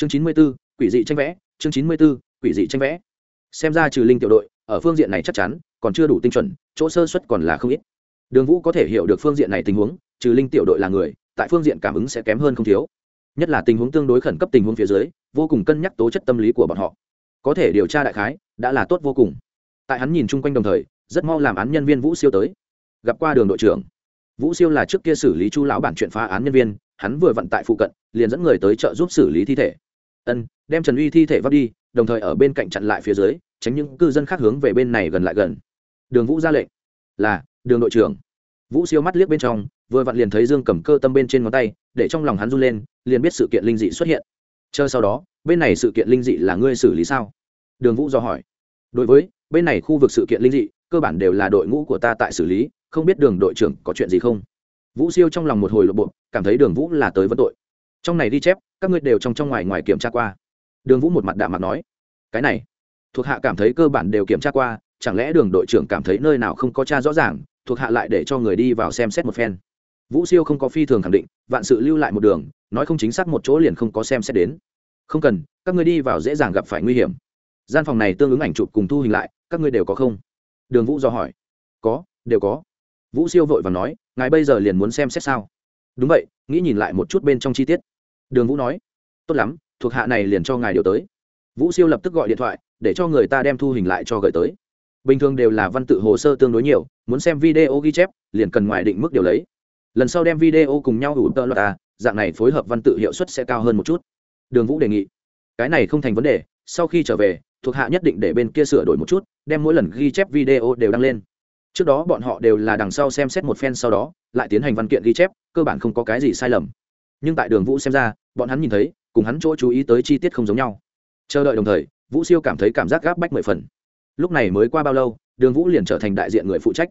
chương chín mươi b ố quỷ dị tranh vẽ, chương chín mươi b ố quỷ dị tranh vẽ. Xem ra trừ linh tiểu đội, ở phương diện này chắc chắn, còn chưa đủ tinh chuẩn, chỗ sơ xuất còn là không ít. Đường vũ có thể hiểu được phương diện này tình huống, trừ linh tiểu đội là người, tại phương diện cảm ứng sẽ kém hơn không thiếu. Nhất là tình huống tương đối khẩn cấp tình huống phía dưới, vô cùng cân nhắc tố chất tâm lý của bọn họ. Có thể điều tra đại khái, đã là tốt vô cùng. Tại hắn nhìn chung quanh đồng thời, rất mau làm án nhân viên vũ siêu tới. Gặp qua đường đội trưởng. Vũ siêu là trước kia xử lý chu lão bản chuyện phá án nhân viên, hắn vừa vận tại phụ cận, liền dẫn người tới trợ giúp xử lý thi thể ân, đem trần uy thi thể vấp đi, đồng thời ở bên cạnh chặn lại phía dưới, tránh những cư dân khác hướng về bên này gần lại gần. Đường vũ ra lệnh, là, đường đội trưởng. Vũ siêu mắt liếc bên trong, vừa vặn liền thấy dương cầm cơ tâm bên trên ngón tay, để trong lòng hắn run lên, liền biết sự kiện linh dị xuất hiện. Chờ sau đó, bên này sự kiện linh dị là ngươi xử lý sao? Đường vũ do hỏi. Đối với, bên này khu vực sự kiện linh dị, cơ bản đều là đội ngũ của ta tại xử lý, không biết đường đội trưởng có chuyện gì không? Vũ siêu trong lòng một hồi lộ bộ cảm thấy đường vũ là tới vấn tội trong này đi chép, các ngươi đều trong trong ngoài ngoài kiểm tra qua. Đường vũ một mặt đạm mặt nói, cái này, thuộc hạ cảm thấy cơ bản đều kiểm tra qua, chẳng lẽ đường đội trưởng cảm thấy nơi nào không có tra rõ ràng, thuộc hạ lại để cho người đi vào xem xét một phen. Vũ siêu không có phi thường khẳng định, vạn sự lưu lại một đường, nói không chính xác một chỗ liền không có xem xét đến. Không cần, các ngươi đi vào dễ dàng gặp phải nguy hiểm. Gian phòng này tương ứng ảnh chụp cùng thu hình lại, các ngươi đều có không? Đường vũ do hỏi. Có, đều có. Vũ siêu vội và nói, ngài bây giờ liền muốn xem xét sao? Đúng vậy, nghĩ nhìn lại một chút bên trong chi tiết đường vũ nói, tốt lắm, thuộc hạ này liền cho ngài điều tới. Vũ siêu lập tức gọi điện thoại, để cho người ta đem thu hình lại cho gửi tới. Bình thường đều là văn tự hồ sơ tương đối nhiều, muốn xem video ghi chép, liền cần ngoài định mức điều lấy. Lần sau đem video cùng nhau đủ tơ loạt à dạng này phối hợp văn tự hiệu suất sẽ cao hơn một chút. Đường vũ đề nghị, cái này không thành vấn đề, sau khi trở về, thuộc hạ nhất định để bên kia sửa đổi một chút, đem mỗi lần ghi chép video đều đăng lên. Trước đó bọn họ đều là đằng sau xem xét một phen sau đó, lại tiến hành văn kiện ghi chép, cơ bản không có cái gì sai lầm nhưng tại đường vũ xem ra, bọn hắn nhìn thấy, cùng hắn chỗ chú ý tới chi tiết không giống nhau. Chờ đợi đồng thời, vũ siêu cảm thấy cảm giác gáp bách mười phần. Lúc này mới qua bao lâu, đường vũ liền trở thành đại diện người phụ trách.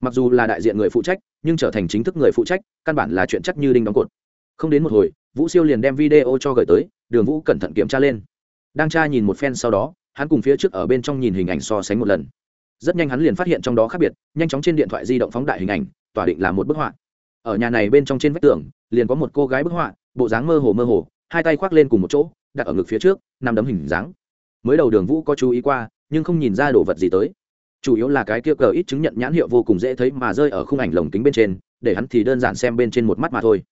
Mặc dù là đại diện người phụ trách, nhưng trở thành chính thức người phụ trách, căn bản là chuyện chắc như đinh đóng cột. Không đến một hồi, vũ siêu liền đem video cho gửi tới, đường vũ cẩn thận kiểm tra lên. Đang tra nhìn một phen sau đó, hắn cùng phía trước ở bên trong nhìn hình ảnh so sánh một lần. Rất nhanh hắn liền phát hiện trong đó khác biệt, nhanh chóng trên điện thoại di động phóng đại hình ảnh, tỏa định là một bức họa ở nhà này bên trong trên vách tường, liền có một cô gái bức họa, bộ dáng mơ hồ mơ hồ, hai tay khoác lên cùng một chỗ, đặt ở ngực phía trước, nằm đấm hình dáng. Mới đầu đường vũ có chú ý qua, nhưng không nhìn ra đồ vật gì tới. Chủ yếu là cái kia cờ ít chứng nhận nhãn hiệu vô cùng dễ thấy mà rơi ở khung ảnh lồng kính bên trên, để hắn thì đơn giản xem bên trên một mắt mà thôi.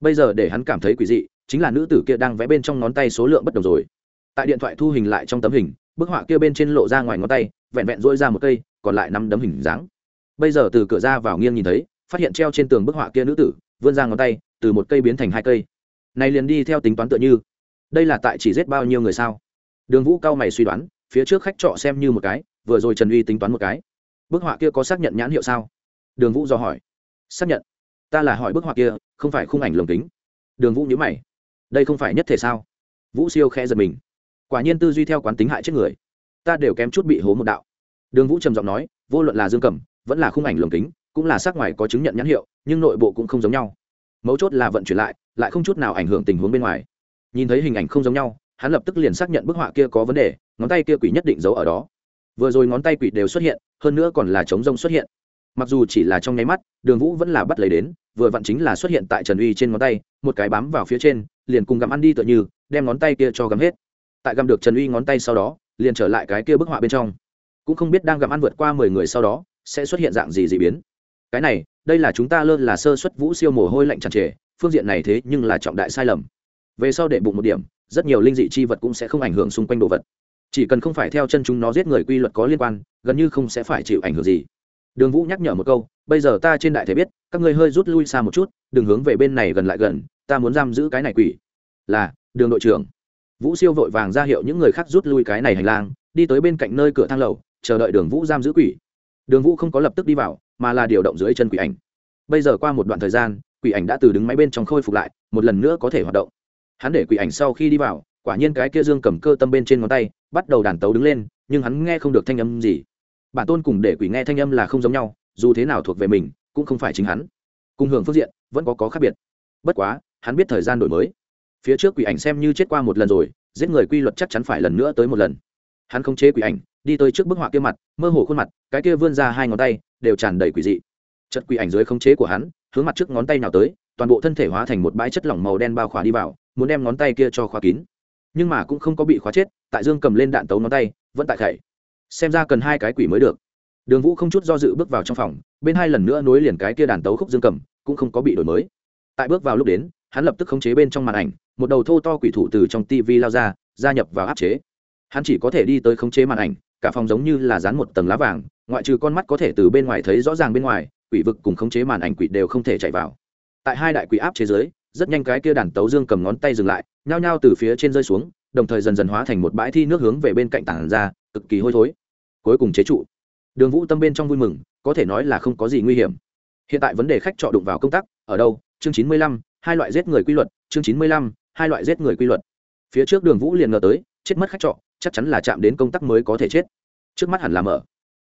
Bây giờ để hắn cảm thấy quỷ dị, chính là nữ tử kia đang vẽ bên trong ngón tay số lượng bất đồng rồi. Tại điện thoại thu hình lại trong tấm hình, bức họa kia bên trên lộ ra ngoài ngón tay, vẹn vẹn dỗi ra một cây, còn lại năm đấm hình dáng. Bây giờ từ cửa ra vào nghiêng nhìn thấy phát hiện treo trên tường bức họa kia nữ tử, vươn ra ngón tay, từ một cây biến thành hai cây. Này liền đi theo tính toán tựa như, đây là tại chỉ giết bao nhiêu người sao? Đường vũ cao mày suy đoán, phía trước khách trọ xem như một cái, vừa rồi trần uy tính toán một cái. Bức họa kia có xác nhận nhãn hiệu sao? Đường vũ do hỏi. Xác nhận. Ta là hỏi bức họa kia, không phải khung ảnh lồng kính. Đường vũ nhớ mày. Đây không phải nhất thể sao? Vũ siêu khẽ giật mình. Quả nhiên tư duy theo quán tính hại chết người. Ta đều kém chút bị hố một đạo. Đường vũ trầm giọng nói, vô luận là dương cầm, vẫn là khung ảnh lồng kính cũng là sắc ngoài có chứng nhận nhãn hiệu, nhưng nội bộ cũng không giống nhau. Mấu chốt là vận chuyển lại lại không chút nào ảnh hưởng tình huống bên ngoài. Nhìn thấy hình ảnh không giống nhau, hắn lập tức liền xác nhận bức họa kia có vấn đề, ngón tay kia quỷ nhất định giấu ở đó. Vừa rồi ngón tay quỷ đều xuất hiện, hơn nữa còn là chống rông xuất hiện. Mặc dù chỉ là trong nháy mắt, đường vũ vẫn là bắt lấy đến, vừa vặn chính là xuất hiện tại trần uy trên ngón tay, một cái bám vào phía trên, liền cùng gặm ăn đi tựa như, đem ngón tay kia cho gặm hết. Tại gặm được trần uy ngón tay sau đó, liền trở lại cái kia bức họa bên trong. Cũng không biết đang gặm ăn vượt qua mười người sau đó, sẽ xuất hiện dạng gì dị biến cái này, đây là chúng ta lơ là sơ xuất vũ siêu mồ hôi lạnh tràn trề, phương diện này thế nhưng là trọng đại sai lầm. Về sau để bụng một điểm, rất nhiều linh dị chi vật cũng sẽ không ảnh hưởng xung quanh đồ vật. Chỉ cần không phải theo chân chúng nó giết người quy luật có liên quan, gần như không sẽ phải chịu ảnh hưởng gì. Đường vũ nhắc nhở một câu, bây giờ ta trên đại thể biết, các ngươi hơi rút lui xa một chút, đừng hướng về bên này gần lại gần, ta muốn giam giữ cái này quỷ. Là, đường đội trưởng. Vũ siêu vội vàng ra hiệu những người khác rút lui cái này hành lang, đi tới bên cạnh nơi cửa thang lầu, chờ đợi đường vũ giam giữ quỷ. Đường vũ không có lập tức đi vào mà là điều động dưới chân quỷ ảnh. Bây giờ qua một đoạn thời gian, quỷ ảnh đã từ đứng máy bên trong khôi phục lại, một lần nữa có thể hoạt động. Hắn để quỷ ảnh sau khi đi vào, quả nhiên cái kia dương cầm cơ tâm bên trên ngón tay, bắt đầu đàn tấu đứng lên, nhưng hắn nghe không được thanh âm gì. Bản tôn cùng để quỷ nghe thanh âm là không giống nhau, dù thế nào thuộc về mình, cũng không phải chính hắn. Cùng hưởng phương diện, vẫn có có khác biệt. Bất quá, hắn biết thời gian đổi mới. Phía trước quỷ ảnh xem như chết qua một lần rồi, giết người quy luật chắc chắn phải lần nữa tới một lần. Hắn không chế quỷ ảnh, đi tới trước bức họa kia mặt, mơ hồ khuôn mặt, cái kia vươn ra hai ngón tay đều tràn đầy quỷ dị. Chất quỷ ảnh dưới không chế của hắn, hướng mặt trước ngón tay nào tới, toàn bộ thân thể hóa thành một bãi chất lỏng màu đen bao khỏa đi vào, muốn đem ngón tay kia cho khóa kín. Nhưng mà cũng không có bị khóa chết, tại dương cầm lên đạn tấu ngón tay, vẫn tại khẩy xem ra cần hai cái quỷ mới được. Đường vũ không chút do dự bước vào trong phòng, bên hai lần nữa nối liền cái kia đàn tấu khúc dương cầm, cũng không có bị đổi mới. Tại bước vào lúc đến, hắn lập tức khống chế bên trong màn ảnh, một đầu thô to quỷ thủ từ trong tv lao ra, gia nhập vào áp chế. Hắn chỉ có thể đi tới khống chế màn ảnh, cả phòng giống như là dán một tầng lá vàng ngoại trừ con mắt có thể từ bên ngoài thấy rõ ràng bên ngoài, quỷ vực cùng khống chế màn ảnh quỷ đều không thể chạy vào. Tại hai đại quỷ áp chế giới, rất nhanh cái kia đàn tấu dương cầm ngón tay dừng lại, nhao nhao từ phía trên rơi xuống, đồng thời dần dần hóa thành một bãi thi nước hướng về bên cạnh tảng ra, cực kỳ hôi thối. Cuối cùng chế trụ. Đường vũ tâm bên trong vui mừng, có thể nói là không có gì nguy hiểm. Hiện tại vấn đề khách trọ đụng vào công tác, ở đâu? Chương chín mươi lăm, hai loại giết người quy luật, chương chín mươi lăm, hai loại giết người quy luật. Phía trước đường vũ liền ngờ tới, chết mất khách trọ, chắc chắn là chạm đến công tác mới có thể chết. Trước mắt hẳn là mở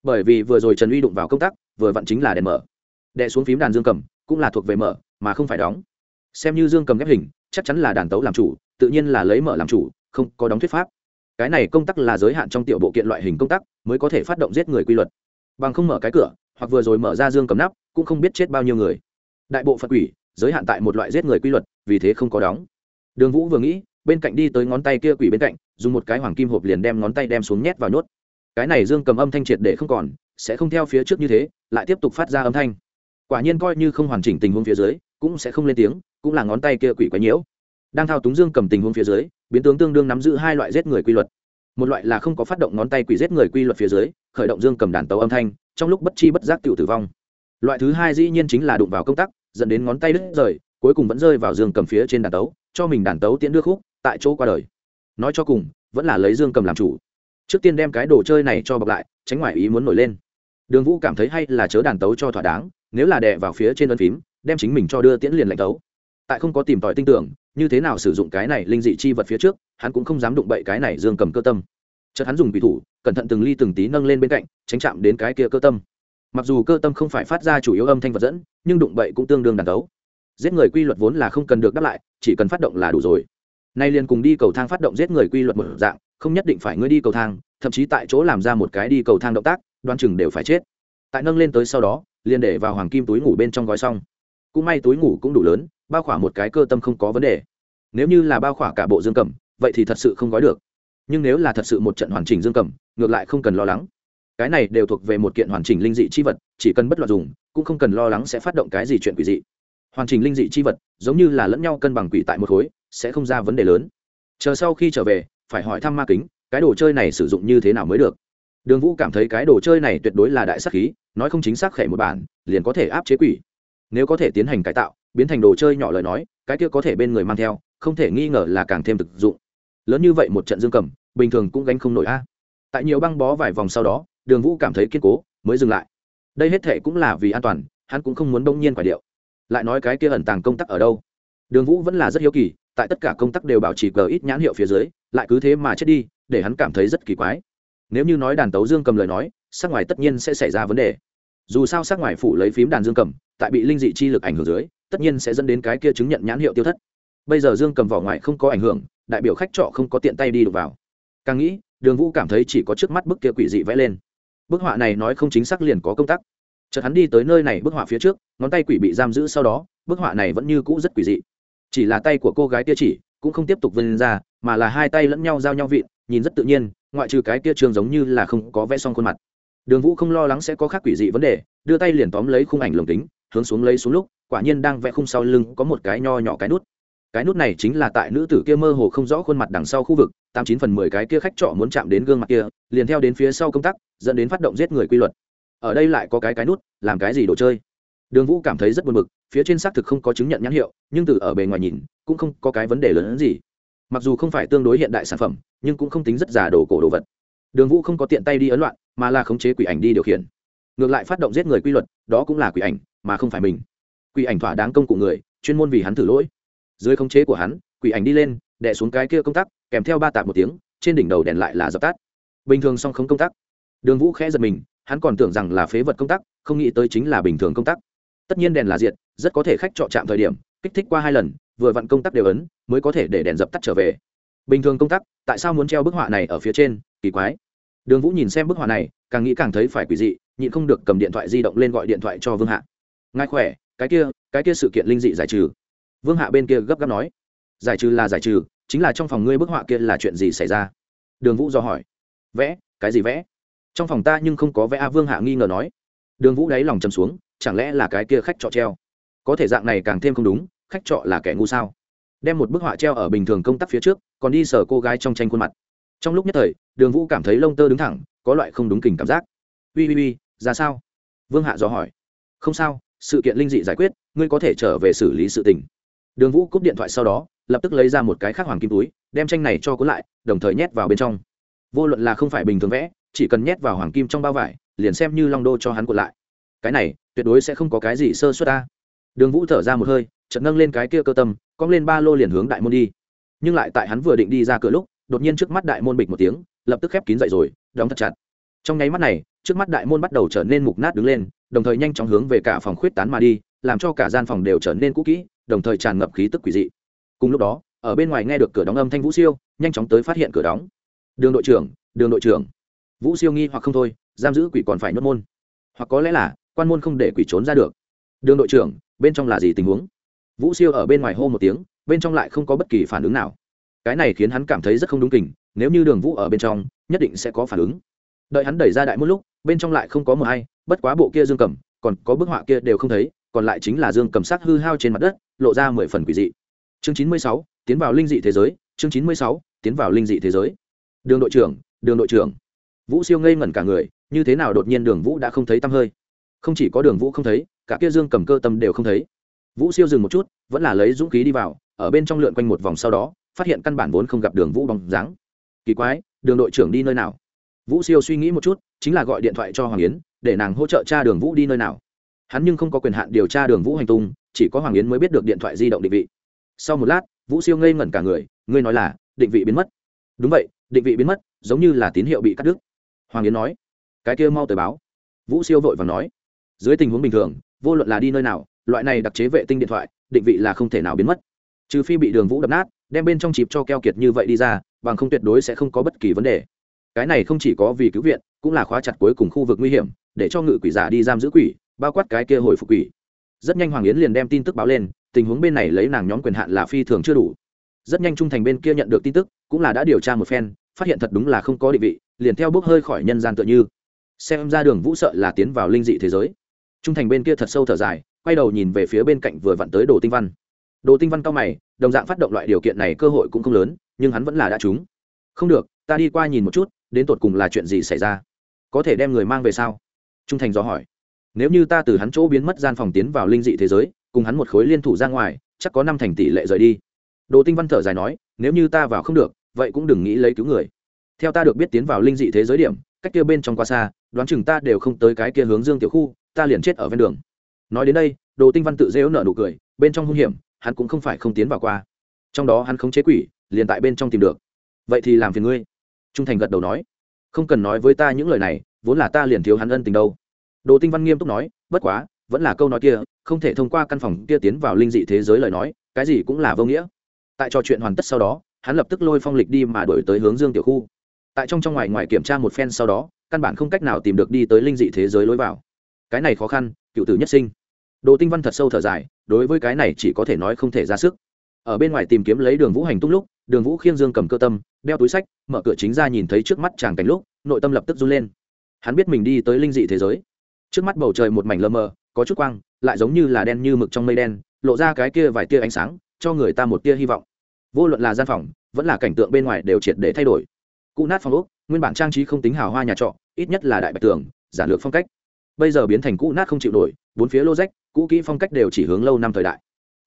bởi vì vừa rồi trần uy đụng vào công tác vừa vặn chính là đèn mở. Đè xuống phím đàn dương cầm, cũng là thuộc về mở, mà không phải đóng. Xem như dương cầm ghép hình, chắc chắn là đàn tấu làm chủ, tự nhiên là lấy mở làm chủ, không có đóng thuyết pháp. Cái này công tắc là giới hạn trong tiểu bộ kiện loại hình công tắc, mới có thể phát động giết người quy luật. Bằng không mở cái cửa, hoặc vừa rồi mở ra dương cầm nắp, cũng không biết chết bao nhiêu người. Đại bộ phật quỷ, giới hạn tại một loại giết người quy luật, vì thế không có đóng. Đường vũ vừa nghĩ, bên cạnh đi tới ngón tay kia quỷ bên cạnh, dùng một cái hoàng kim hộp liền đem ngón tay đem xuống nhét vào nhốt cái này dương cầm âm thanh triệt để không còn, sẽ không theo phía trước như thế, lại tiếp tục phát ra âm thanh. Quả nhiên coi như không hoàn chỉnh tình huống phía dưới, cũng sẽ không lên tiếng, cũng là ngón tay kia quỷ quái nhiễu. Đang thao túng dương cầm tình huống phía dưới, biến tướng tương đương nắm giữ hai loại giết người quy luật. Một loại là không có phát động ngón tay quỷ giết người quy luật phía dưới, khởi động dương cầm đàn tấu âm thanh, trong lúc bất chi bất giác tự tử vong. Loại thứ hai dĩ nhiên chính là đụng vào công tắc, dẫn đến ngón tay đứt rời, cuối cùng vẫn rơi vào dương cầm phía trên đàn tấu, cho mình đàn tấu tiễn đưa khúc, tại chỗ qua đời. Nói cho cùng, vẫn là lấy dương cầm làm chủ trước tiên đem cái đồ chơi này cho bọc lại, tránh ngoại ý muốn nổi lên. Đường vũ cảm thấy hay là chớ đàn tấu cho thỏa đáng, nếu là đè vào phía trên ân phím, đem chính mình cho đưa tiễn liền lạnh tấu. Tại không có tìm tòi tinh tưởng, như thế nào sử dụng cái này linh dị chi vật phía trước, hắn cũng không dám đụng bậy cái này dương cầm cơ tâm. Chợt hắn dùng bị thủ, cẩn thận từng ly từng tí nâng lên bên cạnh, tránh chạm đến cái kia cơ tâm. Mặc dù cơ tâm không phải phát ra chủ yếu âm thanh vật dẫn, nhưng đụng bậy cũng tương đương đàn tấu. Giết người quy luật vốn là không cần được đáp lại, chỉ cần phát động là đủ rồi. Nay liền cùng đi cầu thang phát động giết người quy luật một dạng không nhất định phải ngươi đi cầu thang, thậm chí tại chỗ làm ra một cái đi cầu thang động tác đoan chừng đều phải chết. Tại nâng lên tới sau đó, liền để vào hoàng kim túi ngủ bên trong gói xong. Cũng may túi ngủ cũng đủ lớn, bao khỏa một cái cơ tâm không có vấn đề. Nếu như là bao khỏa cả bộ dương cầm, vậy thì thật sự không gói được. Nhưng nếu là thật sự một trận hoàn chỉnh dương cầm, ngược lại không cần lo lắng. Cái này đều thuộc về một kiện hoàn chỉnh linh dị chi vật, chỉ cần bất loạt dùng, cũng không cần lo lắng sẽ phát động cái gì chuyện quỷ dị. Hoàn chỉnh linh dị chi vật, giống như là lẫn nhau cân bằng quỷ tại một khối, sẽ không ra vấn đề lớn. Chờ sau khi trở về phải hỏi thăm ma kính, cái đồ chơi này sử dụng như thế nào mới được? Đường vũ cảm thấy cái đồ chơi này tuyệt đối là đại sắc khí, nói không chính xác khẽ một bản, liền có thể áp chế quỷ. Nếu có thể tiến hành cải tạo, biến thành đồ chơi nhỏ lời nói, cái kia có thể bên người mang theo, không thể nghi ngờ là càng thêm thực dụng. Lớn như vậy một trận dương cầm, bình thường cũng gánh không nổi a. Tại nhiều băng bó vài vòng sau đó, đường vũ cảm thấy kiên cố, mới dừng lại. Đây hết thệ cũng là vì an toàn, hắn cũng không muốn đông nhiên quả điệu. Lại nói cái kia ẩn tàng công tác ở đâu? Đường vũ vẫn là rất hiếu kỳ, tại tất cả công tác đều bảo trì cờ ít nhãn hiệu phía dưới lại cứ thế mà chết đi, để hắn cảm thấy rất kỳ quái. Nếu như nói đàn tấu dương cầm lời nói, sắc ngoài tất nhiên sẽ xảy ra vấn đề. Dù sao sắc ngoài phủ lấy phím đàn dương cầm, tại bị linh dị chi lực ảnh hưởng dưới, tất nhiên sẽ dẫn đến cái kia chứng nhận nhãn hiệu tiêu thất. Bây giờ dương cầm vỏ ngoài không có ảnh hưởng, đại biểu khách trọ không có tiện tay đi được vào. Càng nghĩ, đường vũ cảm thấy chỉ có trước mắt bức kia quỷ dị vẽ lên. Bức họa này nói không chính xác liền có công tắc. Chợt hắn đi tới nơi này bức họa phía trước, ngón tay quỷ bị giam giữ sau đó, bức họa này vẫn như cũ rất quỷ dị. Chỉ là tay của cô gái kia chỉ, cũng không tiếp tục vươn ra mà là hai tay lẫn nhau giao nhau vịn, nhìn rất tự nhiên, ngoại trừ cái kia trường giống như là không có vẽ xong khuôn mặt. Đường vũ không lo lắng sẽ có khác quỷ dị vấn đề, đưa tay liền tóm lấy khung ảnh lồng kính, hướng xuống lấy xuống lúc, quả nhiên đang vẽ khung sau lưng có một cái nho nhỏ cái nút. Cái nút này chính là tại nữ tử kia mơ hồ không rõ khuôn mặt đằng sau khu vực, tám chín phần mười cái kia khách trọ muốn chạm đến gương mặt kia, liền theo đến phía sau công tác dẫn đến phát động giết người quy luật. Ở đây lại có cái cái nút, làm cái gì đồ chơi? Đường vũ cảm thấy rất buồn bực, phía trên xác thực không có chứng nhận nhãn hiệu, nhưng từ ở bề ngoài nhìn, cũng không có cái vấn đề lớn hơn gì mặc dù không phải tương đối hiện đại sản phẩm, nhưng cũng không tính rất giả đồ cổ đồ vật. Đường vũ không có tiện tay đi ấn loạn, mà là khống chế quỷ ảnh đi điều khiển. Ngược lại phát động giết người quy luật, đó cũng là quỷ ảnh, mà không phải mình. Quỷ ảnh thỏa đáng công cụ người, chuyên môn vì hắn thử lỗi. Dưới khống chế của hắn, quỷ ảnh đi lên, đè xuống cái kia công tắc, kèm theo ba tạp một tiếng, trên đỉnh đầu đèn lại là dập tắt. Bình thường song không công tắc. Đường vũ khẽ giật mình, hắn còn tưởng rằng là phế vật công tắc, không nghĩ tới chính là bình thường công tắc. Tất nhiên đèn là diệt, rất có thể khách trọ chạm thời điểm, kích thích qua hai lần vừa vặn công tắc đều ấn, mới có thể để đèn dập tắt trở về. Bình thường công tắc tại sao muốn treo bức họa này ở phía trên? Kỳ quái. Đường vũ nhìn xem bức họa này, càng nghĩ càng thấy phải quỷ dị, nhịn không được cầm điện thoại di động lên gọi điện thoại cho vương hạ. Ngài khỏe? Cái kia cái kia sự kiện linh dị giải trừ. Vương hạ bên kia gấp gáp nói. Giải trừ là giải trừ, chính là trong phòng ngươi bức họa kia là chuyện gì xảy ra? Đường vũ do hỏi. Vẽ, cái gì vẽ? Trong phòng ta nhưng không có vẽ a vương hạ nghi ngờ nói. Đường vũ đáy lòng chầm xuống, chẳng lẽ là cái kia khách trọ treo? Có thể dạng này càng thêm không đúng khách trọ là kẻ ngu sao? Đem một bức họa treo ở bình thường công tác phía trước, còn đi sờ cô gái trong tranh khuôn mặt. Trong lúc nhất thời, đường vũ cảm thấy lông tơ đứng thẳng, có loại không đúng kình cảm giác. Ui ui ui ra sao? Vương hạ dò hỏi. Không sao, sự kiện linh dị giải quyết, ngươi có thể trở về xử lý sự tình. Đường vũ cúp điện thoại sau đó, lập tức lấy ra một cái khác hoàng kim túi, đem tranh này cho cuốn lại, đồng thời nhét vào bên trong. Vô luận là không phải bình thường vẽ, chỉ cần nhét vào hoàng kim trong bao vải, liền xem như long đô cho hắn cuộn lại. Cái này, tuyệt đối sẽ không có cái gì sơ suất ta. Đường vũ thở ra một hơi chợt nâng lên cái kia cơ tâm, cong lên ba lô liền hướng đại môn đi. Nhưng lại tại hắn vừa định đi ra cửa lúc, đột nhiên trước mắt đại môn bịch một tiếng, lập tức khép kín dậy rồi, đóng thật chặt. Trong nháy mắt này, trước mắt đại môn bắt đầu trở nên mục nát đứng lên, đồng thời nhanh chóng hướng về cả phòng khuyết tán mà đi, làm cho cả gian phòng đều trở nên cũ kỹ, đồng thời tràn ngập khí tức quỷ dị. Cùng lúc đó, ở bên ngoài nghe được cửa đóng âm thanh vũ siêu, nhanh chóng tới phát hiện cửa đóng. Đường đội trưởng, đường đội trưởng. Vũ siêu nghi hoặc không thôi, giam giữ quỷ còn phải nhốt môn. Hoặc có lẽ là, quan môn không để quỷ trốn ra được. Đường đội trưởng, bên trong là gì tình huống? Vũ siêu ở bên ngoài hô một tiếng, bên trong lại không có bất kỳ phản ứng nào. Cái này khiến hắn cảm thấy rất không đúng kình, nếu như đường vũ ở bên trong, nhất định sẽ có phản ứng. Đợi hắn đẩy ra đại một lúc, bên trong lại không có mờ hay bất quá bộ kia dương cầm, còn có bức họa kia đều không thấy, còn lại chính là dương cầm sắc hư hao trên mặt đất, lộ ra mười phần quỷ dị. Chương chín mươi sáu, tiến vào linh dị thế giới, chương chín mươi sáu, tiến vào linh dị thế giới. Đường đội trưởng, đường đội trưởng. Vũ siêu ngây ngẩn cả người, như thế nào đột nhiên đường vũ đã không thấy tăm hơi? Không chỉ có đường vũ không thấy, cả kia dương cầm cơ tâm đều không thấy vũ siêu dừng một chút, vẫn là lấy dũng khí đi vào, ở bên trong lượn quanh một vòng sau đó, phát hiện căn bản vốn không gặp đường vũ bằng dáng. Kỳ quái, đường đội trưởng đi nơi nào? Vũ siêu suy nghĩ một chút, chính là gọi điện thoại cho hoàng yến, để nàng hỗ trợ cha đường vũ đi nơi nào. Hắn nhưng không có quyền hạn điều tra đường vũ hành tung, chỉ có hoàng yến mới biết được điện thoại di động định vị. Sau một lát, vũ siêu ngây ngẩn cả người, ngươi nói là, định vị biến mất. Đúng vậy, định vị biến mất, giống như là tín hiệu bị cắt đứt. Hoàng yến nói, cái kia mau tới báo. Vũ siêu vội và nói, dưới tình huống bình thường, vô luận là đi nơi nào loại này đặc chế vệ tinh điện thoại, định vị là không thể nào biến mất. Trừ phi bị đường vũ đập nát, đem bên trong chịp cho keo kiệt như vậy đi ra, bằng không tuyệt đối sẽ không có bất kỳ vấn đề. Cái này không chỉ có vì cứu viện, cũng là khóa chặt cuối cùng khu vực nguy hiểm, để cho ngự quỷ giả đi giam giữ quỷ, bao quát cái kia hồi phục quỷ. Rất nhanh hoàng yến liền đem tin tức báo lên, tình huống bên này lấy nàng nhóm quyền hạn là phi thường chưa đủ. Rất nhanh trung thành bên kia nhận được tin tức, cũng là đã điều tra một phen, phát hiện thật đúng là không có định vị, liền theo bước hơi khỏi nhân gian tựa như. Xem ra đường vũ sợ là tiến vào linh dị thế giới. Trung thành bên kia thật sâu thở dài quay đầu nhìn về phía bên cạnh vừa vặn tới đồ tinh văn. Đồ tinh văn cao mày, đồng dạng phát động loại điều kiện này cơ hội cũng không lớn, nhưng hắn vẫn là đã trúng. Không được, ta đi qua nhìn một chút, đến tột cùng là chuyện gì xảy ra? Có thể đem người mang về sao? Trung thành do hỏi. Nếu như ta từ hắn chỗ biến mất gian phòng tiến vào linh dị thế giới, cùng hắn một khối liên thủ ra ngoài, chắc có năm thành tỷ lệ rời đi. Đồ tinh văn thở dài nói, nếu như ta vào không được, vậy cũng đừng nghĩ lấy cứu người. Theo ta được biết tiến vào linh dị thế giới điểm, cách kia bên trong quá xa, đoán chừng ta đều không tới cái kia hướng dương tiểu khu, ta liền chết ở ven đường nói đến đây, đồ tinh văn tự dễu nợ nụ cười, bên trong hung hiểm, hắn cũng không phải không tiến vào qua. Trong đó hắn không chế quỷ, liền tại bên trong tìm được. Vậy thì làm phiền ngươi. Trung thành gật đầu nói. Không cần nói với ta những lời này, vốn là ta liền thiếu hắn ân tình đâu. Đồ tinh văn nghiêm túc nói, bất quá, vẫn là câu nói kia, không thể thông qua căn phòng kia tiến vào linh dị thế giới lời nói, cái gì cũng là vô nghĩa. Tại trò chuyện hoàn tất sau đó, hắn lập tức lôi phong lịch đi mà đổi tới hướng dương tiểu khu. Tại trong trong ngoài ngoài kiểm tra một phen sau đó, căn bản không cách nào tìm được đi tới linh dị thế giới lối vào. Cái này khó khăn cựu tử nhất sinh. Đồ tinh văn thật sâu thở dài, đối với cái này chỉ có thể nói không thể ra sức. Ở bên ngoài tìm kiếm lấy đường vũ hành tung lúc, đường vũ khiêng dương cầm cơ tâm, đeo túi sách, mở cửa chính ra nhìn thấy trước mắt chàng cảnh lúc, nội tâm lập tức run lên. Hắn biết mình đi tới linh dị thế giới. Trước mắt bầu trời một mảnh lơ mờ, có chút quang, lại giống như là đen như mực trong mây đen, lộ ra cái kia vài tia ánh sáng, cho người ta một tia hy vọng. Vô luận là gian phòng, vẫn là cảnh tượng bên ngoài đều triệt để thay đổi. Cụ nát phòng úc nguyên bản trang trí không tính hào hoa nhà trọ, ít nhất là đại bạch tường, giản lược phong cách bây giờ biến thành cũ nát không chịu nổi, bốn phía lô rách, cũ kỹ phong cách đều chỉ hướng lâu năm thời đại.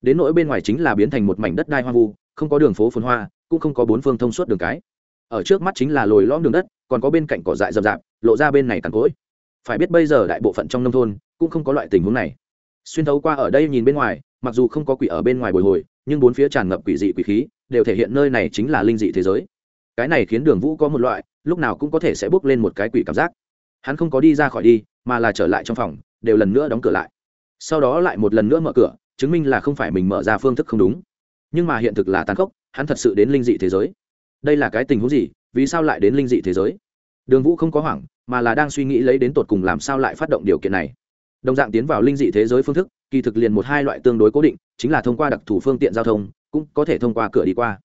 Đến nỗi bên ngoài chính là biến thành một mảnh đất đai hoang vu, không có đường phố phồn hoa, cũng không có bốn phương thông suốt đường cái. Ở trước mắt chính là lồi lõm đường đất, còn có bên cạnh cỏ dại rậm rạp, lộ ra bên này cằn cỗi. Phải biết bây giờ đại bộ phận trong nông thôn, cũng không có loại tình huống này. Xuyên thấu qua ở đây nhìn bên ngoài, mặc dù không có quỷ ở bên ngoài bồi hồi, nhưng bốn phía tràn ngập quỷ dị quỷ khí, đều thể hiện nơi này chính là linh dị thế giới. Cái này khiến đường vũ có một loại, lúc nào cũng có thể sẽ bước lên một cái quỷ cảm giác. Hắn không có đi ra khỏi đi mà là trở lại trong phòng, đều lần nữa đóng cửa lại. Sau đó lại một lần nữa mở cửa, chứng minh là không phải mình mở ra phương thức không đúng. Nhưng mà hiện thực là tàn khốc, hắn thật sự đến linh dị thế giới. Đây là cái tình huống gì? Vì sao lại đến linh dị thế giới? Đường vũ không có hoảng, mà là đang suy nghĩ lấy đến tột cùng làm sao lại phát động điều kiện này. Đồng dạng tiến vào linh dị thế giới phương thức, kỳ thực liền một hai loại tương đối cố định, chính là thông qua đặc thù phương tiện giao thông, cũng có thể thông qua cửa đi qua.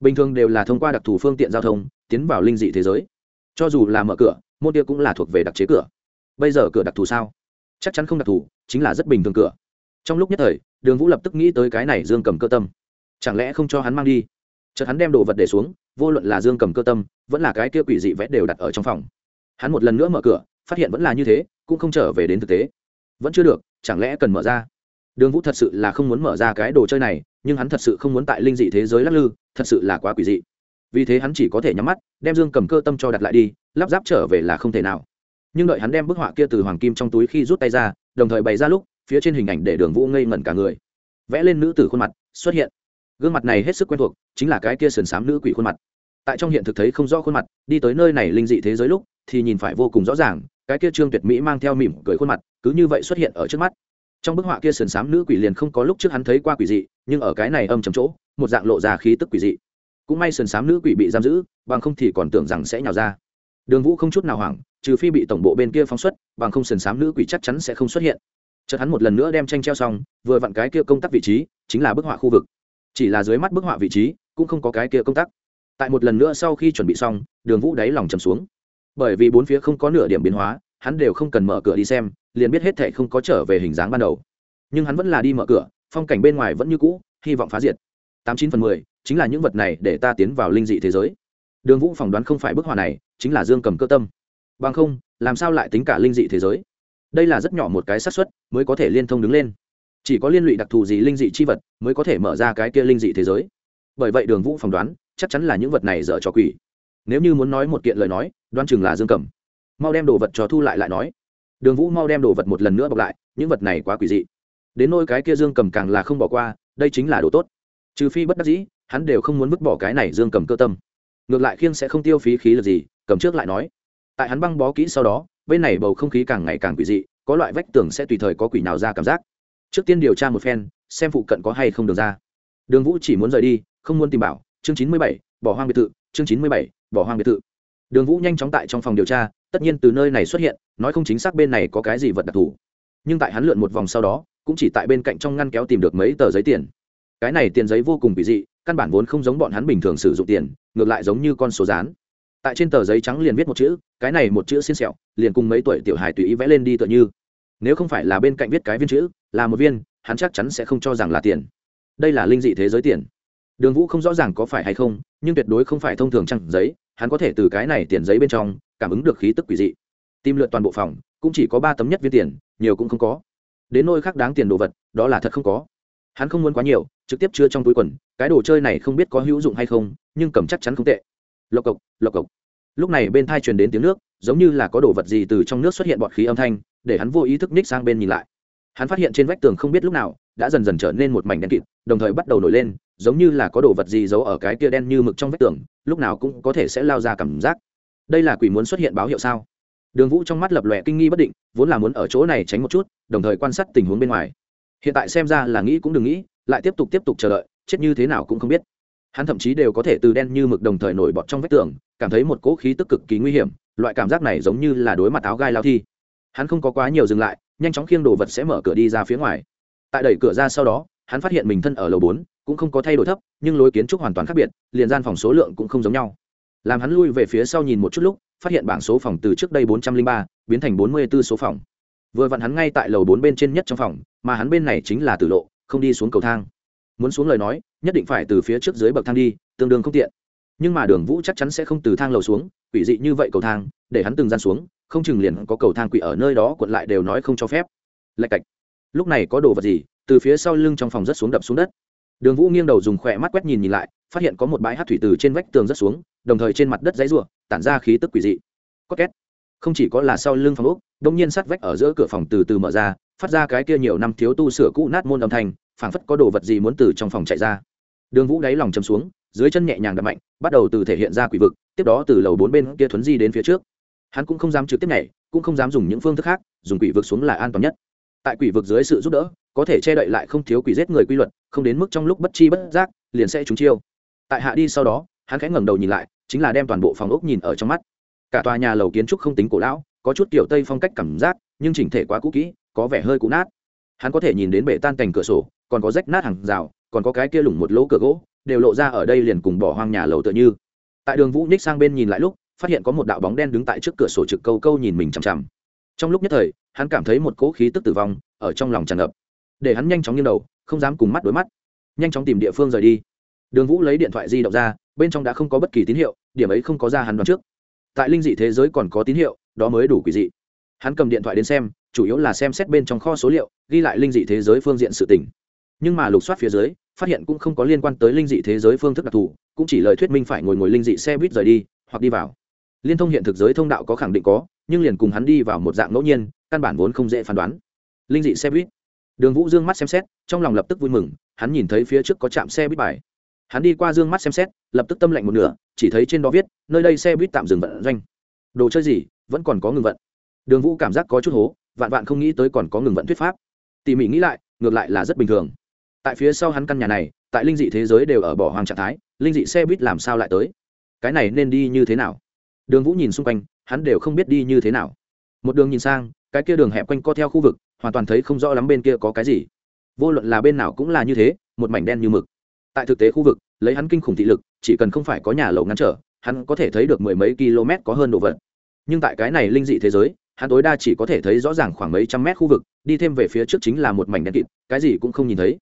Bình thường đều là thông qua đặc thù phương tiện giao thông, tiến vào linh dị thế giới. Cho dù là mở cửa, môn kia cũng là thuộc về đặc chế cửa bây giờ cửa đặc thù sao? Chắc chắn không đặc thù, chính là rất bình thường cửa. Trong lúc nhất thời, đường vũ lập tức nghĩ tới cái này dương cầm cơ tâm. Chẳng lẽ không cho hắn mang đi? Chợt hắn đem đồ vật để xuống, vô luận là dương cầm cơ tâm, vẫn là cái kia quỷ dị vẽ đều đặt ở trong phòng. Hắn một lần nữa mở cửa, phát hiện vẫn là như thế, cũng không trở về đến thực tế. Vẫn chưa được, chẳng lẽ cần mở ra? Đường vũ thật sự là không muốn mở ra cái đồ chơi này, nhưng hắn thật sự không muốn tại linh dị thế giới lắc lư, thật sự là quá quỷ dị. Vì thế hắn chỉ có thể nhắm mắt, đem dương cầm cơ tâm cho đặt lại đi, lắp ráp trở về là không thể nào nhưng đợi hắn đem bức họa kia từ hoàng kim trong túi khi rút tay ra, đồng thời bày ra lúc, phía trên hình ảnh để đường vũ ngây ngẩn cả người. Vẽ lên nữ tử khuôn mặt, xuất hiện. Gương mặt này hết sức quen thuộc, chính là cái kia sườn xám nữ quỷ khuôn mặt. Tại trong hiện thực thấy không rõ khuôn mặt, đi tới nơi này linh dị thế giới lúc, thì nhìn phải vô cùng rõ ràng, cái kia trương tuyệt mỹ mang theo mỉm cười khuôn mặt, cứ như vậy xuất hiện ở trước mắt. Trong bức họa kia sườn xám nữ quỷ liền không có lúc trước hắn thấy qua quỷ dị, nhưng ở cái này âm chầm chỗ, một dạng lộ ra khí tức quỷ dị. Cũng may sườn xám nữ quỷ bị giam giữ, bằng không thì còn tưởng rằng sẽ nhào ra. Đường vũ không chút nào hoảng trừ phi bị tổng bộ bên kia phóng xuất, bằng không sườn m nữ quỷ chắc chắn sẽ không xuất hiện. Chợt hắn một lần nữa đem tranh treo xong, vừa vặn cái kia công tác vị trí, chính là bức họa khu vực. Chỉ là dưới mắt bức họa vị trí, cũng không có cái kia công tác. Tại một lần nữa sau khi chuẩn bị xong, đường vũ đáy lòng chầm xuống. Bởi vì bốn phía không có nửa điểm biến hóa, hắn đều không cần mở cửa đi xem, liền biết hết thệ không có trở về hình dáng ban đầu. Nhưng hắn vẫn là đi mở cửa, phong cảnh bên ngoài vẫn như cũ, hy vọng phá diệt. Tám chín phần mười, chính là những vật này để ta tiến vào linh dị thế giới. Đường vũ phỏng đoán không phải bức họa này, chính là dương cầm cơ tâm bằng không, làm sao lại tính cả linh dị thế giới? Đây là rất nhỏ một cái xác suất mới có thể liên thông đứng lên. Chỉ có liên lụy đặc thù gì linh dị chi vật mới có thể mở ra cái kia linh dị thế giới. Bởi vậy đường vũ phỏng đoán, chắc chắn là những vật này dở cho quỷ. Nếu như muốn nói một kiện lời nói đoan chừng là dương cầm mau đem đồ vật cho thu lại lại nói. Đường vũ mau đem đồ vật một lần nữa bọc lại, những vật này quá quỷ dị. Đến nôi cái kia dương cầm càng là không bỏ qua, đây chính là đồ tốt. Trừ phi bất đắc dĩ, hắn đều không muốn vứt bỏ cái này dương cầm cơ tâm. Ngược lại khiêng sẽ không tiêu phí khí lực gì, cầm trước lại nói tại hắn băng bó kỹ sau đó, bên này bầu không khí càng ngày càng quỷ dị, có loại vách tường sẽ tùy thời có quỷ nào ra cảm giác. Trước tiên điều tra một phen, xem phụ cận có hay không được ra. Đường vũ chỉ muốn rời đi, không muốn tìm bảo. Chương chín mươi bảy, bỏ hoang biệt thự. Chương chín mươi bảy, bỏ hoang biệt thự. Đường vũ nhanh chóng tại trong phòng điều tra, tất nhiên từ nơi này xuất hiện, nói không chính xác bên này có cái gì vật đặc thù. Nhưng tại hắn lượn một vòng sau đó, cũng chỉ tại bên cạnh trong ngăn kéo tìm được mấy tờ giấy tiền. Cái này tiền giấy vô cùng kỳ dị, căn bản vốn không giống bọn hắn bình thường sử dụng tiền, ngược lại giống như con số dán tại trên tờ giấy trắng liền viết một chữ, cái này một chữ xin sẹo liền cùng mấy tuổi tiểu hài tùy ý vẽ lên đi tựa như. Nếu không phải là bên cạnh viết cái viên chữ, là một viên, hắn chắc chắn sẽ không cho rằng là tiền. Đây là linh dị thế giới tiền. Đường vũ không rõ ràng có phải hay không, nhưng tuyệt đối không phải thông thường trăng giấy, hắn có thể từ cái này tiền giấy bên trong cảm ứng được khí tức quỷ dị. Tìm lượt toàn bộ phòng, cũng chỉ có ba tấm nhất viên tiền, nhiều cũng không có. Đến nôi khác đáng tiền đồ vật, đó là thật không có. Hắn không muốn quá nhiều, trực tiếp chưa trong túi quần, cái đồ chơi này không biết có hữu dụng hay không, nhưng cầm chắc chắn không tệ. Lộc cộc lộc cộc lúc này bên thai truyền đến tiếng nước, giống như là có đồ vật gì từ trong nước xuất hiện bọt khí âm thanh, để hắn vô ý thức ních sang bên nhìn lại. Hắn phát hiện trên vách tường không biết lúc nào, đã dần dần trở nên một mảnh đen kịt, đồng thời bắt đầu nổi lên, giống như là có đồ vật gì giấu ở cái kia đen như mực trong vách tường, lúc nào cũng có thể sẽ lao ra cảm giác. Đây là quỷ muốn xuất hiện báo hiệu sao? Đường vũ trong mắt lập lòe kinh nghi bất định, vốn là muốn ở chỗ này tránh một chút, đồng thời quan sát tình huống bên ngoài. Hiện tại xem ra là nghĩ cũng đừng nghĩ, lại tiếp tục tiếp tục chờ đợi, chết như thế nào cũng không biết. Hắn thậm chí đều có thể từ đen như mực đồng thời nổi bọt trong vách tường cảm thấy một cỗ khí tức cực kỳ nguy hiểm, loại cảm giác này giống như là đối mặt áo gai lao thi. Hắn không có quá nhiều dừng lại, nhanh chóng khiêng đồ vật sẽ mở cửa đi ra phía ngoài. Tại đẩy cửa ra sau đó, hắn phát hiện mình thân ở lầu bốn, cũng không có thay đổi thấp, nhưng lối kiến trúc hoàn toàn khác biệt, liền gian phòng số lượng cũng không giống nhau. Làm hắn lui về phía sau nhìn một chút lúc, phát hiện bảng số phòng từ trước đây bốn trăm linh ba, biến thành bốn mươi b ố số phòng. Vừa vặn hắn ngay tại lầu bốn bên trên nhất trong phòng, mà hắn bên này chính là tử lộ, không đi xuống cầu thang. Muốn xuống lời nói, nhất định phải từ phía trước dưới bậc thang đi, tương đương không tiện nhưng mà đường vũ chắc chắn sẽ không từ thang lầu xuống, quỷ dị như vậy cầu thang, để hắn từng gian xuống, không chừng liền có cầu thang quỷ ở nơi đó quận lại đều nói không cho phép. Lạch cạch. Lúc này có đồ vật gì, từ phía sau lưng trong phòng rất xuống đập xuống đất. Đường vũ nghiêng đầu dùng khỏe mắt quét nhìn nhìn lại, phát hiện có một bãi hát thủy từ trên vách tường rất xuống, đồng thời trên mặt đất dãy r tản ra khí tức quỷ dị. Có két. Không chỉ có là sau lưng phòng úc đông nhiên sắt vách ở giữa cửa phòng từ từ mở ra, phát ra cái kia nhiều năm thiếu tu sửa cũ nát môn âm thanh, phảng phất có đồ vật gì muốn từ trong phòng chạy ra. Đường vũ đáy lòng chầm xuống dưới chân nhẹ nhàng đập mạnh, bắt đầu từ thể hiện ra quỷ vực, tiếp đó từ lầu bốn bên kia thuấn di đến phía trước. Hắn cũng không dám trực tiếp nhảy, cũng không dám dùng những phương thức khác, dùng quỷ vực xuống là an toàn nhất. Tại quỷ vực dưới sự giúp đỡ, có thể che đậy lại không thiếu quỷ giết người quy luật, không đến mức trong lúc bất chi bất giác, liền sẽ trúng chiêu. Tại hạ đi sau đó, hắn khẽ ngẩng đầu nhìn lại, chính là đem toàn bộ phòng ốc nhìn ở trong mắt. Cả tòa nhà lầu kiến trúc không tính cổ lão, có chút kiểu tây phong cách cảm giác, nhưng chỉnh thể quá cũ kỹ, có vẻ hơi cũ nát. Hắn có thể nhìn đến bể tan cành cửa sổ, còn có rách nát hàng rào, còn có cái kia lủng một lỗ cửa gỗ đều lộ ra ở đây liền cùng bỏ hoang nhà lầu tựa như. Tại đường vũ nhích sang bên nhìn lại lúc, phát hiện có một đạo bóng đen đứng tại trước cửa sổ trực câu câu nhìn mình chằm chằm. Trong lúc nhất thời, hắn cảm thấy một cỗ khí tức tử vong ở trong lòng tràn ngập. Để hắn nhanh chóng nghiêng đầu, không dám cùng mắt đối mắt. Nhanh chóng tìm địa phương rời đi. Đường vũ lấy điện thoại di động ra, bên trong đã không có bất kỳ tín hiệu, điểm ấy không có ra hắn đoán trước. Tại linh dị thế giới còn có tín hiệu, đó mới đủ quỷ dị. Hắn cầm điện thoại đến xem, chủ yếu là xem xét bên trong kho số liệu, ghi lại linh dị thế giới phương diện sự tỉnh nhưng mà lục soát phía dưới phát hiện cũng không có liên quan tới linh dị thế giới phương thức đặc thù, cũng chỉ lời thuyết minh phải ngồi ngồi linh dị xe buýt rời đi, hoặc đi vào. Liên thông hiện thực giới thông đạo có khẳng định có, nhưng liền cùng hắn đi vào một dạng ngẫu nhiên, căn bản vốn không dễ phán đoán. Linh dị xe buýt. Đường vũ dương mắt xem xét, trong lòng lập tức vui mừng, hắn nhìn thấy phía trước có trạm xe buýt bài. Hắn đi qua dương mắt xem xét, lập tức tâm lạnh một nửa, chỉ thấy trên đó viết, nơi đây xe buýt tạm dừng vận doanh. Đồ chơi gì, vẫn còn có ngừng vận. Đường vũ cảm giác có chút hố, vạn vạn không nghĩ tới còn có ngừng vận thuyết pháp. Tỉ mỉ nghĩ lại, ngược lại là rất bình thường tại phía sau hắn căn nhà này, tại linh dị thế giới đều ở bỏ hoàng trạng thái, linh dị xe buýt làm sao lại tới? Cái này nên đi như thế nào? Đường vũ nhìn xung quanh, hắn đều không biết đi như thế nào. Một đường nhìn sang, cái kia đường hẹp quanh co theo khu vực, hoàn toàn thấy không rõ lắm bên kia có cái gì. Vô luận là bên nào cũng là như thế, một mảnh đen như mực. Tại thực tế khu vực, lấy hắn kinh khủng thị lực, chỉ cần không phải có nhà lầu ngăn trở, hắn có thể thấy được mười mấy km có hơn độ vật. Nhưng tại cái này linh dị thế giới, hắn tối đa chỉ có thể thấy rõ ràng khoảng mấy trăm mét khu vực, đi thêm về phía trước chính là một mảnh đen kịt, cái gì cũng không nhìn thấy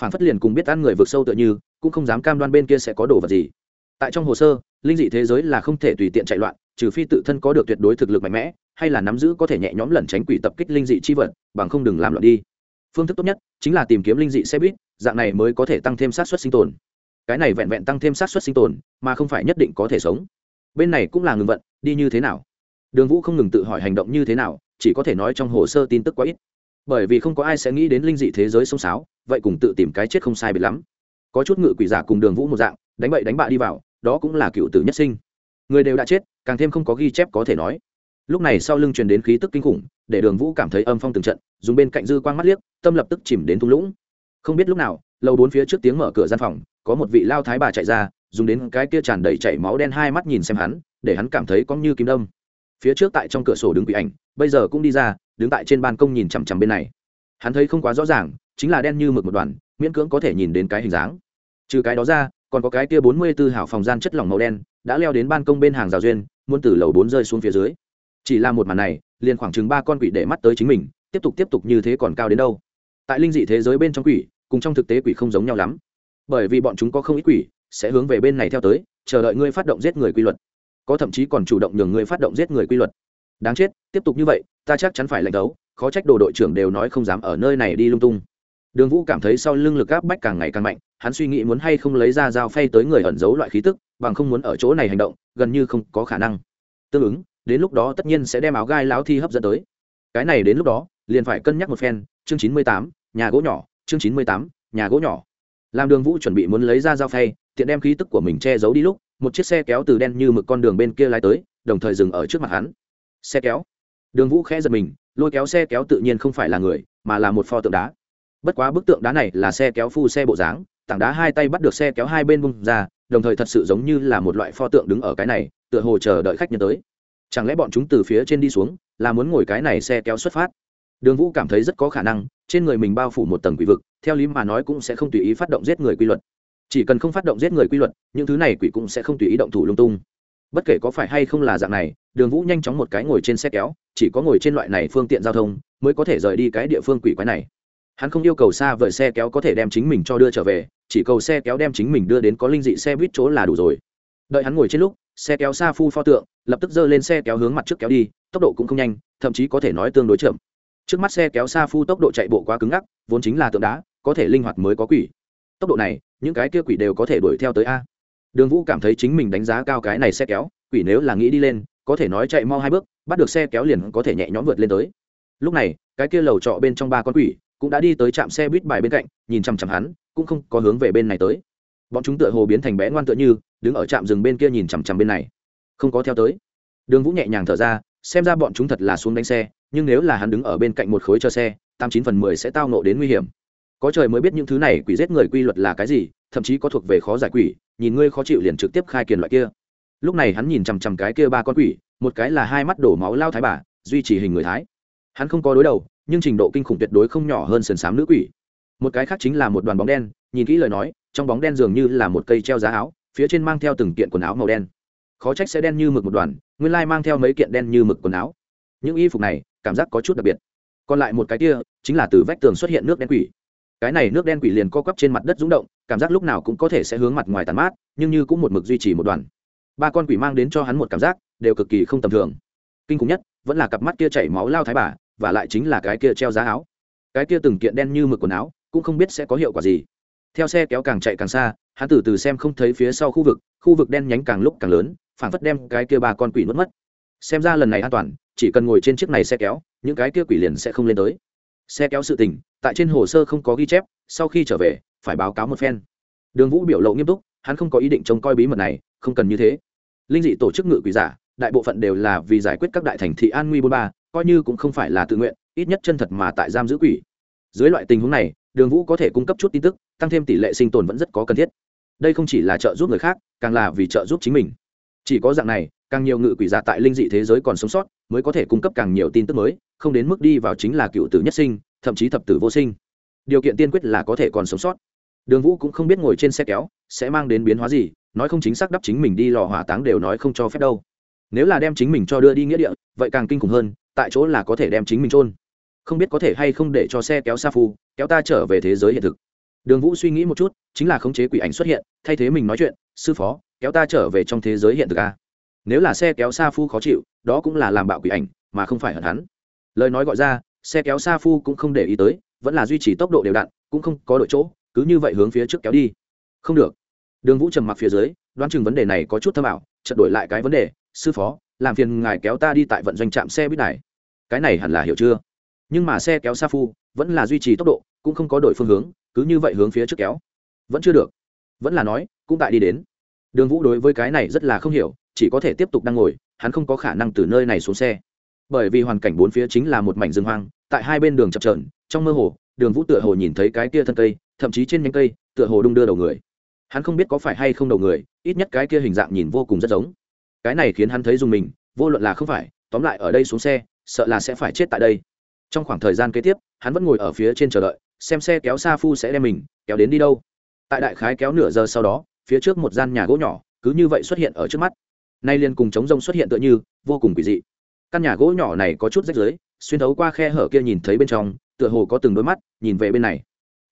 phản phất liền cùng biết ăn người vượt sâu tựa như, cũng không dám cam đoan bên kia sẽ có đồ vật gì. Tại trong hồ sơ, linh dị thế giới là không thể tùy tiện chạy loạn, trừ phi tự thân có được tuyệt đối thực lực mạnh mẽ, hay là nắm giữ có thể nhẹ nhõm lẩn tránh quỷ tập kích linh dị chi vật, bằng không đừng làm loạn đi. Phương thức tốt nhất chính là tìm kiếm linh dị xe buýt, dạng này mới có thể tăng thêm sát xuất sinh tồn. Cái này vẹn vẹn tăng thêm sát xuất sinh tồn, mà không phải nhất định có thể sống. Bên này cũng là ngừng vận, đi như thế nào? Đường vũ không ngừng tự hỏi hành động như thế nào, chỉ có thể nói trong hồ sơ tin tức quá ít bởi vì không có ai sẽ nghĩ đến linh dị thế giới sông sáo, vậy cùng tự tìm cái chết không sai biệt lắm. Có chút ngự quỷ giả cùng đường vũ một dạng, đánh bậy đánh bạ đi vào, đó cũng là cựu tử nhất sinh. Người đều đã chết, càng thêm không có ghi chép có thể nói. Lúc này sau lưng truyền đến khí tức kinh khủng, để đường vũ cảm thấy âm phong từng trận, dùng bên cạnh dư quang mắt liếc, tâm lập tức chìm đến thung lũng. Không biết lúc nào lâu bốn phía trước tiếng mở cửa gian phòng, có một vị lao thái bà chạy ra, dùng đến cái kia tràn đầy chảy máu đen hai mắt nhìn xem hắn, để hắn cảm thấy có như kim đông phía trước tại trong cửa sổ đứng quỷ ảnh, bây giờ cũng đi ra đứng tại trên ban công nhìn chằm chằm bên này. Hắn thấy không quá rõ ràng, chính là đen như mực một đoàn, miễn cưỡng có thể nhìn đến cái hình dáng. Trừ cái đó ra, còn có cái kia bốn mươi b ố hảo phòng gian chất lỏng màu đen, đã leo đến ban công bên hàng rào duyên, muốn từ lầu bốn rơi xuống phía dưới. Chỉ là một màn này, liền khoảng chừng ba con quỷ để mắt tới chính mình, tiếp tục tiếp tục như thế còn cao đến đâu. Tại linh dị thế giới bên trong quỷ, cùng trong thực tế quỷ không giống nhau lắm. Bởi vì bọn chúng có không ít quỷ, sẽ hướng về bên này theo tới, chờ đợi ngươi phát động giết người quy luật. Có thậm chí còn chủ động nhường ngươi phát động giết người quy luật. Đáng chết, tiếp tục như vậy ta chắc chắn phải lệnh đấu khó trách đồ đội trưởng đều nói không dám ở nơi này đi lung tung. Đường vũ cảm thấy sau lưng lực áp bách càng ngày càng mạnh, hắn suy nghĩ muốn hay không lấy ra dao phay tới người ẩn giấu loại khí tức, bằng không muốn ở chỗ này hành động, gần như không có khả năng. Tương ứng, đến lúc đó tất nhiên sẽ đem áo gai lão thi hấp dẫn tới. Cái này đến lúc đó, liền phải cân nhắc một phen, chương chín mươi tám, nhà gỗ nhỏ, chương chín mươi tám, nhà gỗ nhỏ. Làm đường vũ chuẩn bị muốn lấy ra dao phay, tiện đem khí tức của mình che giấu đi lúc, một chiếc xe kéo từ đen như mực con đường bên kia lái tới, đồng thời dừng ở trước mặt hắn. Xe kéo đường vũ khẽ giật mình, lôi kéo xe kéo tự nhiên không phải là người, mà là một pho tượng đá. Bất quá bức tượng đá này là xe kéo phu xe bộ dáng, tảng đá hai tay bắt được xe kéo hai bên bung ra, đồng thời thật sự giống như là một loại pho tượng đứng ở cái này, tựa hồ chờ đợi khách nhân tới. Chẳng lẽ bọn chúng từ phía trên đi xuống, là muốn ngồi cái này xe kéo xuất phát? Đường vũ cảm thấy rất có khả năng, trên người mình bao phủ một tầng quỷ vực, theo lý mà nói cũng sẽ không tùy ý phát động giết người quy luật. Chỉ cần không phát động giết người quy luật, những thứ này quỷ cũng sẽ không tùy ý động thủ lung tung. Bất kể có phải hay không là dạng này, đường vũ nhanh chóng một cái ngồi trên xe kéo chỉ có ngồi trên loại này phương tiện giao thông mới có thể rời đi cái địa phương quỷ quái này. Hắn không yêu cầu xa vời xe kéo có thể đem chính mình cho đưa trở về, chỉ cầu xe kéo đem chính mình đưa đến có linh dị xe buýt chỗ là đủ rồi. Đợi hắn ngồi trên lúc, xe kéo xa phu pho tượng, lập tức giơ lên xe kéo hướng mặt trước kéo đi, tốc độ cũng không nhanh, thậm chí có thể nói tương đối chậm. Trước mắt xe kéo xa phu tốc độ chạy bộ quá cứng ngắc, vốn chính là tượng đá, có thể linh hoạt mới có quỷ. Tốc độ này, những cái kia quỷ đều có thể đuổi theo tới a. Đường vũ cảm thấy chính mình đánh giá cao cái này xe kéo, quỷ nếu là nghĩ đi lên có thể nói chạy mau hai bước, bắt được xe kéo liền có thể nhẹ nhõm vượt lên tới. Lúc này, cái kia lầu trọ bên trong ba con quỷ cũng đã đi tới trạm xe buýt bài bên cạnh, nhìn chằm chằm hắn, cũng không có hướng về bên này tới. Bọn chúng tựa hồ biến thành bé ngoan tựa như, đứng ở trạm rừng bên kia nhìn chằm chằm bên này. Không có theo tới. Đường vũ nhẹ nhàng thở ra, xem ra bọn chúng thật là xuống đánh xe, nhưng nếu là hắn đứng ở bên cạnh một khối chờ xe, tám chín phần mười sẽ tao nộ đến nguy hiểm. Có trời mới biết những thứ này quỷ giết người quy luật là cái gì, thậm chí có thuộc về khó giải quỷ, nhìn ngươi khó chịu liền trực tiếp khai kiền loại kia lúc này hắn nhìn chằm chằm cái kia ba con quỷ, một cái là hai mắt đổ máu lao thái bà, duy trì hình người thái. Hắn không có đối đầu, nhưng trình độ kinh khủng tuyệt đối không nhỏ hơn sườn xám nữ quỷ. Một cái khác chính là một đoàn bóng đen, nhìn kỹ lời nói, trong bóng đen dường như là một cây treo giá áo, phía trên mang theo từng kiện quần áo màu đen. Khó trách sẽ đen như mực một đoàn, nguyên lai mang theo mấy kiện đen như mực quần áo. Những y phục này, cảm giác có chút đặc biệt. Còn lại một cái kia, chính là từ vách tường xuất hiện nước đen quỷ. Cái này nước đen quỷ liền co quắp trên mặt đất rúng động, cảm giác lúc nào cũng có thể sẽ hướng mặt ngoài tàn mát, nhưng như cũng một mực duy trì một đoàn ba con quỷ mang đến cho hắn một cảm giác đều cực kỳ không tầm thường kinh khủng nhất vẫn là cặp mắt kia chảy máu lao thái bà và lại chính là cái kia treo giá áo cái kia từng kiện đen như mực quần áo cũng không biết sẽ có hiệu quả gì theo xe kéo càng chạy càng xa hắn từ từ xem không thấy phía sau khu vực khu vực đen nhánh càng lúc càng lớn phản phất đem cái kia ba con quỷ nuốt mất xem ra lần này an toàn chỉ cần ngồi trên chiếc này xe kéo những cái kia quỷ liền sẽ không lên tới xe kéo sự tình tại trên hồ sơ không có ghi chép sau khi trở về phải báo cáo một phen đường vũ biểu lộ nghiêm túc hắn không có ý định trông coi bí mật này, không cần như thế. Linh dị tổ chức ngự quỷ giả, đại bộ phận đều là vì giải quyết các đại thành thị an nguy bôn ba, coi như cũng không phải là tự nguyện, ít nhất chân thật mà tại giam giữ quỷ. Dưới loại tình huống này, đường vũ có thể cung cấp chút tin tức, tăng thêm tỷ lệ sinh tồn vẫn rất có cần thiết. Đây không chỉ là trợ giúp người khác, càng là vì trợ giúp chính mình. Chỉ có dạng này, càng nhiều ngự quỷ giả tại linh dị thế giới còn sống sót, mới có thể cung cấp càng nhiều tin tức mới, không đến mức đi vào chính là cựu tử nhất sinh, thậm chí thập tử vô sinh. Điều kiện tiên quyết là có thể còn sống sót. Đường vũ cũng không biết ngồi trên xe kéo sẽ mang đến biến hóa gì, nói không chính xác đắp chính mình đi lò hỏa táng đều nói không cho phép đâu. Nếu là đem chính mình cho đưa đi nghĩa địa, vậy càng kinh khủng hơn, tại chỗ là có thể đem chính mình trôn không biết có thể hay không để cho xe kéo sa phu, kéo ta trở về thế giới hiện thực. Đường vũ suy nghĩ một chút, chính là khống chế quỷ ảnh xuất hiện, thay thế mình nói chuyện, sư phó, kéo ta trở về trong thế giới hiện thực a. Nếu là xe kéo sa phu khó chịu, đó cũng là làm bạo quỷ ảnh, mà không phải hận hắn. Lời nói gọi ra, xe kéo sa phu cũng không để ý tới, vẫn là duy trì tốc độ đều đặn, cũng không có đội chỗ, cứ như vậy hướng phía trước kéo đi không được. Đường vũ trầm mặc phía dưới, đoán chừng vấn đề này có chút thâm ảo chật đổi lại cái vấn đề, sư phó, làm phiền ngài kéo ta đi tại vận doanh trạm xe buýt này. Cái này hẳn là hiểu chưa? Nhưng mà xe kéo sa phu vẫn là duy trì tốc độ, cũng không có đổi phương hướng, cứ như vậy hướng phía trước kéo. Vẫn chưa được. Vẫn là nói, cũng tại đi đến. Đường vũ đối với cái này rất là không hiểu, chỉ có thể tiếp tục đang ngồi, hắn không có khả năng từ nơi này xuống xe. Bởi vì hoàn cảnh bốn phía chính là một mảnh rừng hoang, tại hai bên đường chập trờn trong mơ hồ, đường vũ tựa hồ nhìn thấy cái kia thân cây, thậm chí trên nhánh cây, tựa hồ đung đưa đầu người hắn không biết có phải hay không đầu người, ít nhất cái kia hình dạng nhìn vô cùng rất giống. Cái này khiến hắn thấy dùng mình, vô luận là không phải, tóm lại ở đây xuống xe, sợ là sẽ phải chết tại đây. Trong khoảng thời gian kế tiếp, hắn vẫn ngồi ở phía trên chờ đợi, xem xe kéo xa phu sẽ đem mình kéo đến đi đâu. Tại đại khái kéo nửa giờ sau đó, phía trước một gian nhà gỗ nhỏ, cứ như vậy xuất hiện ở trước mắt. Nay liền cùng chống rông xuất hiện tựa như, vô cùng quỷ dị. Căn nhà gỗ nhỏ này có chút rách rưới, xuyên thấu qua khe hở kia nhìn thấy bên trong, tựa hồ có từng đôi mắt, nhìn về bên này.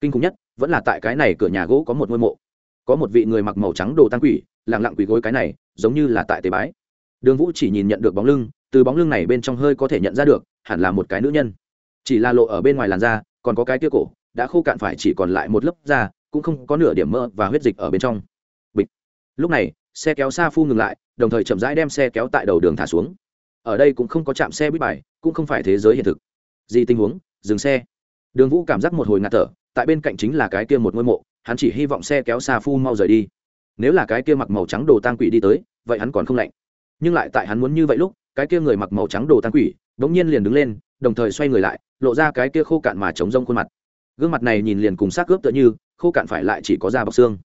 Kinh khủng nhất, vẫn là tại cái này cửa nhà gỗ có một ngôi mộ có một vị người mặc màu trắng đồ tăng quỷ lẳng lặng quỳ gối cái này, giống như là tại tế bái. Đường vũ chỉ nhìn nhận được bóng lưng, từ bóng lưng này bên trong hơi có thể nhận ra được, hẳn là một cái nữ nhân. Chỉ là lộ ở bên ngoài làn da, còn có cái kia cổ, đã khô cạn phải chỉ còn lại một lớp da, cũng không có nửa điểm mỡ và huyết dịch ở bên trong. Bịch. Lúc này, xe kéo xa phu ngừng lại, đồng thời chậm rãi đem xe kéo tại đầu đường thả xuống. Ở đây cũng không có chạm xe bít bài, cũng không phải thế giới hiện thực. Gì tình huống? Dừng xe. Đường vũ cảm giác một hồi ngạt thở, tại bên cạnh chính là cái kia một ngôi mộ hắn chỉ hy vọng xe kéo xa phu mau rời đi. Nếu là cái kia mặc màu trắng đồ tang quỷ đi tới, vậy hắn còn không lạnh. Nhưng lại tại hắn muốn như vậy lúc, cái kia người mặc màu trắng đồ tang quỷ đ ỗ n g nhiên liền đứng lên, đồng thời xoay người lại, lộ ra cái kia khô cạn mà chống rông khuôn mặt. Gương mặt này nhìn liền cùng xác cướp tựa như, khô cạn phải lại chỉ có da bọc xương.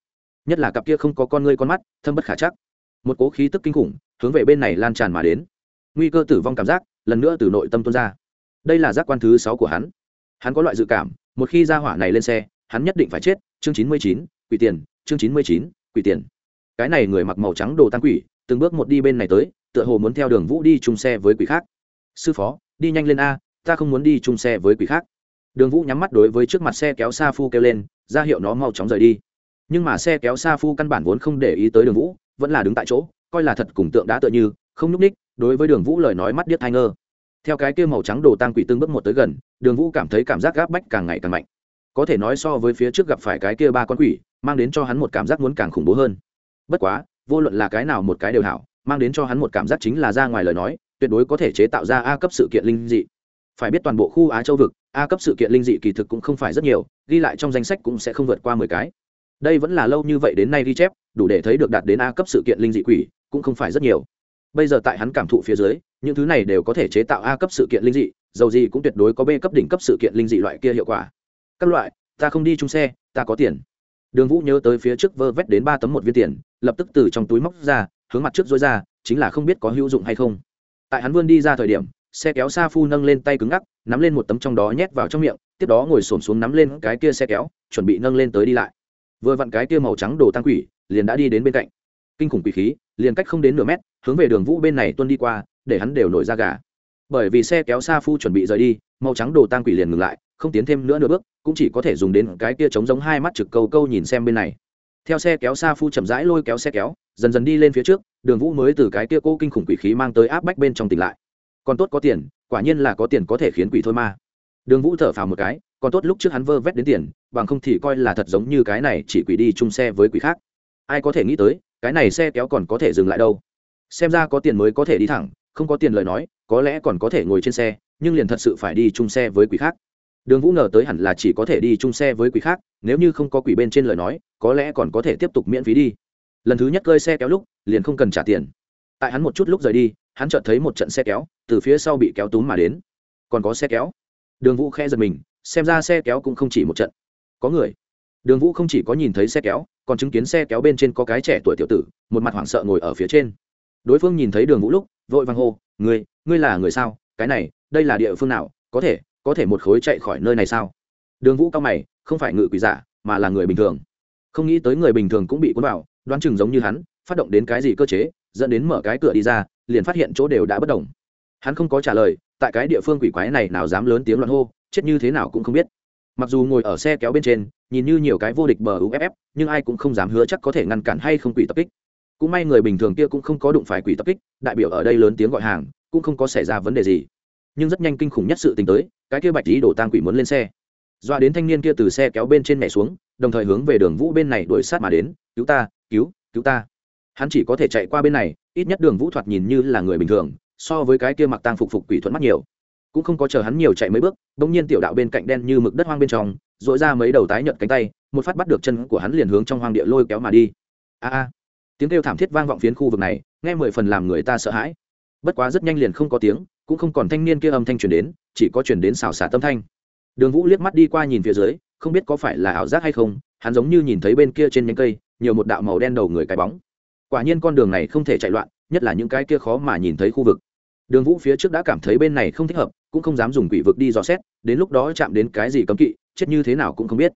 Nhất là cặp kia không có con ngươi con mắt, thâm bất khả chắc. Một cố khí tức kinh khủng hướng về bên này lan tràn mà đến. Nguy cơ tử vong cảm giác lần nữa từ nội tâm tuôn ra. Đây là giác quan thứ sáu của hắn. Hắn có loại dự cảm, một khi ra hỏa này lên xe hắn nhất định phải chết, chương chín mươi chín, quỷ tiền, chương chín mươi chín, quỷ tiền. Cái này người mặc màu trắng đồ tăng quỷ, từng bước một đi bên này tới, tựa hồ muốn theo đường vũ đi chung xe với quỷ khác. Sư phó, đi nhanh lên a, ta không muốn đi chung xe với quỷ khác. Đường vũ nhắm mắt đối với trước mặt xe kéo xa phu kêu lên, ra hiệu nó mau chóng rời đi. Nhưng mà xe kéo xa phu căn bản vốn không để ý tới đường vũ, vẫn là đứng tại chỗ, coi là thật cùng tượng đá tựa như, không nhúc ních, đối với đường vũ lời nói mắt điếc thai ngơ. Theo cái kia màu trắng đồ tăng quỷ tương bước một tới gần, đường vũ cảm thấy cảm giác gáp bách càng ngày càng mạnh có thể nói so với phía trước gặp phải cái kia ba con quỷ, mang đến cho hắn một cảm giác muốn càng khủng bố hơn. Bất quá, vô luận là cái nào một cái đều hảo, mang đến cho hắn một cảm giác chính là ra ngoài lời nói, tuyệt đối có thể chế tạo ra a cấp sự kiện linh dị. Phải biết toàn bộ khu á châu vực, a cấp sự kiện linh dị kỳ thực cũng không phải rất nhiều, ghi lại trong danh sách cũng sẽ không vượt qua mười cái. Đây vẫn là lâu như vậy đến nay ghi chép, đủ để thấy được đạt đến a cấp sự kiện linh dị quỷ cũng không phải rất nhiều. Bây giờ tại hắn cảm thụ phía dưới, những thứ này đều có thể chế tạo a cấp sự kiện linh dị, dầu gì cũng tuyệt đối có b cấp đỉnh cấp sự kiện linh dị loại kia hiệu quả các loại, ta không đi chung xe, ta có tiền. Đường vũ nhớ tới phía trước vơ vét đến ba tấm một viên tiền, lập tức từ trong túi móc ra, hướng mặt trước dối ra, chính là không biết có hữu dụng hay không. Tại hắn vươn đi ra thời điểm, xe kéo sa phu nâng lên tay cứng ngắc, nắm lên một tấm trong đó nhét vào trong miệng, tiếp đó ngồi xổm xuống nắm lên cái kia xe kéo, chuẩn bị nâng lên tới đi lại. Vừa vặn cái kia màu trắng đồ tăng quỷ, liền đã đi đến bên cạnh. Kinh khủng quỷ khí, liền cách không đến nửa mét, hướng về đường vũ bên này tuân đi qua, để hắn đều nổi ra gà. Bởi vì xe kéo xa phu chuẩn bị rời đi, màu trắng đồ tăng quỷ liền ngừng lại không tiến thêm nữa nửa bước, cũng chỉ có thể dùng đến cái kia chống giống hai mắt trực câu câu nhìn xem bên này. Theo xe kéo xa phu chậm rãi lôi kéo xe kéo, dần dần đi lên phía trước, đường vũ mới từ cái kia cô kinh khủng quỷ khí mang tới áp bách bên trong tỉnh lại. Còn tốt có tiền, quả nhiên là có tiền có thể khiến quỷ thôi ma đường vũ thở phào một cái, còn tốt lúc trước hắn vơ vét đến tiền, bằng không thì coi là thật giống như cái này chỉ quỷ đi chung xe với quỷ khác. Ai có thể nghĩ tới, cái này xe kéo còn có thể dừng lại đâu. Xem ra có tiền mới có thể đi thẳng, không có tiền lời nói, có lẽ còn có thể ngồi trên xe, nhưng liền thật sự phải đi chung xe với quỷ khác đường vũ ngờ tới hẳn là chỉ có thể đi chung xe với quỷ khác, nếu như không có quỷ bên trên lời nói, có lẽ còn có thể tiếp tục miễn phí đi. Lần thứ nhất cơi xe kéo lúc, liền không cần trả tiền. Tại hắn một chút lúc rời đi, hắn chợt thấy một trận xe kéo từ phía sau bị kéo túm mà đến. Còn có xe kéo. Đường vũ khe giật mình, xem ra xe kéo cũng không chỉ một trận. Có người. Đường vũ không chỉ có nhìn thấy xe kéo, còn chứng kiến xe kéo bên trên có cái trẻ tuổi tiểu tử, một mặt hoảng sợ ngồi ở phía trên. Đối phương nhìn thấy đường vũ lúc, vội vàng hô, ngươi ngươi là người sao? Cái này, đây là địa phương nào? Có thể có thể một khối chạy khỏi nơi này sao? Đường vũ cao mày, không phải ngự quỷ giả, mà là người bình thường. Không nghĩ tới người bình thường cũng bị cuốn vào, đoán chừng giống như hắn, phát động đến cái gì cơ chế, dẫn đến mở cái cửa đi ra, liền phát hiện chỗ đều đã bất đồng hắn không có trả lời, tại cái địa phương quỷ quái này nào dám lớn tiếng loạn hô, chết như thế nào cũng không biết. Mặc dù ngồi ở xe kéo bên trên, nhìn như nhiều cái vô địch bờ uff nhưng ai cũng không dám hứa chắc có thể ngăn cản hay không quỷ tập kích. Cũng may người bình thường kia cũng không có đụng phải quỷ tập kích, đại biểu ở đây lớn tiếng gọi hàng, cũng không có xảy ra vấn đề gì. Nhưng rất nhanh kinh khủng nhất sự tình tới cái kia bạch lý đổ tang quỷ muốn lên xe. Doa đến thanh niên kia từ xe kéo bên trên nhảy xuống, đồng thời hướng về đường vũ bên này đuổi sát mà đến, cứu ta, cứu cứu ta. Hắn chỉ có thể chạy qua bên này, ít nhất đường vũ thoạt nhìn như là người bình thường, so với cái kia mặc tang phục phục quỷ thuận mắt nhiều. Cũng không có chờ hắn nhiều chạy mấy bước, bỗng nhiên tiểu đạo bên cạnh đen như mực đất hoang bên trong dội ra mấy đầu tái nhợt cánh tay, một phát bắt được chân của hắn liền hướng trong hoang địa lôi kéo mà đi. A a. Tiếng kêu thảm thiết vang vọng phiến khu vực này, nghe mười phần làm người ta sợ hãi. Bất quá rất nhanh liền không có tiếng cũng không còn thanh niên kia âm thanh truyền đến, chỉ có truyền đến xào xả tâm thanh. Đường vũ liếc mắt đi qua nhìn phía dưới, không biết có phải là ảo giác hay không, hắn giống như nhìn thấy bên kia trên nhánh cây, nhiều một đạo màu đen đầu người cái bóng. Quả nhiên con đường này không thể chạy loạn, nhất là những cái kia khó mà nhìn thấy khu vực. Đường vũ phía trước đã cảm thấy bên này không thích hợp, cũng không dám dùng quỷ vực đi dò xét, đến lúc đó chạm đến cái gì cấm kỵ, chết như thế nào cũng không biết.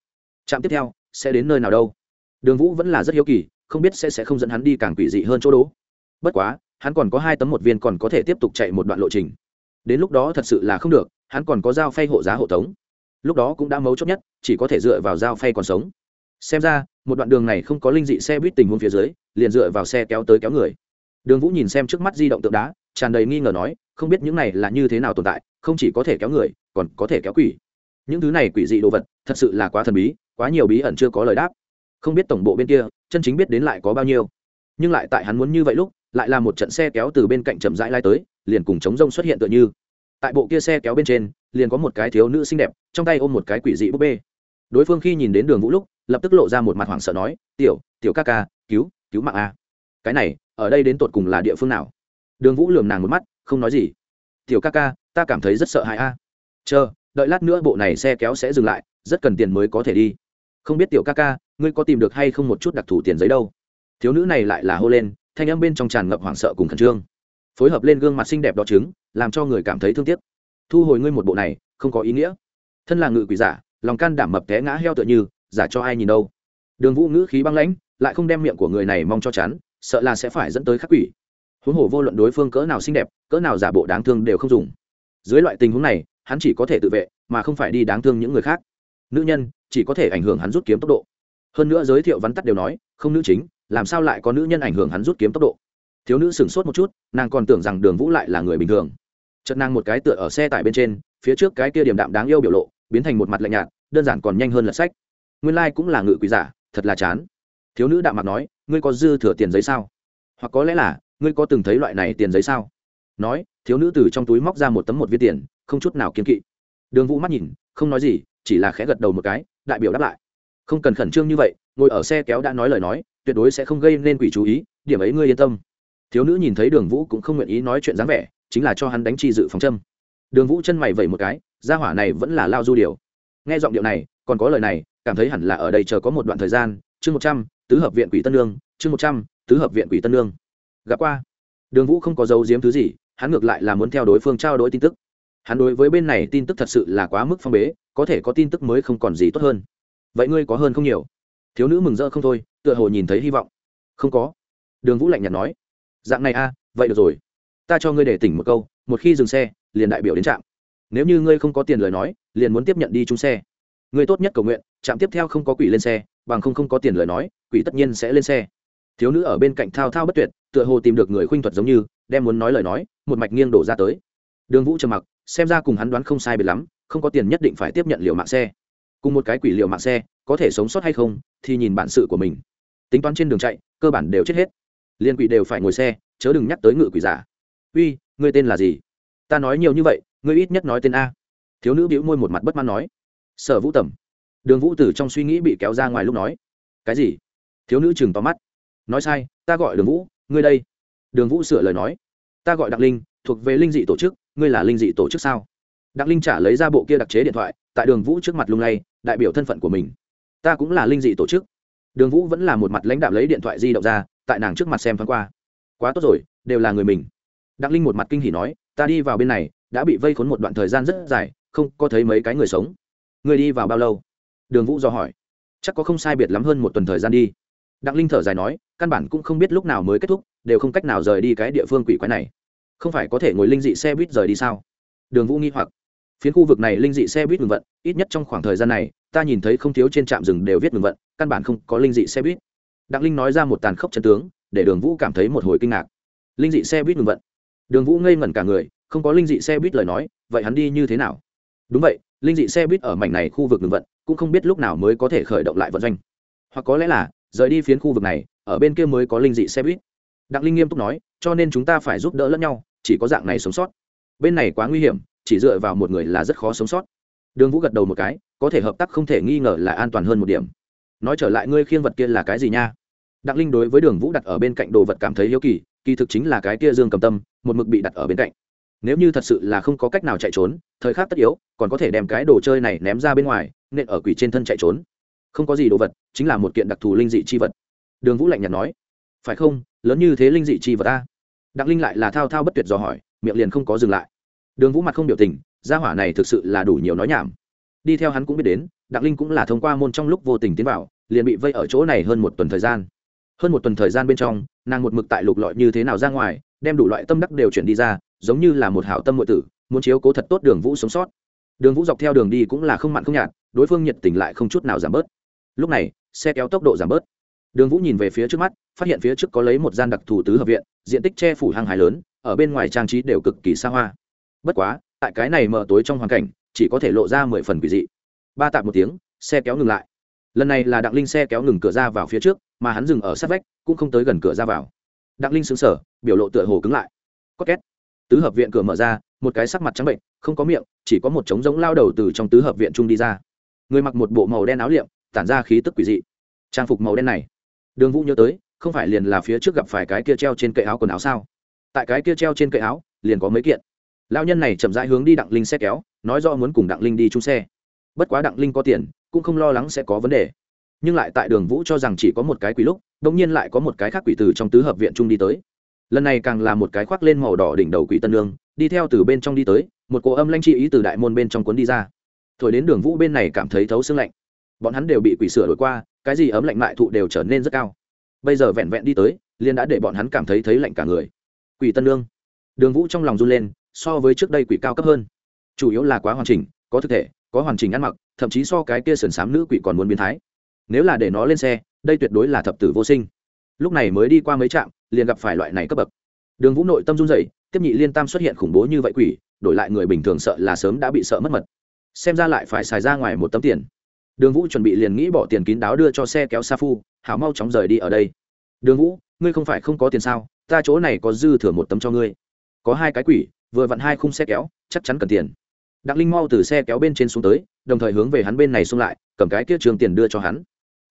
Chạm tiếp theo, sẽ đến nơi nào đâu? Đường vũ vẫn là rất hiếu kỳ, không biết sẽ sẽ không dẫn hắn đi càng quỷ dị hơn chỗ đố. Bất quá hắn còn có hai tấm một viên còn có thể tiếp tục chạy một đoạn lộ trình. Đến lúc đó thật sự là không được, hắn còn có dao phay hộ giá hộ tống. Lúc đó cũng đã mấu chốt nhất, chỉ có thể dựa vào dao phay còn sống. Xem ra, một đoạn đường này không có linh dị xe buýt tình huống phía dưới, liền dựa vào xe kéo tới kéo người. Đường vũ nhìn xem trước mắt di động tượng đá, tràn đầy nghi ngờ nói, không biết những này là như thế nào tồn tại, không chỉ có thể kéo người, còn có thể kéo quỷ. Những thứ này quỷ dị đồ vật, thật sự là quá thần bí, quá nhiều bí ẩn chưa có lời đáp. Không biết tổng bộ bên kia, chân chính biết đến lại có bao nhiêu. Nhưng lại tại hắn muốn như vậy lúc lại là một trận xe kéo từ bên cạnh chậm rãi lai tới, liền cùng chống rông xuất hiện tựa như. Tại bộ kia xe kéo bên trên, liền có một cái thiếu nữ xinh đẹp, trong tay ôm một cái quỷ dị búp bê. Đối phương khi nhìn đến đường vũ lúc, lập tức lộ ra một mặt hoảng sợ nói, tiểu tiểu ca ca, cứu cứu mạng a. Cái này, ở đây đến tột cùng là địa phương nào? Đường vũ lườm nàng một mắt, không nói gì. Tiểu ca ca, ta cảm thấy rất sợ hãi a. Chờ, đợi lát nữa bộ này xe kéo sẽ dừng lại, rất cần tiền mới có thể đi. Không biết tiểu ca ca, ngươi có tìm được hay không một chút đặc thù tiền giấy đâu? Thiếu nữ này lại là hô lên thanh âm bên trong tràn ngập hoảng sợ cùng khẩn trương. Phối hợp lên gương mặt xinh đẹp đỏ trứng, làm cho người cảm thấy thương tiếc. Thu hồi ngươi một bộ này, không có ý nghĩa. Thân là ngự quỷ giả, lòng can đảm mập té ngã heo tựa như, giả cho ai nhìn đâu. Đường vũ ngữ khí băng lãnh, lại không đem miệng của người này mong cho chắn sợ là sẽ phải dẫn tới khắc quỷ. Huống hồ vô luận đối phương cỡ nào xinh đẹp, cỡ nào giả bộ đáng thương đều không dùng. Dưới loại tình huống này, hắn chỉ có thể tự vệ, mà không phải đi đáng thương những người khác. Nữ nhân, chỉ có thể ảnh hưởng hắn rút kiếm tốc độ. Hơn nữa giới thiệu vắn tắt đều nói, không nữ chính làm sao lại có nữ nhân ảnh hưởng hắn rút kiếm tốc độ? Thiếu nữ sửng sốt một chút, nàng còn tưởng rằng đường vũ lại là người bình thường. Chật nàng một cái tựa ở xe tải bên trên, phía trước cái kia điểm đạm đáng yêu biểu lộ, biến thành một mặt lạnh nhạt, đơn giản còn nhanh hơn lật sách. Nguyên lai、like、cũng là ngự quý giả, thật là chán. Thiếu nữ đạm mặt nói, ngươi có dư thừa tiền giấy sao? Hoặc có lẽ là, ngươi có từng thấy loại này tiền giấy sao? Nói, thiếu nữ từ trong túi móc ra một tấm một viên tiền, không chút nào kiên kỵ. Đường vũ mắt nhìn, không nói gì, chỉ là khẽ gật đầu một cái, đại biểu đáp lại. Không cần khẩn trương như vậy, ngồi ở xe kéo đã nói lời nói tuyệt đối sẽ không gây nên quỷ chú ý, điểm ấy ngươi yên tâm. Thiếu nữ nhìn thấy đường vũ cũng không nguyện ý nói chuyện dáng vẻ, chính là cho hắn đánh chi dự phòng châm. Đường vũ chân mày vẩy một cái, gia hỏa này vẫn là lao du điều. Nghe giọng điệu này, còn có lời này, cảm thấy hẳn là ở đây chờ có một đoạn thời gian, chương một trăm, tứ hợp viện quỷ tân lương, chương một trăm, tứ hợp viện quỷ tân lương. Gặp qua. Đường vũ không có dấu giếm thứ gì, hắn ngược lại là muốn theo đối phương trao đổi tin tức. Hắn đối với bên này tin tức thật sự là quá mức phong bế, có thể có tin tức mới không còn gì tốt hơn. Vậy ngươi có hơn không nhiều? Thiếu nữ mừng rỡ không thôi tựa hồ nhìn thấy hy vọng. Không có. Đường vũ lạnh nhạt nói. Dạng này a, vậy được rồi. Ta cho ngươi để tỉnh một câu, một khi dừng xe, liền đại biểu đến trạm. Nếu như ngươi không có tiền lời nói, liền muốn tiếp nhận đi chung xe. Ngươi tốt nhất cầu nguyện, trạm tiếp theo không có quỷ lên xe, bằng không không có tiền lời nói, quỷ tất nhiên sẽ lên xe. Thiếu nữ ở bên cạnh thao thao bất tuyệt, tựa hồ tìm được người khuynh thuật giống như, đem muốn nói lời nói, một mạch nghiêng đổ ra tới. Đường vũ trầm mặc, xem ra cùng hắn đoán không sai biệt lắm, không có tiền nhất định phải tiếp nhận liều mạng xe. Cùng một cái quỷ liều mạng xe, có thể sống sót hay không, thì nhìn bản sự của mình tính toán trên đường chạy, cơ bản đều chết hết. Liên quỷ đều phải ngồi xe, chớ đừng nhắc tới ngự quỷ giả. Uy, ngươi tên là gì? Ta nói nhiều như vậy, ngươi ít nhất nói tên a. Thiếu nữ bĩu môi một mặt bất mãn nói. Sở vũ tầm. Đường vũ tử trong suy nghĩ bị kéo ra ngoài lúc nói. Cái gì? Thiếu nữ chừng to mắt. Nói sai, ta gọi đường vũ, ngươi đây. Đường vũ sửa lời nói. Ta gọi đặng linh, thuộc về linh dị tổ chức, ngươi là linh dị tổ chức sao? Đặng linh trả lấy ra bộ kia đặc chế điện thoại, tại đường vũ trước mặt lung lay, đại biểu thân phận của mình. Ta cũng là linh dị tổ chức đường vũ vẫn là một mặt lãnh đạo lấy điện thoại di động ra, tại nàng trước mặt xem thoáng qua. Quá tốt rồi, đều là người mình. Đặng linh một mặt kinh hỉ nói, ta đi vào bên này, đã bị vây khốn một đoạn thời gian rất dài, không có thấy mấy cái người sống. Người đi vào bao lâu? Đường vũ do hỏi. Chắc có không sai biệt lắm hơn một tuần thời gian đi. Đặng linh thở dài nói, căn bản cũng không biết lúc nào mới kết thúc, đều không cách nào rời đi cái địa phương quỷ quái này. Không phải có thể ngồi linh dị xe buýt rời đi sao? Đường vũ nghi hoặc. Phiến khu vực này linh dị xe buýt ngừng vận, ít nhất trong khoảng thời gian này ta nhìn thấy không thiếu trên trạm rừng đều viết ngừng vận, căn bản không có linh dị xe buýt. Đặng linh nói ra một tàn khốc chân tướng, để đường vũ cảm thấy một hồi kinh ngạc. Linh dị xe buýt ngừng vận. Đường vũ ngây ngẩn cả người, không có linh dị xe buýt lời nói, vậy hắn đi như thế nào? Đúng vậy, linh dị xe buýt ở mảnh này khu vực ngừng vận, cũng không biết lúc nào mới có thể khởi động lại vận doanh. Hoặc có lẽ là, rời đi phiến khu vực này, ở bên kia mới có linh dị xe buýt. Đặng linh nghiêm túc nói, cho nên chúng ta phải giúp đỡ lẫn nhau, chỉ có dạng này sống sót. Bên này quá nguy hiểm, chỉ dựa vào một người là rất khó sống sót. Đường vũ gật đầu một cái có thể hợp tác không thể nghi ngờ là an toàn hơn một điểm. Nói trở lại ngươi khiêng vật kia là cái gì nha? Đặng linh đối với đường vũ đặt ở bên cạnh đồ vật cảm thấy hiếu kỳ kỳ thực chính là cái kia dương cầm tâm, một mực bị đặt ở bên cạnh. Nếu như thật sự là không có cách nào chạy trốn, thời khắc tất yếu, còn có thể đem cái đồ chơi này ném ra bên ngoài, nên ở quỷ trên thân chạy trốn. Không có gì đồ vật, chính là một kiện đặc thù linh dị chi vật. Đường vũ lạnh nhạt nói. Phải không? Lớn như thế linh dị chi vật ta đặng linh lại là thao thao bất tuyệt dò hỏi, miệng liền không có dừng lại. Đường vũ mặt không biểu tình, gia hỏa này thực sự là đủ nhiều nói nhảm đi theo hắn cũng biết đến, đặng linh cũng là thông qua môn trong lúc vô tình tiến vào, liền bị vây ở chỗ này hơn một tuần thời gian. Hơn một tuần thời gian bên trong, nàng một mực tại lục lọi như thế nào ra ngoài, đem đủ loại tâm đắc đều chuyển đi ra, giống như là một hảo tâm ngụy tử, muốn chiếu cố thật tốt đường vũ sống sót. Đường vũ dọc theo đường đi cũng là không mặn không nhạt, đối phương nhiệt tình lại không chút nào giảm bớt. Lúc này, xe kéo tốc độ giảm bớt. Đường vũ nhìn về phía trước mắt, phát hiện phía trước có lấy một gian đặc thù tứ hợp viện, diện tích che phủ hàng hải lớn, ở bên ngoài trang trí đều cực kỳ xa hoa. Bất quá, tại cái này mở tối trong hoàn cảnh chỉ có thể lộ ra mười phần quỷ dị. Ba tạp một tiếng, xe kéo ngừng lại. Lần này là đặng linh xe kéo ngừng cửa ra vào phía trước, mà hắn dừng ở sát vách, cũng không tới gần cửa ra vào. Đặng linh xứng sở biểu lộ tựa hồ cứng lại. Có két. Tứ hợp viện cửa mở ra, một cái sắc mặt trắng bệnh, không có miệng, chỉ có một trống giống lao đầu từ trong tứ hợp viện trung đi ra. Người mặc một bộ màu đen áo liệm, tản ra khí tức quỷ dị. Trang phục màu đen này. Đường vũ nhớ tới, không phải liền là phía trước gặp phải cái kia treo trên cậy áo quần áo sao? Tại cái kia treo trên cậy áo, liền có mấy kiện. Lao nhân này chậm rãi hướng đi đặng linh xe kéo nói do muốn cùng đặng linh đi chung xe. Bất quá đặng linh có tiền, cũng không lo lắng sẽ có vấn đề. Nhưng lại tại đường vũ cho rằng chỉ có một cái quỷ lúc đ ỗ n g nhiên lại có một cái khác quỷ từ trong tứ hợp viện trung đi tới. Lần này càng là một cái khoác lên màu đỏ đỉnh đầu quỷ tân lương đi theo từ bên trong đi tới, một cỗ âm lanh chi ý từ đại môn bên trong cuốn đi ra. Thổi đến đường vũ bên này cảm thấy thấu xương lạnh. Bọn hắn đều bị quỷ sửa đổi qua, cái gì ấm lạnh mại thụ đều trở nên rất cao. Bây giờ vẹn vẹn đi tới liên đã để bọn hắn cảm thấy thấy lạnh cả người. Quỷ tân lương đường vũ trong lòng run lên, so với trước đây quỷ cao cấp hơn chủ yếu là quá hoàn chỉnh, có thực thể, có hoàn chỉnh ăn mặc, thậm chí so cái kia sườn s á m nữ quỷ còn muốn biến thái. Nếu là để nó lên xe, đây tuyệt đối là thập tử vô sinh. Lúc này mới đi qua mấy trạm, liền gặp phải loại này cấp bậc. Đường vũ nội tâm run dày tiếp nhị liên tam xuất hiện khủng bố như vậy quỷ, đổi lại người bình thường sợ là sớm đã bị sợ mất mật. Xem ra lại phải xài ra ngoài một tấm tiền. Đường vũ chuẩn bị liền nghĩ bỏ tiền kín đáo đưa cho xe kéo sa phu, hảo mau chóng rời đi ở đây. Đường vũ, ngươi không phải không có tiền sao? Ta chỗ này có dư thừa một tấm cho ngươi. Có hai cái quỷ, vừa vặn hai khung xe kéo, chắc chắn cần tiền đặng linh mau từ xe kéo bên trên xuống tới, đồng thời hướng về hắn bên này xung lại, cầm cái kia trường tiền đưa cho hắn.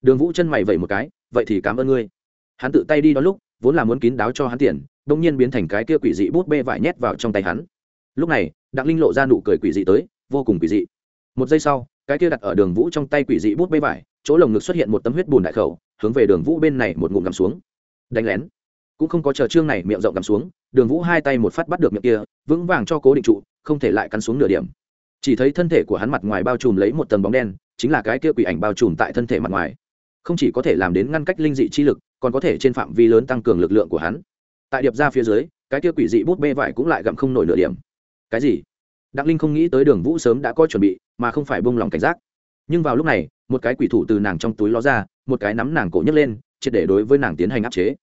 Đường vũ chân mày vẩy một cái, vậy thì cảm ơn ngươi. Hắn tự tay đi đó lúc, vốn là muốn kín đáo cho hắn tiền đông nhiên biến thành cái kia quỷ dị bút bê vải nhét vào trong tay hắn. Lúc này, đặng linh lộ ra nụ cười quỷ dị tới, vô cùng quỷ dị. Một giây sau, cái kia đặt ở đường vũ trong tay quỷ dị bút bê vải, chỗ lồng ngực xuất hiện một tấm huyết bùn đại khẩu, hướng về đường vũ bên này một ngụm gắm xuống. Đánh lén. Cũng không có chờ trương này miệng rộng gắm xuống, đường vũ hai tay một phát bắt được miệng kia, vững vàng cho cố định trụ, không thể lại cắn xuống nửa điểm chỉ thấy thân thể của hắn mặt ngoài bao trùm lấy một tầng bóng đen, chính là cái kia quỷ ảnh bao trùm tại thân thể mặt ngoài. Không chỉ có thể làm đến ngăn cách linh dị chi lực, còn có thể trên phạm vi lớn tăng cường lực lượng của hắn. Tại điệp ra phía dưới, cái kia quỷ dị bút bê vải cũng lại gặm không nổi nửa điểm. Cái gì? Đặng linh không nghĩ tới đường vũ sớm đã có chuẩn bị, mà không phải bông lòng cảnh giác. Nhưng vào lúc này, một cái quỷ thủ từ nàng trong túi ló ra, một cái nắm nàng cổ nhấc lên, triệt để đối với nàng tiến hành áp chế.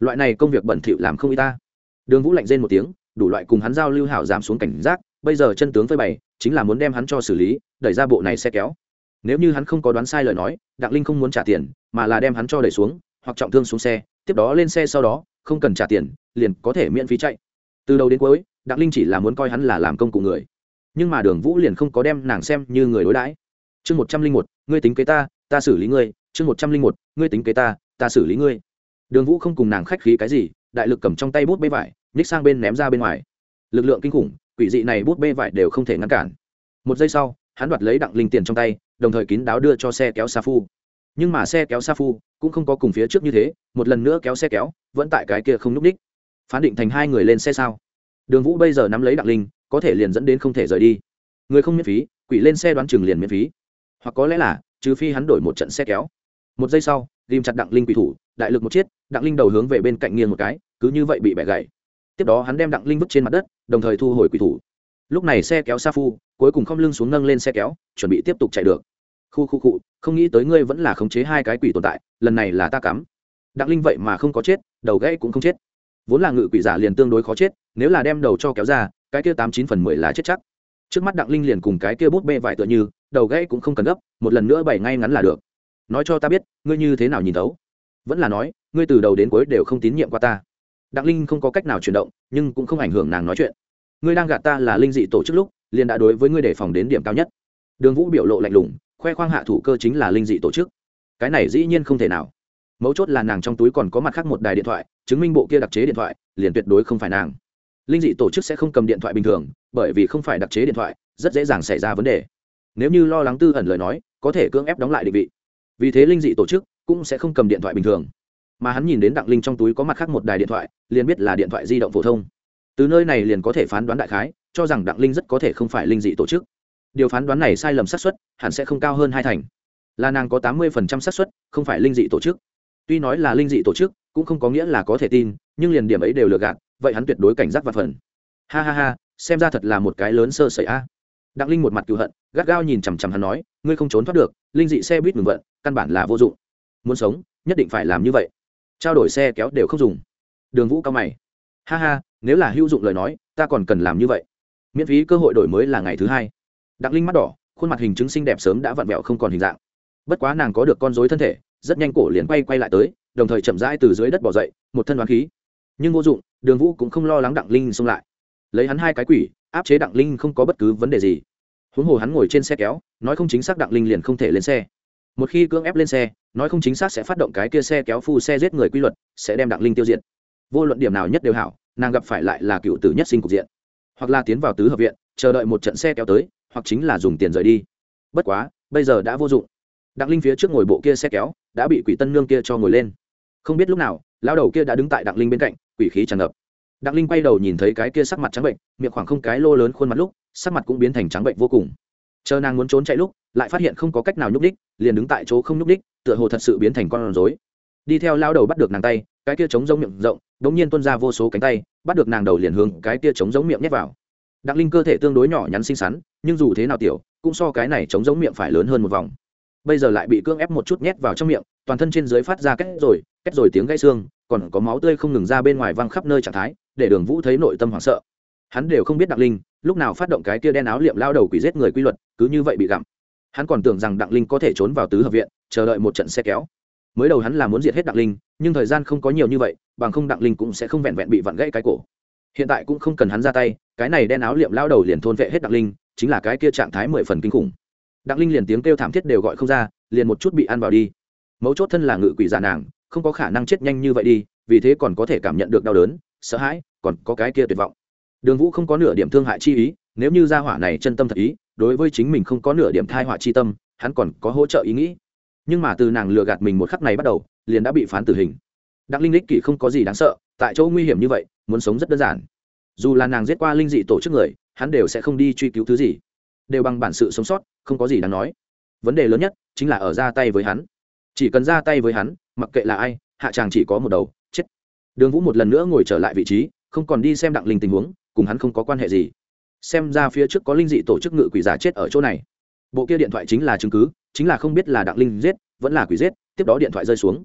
Loại này công việc bẩn thỉu làm không y ta. Đường vũ lạnh rên một tiếng, đủ loại cùng hắn giao lưu hảo giảm xuống cảnh giác, bây giờ chân tướng phơi bày chính là muốn đem hắn cho xử lý, đẩy ra bộ này xe kéo. Nếu như hắn không có đoán sai lời nói, đặng linh không muốn trả tiền, mà là đem hắn cho đẩy xuống, hoặc trọng thương xuống xe, tiếp đó lên xe sau đó, không cần trả tiền, liền có thể miễn phí chạy. Từ đầu đến cuối, đặng linh chỉ là muốn coi hắn là làm công cụ người. Nhưng mà đường vũ liền không có đem nàng xem như người đối đãi. Chương một trăm linh một, ngươi tính kế ta ta xử lý ngươi. Chương một trăm linh một, ngươi tính kế ta ta xử lý ngươi. Đường vũ không cùng nàng khách khí cái gì, đại lực cầm trong tay bút bê vải, nhích sang bên ném ra bên ngoài. Lực lượng kinh khủng quỷ dị này bút bê vải đều không thể ngăn cản. Một giây sau, hắn đoạt lấy đặng linh tiền trong tay, đồng thời kín đáo đưa cho xe kéo sa phu. Nhưng mà xe kéo sa phu cũng không có cùng phía trước như thế, một lần nữa kéo xe kéo, vẫn tại cái kia không n ú c ních phán định thành hai người lên xe sao? Đường vũ bây giờ nắm lấy đặng linh, có thể liền dẫn đến không thể rời đi. Người không miễn phí, quỷ lên xe đoán chừng liền miễn phí. Hoặc có lẽ là, trừ phi hắn đổi một trận xe kéo. Một giây sau, ghim chặt đặng linh quỷ thủ, đại lực một chiết, đặng linh đầu hướng về bên cạnh nghiêng một cái, cứ như vậy bị bẻ gãy. Tiếp đó hắn đem đặng linh vứt trên mặt đất đồng thời thu hồi quỷ thủ. Lúc này xe kéo sa phu, cuối cùng không lưng xuống nâng lên xe kéo, chuẩn bị tiếp tục chạy được. Khu khu cụ không nghĩ tới ngươi vẫn là khống chế hai cái quỷ tồn tại, lần này là ta cắm. Đặng linh vậy mà không có chết, đầu gãy cũng không chết. Vốn là ngự quỷ giả liền tương đối khó chết, nếu là đem đầu cho kéo ra, cái kia tám chín phần mười là chết chắc. Trước mắt đặng linh liền cùng cái kia bút bê vải tựa như, đầu gãy cũng không cần gấp, một lần nữa bày ngay ngắn là được. Nói cho ta biết, ngươi như thế nào nhìn tấu vẫn là nói, ngươi từ đầu đến cuối đều không tín nhiệm qua ta đặng linh không có cách nào chuyển động, nhưng cũng không ảnh hưởng nàng nói chuyện. Ngươi đang gạt ta là linh dị tổ chức lúc, liền đã đối với ngươi đề phòng đến điểm cao nhất. Đường vũ biểu lộ lạnh lùng, khoe khoang hạ thủ cơ chính là linh dị tổ chức. Cái này dĩ nhiên không thể nào. Mấu chốt là nàng trong túi còn có mặt khác một đài điện thoại, chứng minh bộ kia đặc chế điện thoại, liền tuyệt đối không phải nàng. Linh dị tổ chức sẽ không cầm điện thoại bình thường, bởi vì không phải đặc chế điện thoại, rất dễ dàng xảy ra vấn đề. Nếu như lo lắng tư ẩn lời nói, có thể cưỡng ép đóng lại định vị. Vì thế linh dị tổ chức cũng sẽ không cầm điện thoại bình thường mà hắn nhìn đến đặng linh trong túi có mặt khác một đài điện thoại, liền biết là điện thoại di động phổ thông. Từ nơi này liền có thể phán đoán đại khái, cho rằng đặng linh rất có thể không phải linh dị tổ chức. Điều phán đoán này sai lầm xác suất, hẳn sẽ không cao hơn hai thành. Là nàng có tám mươi xác suất, không phải linh dị tổ chức. Tuy nói là linh dị tổ chức, cũng không có nghĩa là có thể tin, nhưng liền điểm ấy đều lừa gạt, vậy hắn tuyệt đối cảnh giác và phần. Ha ha ha, xem ra thật là một cái lớn sơ sẩy a. Đặng linh một mặt cựu hận, gắt gao nhìn chằm chằm hắn nói, ngươi không trốn thoát được, linh dị xe buýt ngừng vận, căn bản là vô dụng. Muốn sống, nhất định phải làm như vậy trao đổi xe kéo đều không dùng. Đường vũ cao mày. Ha ha, nếu là hữu dụng lời nói, ta còn cần làm như vậy. Miễn phí cơ hội đổi mới là ngày thứ hai. Đặng linh mắt đỏ, khuôn mặt hình chứng xinh đẹp sớm đã vặn vẹo không còn hình dạng. Bất quá nàng có được con dối thân thể, rất nhanh cổ liền quay quay lại tới, đồng thời chậm rãi từ dưới đất bỏ dậy, một thân đoán khí. Nhưng vô dụng, đường vũ cũng không lo lắng đặng linh xông lại. Lấy hắn hai cái quỷ, áp chế đặng linh không có bất cứ vấn đề gì. Huống hồ hắn ngồi trên xe kéo, nói không chính xác đặng linh liền không thể lên xe một khi cưỡng ép lên xe, nói không chính xác sẽ phát động cái kia xe kéo phu xe giết người quy luật, sẽ đem đặng linh tiêu diệt. Vô luận điểm nào nhất đều hảo, nàng gặp phải lại là cựu tử nhất sinh cục diện. Hoặc là tiến vào tứ hợp viện, chờ đợi một trận xe kéo tới, hoặc chính là dùng tiền rời đi. Bất quá, bây giờ đã vô dụng. Đặng linh phía trước ngồi bộ kia xe kéo, đã bị quỷ tân nương kia cho ngồi lên. Không biết lúc nào lao đầu kia đã đứng tại đặng linh bên cạnh, quỷ khí tràn ngập. Đặng linh quay đầu nhìn thấy cái kia sắc mặt trắng bệnh, miệng khoảng không cái lô lớn khuôn mặt lúc, sắc mặt cũng biến thành trắng bệnh vô cùng chờ nàng muốn trốn chạy lúc, lại phát hiện không có cách nào nhúc đích liền đứng tại chỗ không nhúc đích tựa hồ thật sự biến thành con rối. Đi theo lao đầu bắt được nàng tay, cái kia chống giống miệng rộng đ ỗ n g nhiên tuân ra vô số cánh tay, bắt được nàng đầu liền hướng cái kia chống giống miệng nhét vào. Đặng linh cơ thể tương đối nhỏ nhắn xinh xắn, nhưng dù thế nào tiểu, cũng so cái này chống giống miệng phải lớn hơn một vòng. Bây giờ lại bị cưỡng ép một chút nhét vào trong miệng, toàn thân trên dưới phát ra kết rồi kết rồi tiếng gãy xương, còn có máu tươi không ngừng ra bên ngoài văng khắp nơi trạng thái, để đường vũ thấy nội tâm hoảng sợ hắn đều không biết đặng linh, lúc nào phát động cái kia đen áo liệm lao đầu quỷ giết người quy luật, cứ như vậy bị gặm. Hắn còn tưởng rằng đặng linh có thể trốn vào tứ hợp viện, chờ đợi một trận xe kéo. Mới đầu hắn là muốn diệt hết đặng linh, nhưng thời gian không có nhiều như vậy, bằng không đặng linh cũng sẽ không vẹn vẹn bị vặn gãy cái cổ. Hiện tại cũng không cần hắn ra tay, cái này đen áo liệm lao đầu liền thôn vệ hết đặng linh, chính là cái kia trạng thái mười phần kinh khủng. Đặng linh liền tiếng kêu thảm thiết đều gọi không ra, liền một chút bị ăn vào đi. Mấu chốt thân là ngự quỷ giả nàng, không có khả năng chết nhanh như vậy đi, vì thế còn có thể cảm nhận được đau đớn, sợ hãi, còn có cái kia tuyệt vọng đường vũ không có nửa điểm thương hại chi ý, nếu như gia hỏa này chân tâm thật ý, đối với chính mình không có nửa điểm thai họa chi tâm, hắn còn có hỗ trợ ý nghĩ. Nhưng mà từ nàng lừa gạt mình một khắc này bắt đầu, liền đã bị phán tử hình. Đặng linh đích kỷ không có gì đáng sợ, tại chỗ nguy hiểm như vậy, muốn sống rất đơn giản. Dù là nàng giết qua linh dị tổ chức người, hắn đều sẽ không đi truy cứu thứ gì. Đều bằng bản sự sống sót, không có gì đáng nói. Vấn đề lớn nhất chính là ở ra tay với hắn. Chỉ cần ra tay với hắn, mặc kệ là ai, hạ tràng chỉ có một đầu, chết. Đường vũ một lần nữa ngồi trở lại vị trí, không còn đi xem đặng linh tình huống cùng hắn không có quan hệ gì. Xem ra phía trước có linh dị tổ chức ngự quỷ giả chết ở chỗ này. Bộ kia điện thoại chính là chứng cứ, chính là không biết là đặng linh giết, vẫn là quỷ giết, tiếp đó điện thoại rơi xuống.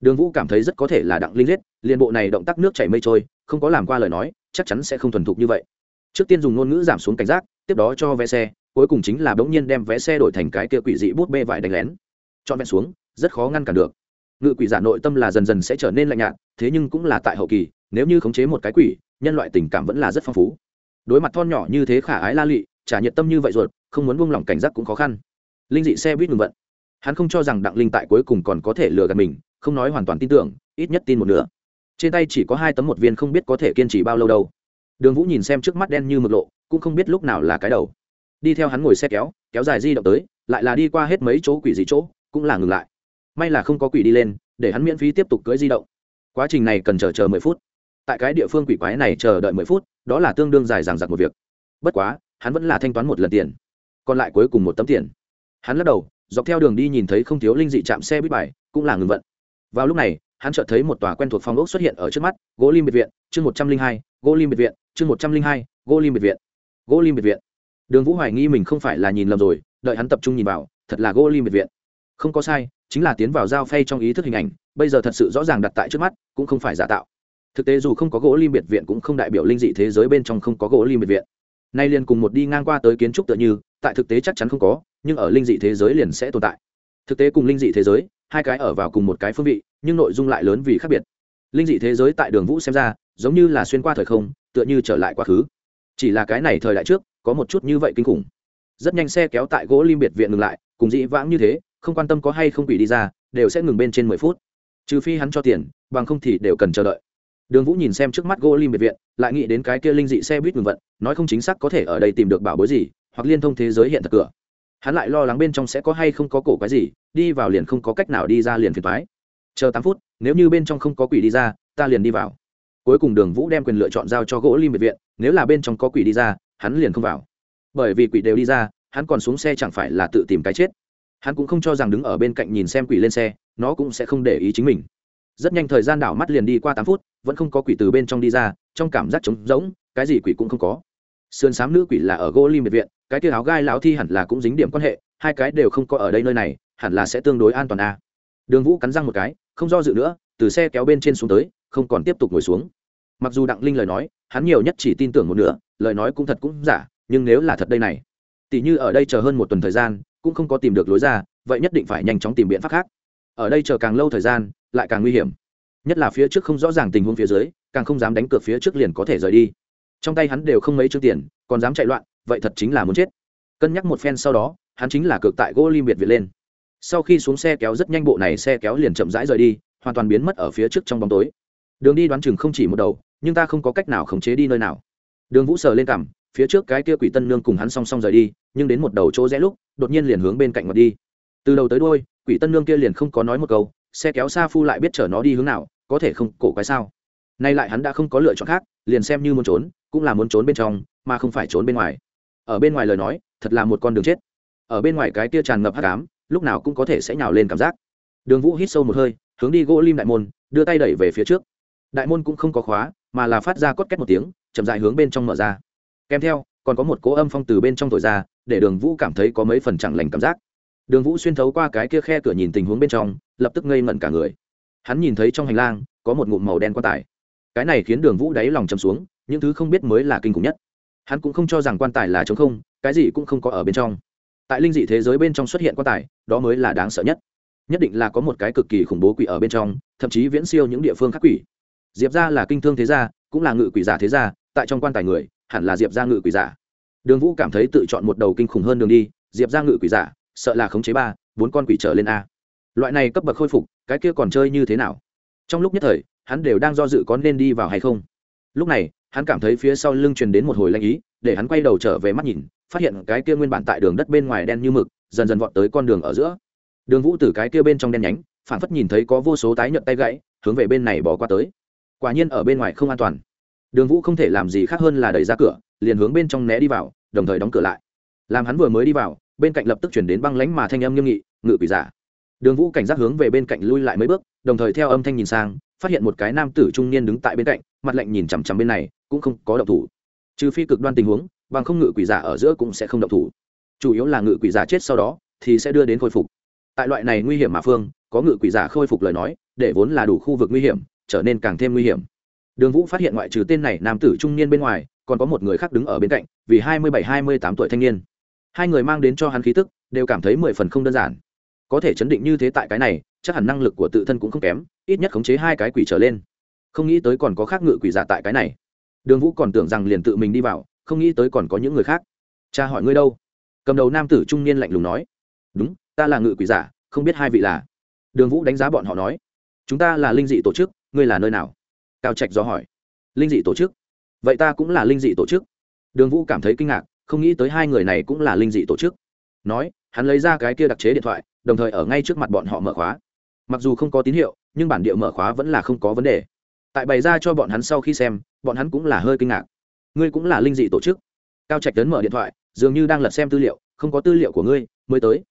Đường vũ cảm thấy rất có thể là đặng linh giết, liền bộ này động tác nước chảy mây trôi, không có làm qua lời nói, chắc chắn sẽ không thuần thục như vậy. Trước tiên dùng ngôn ngữ giảm xuống cảnh giác, tiếp đó cho vé xe, cuối cùng chính là bỗng nhiên đem vé xe đổi thành cái kia quỷ dị bút bê vải đánh lén. Chọn vẹn xuống, rất khó ngăn cản được. Ngự quỷ giả nội tâm là dần dần sẽ trở nên lạnh nhạt, thế nhưng cũng là tại hậu kỳ nếu như khống chế một cái quỷ, nhân loại tình cảm vẫn là rất phong phú. Đối mặt thon nhỏ như thế khả ái la lị trả nhiệt tâm như vậy ruột, không muốn buông lỏng cảnh giác cũng khó khăn. Linh dị xe buýt ngừng vận. Hắn không cho rằng đặng linh tại cuối cùng còn có thể lừa gạt mình, không nói hoàn toàn tin tưởng, ít nhất tin một nửa. Trên tay chỉ có hai tấm một viên không biết có thể kiên trì bao lâu đâu. Đường vũ nhìn xem trước mắt đen như mực lộ, cũng không biết lúc nào là cái đầu. Đi theo hắn ngồi xe kéo kéo dài di động tới, lại là đi qua hết mấy chỗ quỷ dị chỗ, cũng là ngừng lại. May là không có quỷ đi lên, để hắn miễn phí tiếp tục cưỡi di động. Quá trình này cần chờ chờ mười phút tại cái địa phương quỷ quái này chờ đợi mười phút, đó là tương đương dài dằng dặc một việc. Bất quá, hắn vẫn là thanh toán một lần tiền. Còn lại cuối cùng một tấm tiền. Hắn lắc đầu, dọc theo đường đi nhìn thấy không thiếu linh dị chạm xe buýt bài, cũng là ngừng vận. Vào lúc này, hắn chợt thấy một tòa quen thuộc phòng ốc xuất hiện ở trước mắt, gỗ lim biệt viện, chương một trăm linh hai, gỗ lim biệt viện, chương một trăm linh hai, gỗ lim biệt viện. Gỗ lim biệt viện. Đường vũ hoài nghi mình không phải là nhìn lầm rồi, đợi hắn tập trung nhìn vào, thật là gỗ lim biệt viện. Không có sai, chính là tiến vào giao phay trong ý thức hình ảnh, bây giờ thật sự rõ ràng đặt tại trước mắt, cũng không phải giả tạo thực tế dù không có gỗ lim biệt viện cũng không đại biểu linh dị thế giới bên trong không có gỗ lim biệt viện. Nay liền cùng một đi ngang qua tới kiến trúc tựa như, tại thực tế chắc chắn không có, nhưng ở linh dị thế giới liền sẽ tồn tại. Thực tế cùng linh dị thế giới, hai cái ở vào cùng một cái phương vị, nhưng nội dung lại lớn vì khác biệt. Linh dị thế giới tại đường vũ xem ra, giống như là xuyên qua thời không, tựa như trở lại quá khứ. Chỉ là cái này thời đại trước, có một chút như vậy kinh khủng. Rất nhanh xe kéo tại gỗ lim biệt viện ngừng lại, cùng dĩ vãng như thế, không quan tâm có hay không quỷ đi ra, đều sẽ ngừng bên trên mười phút. Trừ phi hắn cho tiền, bằng không thì đều cần chờ đợi đường vũ nhìn xem trước mắt gỗ lim biệt viện, lại nghĩ đến cái kia linh dị xe buýt ngừng vận, nói không chính xác có thể ở đây tìm được bảo bối gì, hoặc liên thông thế giới hiện thật cửa. Hắn lại lo lắng bên trong sẽ có hay không có cổ cái gì, đi vào liền không có cách nào đi ra liền phiền thoái chờ tám phút, nếu như bên trong không có quỷ đi ra, ta liền đi vào. Cuối cùng đường vũ đem quyền lựa chọn giao cho gỗ lim biệt viện, nếu là bên trong có quỷ đi ra, hắn liền không vào. Bởi vì quỷ đều đi ra, hắn còn xuống xe chẳng phải là tự tìm cái chết. Hắn cũng không cho rằng đứng ở bên cạnh nhìn xem quỷ lên xe, nó cũng sẽ không để ý chính mình rất nhanh thời gian đảo mắt liền đi qua tám phút, vẫn không có quỷ từ bên trong đi ra, trong cảm giác trống rỗng, cái gì quỷ cũng không có. Sườn xám nữ quỷ là ở gỗ lim biệt viện, cái kia áo gai lão thi hẳn là cũng dính điểm quan hệ, hai cái đều không có ở đây nơi này, hẳn là sẽ tương đối an toàn a à. đường vũ cắn răng một cái, không do dự nữa, từ xe kéo bên trên xuống tới, không còn tiếp tục ngồi xuống. Mặc dù đặng linh lời nói, hắn nhiều nhất chỉ tin tưởng một nửa, lời nói cũng thật cũng giả, nhưng nếu là thật đây này tỷ như ở đây chờ hơn một tuần thời gian, cũng không có tìm được lối ra, vậy nhất định phải nhanh chóng tìm biện pháp khác. Ở đây chờ càng lâu thời gian lại càng nguy hiểm. Nhất là phía trước không rõ ràng tình huống phía dưới, càng không dám đánh cược phía trước liền có thể rời đi. Trong tay hắn đều không mấy chương tiền, còn dám chạy loạn, vậy thật chính là muốn chết. Cân nhắc một phen sau đó, hắn chính là cược tại gỗ lim biệt việt lên. Sau khi xuống xe kéo rất nhanh bộ này xe kéo liền chậm rãi rời đi, hoàn toàn biến mất ở phía trước trong bóng tối. Đường đi đoán chừng không chỉ một đầu, nhưng ta không có cách nào khống chế đi nơi nào. Đường vũ sờ lên cằm, phía trước cái kia quỷ tân nương cùng hắn song song rời đi, nhưng đến một đầu chỗ rẽ lúc, đột nhiên liền hướng bên cạnh mặt đi. Từ đầu tới đôi quỷ tân nương kia liền không có nói một câu xe kéo xa phu lại biết chở nó đi hướng nào, có thể không, cổ quái sao? Nay lại hắn đã không có lựa chọn khác, liền xem như muốn trốn, cũng là muốn trốn bên trong, mà không phải trốn bên ngoài. Ở bên ngoài lời nói, thật là một con đường chết. Ở bên ngoài cái kia tràn ngập hát cám lúc nào cũng có thể sẽ nhào lên cảm giác. Đường vũ hít sâu một hơi, hướng đi gỗ lim đại môn, đưa tay đẩy về phía trước. Đại môn cũng không có khóa, mà là phát ra cốt két một tiếng, chậm dại hướng bên trong mở ra. Kèm theo, còn có một cỗ âm phong từ bên trong thổi ra, để đường vũ cảm thấy có mấy phần chẳng lành cảm giác. Đường vũ xuyên thấu qua cái kia khe cửa nhìn tình huống bên trong lập tức ngây ngẩn cả người. Hắn nhìn thấy trong hành lang có một ngụm màu đen quan tài. Cái này khiến đường vũ đáy lòng chầm xuống, những thứ không biết mới là kinh khủng nhất. Hắn cũng không cho rằng quan tài là trống không, cái gì cũng không có ở bên trong. Tại linh dị thế giới bên trong xuất hiện quan tài, đó mới là đáng sợ nhất. Nhất định là có một cái cực kỳ khủng bố quỷ ở bên trong, thậm chí viễn siêu những địa phương khác quỷ. Diệp ra là kinh thương thế gia, cũng là ngự quỷ giả thế gia, tại trong quan tài người, hẳn là diệp ra ngự quỷ giả. Đường vũ cảm thấy tự chọn một đầu kinh khủng hơn đường đi, diệp ra ngự quỷ giả, sợ là khống chế ba, bốn con quỷ trở lên a loại này cấp bậc khôi phục, cái kia còn chơi như thế nào? Trong lúc nhất thời, hắn đều đang do dự có nên đi vào hay không. Lúc này, hắn cảm thấy phía sau lưng truyền đến một hồi lanh ý, để hắn quay đầu trở về mắt nhìn, phát hiện cái kia nguyên bản tại đường đất bên ngoài đen như mực, dần dần vọt tới con đường ở giữa. Đường vũ từ cái kia bên trong đen nhánh phản phất nhìn thấy có vô số tái nhợt tay gãy, hướng về bên này bỏ qua tới. Quả nhiên ở bên ngoài không an toàn. Đường vũ không thể làm gì khác hơn là đẩy ra cửa, liền hướng bên trong né đi vào, đồng thời đóng cửa lại. Làm hắn vừa mới đi vào, bên cạnh lập tức chuyển đến băng lánh mà thanh âm nghiêm nghị, ngự quỷ giả đường vũ cảnh giác hướng về bên cạnh lui lại mấy bước, đồng thời theo âm thanh nhìn sang, phát hiện một cái nam tử trung niên đứng tại bên cạnh, mặt lạnh nhìn chằm chằm bên này, cũng không có động thủ. Trừ phi cực đoan tình huống, bằng không ngự quỷ giả ở giữa cũng sẽ không động thủ. Chủ yếu là ngự quỷ giả chết sau đó, thì sẽ đưa đến khôi phục. Tại loại này nguy hiểm mà phương, có ngự quỷ giả khôi phục lời nói, để vốn là đủ khu vực nguy hiểm, trở nên càng thêm nguy hiểm. Đường vũ phát hiện ngoại trừ tên này nam tử trung niên bên ngoài, còn có một người khác đứng ở bên cạnh, vì hai mươi bảy, hai mươi tám tuổi thanh niên. Hai người mang đến cho hắn khí tức, đều cảm thấy mười phần không đơn giản có thể chấn định như thế tại cái này, chắc hẳn năng lực của tự thân cũng không kém, ít nhất khống chế hai cái quỷ trở lên. Không nghĩ tới còn có khác ngự quỷ giả tại cái này. Đường vũ còn tưởng rằng liền tự mình đi vào, không nghĩ tới còn có những người khác. Cha hỏi ngươi đâu? Cầm đầu nam tử trung niên lạnh lùng nói. Đúng, ta là ngự quỷ giả, không biết hai vị là. Đường vũ đánh giá bọn họ nói. Chúng ta là linh dị tổ chức, ngươi là nơi nào? Cao trạch do hỏi. Linh dị tổ chức. Vậy ta cũng là linh dị tổ chức. Đường vũ cảm thấy kinh ngạc, không nghĩ tới hai người này cũng là linh dị tổ chức. Nói hắn lấy ra cái kia đặc chế điện thoại, đồng thời ở ngay trước mặt bọn họ mở khóa. Mặc dù không có tín hiệu, nhưng bản địa mở khóa vẫn là không có vấn đề. Tại bày ra cho bọn hắn sau khi xem, bọn hắn cũng là hơi kinh ngạc. Ngươi cũng là linh dị tổ chức. Cao trạch tấn mở điện thoại, dường như đang lật xem tư liệu, không có tư liệu của ngươi, mới tới.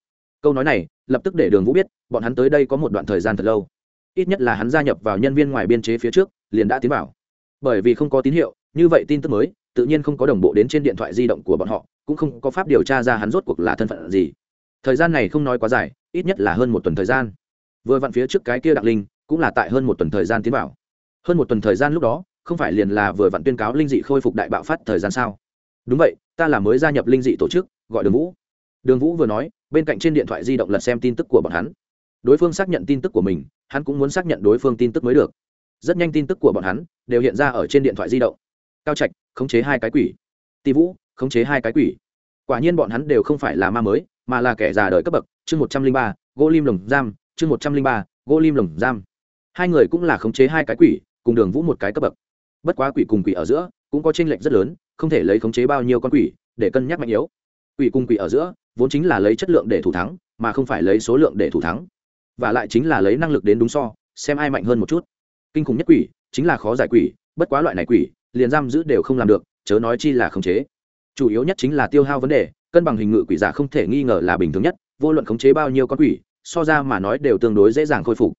Câu nói này, lập tức để đường vũ biết, bọn hắn tới đây có một đoạn thời gian thật lâu. Ít nhất là hắn gia nhập vào nhân viên ngoài biên chế phía trước, liền đã tiến vào. Bởi vì không có tín hiệu, như vậy tin tức mới, tự nhiên không có đồng bộ đến trên điện thoại di động của bọn họ, cũng không có pháp điều tra ra hắn rốt cuộc là thân phận gì thời gian này không nói quá dài, ít nhất là hơn một tuần thời gian. Vừa vặn phía trước cái kia đặng linh, cũng là tại hơn một tuần thời gian tiến vào. Hơn một tuần thời gian lúc đó, không phải liền là vừa vặn tuyên cáo linh dị khôi phục đại bạo phát thời gian sao? Đúng vậy, ta là mới gia nhập linh dị tổ chức, gọi đường vũ. Đường vũ vừa nói, bên cạnh trên điện thoại di động lật xem tin tức của bọn hắn. Đối phương xác nhận tin tức của mình, hắn cũng muốn xác nhận đối phương tin tức mới được. Rất nhanh tin tức của bọn hắn đều hiện ra ở trên điện thoại di động. Cao trạch, khống chế hai cái quỷ. Tỷ vũ, khống chế hai cái quỷ. Quả nhiên bọn hắn đều không phải là ma mới mà là kẻ già đời cấp bậc, chương một trăm linh ba, gỗ lim lồng giam, chương một trăm linh ba, gỗ lim lồng giam. Hai người cũng là khống chế hai cái quỷ, cùng đường vũ một cái cấp bậc. Bất quá quỷ cùng quỷ ở giữa cũng có tranh lệch rất lớn, không thể lấy khống chế bao nhiêu con quỷ để cân nhắc mạnh yếu. Quỷ cùng quỷ ở giữa vốn chính là lấy chất lượng để thủ thắng, mà không phải lấy số lượng để thủ thắng. Và lại chính là lấy năng lực đến đúng so, xem ai mạnh hơn một chút. Kinh khủng nhất quỷ chính là khó giải quỷ, bất quá loại này quỷ, liền giam giữ đều không làm được, chớ nói chi là khống chế. Chủ yếu nhất chính là tiêu hao vấn đề cân bằng hình ngự quỷ giả không thể nghi ngờ là bình thường nhất, vô luận khống chế bao nhiêu con quỷ, so ra mà nói đều tương đối dễ dàng khôi phục.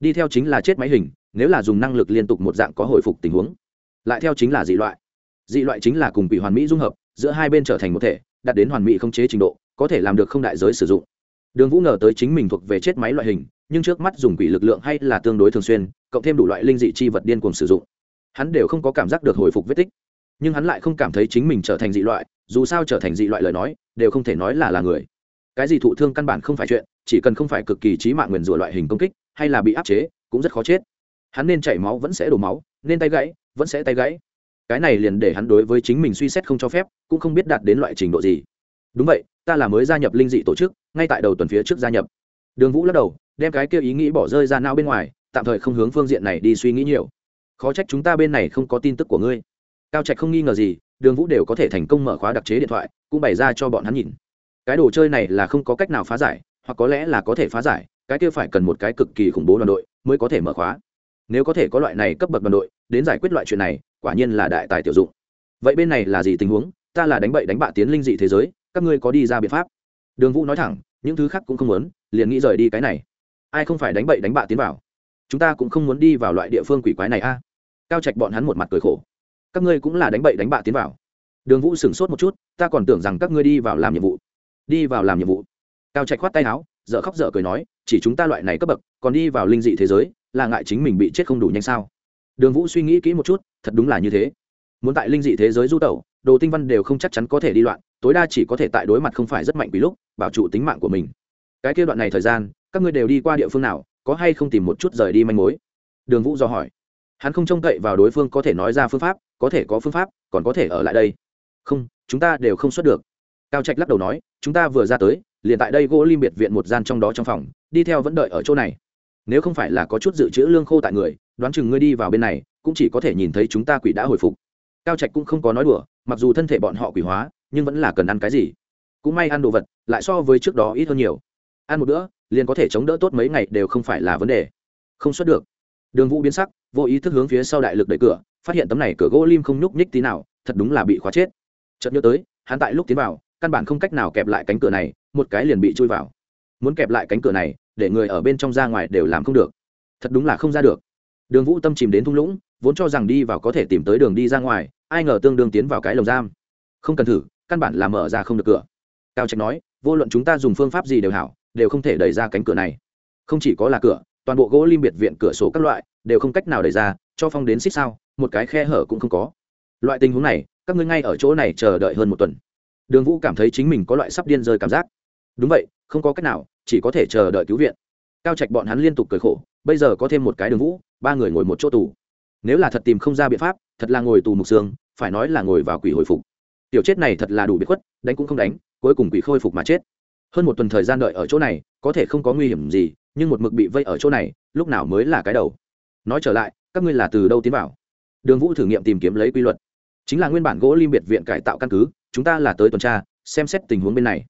Đi theo chính là chết máy hình, nếu là dùng năng lực liên tục một dạng có hồi phục tình huống. Lại theo chính là dị loại. Dị loại chính là cùng quỷ hoàn mỹ dung hợp, giữa hai bên trở thành một thể, đạt đến hoàn mỹ khống chế trình độ, có thể làm được không đại giới sử dụng. Đường vũ ngờ tới chính mình thuộc về chết máy loại hình, nhưng trước mắt dùng quỷ lực lượng hay là tương đối thường xuyên, cộng thêm đủ loại linh dị chi vật điên cuồng sử dụng. Hắn đều không có cảm giác được hồi phục vết tích. Nhưng hắn lại không cảm thấy chính mình trở thành dị loại dù sao trở thành dị loại lời nói, đều không thể nói là là người. Cái gì thụ thương căn bản không phải chuyện, chỉ cần không phải cực kỳ trí mạng nguyền rủa loại hình công kích, hay là bị áp chế, cũng rất khó chết. Hắn nên chảy máu vẫn sẽ đổ máu, nên tay gãy, vẫn sẽ tay gãy. Cái này liền để hắn đối với chính mình suy xét không cho phép, cũng không biết đạt đến loại trình độ gì. Đúng vậy, ta là mới gia nhập linh dị tổ chức, ngay tại đầu tuần phía trước gia nhập. Đường vũ lắc đầu, đem cái kia ý nghĩ bỏ rơi ra não bên ngoài, tạm thời không hướng phương diện này đi suy nghĩ nhiều. Khó trách chúng ta bên này không có tin tức của ngươi. Cao trạch không nghi ngờ gì đường vũ đều có thể thành công mở khóa đặc chế điện thoại, cũng bày ra cho bọn hắn nhìn. Cái đồ chơi này là không có cách nào phá giải, hoặc có lẽ là có thể phá giải, cái kia phải cần một cái cực kỳ khủng bố đoàn đội mới có thể mở khóa. Nếu có thể có loại này cấp bậc đoàn đội, đến giải quyết loại chuyện này, quả nhiên là đại tài tiểu dụng. Vậy bên này là gì tình huống? Ta là đánh bậy đánh bạ tiến linh dị thế giới, các ngươi có đi ra biện pháp? Đường vũ nói thẳng, những thứ khác cũng không muốn, liền nghĩ rời đi cái này. Ai không phải đánh bậy đánh bạ tiến vào? Chúng ta cũng không muốn đi vào loại địa phương quỷ quái này a. Cao trạch bọn hắn một mặt cười khổ các ngươi cũng là đánh bậy đánh bạ tiến vào. Đường vũ sửng sốt một chút, ta còn tưởng rằng các ngươi đi vào làm nhiệm vụ. Đi vào làm nhiệm vụ. Cao trạch khoát tay áo dợ khóc dợ cười nói, chỉ chúng ta loại này cấp bậc, còn đi vào linh dị thế giới, là ngại chính mình bị chết không đủ nhanh sao? Đường vũ suy nghĩ kỹ một chút, thật đúng là như thế. Muốn tại linh dị thế giới du tẩu, đồ tinh văn đều không chắc chắn có thể đi loạn, tối đa chỉ có thể tại đối mặt không phải rất mạnh vì lúc, bảo trụ tính mạng của mình. Cái kia đoạn này thời gian, các ngươi đều đi qua địa phương nào, có hay không tìm một chút rời đi manh mối? Đường vũ do hỏi. Hắn không trông cậy vào đối phương có thể nói ra phương pháp có thể có phương pháp, còn có thể ở lại đây. Không, chúng ta đều không xuất được. Cao trạch lắc đầu nói, chúng ta vừa ra tới, liền tại đây gỗ lim biệt viện một gian trong đó trong phòng, đi theo vẫn đợi ở chỗ này. Nếu không phải là có chút dự trữ lương khô tại người, đoán chừng ngươi đi vào bên này, cũng chỉ có thể nhìn thấy chúng ta quỷ đã hồi phục. Cao trạch cũng không có nói đùa, mặc dù thân thể bọn họ quỷ hóa, nhưng vẫn là cần ăn cái gì. Cũng may ăn đồ vật, lại so với trước đó ít hơn nhiều. Ăn một bữa, liền có thể chống đỡ tốt mấy ngày đều không phải là vấn đề. Không xuất được. Đường vũ biến sắc, vô ý thức hướng phía sau đại lực đẩy cửa phát hiện tấm này cửa gỗ lim không nhúc nhích tí nào, thật đúng là bị khóa chết. Chợt nhớ tới, hắn tại lúc tiến vào, căn bản không cách nào kẹp lại cánh cửa này, một cái liền bị chui vào. Muốn kẹp lại cánh cửa này, để người ở bên trong ra ngoài đều làm không được. Thật đúng là không ra được. Đường vũ tâm chìm đến thung lũng, vốn cho rằng đi vào có thể tìm tới đường đi ra ngoài, ai ngờ tương đương tiến vào cái lồng giam. Không cần thử, căn bản là mở ra không được cửa. Cao trạch nói, vô luận chúng ta dùng phương pháp gì đều hảo, đều không thể đẩy ra cánh cửa này. Không chỉ có là cửa toàn bộ gỗ lim biệt viện cửa sổ các loại đều không cách nào đẩy ra, cho phong đến xích sao, một cái khe hở cũng không có. Loại tình huống này, các ngươi ngay ở chỗ này chờ đợi hơn một tuần. Đường vũ cảm thấy chính mình có loại sắp điên rơi cảm giác. Đúng vậy, không có cách nào, chỉ có thể chờ đợi cứu viện. Cao trạch bọn hắn liên tục cười khổ, bây giờ có thêm một cái đường vũ, ba người ngồi một chỗ tù. Nếu là thật tìm không ra biện pháp, thật là ngồi tù mục xương, phải nói là ngồi vào quỷ hồi phục. Tiểu chết này thật là đủ biệt khuất, đánh cũng không đánh, cuối cùng quỷ khôi phục mà chết. Hơn một tuần thời gian đợi ở chỗ này, có thể không có nguy hiểm gì nhưng một mực bị vây ở chỗ này, lúc nào mới là cái đầu? Nói trở lại, các ngươi là từ đâu tiến vào? Đường vũ thử nghiệm tìm kiếm lấy quy luật. Chính là nguyên bản gỗ lim biệt viện cải tạo căn cứ, chúng ta là tới tuần tra, xem xét tình huống bên này.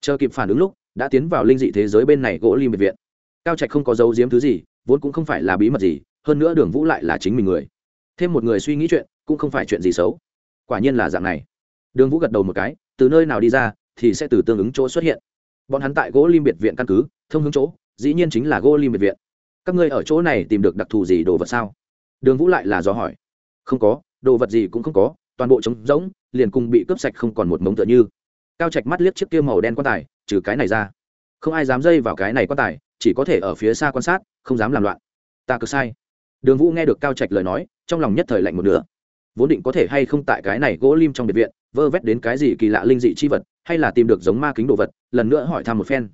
Chờ kịp phản ứng lúc, đã tiến vào linh dị thế giới bên này gỗ lim biệt viện. Cao trạch không có dấu giếm thứ gì, vốn cũng không phải là bí mật gì, hơn nữa đường vũ lại là chính mình người. Thêm một người suy nghĩ chuyện, cũng không phải chuyện gì xấu. Quả nhiên là dạng này. Đường vũ gật đầu một cái, từ nơi nào đi ra, thì sẽ từ tương ứng chỗ xuất hiện. Bọn hắn tại gỗ lim biệt viện căn cứ, thông hướng chỗ dĩ nhiên chính là gỗ lim biệt viện. Các ngươi ở chỗ này tìm được đặc thù gì đồ vật sao? Đường vũ lại là do hỏi. Không có, đồ vật gì cũng không có, toàn bộ trống rỗng, liền cùng bị cướp sạch không còn một mống tựa như. Cao trạch mắt liếc chiếc kia màu đen quan tài, trừ cái này ra. Không ai dám dây vào cái này quan tài, chỉ có thể ở phía xa quan sát, không dám làm loạn. Ta cực sai. Đường vũ nghe được cao trạch lời nói, trong lòng nhất thời lạnh một nửa. Vốn định có thể hay không tại cái này gỗ lim trong biệt viện, vơ vét đến cái gì kỳ lạ linh dị chi vật, hay là tìm được giống ma kính đồ vật, lần nữa hỏi thăm một phen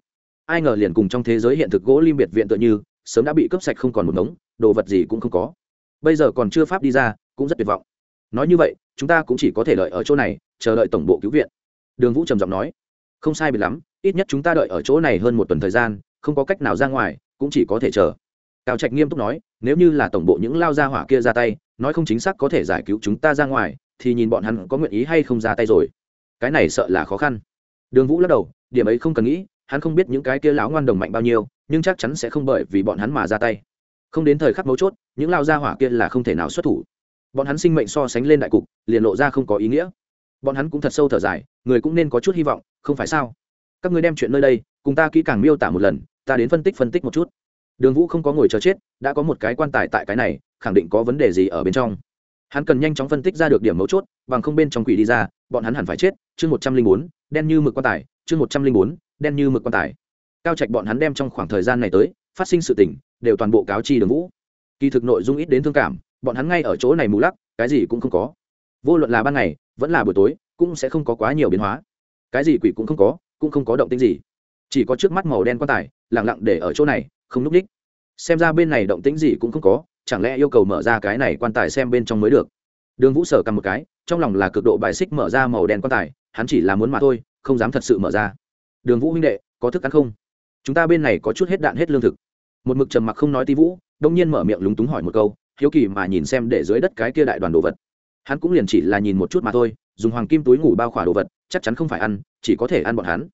ai ngờ liền cùng trong thế giới hiện thực gỗ lim biệt viện tựa như, sớm đã bị cướp sạch không còn một ngống, đồ vật gì cũng không có. Bây giờ còn chưa pháp đi ra, cũng rất tuyệt vọng. Nói như vậy, chúng ta cũng chỉ có thể đợi ở chỗ này, chờ đợi tổng bộ cứu viện. Đường vũ trầm giọng nói. Không sai biệt lắm, ít nhất chúng ta đợi ở chỗ này hơn một tuần thời gian, không có cách nào ra ngoài, cũng chỉ có thể chờ. Cao trạch nghiêm túc nói, nếu như là tổng bộ những lao gia hỏa kia ra tay, nói không chính xác có thể giải cứu chúng ta ra ngoài, thì nhìn bọn hắn có nguyện ý hay không ra tay rồi. Cái này sợ là khó khăn. Đường vũ lắc đầu, điểm ấy không cần nghĩ hắn không biết những cái kia lão ngoan đồng mạnh bao nhiêu, nhưng chắc chắn sẽ không bởi vì bọn hắn mà ra tay. Không đến thời khắc mấu chốt, những lao gia hỏa kia là không thể nào xuất thủ. Bọn hắn sinh mệnh so sánh lên đại cục, liền lộ ra không có ý nghĩa. Bọn hắn cũng thật sâu thở dài, người cũng nên có chút hy vọng, không phải sao? Các người đem chuyện nơi đây, cùng ta kỹ càng miêu tả một lần, ta đến phân tích phân tích một chút. Đường vũ không có ngồi chờ chết, đã có một cái quan tài tại cái này, khẳng định có vấn đề gì ở bên trong. Hắn cần nhanh chóng phân tích ra được điểm mấu chốt, bằng không bên trong quỷ đi ra, bọn hắn hẳn phải chết. Chương một trăm linh bốn, đen như mực quan tài, chương một trăm linh bốn đen như mực quan tài. Cao trạch bọn hắn đem trong khoảng thời gian này tới, phát sinh sự tình, đều toàn bộ cáo chi đường vũ. Kỳ thực nội dung ít đến thương cảm, bọn hắn ngay ở chỗ này mù lắc, cái gì cũng không có. Vô luận là ban ngày, vẫn là buổi tối, cũng sẽ không có quá nhiều biến hóa. Cái gì quỷ cũng không có, cũng không có động tính gì. Chỉ có trước mắt màu đen quan tài lẳng lặng để ở chỗ này, không núp đích. Xem ra bên này động tĩnh gì cũng không có, chẳng lẽ yêu cầu mở ra cái này quan tài xem bên trong mới được. Đường vũ sở cầm một cái, trong lòng là cực độ bài xích mở ra màu đen quan tài, hắn chỉ là muốn mà thôi, không dám thật sự mở ra đường vũ huynh đệ, có thức ăn không? Chúng ta bên này có chút hết đạn hết lương thực. Một mực trầm mặc không nói tí vũ, đông nhiên mở miệng lúng túng hỏi một câu, hiếu kỳ mà nhìn xem để dưới đất cái kia đại đoàn đồ vật. Hắn cũng liền chỉ là nhìn một chút mà thôi, dùng hoàng kim túi ngủ bao khỏa đồ vật, chắc chắn không phải ăn, chỉ có thể ăn bọn hắn.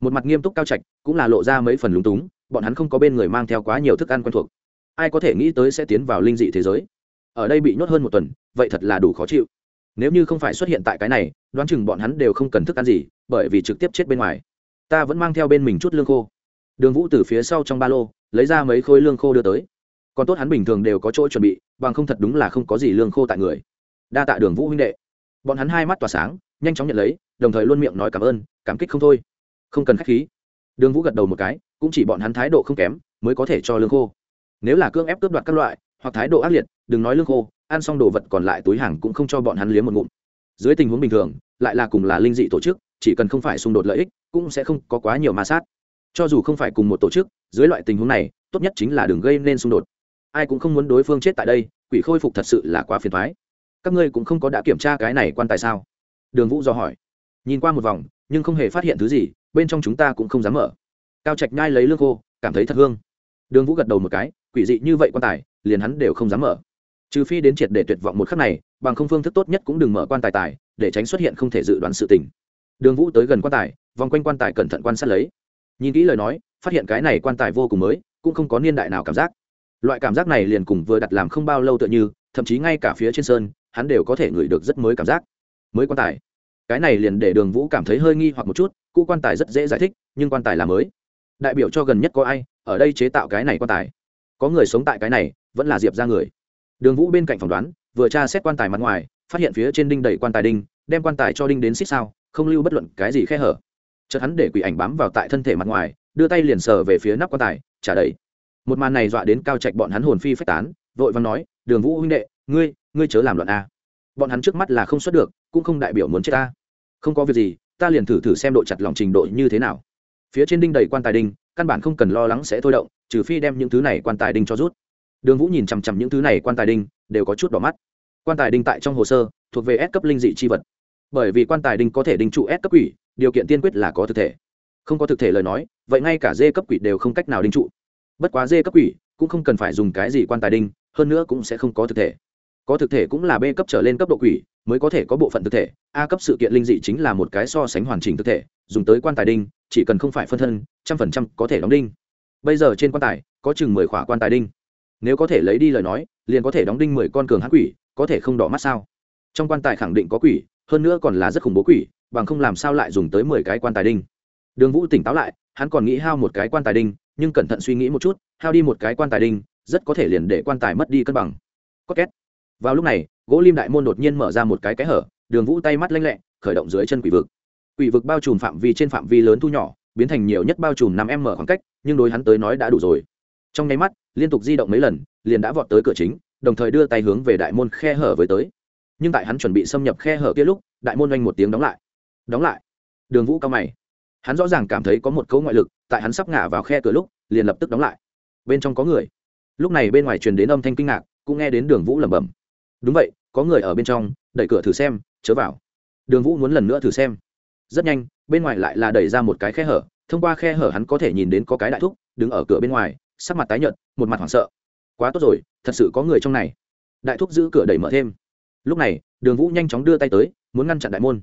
Một mặt nghiêm túc cao trạch, cũng là lộ ra mấy phần lúng túng, bọn hắn không có bên người mang theo quá nhiều thức ăn quen thuộc. Ai có thể nghĩ tới sẽ tiến vào linh dị thế giới? Ở đây bị nhốt hơn một tuần, vậy thật là đủ khó chịu. Nếu như không phải xuất hiện tại cái này, đoán chừng bọn hắn đều không cần thức ăn gì, bởi vì trực tiếp chết bên ngoài ta vẫn mang theo bên mình chút lương khô. Đường vũ từ phía sau trong ba lô, lấy ra mấy khối lương khô đưa tới. Còn tốt hắn bình thường đều có chỗ chuẩn bị, bằng không thật đúng là không có gì lương khô tại người. Đa tạ đường vũ huynh đệ. Bọn hắn hai mắt tỏa sáng, nhanh chóng nhận lấy, đồng thời luôn miệng nói cảm ơn, cảm kích không thôi. Không cần k h á c h khí. Đường vũ gật đầu một cái, cũng chỉ bọn hắn thái độ không kém, mới có thể cho lương khô. Nếu là cưỡng ép cướp đoạt các loại, hoặc thái độ ác liệt, đừng nói lương khô, ăn xong đồ vật còn lại túi hàng cũng không cho bọn hắn liếm một ngụm. Dưới tình huống bình thường, lại là cùng là linh dị tổ chức chỉ cần không phải xung đột lợi ích, cũng sẽ không có quá nhiều ma sát. Cho dù không phải cùng một tổ chức, dưới loại tình huống này, tốt nhất chính là đừng gây nên xung đột. Ai cũng không muốn đối phương chết tại đây, quỷ khôi phục thật sự là quá phiền thoái các ngươi cũng không có đã kiểm tra cái này quan tài sao? Đường vũ do hỏi. Nhìn qua một vòng, nhưng không hề phát hiện thứ gì, bên trong chúng ta cũng không dám mở. Cao trạch nhai lấy lương khô, cảm thấy thật hương. Đường vũ gật đầu một cái, quỷ dị như vậy quan tài, liền hắn đều không dám mở. Trừ phi đến triệt để tuyệt vọng một khắc này, bằng không phương thức tốt nhất cũng đừng mở quan tài tài, để tránh xuất hiện không thể dự đoán sự tình đường vũ tới gần quan tài, vòng quanh quan tài cẩn thận quan sát lấy. Nhìn kỹ lời nói, phát hiện cái này quan tài vô cùng mới, cũng không có niên đại nào cảm giác. Loại cảm giác này liền cùng vừa đặt làm không bao lâu tựa như, thậm chí ngay cả phía trên sơn, hắn đều có thể ngửi được rất mới cảm giác. Mới quan tài. Cái này liền để đường vũ cảm thấy hơi nghi hoặc một chút, cũ quan tài rất dễ giải thích, nhưng quan tài là mới. Đại biểu cho gần nhất có ai, ở đây chế tạo cái này quan tài. Có người sống tại cái này, vẫn là diệp ra người. Đường vũ bên cạnh phỏng đoán, vừa tra xét quan tài mặt ngoài, phát hiện phía trên đinh đầy quan tài đinh, đem quan tài cho đinh đến xích sao không lưu bất luận cái gì khe hở. Chợt hắn để quỷ ảnh bám vào tại thân thể mặt ngoài, đưa tay liền sờ về phía nắp quan tài, trả đầy. Một màn này dọa đến cao trạch bọn hắn hồn phi phách tán, vội vàng nói, đường vũ huynh đệ, ngươi ngươi chớ làm loạn a. Bọn hắn trước mắt là không xuất được, cũng không đại biểu muốn chết ta. Không có việc gì, ta liền thử thử xem độ chặt lòng trình độ như thế nào. Phía trên đinh đầy quan tài đinh, căn bản không cần lo lắng sẽ thôi động, trừ phi đem những thứ này quan tài đinh cho rút. Đường vũ nhìn chằm chằm những thứ này quan tài đinh, đều có chút đỏ mắt. Quan tài đinh tại trong hồ sơ, thuộc về S cấp linh dị chi vật bởi vì quan tài đinh có thể đinh trụ S cấp quỷ, điều kiện tiên quyết là có thực thể. Không có thực thể lời nói, vậy ngay cả dê cấp quỷ đều không cách nào đinh trụ. Bất quá dê cấp quỷ cũng không cần phải dùng cái gì quan tài đinh, hơn nữa cũng sẽ không có thực thể. Có thực thể cũng là b cấp trở lên cấp độ quỷ, mới có thể có bộ phận thực thể. A cấp sự kiện linh dị chính là một cái so sánh hoàn chỉnh thực thể, dùng tới quan tài đinh, chỉ cần không phải phân thân, trăm phần trăm có thể đóng đinh. Bây giờ trên quan tài, có chừng mười khỏa quan tài đinh. Nếu có thể lấy đi lời nói, liền có thể đóng đinh mười con cường hắc quỷ, có thể không đỏ mắt sao? Trong quan tài khẳng định có quỷ hơn nữa còn là rất khủng bố quỷ, bằng không làm sao lại dùng tới mười cái quan tài đinh. Đường vũ tỉnh táo lại, hắn còn nghĩ hao một cái quan tài đinh, nhưng cẩn thận suy nghĩ một chút, hao đi một cái quan tài đinh, rất có thể liền để quan tài mất đi cân bằng. Có két. Vào lúc này, gỗ lim đại môn đột nhiên mở ra một cái cái hở, đường vũ tay mắt lanh lẹ, khởi động dưới chân quỷ vực. Quỷ vực bao trùm phạm vi trên phạm vi lớn thu nhỏ, biến thành nhiều nhất bao trùm năm m khoảng cách, nhưng đối hắn tới nói đã đủ rồi. Trong nháy mắt, liên tục di động mấy lần, liền đã vọt tới cửa chính, đồng thời đưa tay hướng về đại môn khe hở với tới nhưng tại hắn chuẩn bị xâm nhập khe hở kia lúc, đại môn oanh một tiếng đóng lại. Đóng lại. Đường vũ cao mày. Hắn rõ ràng cảm thấy có một cấu ngoại lực, tại hắn sắp ngả vào khe cửa lúc, liền lập tức đóng lại. Bên trong có người. Lúc này bên ngoài truyền đến âm thanh kinh ngạc, cũng nghe đến đường vũ lẩm bẩm. Đúng vậy, có người ở bên trong, đẩy cửa thử xem, chớ vào. Đường vũ muốn lần nữa thử xem. Rất nhanh, bên ngoài lại là đẩy ra một cái khe hở, thông qua khe hở hắn có thể nhìn đến có cái đại thúc, đứng ở cửa bên ngoài, sắc mặt tái nhợt, một mặt hoảng sợ. Quá tốt rồi, thật sự có người trong này. Đại thúc giữ cửa đẩy mở thêm lúc này, đường vũ nhanh chóng đưa tay tới, muốn ngăn chặn đại môn.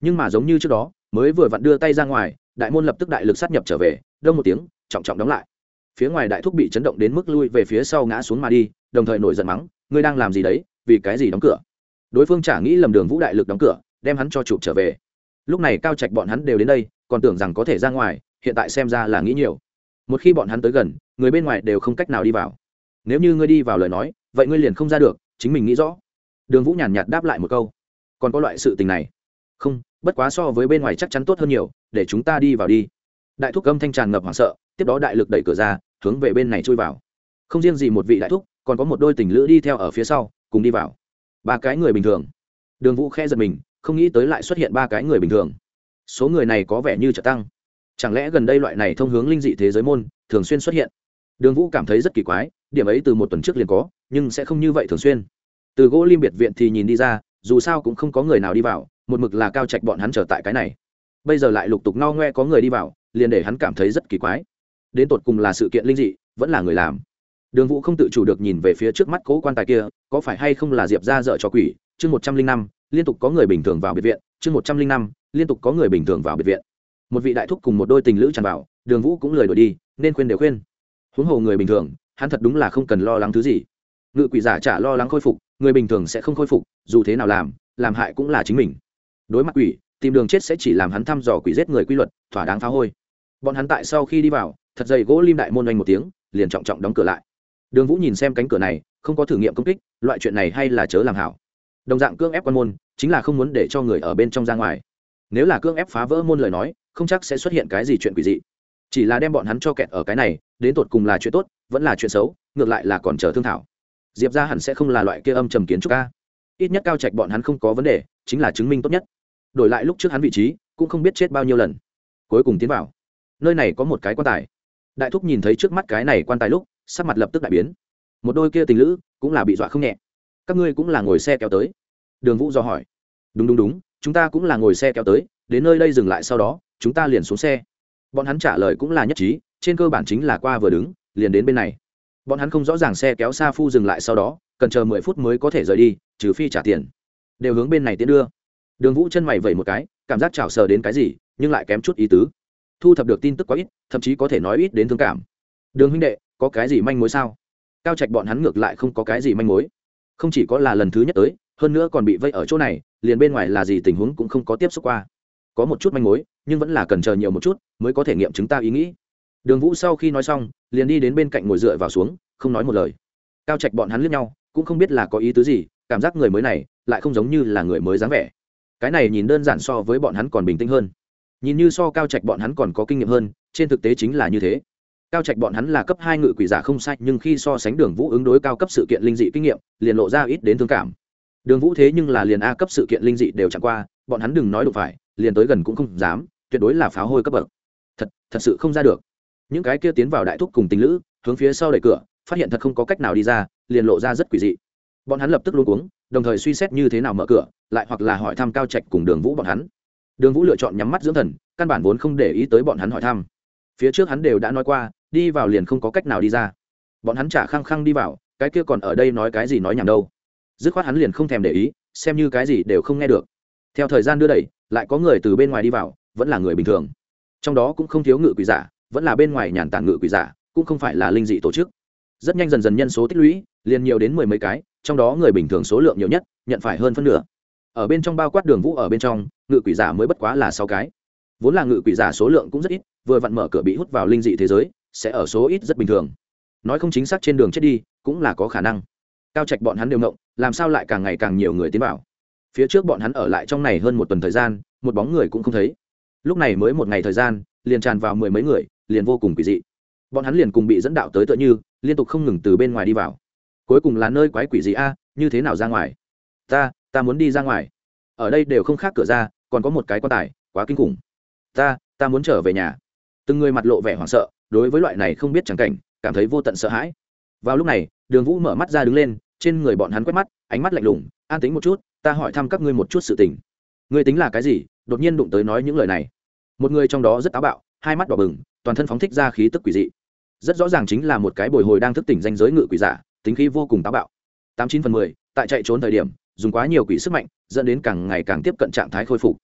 Nhưng mà giống như trước đó, mới vừa vặn đưa tay ra ngoài, đại môn lập tức đại lực sát nhập trở về, đông một tiếng, trọng trọng đóng lại. Phía ngoài đại thúc bị chấn động đến mức lui về phía sau ngã xuống mà đi, đồng thời nổi giận mắng, ngươi đang làm gì đấy? Vì cái gì đóng cửa? Đối phương chả nghĩ lầm đường vũ đại lực đóng cửa, đem hắn cho chụp trở về. Lúc này cao trạch bọn hắn đều đến đây, còn tưởng rằng có thể ra ngoài, hiện tại xem ra là nghĩ nhiều. Một khi bọn hắn tới gần, người bên ngoài đều không cách nào đi vào. Nếu như ngươi đi vào lời nói, vậy ngươi liền không ra được, chính mình nghĩ rõ đường vũ nhàn nhạt đáp lại một câu. Còn có loại sự tình này? Không, bất quá so với bên ngoài chắc chắn tốt hơn nhiều, để chúng ta đi vào đi. Đại thúc âm thanh tràn ngập hoảng sợ, tiếp đó đại lực đẩy cửa ra, hướng về bên này chui vào. Không riêng gì một vị đại thúc, còn có một đôi tình lữ đi theo ở phía sau, cùng đi vào. Ba cái người bình thường. Đường vũ khe giật mình, không nghĩ tới lại xuất hiện ba cái người bình thường. Số người này có vẻ như trở tăng. Chẳng lẽ gần đây loại này thông hướng linh dị thế giới môn, thường xuyên xuất hiện? Đường vũ cảm thấy rất kỳ quái, điểm ấy từ một tuần trước liền có, nhưng sẽ không như vậy thường xuyên từ gỗ lim biệt viện thì nhìn đi ra, dù sao cũng không có người nào đi vào, một mực là cao trạch bọn hắn trở tại cái này. Bây giờ lại lục tục no ngoe có người đi vào, liền để hắn cảm thấy rất kỳ quái. Đến tột cùng là sự kiện linh dị, vẫn là người làm. Đường vũ không tự chủ được nhìn về phía trước mắt cố quan tài kia, có phải hay không là diệp ra dợ cho quỷ? Chương một trăm linh năm, liên tục có người bình thường vào biệt viện, chương một trăm linh năm, liên tục có người bình thường vào biệt viện. Một vị đại thúc cùng một đôi tình lữ tràn vào, đường vũ cũng lời đổi đi, nên khuyên đều khuyên. Huống hồ người bình thường, hắn thật đúng là không cần lo lắng thứ gì. Ngự quỷ giả trả lo lắng khôi phục người bình thường sẽ không khôi phục, dù thế nào làm làm hại cũng là chính mình. Đối mặt quỷ, tìm đường chết sẽ chỉ làm hắn thăm dò quỷ giết người quy luật, thỏa đáng phá hôi. Bọn hắn tại sau khi đi vào, thật dày gỗ lim đại môn oanh một tiếng, liền trọng trọng đóng cửa lại. Đường vũ nhìn xem cánh cửa này, không có thử nghiệm công kích, loại chuyện này hay là chớ làm hảo. Đồng dạng cưỡng ép quan môn, chính là không muốn để cho người ở bên trong ra ngoài. Nếu là cưỡng ép phá vỡ môn lời nói, không chắc sẽ xuất hiện cái gì chuyện quỷ dị. Chỉ là đem bọn hắn cho kẹt ở cái này, đến tột cùng là chuyện tốt, vẫn là chuyện xấu, ngược lại là còn chờ thương thảo diệp ra hẳn sẽ không là loại kia âm trầm kiến trúc ca ít nhất cao trạch bọn hắn không có vấn đề, chính là chứng minh tốt nhất. Đổi lại lúc trước hắn vị trí, cũng không biết chết bao nhiêu lần. Cuối cùng tiến vào. Nơi này có một cái quan tài. Đại thúc nhìn thấy trước mắt cái này quan tài lúc, sắc mặt lập tức đại biến. Một đôi kia tình lữ, cũng là bị dọa không nhẹ. Các ngươi cũng là ngồi xe kéo tới. Đường vũ do hỏi. Đúng đúng đúng, chúng ta cũng là ngồi xe kéo tới, đến nơi đây dừng lại sau đó, chúng ta liền xuống xe. Bọn hắn trả lời cũng là nhất trí, trên cơ bản chính là qua vừa đứng, liền đến bên này bọn hắn không rõ ràng xe kéo xa phu dừng lại sau đó, cần chờ mười phút mới có thể rời đi, trừ phi trả tiền. Đều hướng bên này tiến đưa. Đường vũ chân mày vẩy một cái, cảm giác chảo sờ đến cái gì, nhưng lại kém chút ý tứ. Thu thập được tin tức quá ít, thậm chí có thể nói ít đến thương cảm. Đường huynh đệ, có cái gì manh mối sao? Cao trạch bọn hắn ngược lại không có cái gì manh mối. Không chỉ có là lần thứ nhất tới, hơn nữa còn bị vây ở chỗ này, liền bên ngoài là gì tình huống cũng không có tiếp xúc qua. Có một chút manh mối, nhưng vẫn là cần chờ nhiều một chút, mới có thể nghiệm chúng ta ý nghĩ đường vũ sau khi nói xong, liền đi đến bên cạnh ngồi dựa vào xuống, không nói một lời. Cao trạch bọn hắn liếc nhau, cũng không biết là có ý tứ gì, cảm giác người mới này lại không giống như là người mới dáng vẻ. Cái này nhìn đơn giản so với bọn hắn còn bình tĩnh hơn. Nhìn như so cao trạch bọn hắn còn có kinh nghiệm hơn, trên thực tế chính là như thế. Cao trạch bọn hắn là cấp hai ngự quỷ giả không sai, nhưng khi so sánh đường vũ ứng đối cao cấp sự kiện linh dị kinh nghiệm, liền lộ ra ít đến thương cảm. Đường vũ thế nhưng là liền a cấp sự kiện linh dị đều chẳng qua, bọn hắn đừng nói đủ phải, liền tới gần cũng không dám, tuyệt đối là pháo hôi cấp bậc. Thật thật sự không ra được những cái kia tiến vào đại thúc cùng tình lữ, hướng phía sau đẩy cửa, phát hiện thật không có cách nào đi ra, liền lộ ra rất quỷ dị. Bọn hắn lập tức luôn cuống, đồng thời suy xét như thế nào mở cửa, lại hoặc là hỏi thăm cao trạch cùng đường vũ bọn hắn. Đường vũ lựa chọn nhắm mắt dưỡng thần, căn bản vốn không để ý tới bọn hắn hỏi thăm. Phía trước hắn đều đã nói qua, đi vào liền không có cách nào đi ra. Bọn hắn chả khăng khăng đi vào, cái kia còn ở đây nói cái gì nói nhảm đâu. Dứt khoát hắn liền không thèm để ý, xem như cái gì đều không nghe được. Theo thời gian đưa đẩy, lại có người từ bên ngoài đi vào, vẫn là người bình thường. Trong đó cũng không thiếu ngự quỷ giả vẫn là bên ngoài nhàn tản ngự quỷ giả, cũng không phải là linh dị tổ chức. Rất nhanh dần dần nhân số tích lũy, liền nhiều đến mười mấy cái, trong đó người bình thường số lượng nhiều nhất, nhận phải hơn phân nửa. Ở bên trong bao quát đường vũ ở bên trong, ngự quỷ giả mới bất quá là sáu cái. Vốn là ngự quỷ giả số lượng cũng rất ít, vừa vặn mở cửa bị hút vào linh dị thế giới, sẽ ở số ít rất bình thường. Nói không chính xác trên đường chết đi, cũng là có khả năng. Cao trạch bọn hắn đều ngộng, làm sao lại càng ngày càng nhiều người tiến vào? Phía trước bọn hắn ở lại trong này hơn một tuần thời gian, một bóng người cũng không thấy. Lúc này mới một ngày thời gian, liền tràn vào mười mấy người liền vô cùng kỳ dị. Bọn hắn liền cùng bị dẫn đạo tới tựa như, liên tục không ngừng từ bên ngoài đi vào. Cuối cùng là nơi quái quỷ gì a, như thế nào ra ngoài? Ta ta muốn đi ra ngoài. Ở đây đều không khác cửa ra, còn có một cái quan tài, quá kinh khủng. Ta ta muốn trở về nhà. Từng người mặt lộ vẻ hoảng sợ, đối với loại này không biết chẳng cảnh, cảm thấy vô tận sợ hãi. Vào lúc này, đường vũ mở mắt ra đứng lên, trên người bọn hắn quét mắt, ánh mắt lạnh lùng, an tính một chút, ta hỏi thăm các ngươi một chút sự tình. Người tính là cái gì? Đột nhiên đụng tới nói những lời này. Một người trong đó rất táo bạo, hai mắt đỏ bừng toàn thân phóng thích ra khí tức quỷ dị. Rất rõ ràng chính là một cái bồi hồi đang thức tỉnh danh giới ngự quỷ giả, tính khí vô cùng táo bạo. Tám chín phần mười, tại chạy trốn thời điểm, dùng quá nhiều quỷ sức mạnh, dẫn đến càng ngày càng tiếp cận trạng thái khôi phục.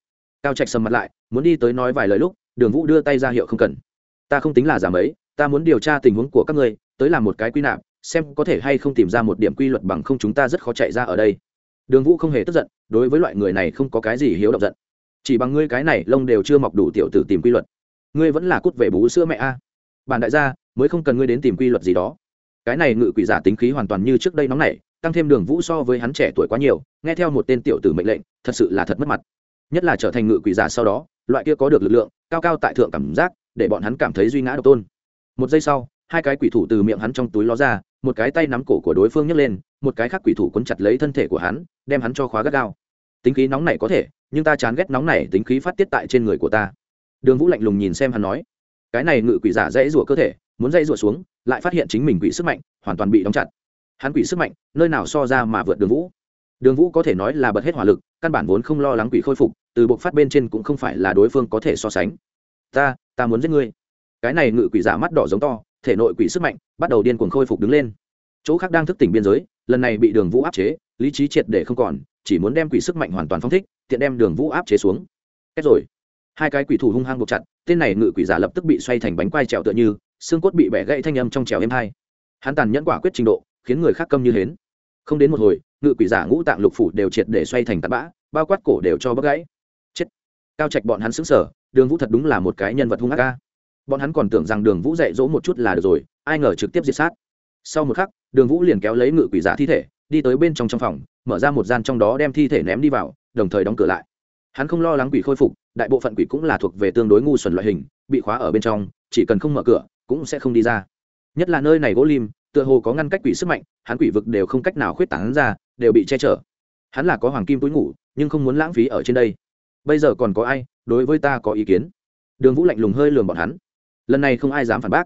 Cao trạch sầm mặt lại, muốn đi tới nói vài lời lúc, đường vũ đưa tay ra hiệu không cần. Ta không tính là giảm ấy ta muốn điều tra tình huống của các ngươi, tới làm một cái quy nạp, xem có thể hay không tìm ra một điểm quy luật bằng không chúng ta rất khó chạy ra ở đây. Đường vũ không hề tức giận, đối với loại người này không có cái gì hiếu động giận. Chỉ bằng ngươi cái này, lông đều chưa mọc đủ tiểu tử tìm quy luật ngươi vẫn là cút về bú sữa mẹ a. À. bản đại gia, mới không cần ngươi đến tìm quy luật gì đó. Cái này ngự quỷ giả tính khí hoàn toàn như trước đây nóng nảy, tăng thêm đường vũ so với hắn trẻ tuổi quá nhiều, nghe theo một tên tiểu tử mệnh lệnh, thật sự là thật mất mặt. Nhất là trở thành ngự quỷ giả sau đó, loại kia có được lực lượng, cao cao tại thượng cảm giác, để bọn hắn cảm thấy duy ngã độc tôn. Một giây sau, hai cái quỷ thủ từ miệng hắn trong túi ló ra, một cái tay nắm cổ của đối phương nhấc lên, một cái khác quỷ thủ quấn chặt lấy thân thể của hắn, đem hắn cho khóa gắt gao. Tính khí nóng này có thể, nhưng ta chán ghét nóng này tính khí phát tiết tại trên người của ta đường vũ lạnh lùng nhìn xem hắn nói, cái này ngự quỷ giả dãy rủa cơ thể, muốn dãy rủa xuống, lại phát hiện chính mình quỷ sức mạnh, hoàn toàn bị đóng chặt. Hắn quỷ sức mạnh, nơi nào so ra mà vượt đường vũ. Đường vũ có thể nói là bật hết hỏa lực, căn bản vốn không lo lắng quỷ khôi phục, từ buộc phát bên trên cũng không phải là đối phương có thể so sánh. Ta ta muốn giết ngươi. Cái này ngự quỷ giả mắt đỏ giống to, thể nội quỷ sức mạnh bắt đầu điên cuồng khôi phục đứng lên. Chỗ khác đang thức tỉnh biên giới, lần này bị đường vũ áp chế, lý trí triệt để không còn, chỉ muốn đem quỷ sức mạnh hoàn toàn phong thích, tiện đem đường vũ áp chế xuống. Kết rồi hai cái quỷ thủ hung hăng buộc chặt, tên này ngự quỷ giả lập tức bị xoay thành bánh quai trèo tựa như, xương cốt bị bẻ gãy thanh âm trong trèo êm hai. Hắn tàn nhẫn quả quyết trình độ, khiến người khác câm như hến. Không đến một hồi, ngự quỷ giả ngũ tạng lục phủ đều triệt để xoay thành tạt bã, bao quát cổ đều cho bấc gãy. Chết. Cao trạch bọn hắn xứng sở đường vũ thật đúng là một cái nhân vật hung ác ca bọn hắn còn tưởng rằng đường vũ dạy dỗ một chút là được rồi, ai ngờ trực tiếp diệt sát. Sau một khắc, đường vũ liền kéo lấy ngự quỷ giả thi thể, đi tới bên trong trong phòng, mở ra một gian trong đó đem thi thể ném đi vào, đồng thời đóng cửa lại hắn không lo lắng quỷ khôi phục, đại bộ phận quỷ cũng là thuộc về tương đối ngu xuẩn loại hình, bị khóa ở bên trong, chỉ cần không mở cửa, cũng sẽ không đi ra. Nhất là nơi này gỗ lim, tựa hồ có ngăn cách quỷ sức mạnh, hắn quỷ vực đều không cách nào khuyết tảng ra, đều bị che chở. Hắn là có hoàng kim túi ngủ, nhưng không muốn lãng phí ở trên đây. Bây giờ còn có ai đối với ta có ý kiến? Đường vũ lạnh lùng hơi lường bọn hắn. Lần này không ai dám phản bác.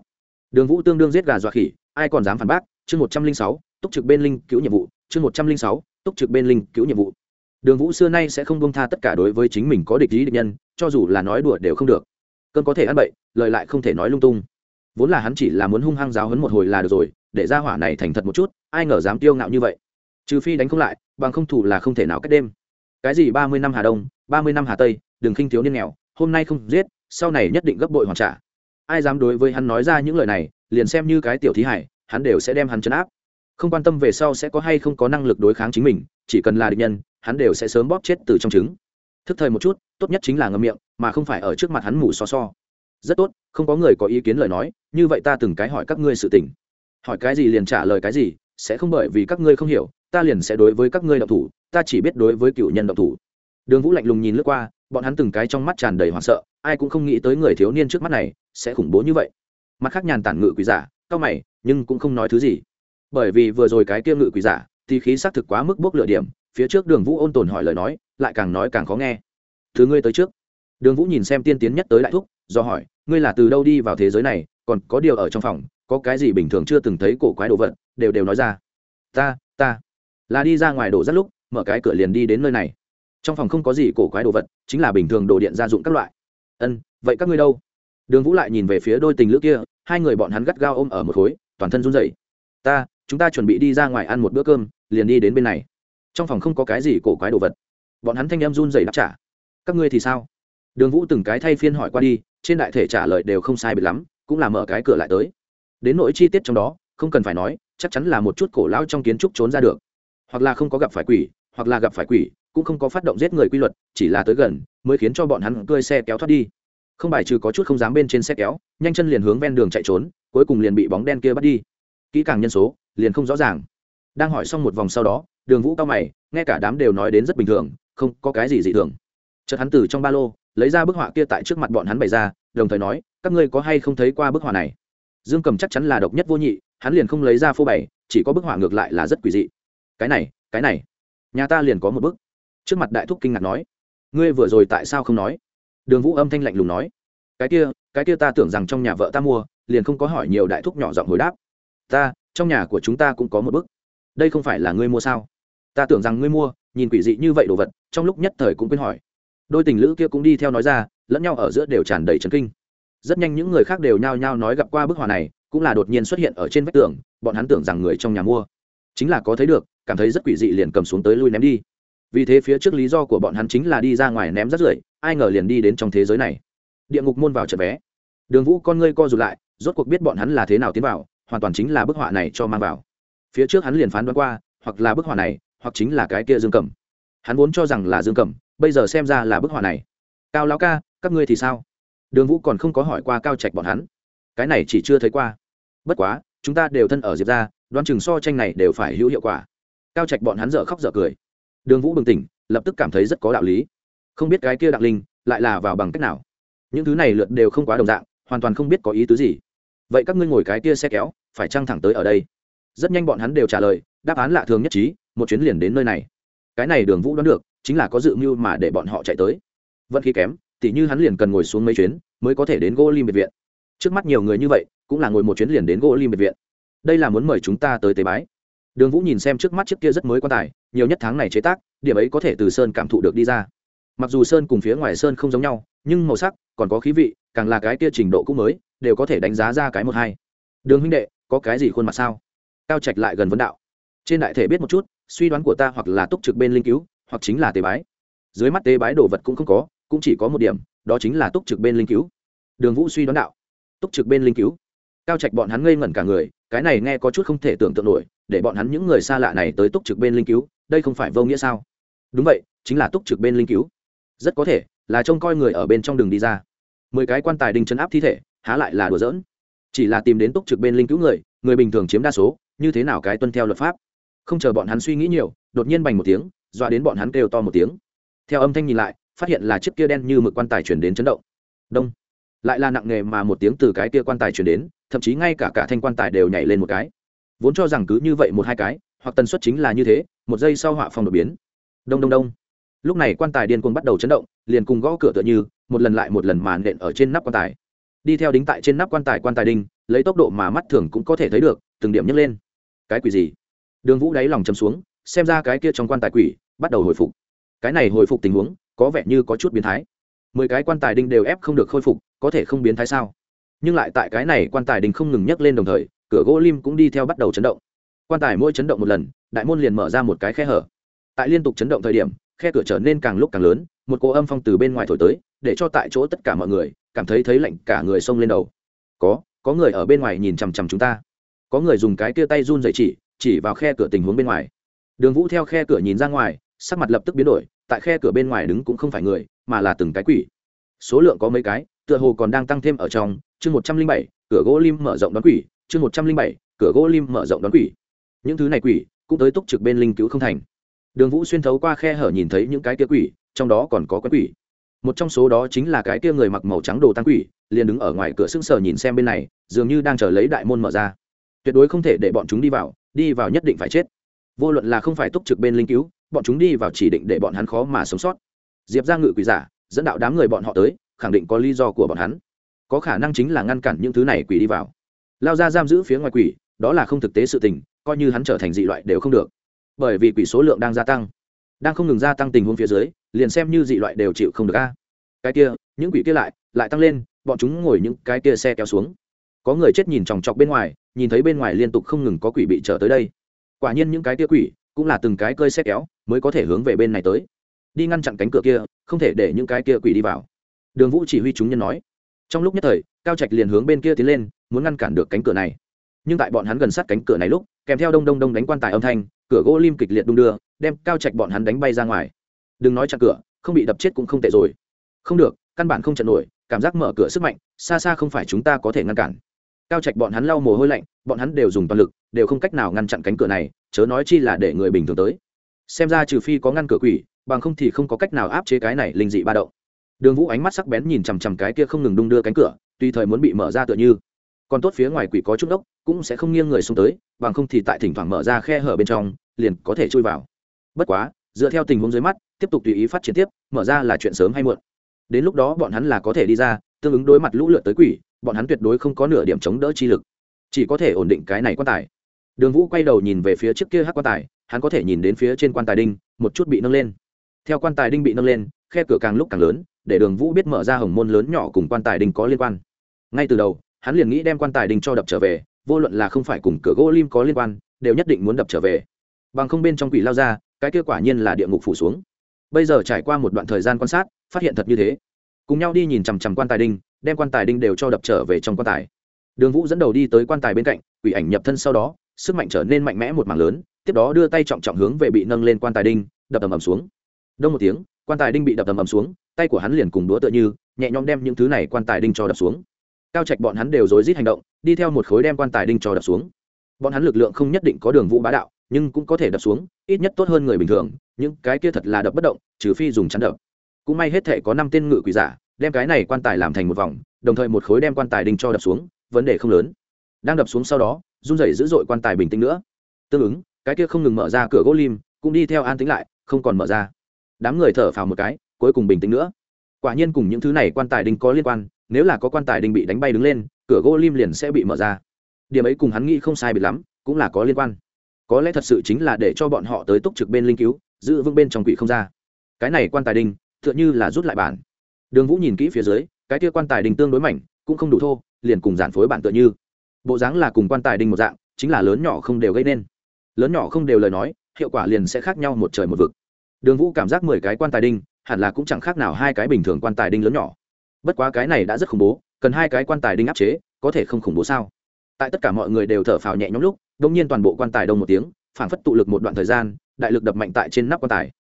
Đường vũ tương đương giết gà dọa khỉ, ai còn dám phản bác? Chương một trăm linh sáu, túc trực bên linh cứu nhiệm vụ, chương một trăm linh sáu, túc trực bên linh cứu nhiệm vụ đường vũ xưa nay sẽ không bông tha tất cả đối với chính mình có địch ý địch nhân, cho dù là nói đùa đều không được. Cơn có thể ăn bậy, lời lại không thể nói lung tung. Vốn là hắn chỉ là muốn hung hăng giáo hấn một hồi là được rồi, để ra hỏa này thành thật một chút, ai ngờ dám tiêu ngạo như vậy. Trừ phi đánh không lại, bằng không thủ là không thể nào cách đêm. Cái gì ba mươi năm hà đông, ba mươi năm hà tây, đừng khinh thiếu niên nghèo, hôm nay không giết, sau này nhất định gấp bội hoàn trả. Ai dám đối với hắn nói ra những lời này, liền xem như cái tiểu thí hải, hắn đều sẽ đem hắn chấn áp không quan tâm về sau sẽ có hay không có năng lực đối kháng chính mình, chỉ cần là địch nhân, hắn đều sẽ sớm bóp chết từ trong trứng. Thức thời một chút, tốt nhất chính là ngậm miệng, mà không phải ở trước mặt hắn mù so so. Rất tốt, không có người có ý kiến lời nói, như vậy ta từng cái hỏi các ngươi sự tình. Hỏi cái gì liền trả lời cái gì, sẽ không bởi vì các ngươi không hiểu, ta liền sẽ đối với các ngươi động thủ, ta chỉ biết đối với cựu nhân động thủ. Đường vũ lạnh lùng nhìn lướt qua, bọn hắn từng cái trong mắt tràn đầy hoảng sợ, ai cũng không nghĩ tới người thiếu niên trước mắt này sẽ khủng bố như vậy. Mặt khác nhàn tản ngự quỷ giả, cao mày, nhưng cũng không nói thứ gì bởi vì vừa rồi cái kia ngự quỷ giả, thì khí xác thực quá mức bốc lửa điểm, phía trước đường vũ ôn tồn hỏi lời nói, lại càng nói càng khó nghe. Thứ ngươi tới trước. Đường vũ nhìn xem tiên tiến nhất tới đại thúc, do hỏi, ngươi là từ đâu đi vào thế giới này, còn có điều ở trong phòng, có cái gì bình thường chưa từng thấy cổ quái đồ vật, đều đều nói ra. Ta ta. Là đi ra ngoài đổ rất lúc, mở cái cửa liền đi đến nơi này. Trong phòng không có gì cổ quái đồ vật, chính là bình thường đồ điện gia dụng các loại. Ân, vậy các ngươi đâu? Đường vũ lại nhìn về phía đôi tình lữ kia, hai người bọn hắn gắt gao ôm ở một khối, toàn thân run rẩy. Ta chúng ta chuẩn bị đi ra ngoài ăn một bữa cơm, liền đi đến bên này. Trong phòng không có cái gì cổ quái đồ vật. Bọn hắn thanh em run rẩy đáp trả. Các ngươi thì sao? Đường vũ từng cái thay phiên hỏi qua đi, trên đại thể trả lời đều không sai biệt lắm, cũng là mở cái cửa lại tới. Đến nỗi chi tiết trong đó, không cần phải nói, chắc chắn là một chút cổ lão trong kiến trúc trốn ra được. Hoặc là không có gặp phải quỷ, hoặc là gặp phải quỷ, cũng không có phát động giết người quy luật, chỉ là tới gần, mới khiến cho bọn hắn cơi xe kéo thoát đi. Không bài trừ có chút không dám bên trên xe kéo, nhanh chân liền hướng ven đường chạy trốn, cuối cùng liền bị bóng đen kia bắt đi. Kỹ càng nhân số liền không rõ ràng. Đang hỏi xong một vòng sau đó, đường vũ cao mày, nghe cả đám đều nói đến rất bình thường, không có cái gì dị thường. Chợt hắn từ trong ba lô, lấy ra bức họa kia tại trước mặt bọn hắn bày ra, đồng thời nói, các ngươi có hay không thấy qua bức họa này? Dương cầm chắc chắn là độc nhất vô nhị, hắn liền không lấy ra phô bày, chỉ có bức họa ngược lại là rất quỷ dị. Cái này cái này, nhà ta liền có một bức. Trước mặt đại thúc kinh ngạc nói, ngươi vừa rồi tại sao không nói? Đường vũ âm thanh lạnh lùng nói, cái kia cái kia ta tưởng rằng trong nhà vợ ta mua, liền không có hỏi nhiều đại thúc nhỏ giọng hồi đáp ta, trong nhà của chúng ta cũng có một bức. Đây không phải là ngươi mua sao? Ta tưởng rằng ngươi mua, nhìn quỷ dị như vậy đồ vật, trong lúc nhất thời cũng quên hỏi. Đôi tình lữ kia cũng đi theo nói ra, lẫn nhau ở giữa đều tràn đầy trấn kinh. Rất nhanh những người khác đều nhao nhao nói gặp qua bức họa này, cũng là đột nhiên xuất hiện ở trên vách tường, bọn hắn tưởng rằng người trong nhà mua. Chính là có thấy được, cảm thấy rất quỷ dị liền cầm xuống tới lui ném đi. Vì thế phía trước lý do của bọn hắn chính là đi ra ngoài ném rất rưởi, ai ngờ liền đi đến trong thế giới này. Địa ngục môn vào trận vé. Đường vũ con ngươi co rụt lại, rốt cuộc biết bọn hắn là thế nào tiến vào hoàn toàn chính là bức họa này cho mang vào. Phía trước hắn liền phán đoán qua, hoặc là bức họa này, hoặc chính là cái kia dương cầm hắn vốn cho rằng là dương cầm bây giờ xem ra là bức họa này. Cao lão ca, các ngươi thì sao? Đường vũ còn không có hỏi qua cao trạch bọn hắn. Cái này chỉ chưa thấy qua. Bất quá, chúng ta đều thân ở diệp ra đoán chừng so tranh này đều phải hữu hiệu quả. Cao trạch bọn hắn dở khóc dở cười. Đường vũ bừng tỉnh, lập tức cảm thấy rất có đạo lý. Không biết cái kia đặng linh lại là vào bằng cách nào. Những thứ này lượt đều không quá đồng dạng, hoàn toàn không biết có ý tứ gì vậy các ngươi ngồi cái kia xe kéo, phải trăng thẳng tới ở đây? Rất nhanh bọn hắn đều trả lời, đáp án lạ thường nhất trí, một chuyến liền đến nơi này. Cái này đường vũ đoán được, chính là có dự mưu mà để bọn họ chạy tới. Vận khí kém, tỉ như hắn liền cần ngồi xuống mấy chuyến, mới có thể đến gỗ lim biệt viện. Trước mắt nhiều người như vậy, cũng là ngồi một chuyến liền đến gỗ lim biệt viện. Đây là muốn mời chúng ta tới tế bái. Đường vũ nhìn xem trước mắt chiếc kia rất mới quan tài, nhiều nhất tháng này chế tác, điểm ấy có thể từ sơn cảm thụ được đi ra. Mặc dù sơn cùng phía ngoài sơn không giống nhau, nhưng màu sắc, còn có khí vị, càng là cái kia trình độ cũng mới đều có thể đánh giá ra cái một hai. Đường huynh đệ, có cái gì khuôn mặt sao? Cao trạch lại gần vấn đạo. Trên đại thể biết một chút, suy đoán của ta hoặc là túc trực bên linh cứu, hoặc chính là tế bái. Dưới mắt tế bái đồ vật cũng không có, cũng chỉ có một điểm, đó chính là túc trực bên linh cứu. Đường vũ suy đoán đạo. Túc trực bên linh cứu. Cao trạch bọn hắn ngây ngẩn cả người, cái này nghe có chút không thể tưởng tượng nổi, để bọn hắn những người xa lạ này tới túc trực bên linh cứu, đây không phải vô nghĩa sao? Đúng vậy, chính là túc trực bên linh cứu. Rất có thể, là trông coi người ở bên trong đường đi ra. Mười cái quan tài đinh chấn áp thi thể há lại là đùa giỡn. Chỉ là tìm đến túc trực bên linh cứu người người bình thường chiếm đa số, như thế nào cái tuân theo luật pháp? Không chờ bọn hắn suy nghĩ nhiều, đột nhiên bành một tiếng, dọa đến bọn hắn kêu to một tiếng. Theo âm thanh nhìn lại, phát hiện là chiếc kia đen như mực quan tài chuyển đến chấn động. Đông. Lại là nặng nghề mà một tiếng từ cái kia quan tài chuyển đến, thậm chí ngay cả cả thanh quan tài đều nhảy lên một cái. Vốn cho rằng cứ như vậy một hai cái, hoặc tần suất chính là như thế, một giây sau họa phòng đột biến. Đông đông đông. Lúc này quan tài điên cuồng bắt đầu chấn động, liền cùng gõ cửa tựa như, một lần lại một lần màn nện ở trên nắp quan tài đi theo đính tại trên nắp quan tài quan tài đinh, lấy tốc độ mà mắt thường cũng có thể thấy được, từng điểm nhấc lên. Cái quỷ gì? Đường vũ đáy lòng chấm xuống, xem ra cái kia trong quan tài quỷ bắt đầu hồi phục. Cái này hồi phục tình huống, có vẻ như có chút biến thái. Mười cái quan tài đinh đều ép không được khôi phục, có thể không biến thái sao? Nhưng lại tại cái này quan tài đinh không ngừng nhấc lên đồng thời, cửa gỗ lim cũng đi theo bắt đầu chấn động. Quan tài mỗi chấn động một lần, đại môn liền mở ra một cái khe hở. Tại liên tục chấn động thời điểm, khe cửa trở nên càng lúc càng lớn, một cỗ âm phong từ bên ngoài thổi tới, để cho tại chỗ tất cả mọi người cảm thấy thấy lạnh cả người xông lên đầu. Có có người ở bên ngoài nhìn chằm chằm chúng ta. Có người dùng cái kia tay run dậy chỉ chỉ vào khe cửa tình huống bên ngoài. Đường vũ theo khe cửa nhìn ra ngoài, sắc mặt lập tức biến đổi, tại khe cửa bên ngoài đứng cũng không phải người, mà là từng cái quỷ. Số lượng có mấy cái, tựa hồ còn đang tăng thêm ở trong, chương một trăm linh bảy, cửa gỗ lim mở rộng đón quỷ, chương một trăm linh bảy, cửa gỗ lim mở rộng đón quỷ. Những thứ này quỷ, cũng tới túc trực bên linh cứu không thành. Đường vũ xuyên thấu qua khe hở nhìn thấy những cái kia quỷ, trong đó còn có quái quỷ một trong số đó chính là cái kia người mặc màu trắng đồ tăng quỷ, liền đứng ở ngoài cửa sững sờ nhìn xem bên này, dường như đang chờ lấy đại môn mở ra. Tuyệt đối không thể để bọn chúng đi vào đi vào nhất định phải chết. Vô luận là không phải túc trực bên linh cứu, bọn chúng đi vào chỉ định để bọn hắn khó mà sống sót. Diệp ra ngự quỷ giả, dẫn đạo đám người bọn họ tới, khẳng định có lý do của bọn hắn. Có khả năng chính là ngăn cản những thứ này quỷ đi vào. Lao ra giam giữ phía ngoài quỷ, đó là không thực tế sự tình, coi như hắn trở thành dị loại đều không được. Bởi vì quỷ số lượng đang gia tăng đang không ngừng gia tăng tình huống phía dưới, liền xem như dị loại đều chịu không được a. Cái kia, những quỷ kia lại lại tăng lên, bọn chúng ngồi những cái kia xe kéo xuống. Có người chết nhìn chòng chọc bên ngoài, nhìn thấy bên ngoài liên tục không ngừng có quỷ bị trở tới đây. Quả nhiên những cái kia quỷ, cũng là từng cái cơi xe kéo, mới có thể hướng về bên này tới. Đi ngăn chặn cánh cửa kia, không thể để những cái kia quỷ đi vào. Đường vũ chỉ huy chúng nhân nói. Trong lúc nhất thời, cao trạch liền hướng bên kia tiến lên, muốn ngăn cản được cánh cửa này. Nhưng tại bọn hắn gần sát cánh cửa này lúc, kèm theo đông đông đông đánh quan tài âm thanh, cửa gỗ lim kịch liệt đung đưa đem cao trạch bọn hắn đánh bay ra ngoài. Đừng nói chặn cửa, không bị đập chết cũng không tệ rồi. Không được, căn bản không chặn nổi, cảm giác mở cửa sức mạnh, xa xa không phải chúng ta có thể ngăn cản. Cao trạch bọn hắn lau mồ hôi lạnh, bọn hắn đều dùng toàn lực, đều không cách nào ngăn chặn cánh cửa này, chớ nói chi là để người bình thường tới. Xem ra trừ phi có ngăn cửa quỷ, bằng không thì không có cách nào áp chế cái này linh dị ba động. Đường vũ ánh mắt sắc bén nhìn chằm chằm cái kia không ngừng đung đưa cánh cửa, tùy thời muốn bị mở ra tựa như. Còn tốt phía ngoài quỷ có chút đốc cũng sẽ không nghiêng người xuống tới, bằng không thì tại thỉnh thoảng mở ra khe hở bên trong, liền có thể chui vào bất quá, dựa theo tình huống dưới mắt, tiếp tục tùy ý phát triển tiếp, mở ra là chuyện sớm hay muộn. Đến lúc đó bọn hắn là có thể đi ra, tương ứng đối mặt lũ lượt tới quỷ, bọn hắn tuyệt đối không có nửa điểm chống đỡ chi lực. Chỉ có thể ổn định cái này quan tài. Đường vũ quay đầu nhìn về phía trước kia hát quan tài, hắn có thể nhìn đến phía trên quan tài đinh, một chút bị nâng lên. Theo quan tài đinh bị nâng lên, khe cửa càng lúc càng lớn, để đường vũ biết mở ra hồng môn lớn nhỏ cùng quan tài đinh có liên quan. Ngay từ đầu, hắn liền nghĩ đem quan tài đinh cho đập trở về, vô luận là không phải cùng cửa gỗ lim có liên quan, đều nhất định muốn đập trở về. Bằng không bên trong quỷ lao ra cái kết quả nhiên là địa ngục phủ xuống. Bây giờ trải qua một đoạn thời gian quan sát, phát hiện thật như thế. Cùng nhau đi nhìn chằm chằm quan tài đinh, đem quan tài đinh đều cho đập trở về trong quan tài. Đường vũ dẫn đầu đi tới quan tài bên cạnh, quỷ ảnh nhập thân sau đó, sức mạnh trở nên mạnh mẽ một mảng lớn, tiếp đó đưa tay trọng trọng hướng về bị nâng lên quan tài đinh, đập ầm ầm xuống. Đông một tiếng, quan tài đinh bị đập ầm ầm xuống, tay của hắn liền cùng đũa tựa như, nhẹ nhõm đem những thứ này quan tài đinh cho đập xuống. Cao trạch bọn hắn đều rối rít hành động, đi theo một khối đem quan tài đinh cho đập xuống. Bọn hắn lực lượng không nhất định có đường vũ bá đạo nhưng cũng có thể đập xuống, ít nhất tốt hơn người bình thường, những cái kia thật là đập bất động, trừ phi dùng chắn đập. Cũng may hết thể có năm tên ngự quỷ giả, đem cái này quan tài làm thành một vòng, đồng thời một khối đem quan tài đinh cho đập xuống, vấn đề không lớn. Đang đập xuống sau đó, run rẩy dữ dội quan tài bình tĩnh nữa. Tương ứng, cái kia không ngừng mở ra cửa gỗ lim, cũng đi theo an tĩnh lại, không còn mở ra. Đám người thở phào một cái, cuối cùng bình tĩnh nữa. Quả nhiên cùng những thứ này quan tài đinh có liên quan, nếu là có quan tài đinh bị đánh bay đứng lên, cửa gỗ lim liền sẽ bị mở ra. Điểm ấy cùng hắn nghĩ không sai bị lắm, cũng là có liên quan có lẽ thật sự chính là để cho bọn họ tới túc trực bên linh cứu, giữ vững bên trong quỷ không ra. Cái này quan tài đinh tựa như là rút lại bản. Đường vũ nhìn kỹ phía dưới, cái kia quan tài đinh tương đối mảnh, cũng không đủ thô, liền cùng giản phối bản tựa như. Bộ dáng là cùng quan tài đinh một dạng, chính là lớn nhỏ không đều gây nên. Lớn nhỏ không đều lời nói, hiệu quả liền sẽ khác nhau một trời một vực. Đường vũ cảm giác mười cái quan tài đinh hẳn là cũng chẳng khác nào hai cái bình thường quan tài đinh lớn nhỏ. Bất quá cái này đã rất khủng bố, cần hai cái quan tài đinh áp chế, có thể không khủng bố sao? Tại tất cả mọi người đều thở phào nhẹ nhõm lúc đông nhiên toàn bộ quan tài đông một tiếng phản phất tụ lực một đoạn thời gian, đại lực đập mạnh tại trên nắp quan tài.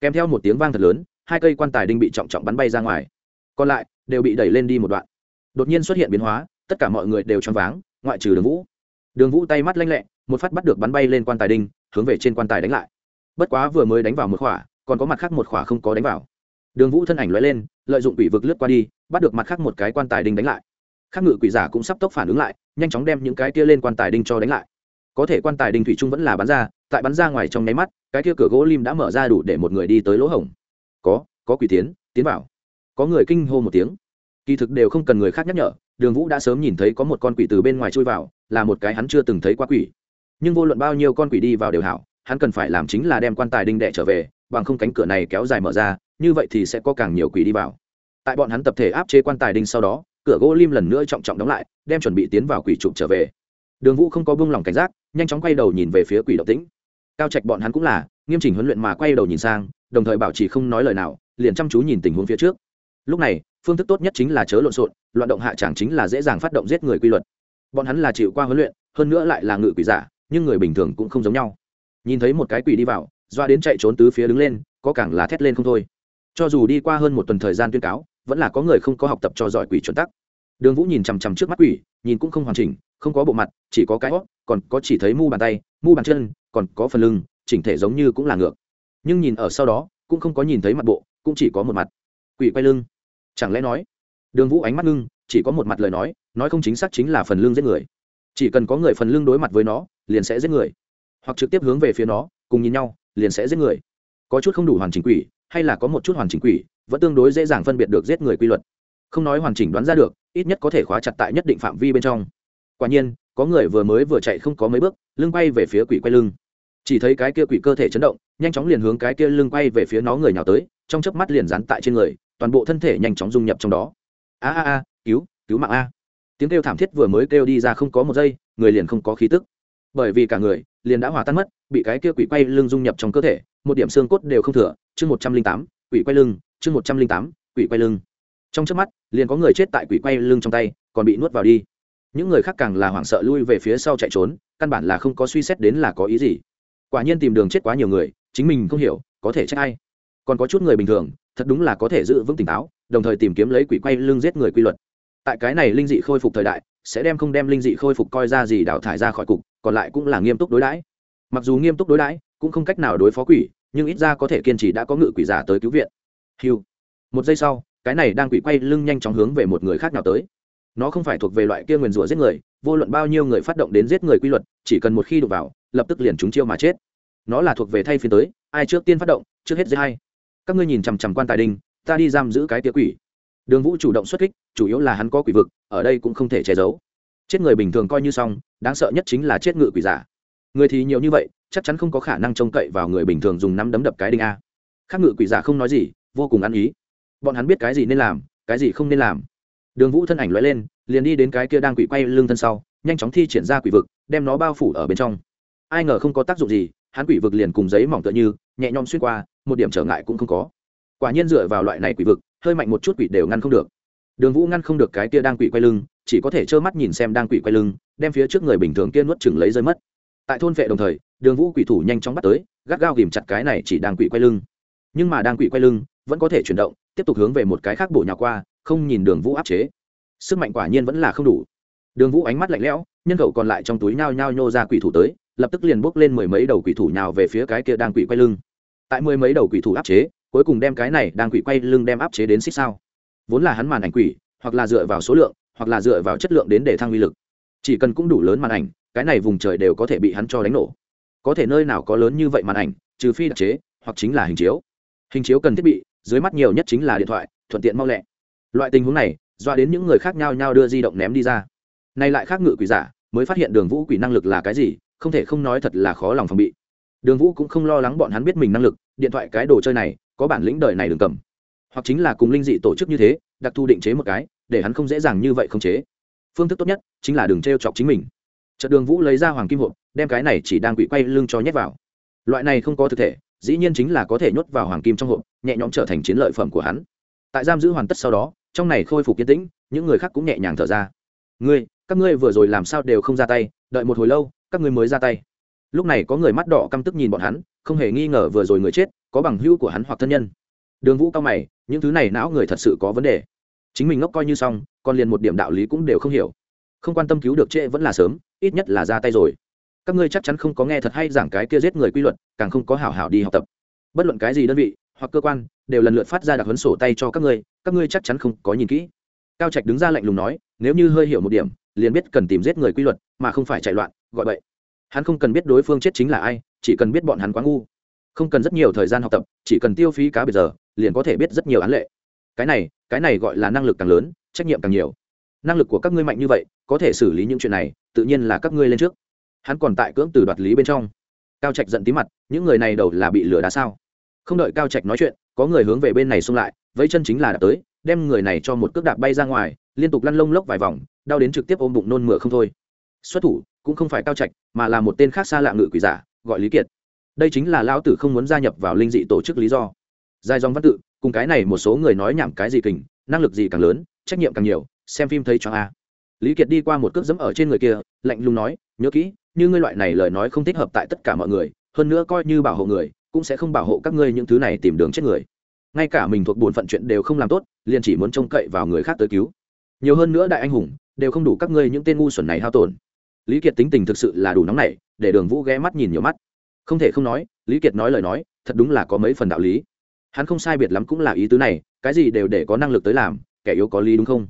Kèm theo một tiếng vang thật lớn, hai cây quan tài đinh bị trọng trọng bắn bay ra ngoài. Còn lại, đều bị đẩy lên đi một đoạn. Đột nhiên xuất hiện biến hóa, tất cả mọi người đều choáng váng, ngoại trừ đường vũ. Đường vũ tay mắt lanh lẹ, một phát bắt được bắn bay lên quan tài đinh, hướng về trên quan tài đánh lại. Bất quá vừa mới đánh vào một khỏa, còn có mặt khác một khỏa không có đánh vào. Đường vũ thân ảnh loại lên, lợi dụng quỷ vực lướt qua đi, bắt được mặt khác một cái quan tài đinh đánh lại. Khác ngự quỷ giả cũng sắp tốc phản ứng lại, nhanh chóng đem những cái kia lên quan tài đinh cho đánh lại có thể quan tài đinh thủy trung vẫn là bắn ra, tại bắn ra ngoài trong nháy mắt, cái kia cửa gỗ lim đã mở ra đủ để một người đi tới lỗ hổng. Có có quỷ tiến tiến vào. Có người kinh hô một tiếng. Kỳ thực đều không cần người khác nhắc nhở, đường vũ đã sớm nhìn thấy có một con quỷ từ bên ngoài chui vào, là một cái hắn chưa từng thấy qua quỷ. Nhưng vô luận bao nhiêu con quỷ đi vào đều hảo, hắn cần phải làm chính là đem quan tài đinh đệ trở về, bằng không cánh cửa này kéo dài mở ra, như vậy thì sẽ có càng nhiều quỷ đi vào. Tại bọn hắn tập thể áp chế quan tài đinh sau đó, cửa gỗ lim lần nữa trọng trọng đóng lại, đem chuẩn bị tiến vào quỷ trụ trở về. Đường vũ không có buông lỏng cảnh giác nhanh chóng quay đầu nhìn về phía quỷ động tĩnh. Cao trạch bọn hắn cũng là, nghiêm chỉnh huấn luyện mà quay đầu nhìn sang, đồng thời bảo trì không nói lời nào, liền chăm chú nhìn tình huống phía trước. Lúc này, phương thức tốt nhất chính là chớ lộn xộn, loạn động hạ chẳng chính là dễ dàng phát động giết người quy luật. Bọn hắn là chịu qua huấn luyện, hơn nữa lại là ngự quỷ giả, nhưng người bình thường cũng không giống nhau. Nhìn thấy một cái quỷ đi vào, doa đến chạy trốn tứ phía đứng lên, có càng là thét lên không thôi. Cho dù đi qua hơn một tuần thời gian tuyên cáo, vẫn là có người không có học tập cho giỏi quỷ chuẩn tắc. Đường vũ nhìn chằm chằm trước mắt quỷ, nhìn cũng không hoàn chỉnh không có bộ mặt, chỉ có cái hót còn có chỉ thấy mu bàn tay, mu bàn chân, còn có phần lưng, chỉnh thể giống như cũng là ngược. Nhưng nhìn ở sau đó, cũng không có nhìn thấy mặt bộ, cũng chỉ có một mặt. Quỷ quay lưng. Chẳng lẽ nói? Đường vũ ánh mắt ngưng, chỉ có một mặt lời nói nói không chính xác chính là phần lưng giết người. Chỉ cần có người phần lưng đối mặt với nó, liền sẽ giết người. Hoặc trực tiếp hướng về phía nó, cùng nhìn nhau, liền sẽ giết người. Có chút không đủ hoàn chỉnh quỷ, hay là có một chút hoàn chỉnh quỷ, vẫn tương đối dễ dàng phân biệt được giết người quy luật. Không nói hoàn chỉnh đoán ra được, ít nhất có thể khóa chặt tại nhất định phạm vi bên trong quả nhiên, có người vừa mới vừa chạy không có mấy bước, lưng quay về phía quỷ quay lưng. Chỉ thấy cái kia quỷ cơ thể chấn động, nhanh chóng liền hướng cái kia lưng quay về phía nó người nào tới, trong chớp mắt liền dán tại trên người, toàn bộ thân thể nhanh chóng dung nhập trong đó. A a a, cứu cứu mạng a. Tiếng kêu thảm thiết vừa mới kêu đi ra không có một giây, người liền không có khí tức. Bởi vì cả người liền đã hòa tan mất, bị cái kia quỷ quay lưng dung nhập trong cơ thể, một điểm xương cốt đều không thừa. Chương một trăm linh tám, quỷ quay lưng, chương một trăm linh tám, quỷ quay lưng. Trong trước mắt, liền có người chết tại quỷ quay lưng trong tay, còn bị nuốt vào đi những người khác càng là hoảng sợ lui về phía sau chạy trốn, căn bản là không có suy xét đến là có ý gì. Quả nhiên tìm đường chết quá nhiều người, chính mình không hiểu, có thể trách ai. Còn có chút người bình thường, thật đúng là có thể giữ vững tỉnh táo, đồng thời tìm kiếm lấy quỷ quay lưng giết người quy luật. Tại cái này linh dị khôi phục thời đại, sẽ đem không đem linh dị khôi phục coi ra gì đào thải ra khỏi cục, còn lại cũng là nghiêm túc đối đãi. Mặc dù nghiêm túc đối đãi, cũng không cách nào đối phó quỷ, nhưng ít ra có thể kiên trì đã có ngự quỷ giả tới cứu viện. Hiu một giây sau, cái này đang quỷ quay lưng nhanh chóng hướng về một người khác nào tới nó không phải thuộc về loại kia nguyền rủa giết người, vô luận bao nhiêu người phát động đến giết người quy luật, chỉ cần một khi đụng vào, lập tức liền chúng chiêu mà chết. Nó là thuộc về thay phiên tới, ai trước tiên phát động, trước hết dễ hay các ngươi nhìn chằm chằm quan tài đình, ta đi giam giữ cái tía quỷ. Đường vũ chủ động xuất kích, chủ yếu là hắn có quỷ vực, ở đây cũng không thể che giấu. Chết người bình thường coi như xong, đáng sợ nhất chính là chết ngự quỷ giả. Người thì nhiều như vậy, chắc chắn không có khả năng trông cậy vào người bình thường dùng nắm đấm đập cái đinh a. Khác ngự quỷ giả không nói gì, vô cùng ăn ý. Bọn hắn biết cái gì nên làm, cái gì không nên làm đường vũ thân ảnh loại lên, liền đi đến cái kia đang quỷ quay lưng thân sau, nhanh chóng thi triển ra quỷ vực, đem nó bao phủ ở bên trong. Ai ngờ không có tác dụng gì, hắn quỷ vực liền cùng giấy mỏng tựa như, nhẹ nhõm xuyên qua, một điểm trở ngại cũng không có. Quả nhiên dựa vào loại này quỷ vực, hơi mạnh một chút quỷ đều ngăn không được. Đường vũ ngăn không được cái kia đang quỷ quay lưng, chỉ có thể trơ mắt nhìn xem đang quỷ quay lưng, đem phía trước người bình thường kia nuốt chừng lấy rơi mất. Tại thôn vệ đồng thời, đường vũ quỷ thủ nhanh chóng bắt tới, gắt gao ghìm chặt cái này chỉ đang quỷ quay lưng. Nhưng mà đang quỷ quay lưng vẫn có thể chuyển động, tiếp tục hướng về một cái khác bổ nhào qua không nhìn đường vũ áp chế. Sức mạnh quả nhiên vẫn là không đủ. Đường vũ ánh mắt lạnh lẽo, nhân khẩu còn lại trong túi nhao nhao nhô ra quỷ thủ tới, lập tức liền bốc lên mười mấy đầu quỷ thủ nhào về phía cái kia đang quỷ quay lưng. Tại mười mấy đầu quỷ thủ áp chế, cuối cùng đem cái này đang quỷ quay lưng đem áp chế đến xích sao. Vốn là hắn màn ảnh quỷ, hoặc là dựa vào số lượng, hoặc là dựa vào chất lượng đến để thăng uy lực. Chỉ cần cũng đủ lớn màn ảnh, cái này vùng trời đều có thể bị hắn cho đánh nổ. Có thể nơi nào có lớn như vậy màn ảnh, trừ phi đặc chế, hoặc chính là hình chiếu. Hình chiếu cần thiết bị, dưới mắt nhiều nhất chính là điện thoại, thuận tiện mau lẹ loại tình huống này, doa đến những người khác nhau nhau đưa di động ném đi ra. Nay lại khác ngự quỷ giả, mới phát hiện đường vũ quỷ năng lực là cái gì, không thể không nói thật là khó lòng phòng bị. Đường vũ cũng không lo lắng bọn hắn biết mình năng lực, điện thoại cái đồ chơi này, có bản lĩnh đời này đường cầm. Hoặc chính là cùng linh dị tổ chức như thế, đặc thu định chế một cái, để hắn không dễ dàng như vậy không chế. Phương thức tốt nhất, chính là Đường t r e o chọc chính mình. Trận đường vũ lấy ra hoàng kim hộp, đem cái này chỉ đang quỷ quay lưng cho nhét vào. Loại này không có thực thể, dĩ nhiên chính là có thể nhốt vào hoàng kim trong hộp, nhẹ nhõm trở thành chiến lợi phẩm của hắn. Tại giam giữ hoàn tất sau đó trong này khôi phục kiến tĩnh, những người khác cũng nhẹ nhàng thở ra. Ngươi, các ngươi vừa rồi làm sao đều không ra tay, đợi một hồi lâu, các ngươi mới ra tay. Lúc này có người mắt đỏ căm tức nhìn bọn hắn, không hề nghi ngờ vừa rồi người chết, có bằng hữu của hắn hoặc thân nhân. Đường vũ cao mày, những thứ này não người thật sự có vấn đề. Chính mình ngốc coi như xong, còn liền một điểm đạo lý cũng đều không hiểu. Không quan tâm cứu được trễ vẫn là sớm, ít nhất là ra tay rồi. Các ngươi chắc chắn không có nghe thật hay giảng cái kia giết người quy luật, càng không có hảo hảo đi học tập. Bất luận cái gì đơn vị, hoặc cơ quan đều lần lượt phát ra đặc huấn sổ tay cho các ngươi các ngươi chắc chắn không có nhìn kỹ. Cao trạch đứng ra lạnh lùng nói, nếu như hơi hiểu một điểm, liền biết cần tìm giết người quy luật, mà không phải chạy loạn, gọi vậy hắn không cần biết đối phương chết chính là ai, chỉ cần biết bọn hắn quá ngu. Không cần rất nhiều thời gian học tập, chỉ cần tiêu phí cá bây giờ, liền có thể biết rất nhiều án lệ. Cái này cái này gọi là năng lực càng lớn, trách nhiệm càng nhiều. Năng lực của các ngươi mạnh như vậy, có thể xử lý những chuyện này, tự nhiên là các ngươi lên trước. Hắn còn tại cưỡng từ đoạt lý bên trong. Cao trạch giận tí mặt, những người này đầu là bị lừa đá sao? Không đợi cao trạch nói chuyện, có người hướng về bên này xông lại với chân chính là đạp tới, đem người này cho một cước đạp bay ra ngoài, liên tục lăn lông lốc vài vòng, đau đến trực tiếp ôm bụng nôn mửa không thôi. Xuất thủ, cũng không phải cao trạch, mà là một tên khác xa lạ ngự quỷ giả, gọi lý kiệt. Đây chính là lão tử không muốn gia nhập vào linh dị tổ chức lý do. Dài dòng văn tự, cùng cái này một số người nói nhảm cái gì kình, năng lực gì càng lớn, trách nhiệm càng nhiều, xem phim thấy cho a. Lý kiệt đi qua một cước dẫm ở trên người kia, lạnh lùng nói, nhớ kỹ, như ngươi loại này lời nói không thích hợp tại tất cả mọi người, hơn nữa coi như bảo hộ người cũng sẽ không bảo hộ các ngươi những thứ này tìm đường chết người. Ngay cả mình thuộc bổn phận chuyện đều không làm tốt, liền chỉ muốn trông cậy vào người khác tới cứu. Nhiều hơn nữa đại anh hùng, đều không đủ các ngươi những tên ngu xuẩn này hao tổn. Lý kiệt tính tình thực sự là đủ nóng nảy, để đường vũ ghé mắt nhìn nhiều mắt. Không thể không nói, lý kiệt nói lời nói, thật đúng là có mấy phần đạo lý. Hắn không sai biệt lắm cũng là ý tứ này, cái gì đều để có năng lực tới làm, kẻ yếu có lý đúng không?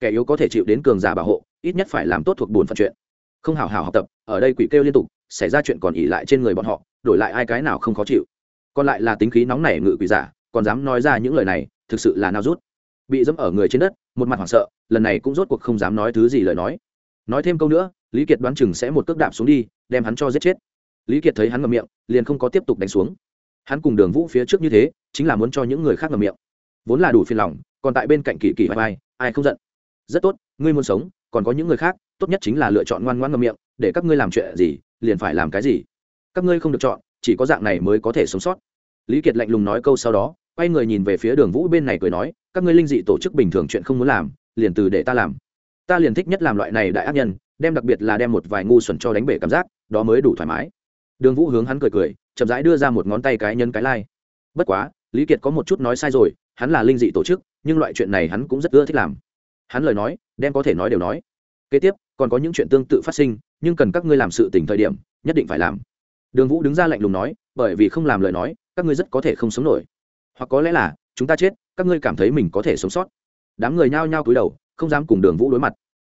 Kẻ yếu có thể chịu đến cường giả bảo hộ, ít nhất phải làm tốt thuộc bổn phận chuyện. Không hào hào học tập, ở đây quỷ kêu liên tục, xảy ra chuyện còn ỉ lại trên người bọn họ đổi lại ai cái nào không khó chịu. Còn lại là tính khí nóng nảy ngự quỷ giả, còn dám nói ra những lời này, thực sự là nao rút. Bị dẫm ở người trên đất, một mặt hoảng sợ, lần này cũng rốt cuộc không dám nói thứ gì lời nói. Nói thêm câu nữa, lý kiệt đoán chừng sẽ một cước đạp xuống đi, đem hắn cho giết chết. Lý kiệt thấy hắn ngậm miệng, liền không có tiếp tục đánh xuống. Hắn cùng đường vũ phía trước như thế, chính là muốn cho những người khác ngậm miệng. Vốn là đủ phiền lòng, còn tại bên cạnh kỳ kỳ vai vai ai không giận? Rất tốt, ngươi muốn sống, còn có những người khác, tốt nhất chính là lựa chọn ngoan ngoan ngậm miệng, để các ngươi làm chuyện gì, liền phải làm cái gì các ngươi không được chọn, chỉ có dạng này mới có thể sống sót. Lý kiệt lạnh lùng nói câu sau đó, quay người nhìn về phía đường vũ bên này cười nói, các ngươi linh dị tổ chức bình thường chuyện không muốn làm, liền từ để ta làm. Ta liền thích nhất làm loại này đại ác nhân, đem đặc biệt là đem một vài ngu xuẩn cho đánh bể cảm giác, đó mới đủ thoải mái. Đường vũ hướng hắn cười cười, chậm rãi đưa ra một ngón tay cái nhân cái lai bất quá, lý kiệt có một chút nói sai rồi, hắn là linh dị tổ chức, nhưng loại chuyện này hắn cũng rất ưa thích làm. Hắn lời nói, đem có thể nói đều nói. Kế tiếp, còn có những chuyện tương tự phát sinh, nhưng cần các ngươi làm sự tỉnh thời điểm, nhất định phải làm đường vũ đứng ra lạnh lùng nói, bởi vì không làm lời nói, các ngươi rất có thể không sống nổi. Hoặc có lẽ là, chúng ta chết, các ngươi cảm thấy mình có thể sống sót. Đám người nhao nhao cúi đầu, không dám cùng đường vũ đối mặt.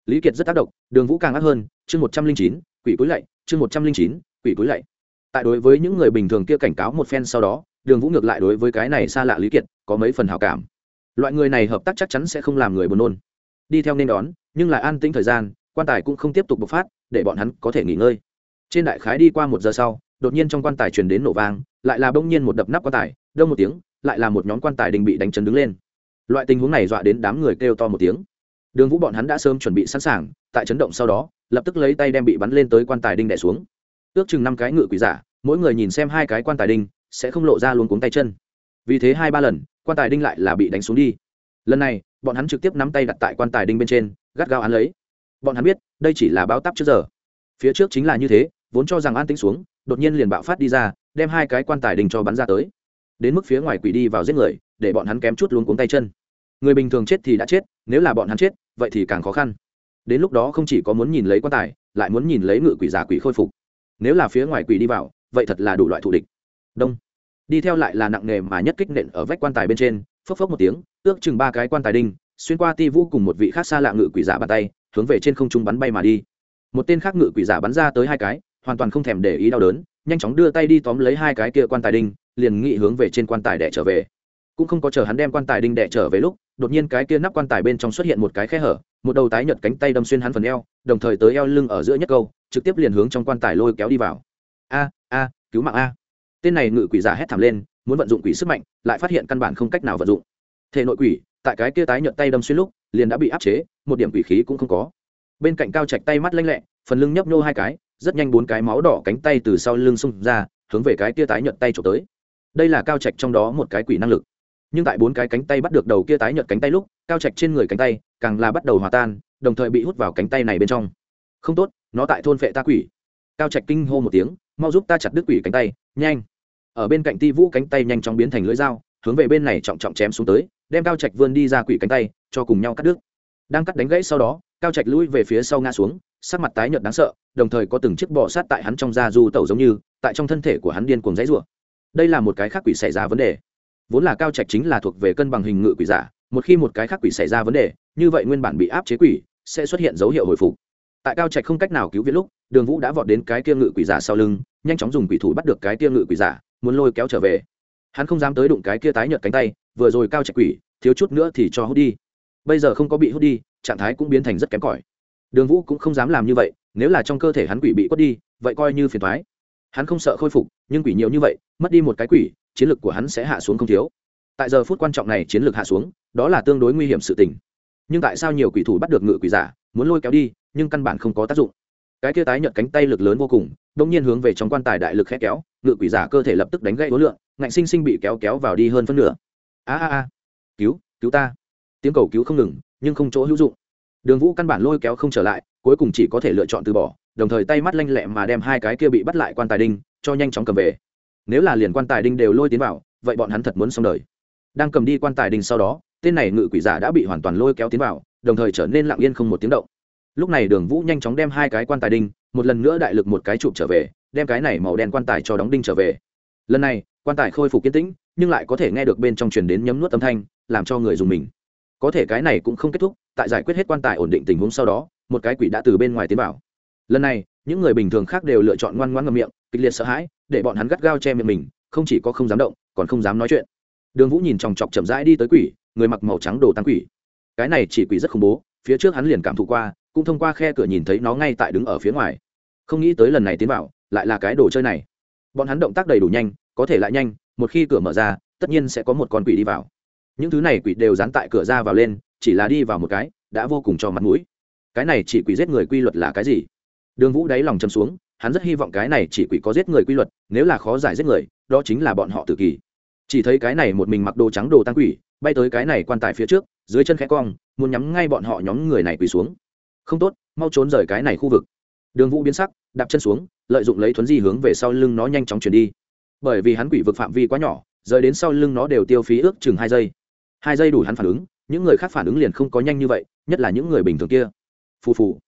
Lý kiệt rất tác động, đường vũ càng ác hơn, chương một trăm linh chín, quỷ cúi lạy, chương một trăm linh chín, quỷ cúi lạy. Tại đối với những người bình thường kia cảnh cáo một phen sau đó, đường vũ ngược lại đối với cái này xa lạ lý kiệt, có mấy phần hào cảm. Loại người này hợp tác chắc chắn sẽ không làm người buồn nôn. Đi theo nên đón, nhưng lại an tĩnh thời gian, quan tài cũng không tiếp tục bộc phát, để bọn hắn có thể nghỉ ngơi trên đại khái đi qua một giờ sau, đột nhiên trong quan tài truyền đến nổ vang, lại là bỗng nhiên một đập nắp quan tài, đông một tiếng, lại là một nhóm quan tài đình bị đánh chấn đứng lên. Loại tình huống này dọa đến đám người kêu to một tiếng. Đường vũ bọn hắn đã sớm chuẩn bị sẵn sàng, tại chấn động sau đó, lập tức lấy tay đem bị bắn lên tới quan tài đinh đẻ xuống. Ước chừng năm cái ngự quỷ giả, mỗi người nhìn xem hai cái quan tài đinh, sẽ không lộ ra luống cuống tay chân. Vì thế hai ba lần, quan tài đinh lại là bị đánh xuống đi. Lần này, bọn hắn trực tiếp nắm tay đặt tại quan tài đinh bên trên, gắt gao án lấy. Bọn hắn biết, đây chỉ là báo tắp trước giờ. Phía trước chính là như thế vốn cho rằng an tĩnh xuống, đột nhiên liền bạo phát đi ra, đem hai cái quan tài đình cho bắn ra tới. Đến mức phía ngoài quỷ đi vào giết người, để bọn hắn kém chút luống cuống tay chân. Người bình thường chết thì đã chết, nếu là bọn hắn chết, vậy thì càng khó khăn. Đến lúc đó không chỉ có muốn nhìn lấy quan tài, lại muốn nhìn lấy ngự quỷ giả quỷ khôi phục. Nếu là phía ngoài quỷ đi vào, vậy thật là đủ loại thủ địch. Đông. Đi theo lại là nặng nghề mà nhất kích nện ở vách quan tài bên trên, phốc phốc một tiếng, ước chừng ba cái quan tài đinh, xuyên qua ti vũ cùng một vị khác xa lạ ngự quỷ giả bàn tay, hướng về trên không trung bắn bay mà đi. Một tên khác ngự quỷ giả bắn ra tới hai cái hoàn toàn không thèm để ý đau đớn, nhanh chóng đưa tay đi tóm lấy hai cái kia quan tài đinh, liền nghị hướng về trên quan tài đẻ trở về. Cũng không có chờ hắn đem quan tài đinh đẻ trở về lúc, đột nhiên cái kia nắp quan tài bên trong xuất hiện một cái khe hở, một đầu tái nhợt cánh tay đâm xuyên hắn phần eo, đồng thời tới eo lưng ở giữa nhất câu, trực tiếp liền hướng trong quan tài lôi kéo đi vào. A a, cứu mạng a. Tên này ngự quỷ giả hét thảm lên, muốn vận dụng quỷ sức mạnh, lại phát hiện căn bản không cách nào vận dụng. Thể nội quỷ, tại cái kia tái nhợt tay đâm xuyên lúc, liền đã bị áp chế, một điểm quỷ khí cũng không có. Bên cạnh cao trạch tay mắt lanh lẹ, phần lưng nhấp nhô hai cái rất nhanh bốn cái máu đỏ cánh tay từ sau lưng xung ra, hướng về cái kia tái nhợt tay trộm tới. Đây là cao trạch trong đó một cái quỷ năng lực. Nhưng tại bốn cái cánh tay bắt được đầu kia tái nhợt cánh tay lúc, cao trạch trên người cánh tay càng là bắt đầu hòa tan, đồng thời bị hút vào cánh tay này bên trong. Không tốt, nó tại thôn phệ ta quỷ. Cao trạch kinh hô một tiếng, mau giúp ta chặt đứt quỷ cánh tay, nhanh. Ở bên cạnh ti vũ cánh tay nhanh chóng biến thành lưỡi dao, hướng về bên này trọng trọng chém xuống tới, đem cao trạch vươn đi ra quỷ cánh tay, cho cùng nhau cắt đứt. Đang cắt đánh gãy sau đó, cao trạch lui về phía sau ngã xuống sắc mặt tái nhợt đáng sợ, đồng thời có từng chiếc bọ sát tại hắn trong da du tẩu giống như, tại trong thân thể của hắn điên cuồng dãy rủa. Đây là một cái khác quỷ xảy ra vấn đề. Vốn là cao trạch chính là thuộc về cân bằng hình ngự quỷ giả, một khi một cái khác quỷ xảy ra vấn đề, như vậy nguyên bản bị áp chế quỷ, sẽ xuất hiện dấu hiệu hồi phục. Tại cao trạch không cách nào cứu viện lúc, đường vũ đã vọt đến cái kia ngự quỷ giả sau lưng, nhanh chóng dùng quỷ thủ bắt được cái kia ngự quỷ giả, muốn lôi kéo trở về. Hắn không dám tới đụng cái kia tái nhợt cánh tay, vừa rồi cao trạch quỷ, thiếu chút nữa thì cho hút đi. Bây giờ không có bị hút đi, trạng thái cũng biến thành rất kém cỏi đường vũ cũng không dám làm như vậy, nếu là trong cơ thể hắn quỷ bị quất đi, vậy coi như phiền thoái hắn không sợ khôi phục, nhưng quỷ nhiều như vậy, mất đi một cái quỷ, chiến lược của hắn sẽ hạ xuống không thiếu. Tại giờ phút quan trọng này chiến lược hạ xuống, đó là tương đối nguy hiểm sự tình. Nhưng tại sao nhiều quỷ thủ bắt được ngự quỷ giả, muốn lôi kéo đi, nhưng căn bản không có tác dụng. Cái kia tái nhợt cánh tay lực lớn vô cùng đông nhiên hướng về trong quan tài đại lực khẽ kéo, ngự quỷ giả cơ thể lập tức đánh gãy hối lượng, ngạnh sinh sinh bị kéo kéo vào đi hơn phân nửa. A a a. Cứu cứu ta. Tiếng cầu cứu không ngừng, nhưng không chỗ hữu dụng đường vũ căn bản lôi kéo không trở lại, cuối cùng chỉ có thể lựa chọn từ bỏ, đồng thời tay mắt lanh lẹ mà đem hai cái kia bị bắt lại quan tài đinh, cho nhanh chóng cầm về. Nếu là liền quan tài đinh đều lôi tiến vào, vậy bọn hắn thật muốn xong đời. Đang cầm đi quan tài đình sau đó, tên này ngự quỷ giả đã bị hoàn toàn lôi kéo tiến vào, đồng thời trở nên lặng yên không một tiếng động. Lúc này đường vũ nhanh chóng đem hai cái quan tài đinh, một lần nữa đại lực một cái chụp trở về, đem cái này màu đen quan tài cho đóng đinh trở về. Lần này, quan tài khôi phục kiên tĩnh, nhưng lại có thể nghe được bên trong truyền đến nhấm nuốt âm thanh, làm cho người dùng mình. Có thể cái này cũng không kết thúc tại giải quyết hết quan tài ổn định tình huống sau đó, một cái quỷ đã từ bên ngoài tiến vào. Lần này, những người bình thường khác đều lựa chọn ngoan ngoan ngậm miệng, kịch liệt sợ hãi, để bọn hắn gắt gao che miệng mình, không chỉ có không dám động, còn không dám nói chuyện. Đường vũ nhìn chòng chọc chậm rãi đi tới quỷ, người mặc màu trắng đồ tăng quỷ. Cái này chỉ quỷ rất khủng bố, phía trước hắn liền cảm thụ qua, cũng thông qua khe cửa nhìn thấy nó ngay tại đứng ở phía ngoài. Không nghĩ tới lần này tiến vào, lại là cái đồ chơi này. Bọn hắn động tác đầy đủ nhanh, có thể lại nhanh, một khi cửa mở ra, tất nhiên sẽ có một con quỷ đi vào. Những thứ này quỷ đều dán tại cửa ra vào lên chỉ là đi vào một cái, đã vô cùng cho mặt mũi. Cái này chỉ quỷ giết người quy luật là cái gì? Đường vũ đáy lòng châm xuống, hắn rất hy vọng cái này chỉ quỷ có giết người quy luật, nếu là khó giải giết người, đó chính là bọn họ tự kỳ chỉ thấy cái này một mình mặc đồ trắng đồ tăng quỷ, bay tới cái này quan tài phía trước, dưới chân khẽ cong, muốn nhắm ngay bọn họ nhóm người này quỳ xuống. Không tốt, mau trốn rời cái này khu vực. Đường vũ biến sắc, đạp chân xuống, lợi dụng lấy thuấn di hướng về sau lưng nó nhanh chóng chuyển đi. Bởi vì hắn quỷ vực phạm vi quá nhỏ, rời đến sau lưng nó đều tiêu phí ước chừng hai giây. Hai giây đủ hắn phản ứng những người khác phản ứng liền không có nhanh như vậy, nhất là những người bình thường kia. Phù phù.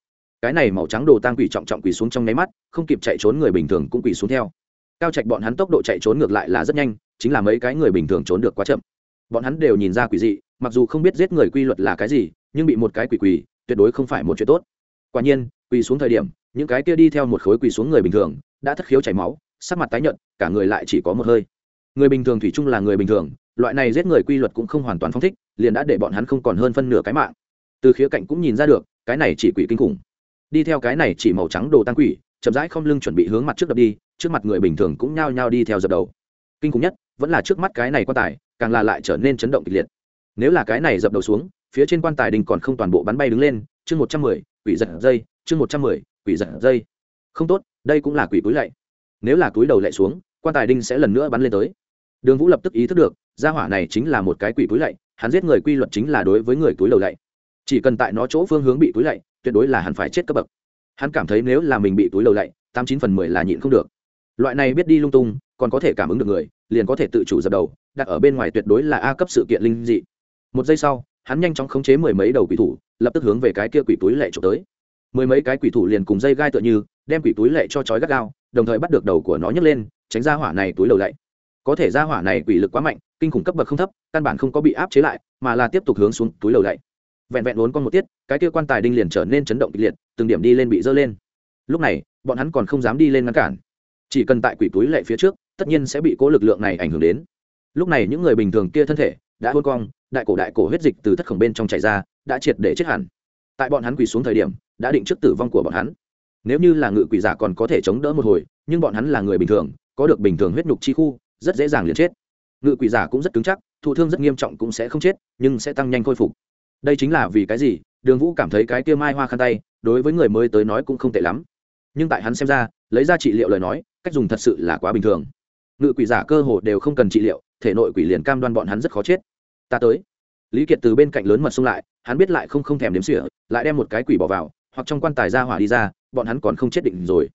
Cái này màu trắng đồ tang quỷ trọng trọng quỷ xuống trong nháy mắt, không kịp chạy trốn người bình thường cũng quỷ xuống theo. Cao trạch bọn hắn tốc độ chạy trốn ngược lại là rất nhanh, chính là mấy cái người bình thường trốn được quá chậm. Bọn hắn đều nhìn ra quỷ dị, mặc dù không biết giết người quy luật là cái gì, nhưng bị một cái quỷ quỷ tuyệt đối không phải một chuyện tốt. Quả nhiên, quỳ xuống thời điểm, những cái kia đi theo một khối quỳ xuống người bình thường, đã thất khiếu chảy máu, sắc mặt tái nhợt, cả người lại chỉ có một hơi. Người bình thường thủy chung là người bình thường loại này giết người quy luật cũng không hoàn toàn phong thích, liền đã để bọn hắn không còn hơn phân nửa cái mạng. Từ khía cạnh cũng nhìn ra được, cái này chỉ quỷ kinh khủng. Đi theo cái này chỉ màu trắng đồ tăng quỷ, chậm rãi không lưng chuẩn bị hướng mặt trước đập đi, trước mặt người bình thường cũng nhao nhao đi theo dập đầu. Kinh khủng nhất, vẫn là trước mắt cái này quan tài, càng là lại trở nên chấn động kịch liệt. Nếu là cái này dập đầu xuống, phía trên quan tài đình còn không toàn bộ bắn bay đứng lên, chương một trăm mười, quỷ giật dây, chương một trăm mười, quỷ giật dây. Không tốt, đây cũng là quỷ túi lạy. Nếu là túi đầu lạy xuống, quan tài đinh sẽ lần nữa bắn lên tới. Đường vũ lập tức ý thức được gia hỏa này chính là một cái quỷ túi lạy, hắn giết người quy luật chính là đối với người túi lầu lạy. Chỉ cần tại nó chỗ phương hướng bị túi lạy, tuyệt đối là hắn phải chết cấp bậc. Hắn cảm thấy nếu là mình bị túi lầu lạy, tám chín phần mười là nhịn không được. Loại này biết đi lung tung, còn có thể cảm ứng được người, liền có thể tự chủ dập đầu, đặt ở bên ngoài tuyệt đối là a cấp sự kiện linh dị. Một giây sau, hắn nhanh chóng khống chế mười mấy đầu quỷ thủ, lập tức hướng về cái kia quỷ túi lệ trộm tới. Mười mấy cái quỷ thủ liền cùng dây gai tựa như, đem quỷ túi lệ cho chói gắt gao, đồng thời bắt được đầu của nó nhấc lên, tránh ra hỏa này túi lầu lệ có thể ra hỏa này quỷ lực quá mạnh kinh khủng cấp bậc không thấp, căn bản không có bị áp chế lại, mà là tiếp tục hướng xuống túi lầu lạy. Vẹn vẹn vốn con một tiết, cái kia quan tài đinh liền trở nên chấn động kịch liệt, từng điểm đi lên bị dơ lên. Lúc này, bọn hắn còn không dám đi lên ngăn cản. Chỉ cần tại quỷ túi lệ phía trước, tất nhiên sẽ bị cố lực lượng này ảnh hưởng đến. Lúc này những người bình thường kia thân thể, đã hôn cong, đại cổ đại cổ huyết dịch từ thất khổng bên trong chảy ra, đã triệt để chết hẳn. Tại bọn hắn quỳ xuống thời điểm, đã định trước tử vong của bọn hắn. Nếu như là ngự quỷ giả còn có thể chống đỡ một hồi, nhưng bọn hắn là người bình thường, có được bình thường huyết nhục chi khu, rất dễ dàng liền chết ngự quỷ giả cũng rất cứng chắc, thụ thương rất nghiêm trọng cũng sẽ không chết, nhưng sẽ tăng nhanh khôi phục. Đây chính là vì cái gì? Đường vũ cảm thấy cái kia mai hoa khăn tay, đối với người mới tới nói cũng không tệ lắm. Nhưng tại hắn xem ra, lấy ra trị liệu lời nói, cách dùng thật sự là quá bình thường. Ngự quỷ giả cơ hồ đều không cần trị liệu, thể nội quỷ liền cam đoan bọn hắn rất khó chết. Ta tới. Lý kiệt từ bên cạnh lớn mật xông lại, hắn biết lại không không thèm đếm sỉa lại đem một cái quỷ bỏ vào, hoặc trong quan tài ra hỏa đi ra, bọn hắn còn không chết định rồi.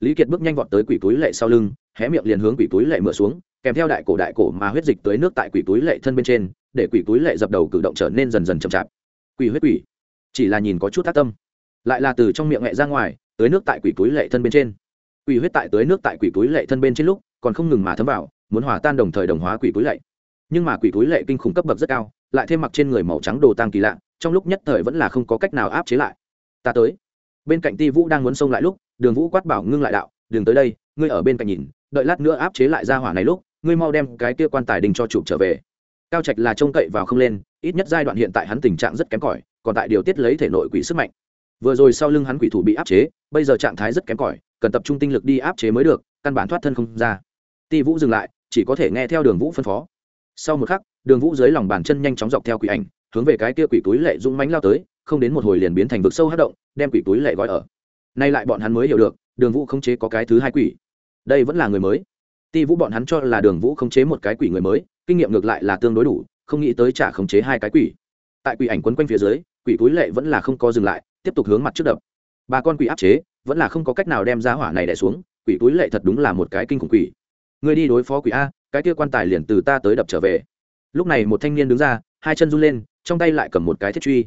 Lý kiệt bước nhanh vọt tới quỷ túi lệ sau lưng, hé miệng liền hướng quỷ túi lệ mở xuống kèm theo đại cổ đại cổ mà huyết dịch tới nước tại quỷ túi lệ thân bên trên, để quỷ túi lệ dập đầu cử động trở nên dần dần chậm chạp. Quỷ huyết quỷ. Chỉ là nhìn có chút tác tâm. Lại là từ trong miệng nghệ ra ngoài tới nước tại quỷ túi lệ thân bên trên. Quỷ huyết tại tới nước tại quỷ túi lệ thân bên trên lúc, còn không ngừng mà thấm vào, muốn hòa tan đồng thời đồng hóa quỷ túi lệ. Nhưng mà quỷ túi lệ kinh khủng cấp bậc rất cao, lại thêm mặc trên người màu trắng đồ tang kỳ lạ, trong lúc nhất thời vẫn là không có cách nào áp chế lại. Ta tới. Bên cạnh ti vũ đang muốn xông lại lúc, đường vũ quát bảo ngưng lại đạo đường tới đây, ngươi ở bên cạnh nhìn, đợi lát nữa áp chế lại ra hỏa này lúc ngươi mau đem cái kia quan tài đình cho chụp trở về. Cao trạch là trông cậy vào không lên, ít nhất giai đoạn hiện tại hắn tình trạng rất kém cỏi, còn tại điều tiết lấy thể nội quỷ sức mạnh. Vừa rồi sau lưng hắn quỷ thủ bị áp chế, bây giờ trạng thái rất kém cỏi, cần tập trung tinh lực đi áp chế mới được, căn bản thoát thân không ra. Ti vũ dừng lại, chỉ có thể nghe theo đường vũ phân phó. Sau một khắc, đường vũ dưới lòng bàn chân nhanh chóng dọc theo quỷ ảnh, hướng về cái kia quỷ túi lệ dũng mánh lao tới, không đến một hồi liền biến thành vực sâu hát động, đem quỷ túi lệ gói ở. Nay lại bọn hắn mới hiểu được, đường vũ không chế có cái thứ hai quỷ. Đây vẫn là người mới ti vũ bọn hắn cho là đường vũ không chế một cái quỷ người mới, kinh nghiệm ngược lại là tương đối đủ, không nghĩ tới trả khống chế hai cái quỷ. Tại quỷ ảnh quấn quanh phía dưới, quỷ túi lệ vẫn là không có dừng lại, tiếp tục hướng mặt trước đập. Ba con quỷ áp chế, vẫn là không có cách nào đem ra hỏa này đẻ xuống, quỷ túi lệ thật đúng là một cái kinh khủng quỷ. Người đi đối phó quỷ a, cái kia quan tài liền từ ta tới đập trở về. Lúc này một thanh niên đứng ra, hai chân run lên, trong tay lại cầm một cái thiết truy.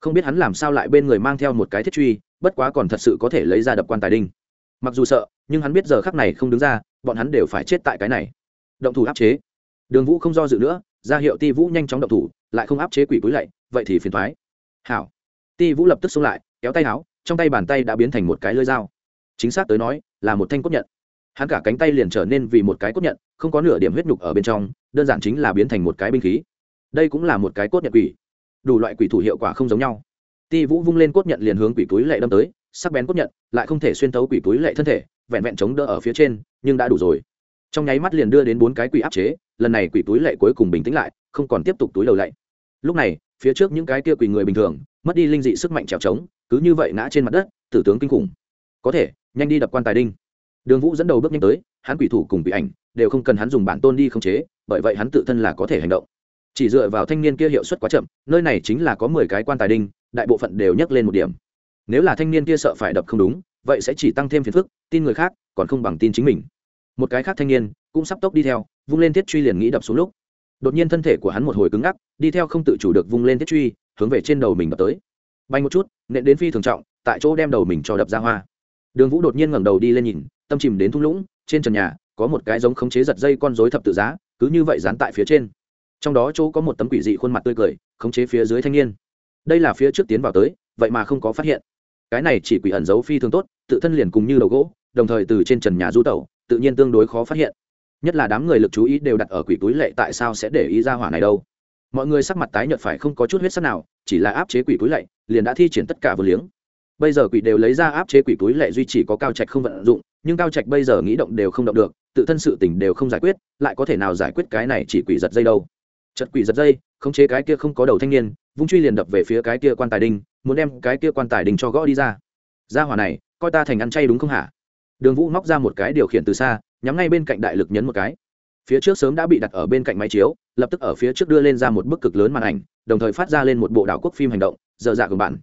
Không biết hắn làm sao lại bên người mang theo một cái thiết truy, bất quá còn thật sự có thể lấy ra đập quan tài đinh. Mặc dù sợ, nhưng hắn biết giờ khắc này không đứng ra bọn hắn đều phải chết tại cái này. Động thủ áp chế. Đường vũ không do dự nữa, ra hiệu ti vũ nhanh chóng động thủ, lại không áp chế quỷ cúi lạy, vậy thì phiền thoái hảo. Ti vũ lập tức xông lại, kéo tay háo trong tay bàn tay đã biến thành một cái lưỡi dao. Chính xác tới nói, là một thanh cốt nhận. Hắn cả cánh tay liền trở nên vì một cái cốt nhận, không có nửa điểm huyết nhục ở bên trong, đơn giản chính là biến thành một cái binh khí. Đây cũng là một cái cốt nhận quỷ. Đủ loại quỷ thủ hiệu quả không giống nhau. Ti vũ vung lên cốt nhận liền hướng quỷ túi lệ đâm tới, sắc bén cốt nhận, lại không thể xuyên tấu quỷ túi lệ thân thể vẹn vẹn chống đỡ ở phía trên, nhưng đã đủ rồi. Trong nháy mắt liền đưa đến bốn cái quỷ áp chế, lần này quỷ túi lệ cuối cùng bình tĩnh lại, không còn tiếp tục túi đầu lạy. Lúc này, phía trước những cái kia quỷ người bình thường, mất đi linh dị sức mạnh trèo trống, cứ như vậy ngã trên mặt đất, tử tướng kinh khủng. Có thể, nhanh đi đập quan tài đinh. Đường vũ dẫn đầu bước nhanh tới, hắn quỷ thủ cùng quỷ ảnh đều không cần hắn dùng bản tôn đi khống chế, bởi vậy hắn tự thân là có thể hành động. Chỉ dựa vào thanh niên kia hiệu suất quá chậm, nơi này chính là có mười cái quan tài đinh, đại bộ phận đều nhắc lên một điểm. Nếu là thanh niên kia sợ phải đập không đúng vậy sẽ chỉ tăng thêm phiền phức, tin người khác, còn không bằng tin chính mình. Một cái khác thanh niên cũng sắp tốc đi theo, vung lên thiết truy liền nghĩ đập xuống lúc. Đột nhiên thân thể của hắn một hồi cứng ngắc, đi theo không tự chủ được vung lên thiết truy, hướng về trên đầu mình đập tới. Bay một chút, nện đến phi thường trọng, tại chỗ đem đầu mình cho đập ra hoa. Đường vũ đột nhiên ngẩng đầu đi lên nhìn, tâm chìm đến thung lũng, trên trần nhà, có một cái giống khống chế giật dây con rối thập tự giá, cứ như vậy dán tại phía trên. Trong đó chỗ có một tấm quỷ dị khuôn mặt tươi cười, khống chế phía dưới thanh niên. Đây là phía trước tiến vào tới, vậy mà không có phát hiện cái này chỉ quỷ ẩn giấu phi thường tốt, tự thân liền cùng như đầu gỗ, đồng thời từ trên trần nhà du tẩu, tự nhiên tương đối khó phát hiện. Nhất là đám người lực chú ý đều đặt ở quỷ túi lệ tại sao sẽ để ý ra hỏa này đâu. Mọi người sắc mặt tái nhợt phải không có chút huyết sắc nào, chỉ là áp chế quỷ túi lệ, liền đã thi triển tất cả vừa liếng. Bây giờ quỷ đều lấy ra áp chế quỷ túi lệ duy chỉ có cao trạch không vận dụng, nhưng cao trạch bây giờ nghĩ động đều không động được, tự thân sự tình đều không giải quyết, lại có thể nào giải quyết cái này chỉ quỷ giật dây đâu. Chật quỷ giật dây, khống chế cái kia không có đầu thanh niên, vung truy liền đập về phía cái kia quan tài đinh muốn đem cái kia quan tài đình cho gõ đi ra. Ra hỏa này, coi ta thành ăn chay đúng không hả? Đường vũ móc ra một cái điều khiển từ xa, nhắm ngay bên cạnh đại lực nhấn một cái. Phía trước sớm đã bị đặt ở bên cạnh máy chiếu, lập tức ở phía trước đưa lên ra một bức cực lớn màn ảnh, đồng thời phát ra lên một bộ đảo quốc phim hành động, dở dạ cùng bạn.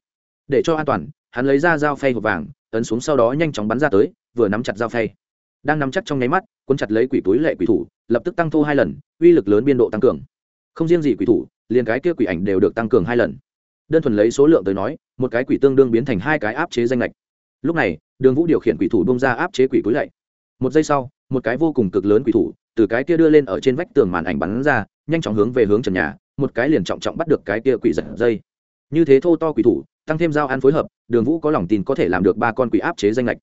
Để cho an toàn, hắn lấy ra dao phay hộp vàng, ấn xuống sau đó nhanh chóng bắn ra tới, vừa nắm chặt dao phay. Đang nắm chắc trong nháy mắt, cuốn chặt lấy quỷ túi lệ quỷ thủ, lập tức tăng thu hai lần, uy lực lớn biên độ tăng cường. Không riêng gì quỷ thủ, liền cái kia quỷ ảnh đều được tăng cường hai lần đơn thuần lấy số lượng tới nói, một cái quỷ tương đương biến thành hai cái áp chế danh lệch. Lúc này, đường vũ điều khiển quỷ thủ bông ra áp chế quỷ túi lạy. Một giây sau, một cái vô cùng cực lớn quỷ thủ từ cái kia đưa lên ở trên vách tường màn ảnh bắn ra, nhanh chóng hướng về hướng trần nhà, một cái liền trọng trọng bắt được cái kia quỷ giật dây. Như thế thô to quỷ thủ, tăng thêm giao ăn phối hợp, đường vũ có lòng tin có thể làm được ba con quỷ áp chế danh lệch.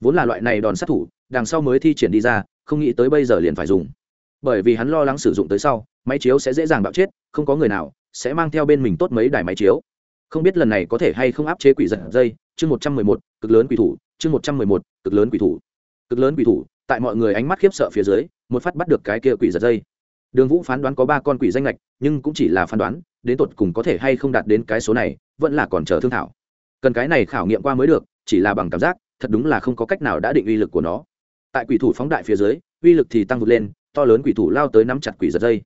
Vốn là loại này đòn sát thủ, đằng sau mới thi triển đi ra, không nghĩ tới bây giờ liền phải dùng. Bởi vì hắn lo lắng sử dụng tới sau, máy chiếu sẽ dễ dàng bạo chết, không có người nào sẽ mang theo bên mình tốt mấy đài máy chiếu. Không biết lần này có thể hay không áp chế quỷ giật dây, chương một trăm mười một, cực lớn quỷ thủ, chương một trăm mười một, cực lớn quỷ thủ. Cực lớn quỷ thủ, tại mọi người ánh mắt khiếp sợ phía dưới, một phát bắt được cái kia quỷ giật dây. Đường vũ phán đoán có ba con quỷ danh lệch nhưng cũng chỉ là phán đoán, đến tột cùng có thể hay không đạt đến cái số này, vẫn là còn chờ thương thảo. Cần cái này khảo nghiệm qua mới được, chỉ là bằng cảm giác, thật đúng là không có cách nào đã định uy lực của nó. Tại quỷ thủ phóng đại phía dưới, uy lực thì tăng vượt lên, to lớn quỷ thủ lao tới nắm chặt quỷ giật dây.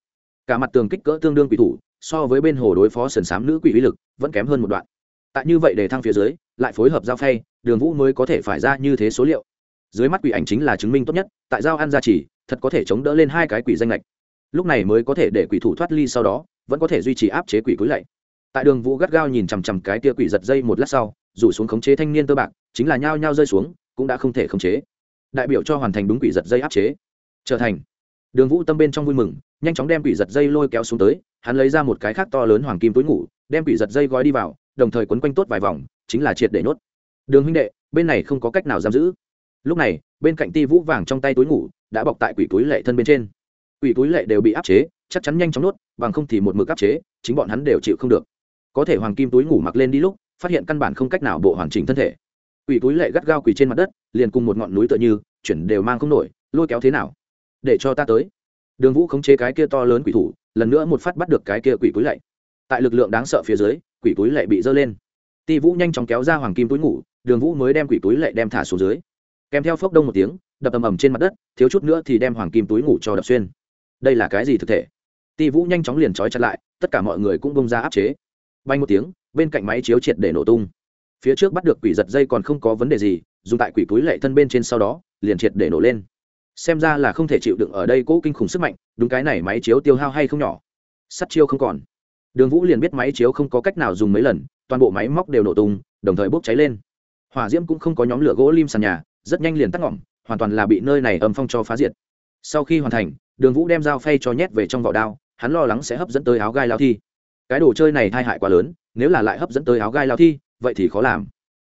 Cả mặt tường kích cỡ tương đương quỷ thủ so với bên hồ đối phó sần sám nữ quỷ uy lực, vẫn kém hơn một đoạn. Tại như vậy để thăng phía dưới, lại phối hợp giao phay, đường vũ mới có thể phải ra như thế số liệu. Dưới mắt quỷ ảnh chính là chứng minh tốt nhất, tại giao ăn gia trì, thật có thể chống đỡ lên hai cái quỷ danh lệch. Lúc này mới có thể để quỷ thủ thoát ly sau đó, vẫn có thể duy trì áp chế quỷ cúi lạy. Tại đường vũ gắt gao nhìn chằm chằm cái tia quỷ giật dây một lát sau, rủ xuống khống chế thanh niên tơ bạc, chính là nhao nhao rơi xuống, cũng đã không thể khống chế. Đại biểu cho hoàn thành đúng quỷ giật dây áp chế. Trở thành đường vũ tâm bên trong vui mừng, nhanh chóng đem quỷ giật dây lôi kéo xuống tới, hắn lấy ra một cái khác to lớn hoàng kim túi ngủ, đem quỷ giật dây gói đi vào, đồng thời quấn quanh tốt vài vòng, chính là triệt để nhốt. Đường huynh đệ, bên này không có cách nào giam giữ. Lúc này, bên cạnh ti vũ vàng trong tay túi ngủ, đã bọc tại quỷ túi lệ thân bên trên. Quỷ túi lệ đều bị áp chế, chắc chắn nhanh chóng nuốt bằng không thì một mực áp chế, chính bọn hắn đều chịu không được. Có thể hoàng kim túi ngủ mặc lên đi lúc, phát hiện căn bản không cách nào bộ hoàn chỉnh thân thể. Quỷ túi lệ gắt gao quỷ trên mặt đất, liền cùng một ngọn núi tựa như, chuyển đều mang không nổi, lôi kéo thế nào? Để cho ta tới. Đường vũ khống chế cái kia to lớn quỷ thủ, lần nữa một phát bắt được cái kia quỷ túi lạy. tại lực lượng đáng sợ phía dưới, quỷ túi lạy bị dơ lên. Ti vũ nhanh chóng kéo ra hoàng kim túi ngủ, đường vũ mới đem quỷ túi lạy đem thả xuống dưới. Kèm theo phốc đông một tiếng, đập ầm ầm trên mặt đất, thiếu chút nữa thì đem hoàng kim túi ngủ cho đập xuyên. Đây là cái gì thực thể? Ti vũ nhanh chóng liền trói chặt lại, tất cả mọi người cũng bông ra áp chế. Bay một tiếng, bên cạnh máy chiếu triệt để nổ tung. Phía trước bắt được quỷ giật dây còn không có vấn đề gì, dùng tại quỷ túi lệ thân bên trên sau đó, liền triệt để nổ lên xem ra là không thể chịu đựng ở đây cố kinh khủng sức mạnh, đúng cái này máy chiếu tiêu hao hay không nhỏ. Sắt chiêu không còn. Đường vũ liền biết máy chiếu không có cách nào dùng mấy lần, toàn bộ máy móc đều nổ tung, đồng thời bốc cháy lên. Hỏa diễm cũng không có nhóm lửa gỗ lim sàn nhà, rất nhanh liền tắt ngỏm, hoàn toàn là bị nơi này âm phong cho phá diệt. Sau khi hoàn thành, đường vũ đem dao phay cho nhét về trong vỏ đao, hắn lo lắng sẽ hấp dẫn tới áo gai lao thi. Cái đồ chơi này tai hại quá lớn, nếu là lại hấp dẫn tới áo gai lao thi, vậy thì khó làm.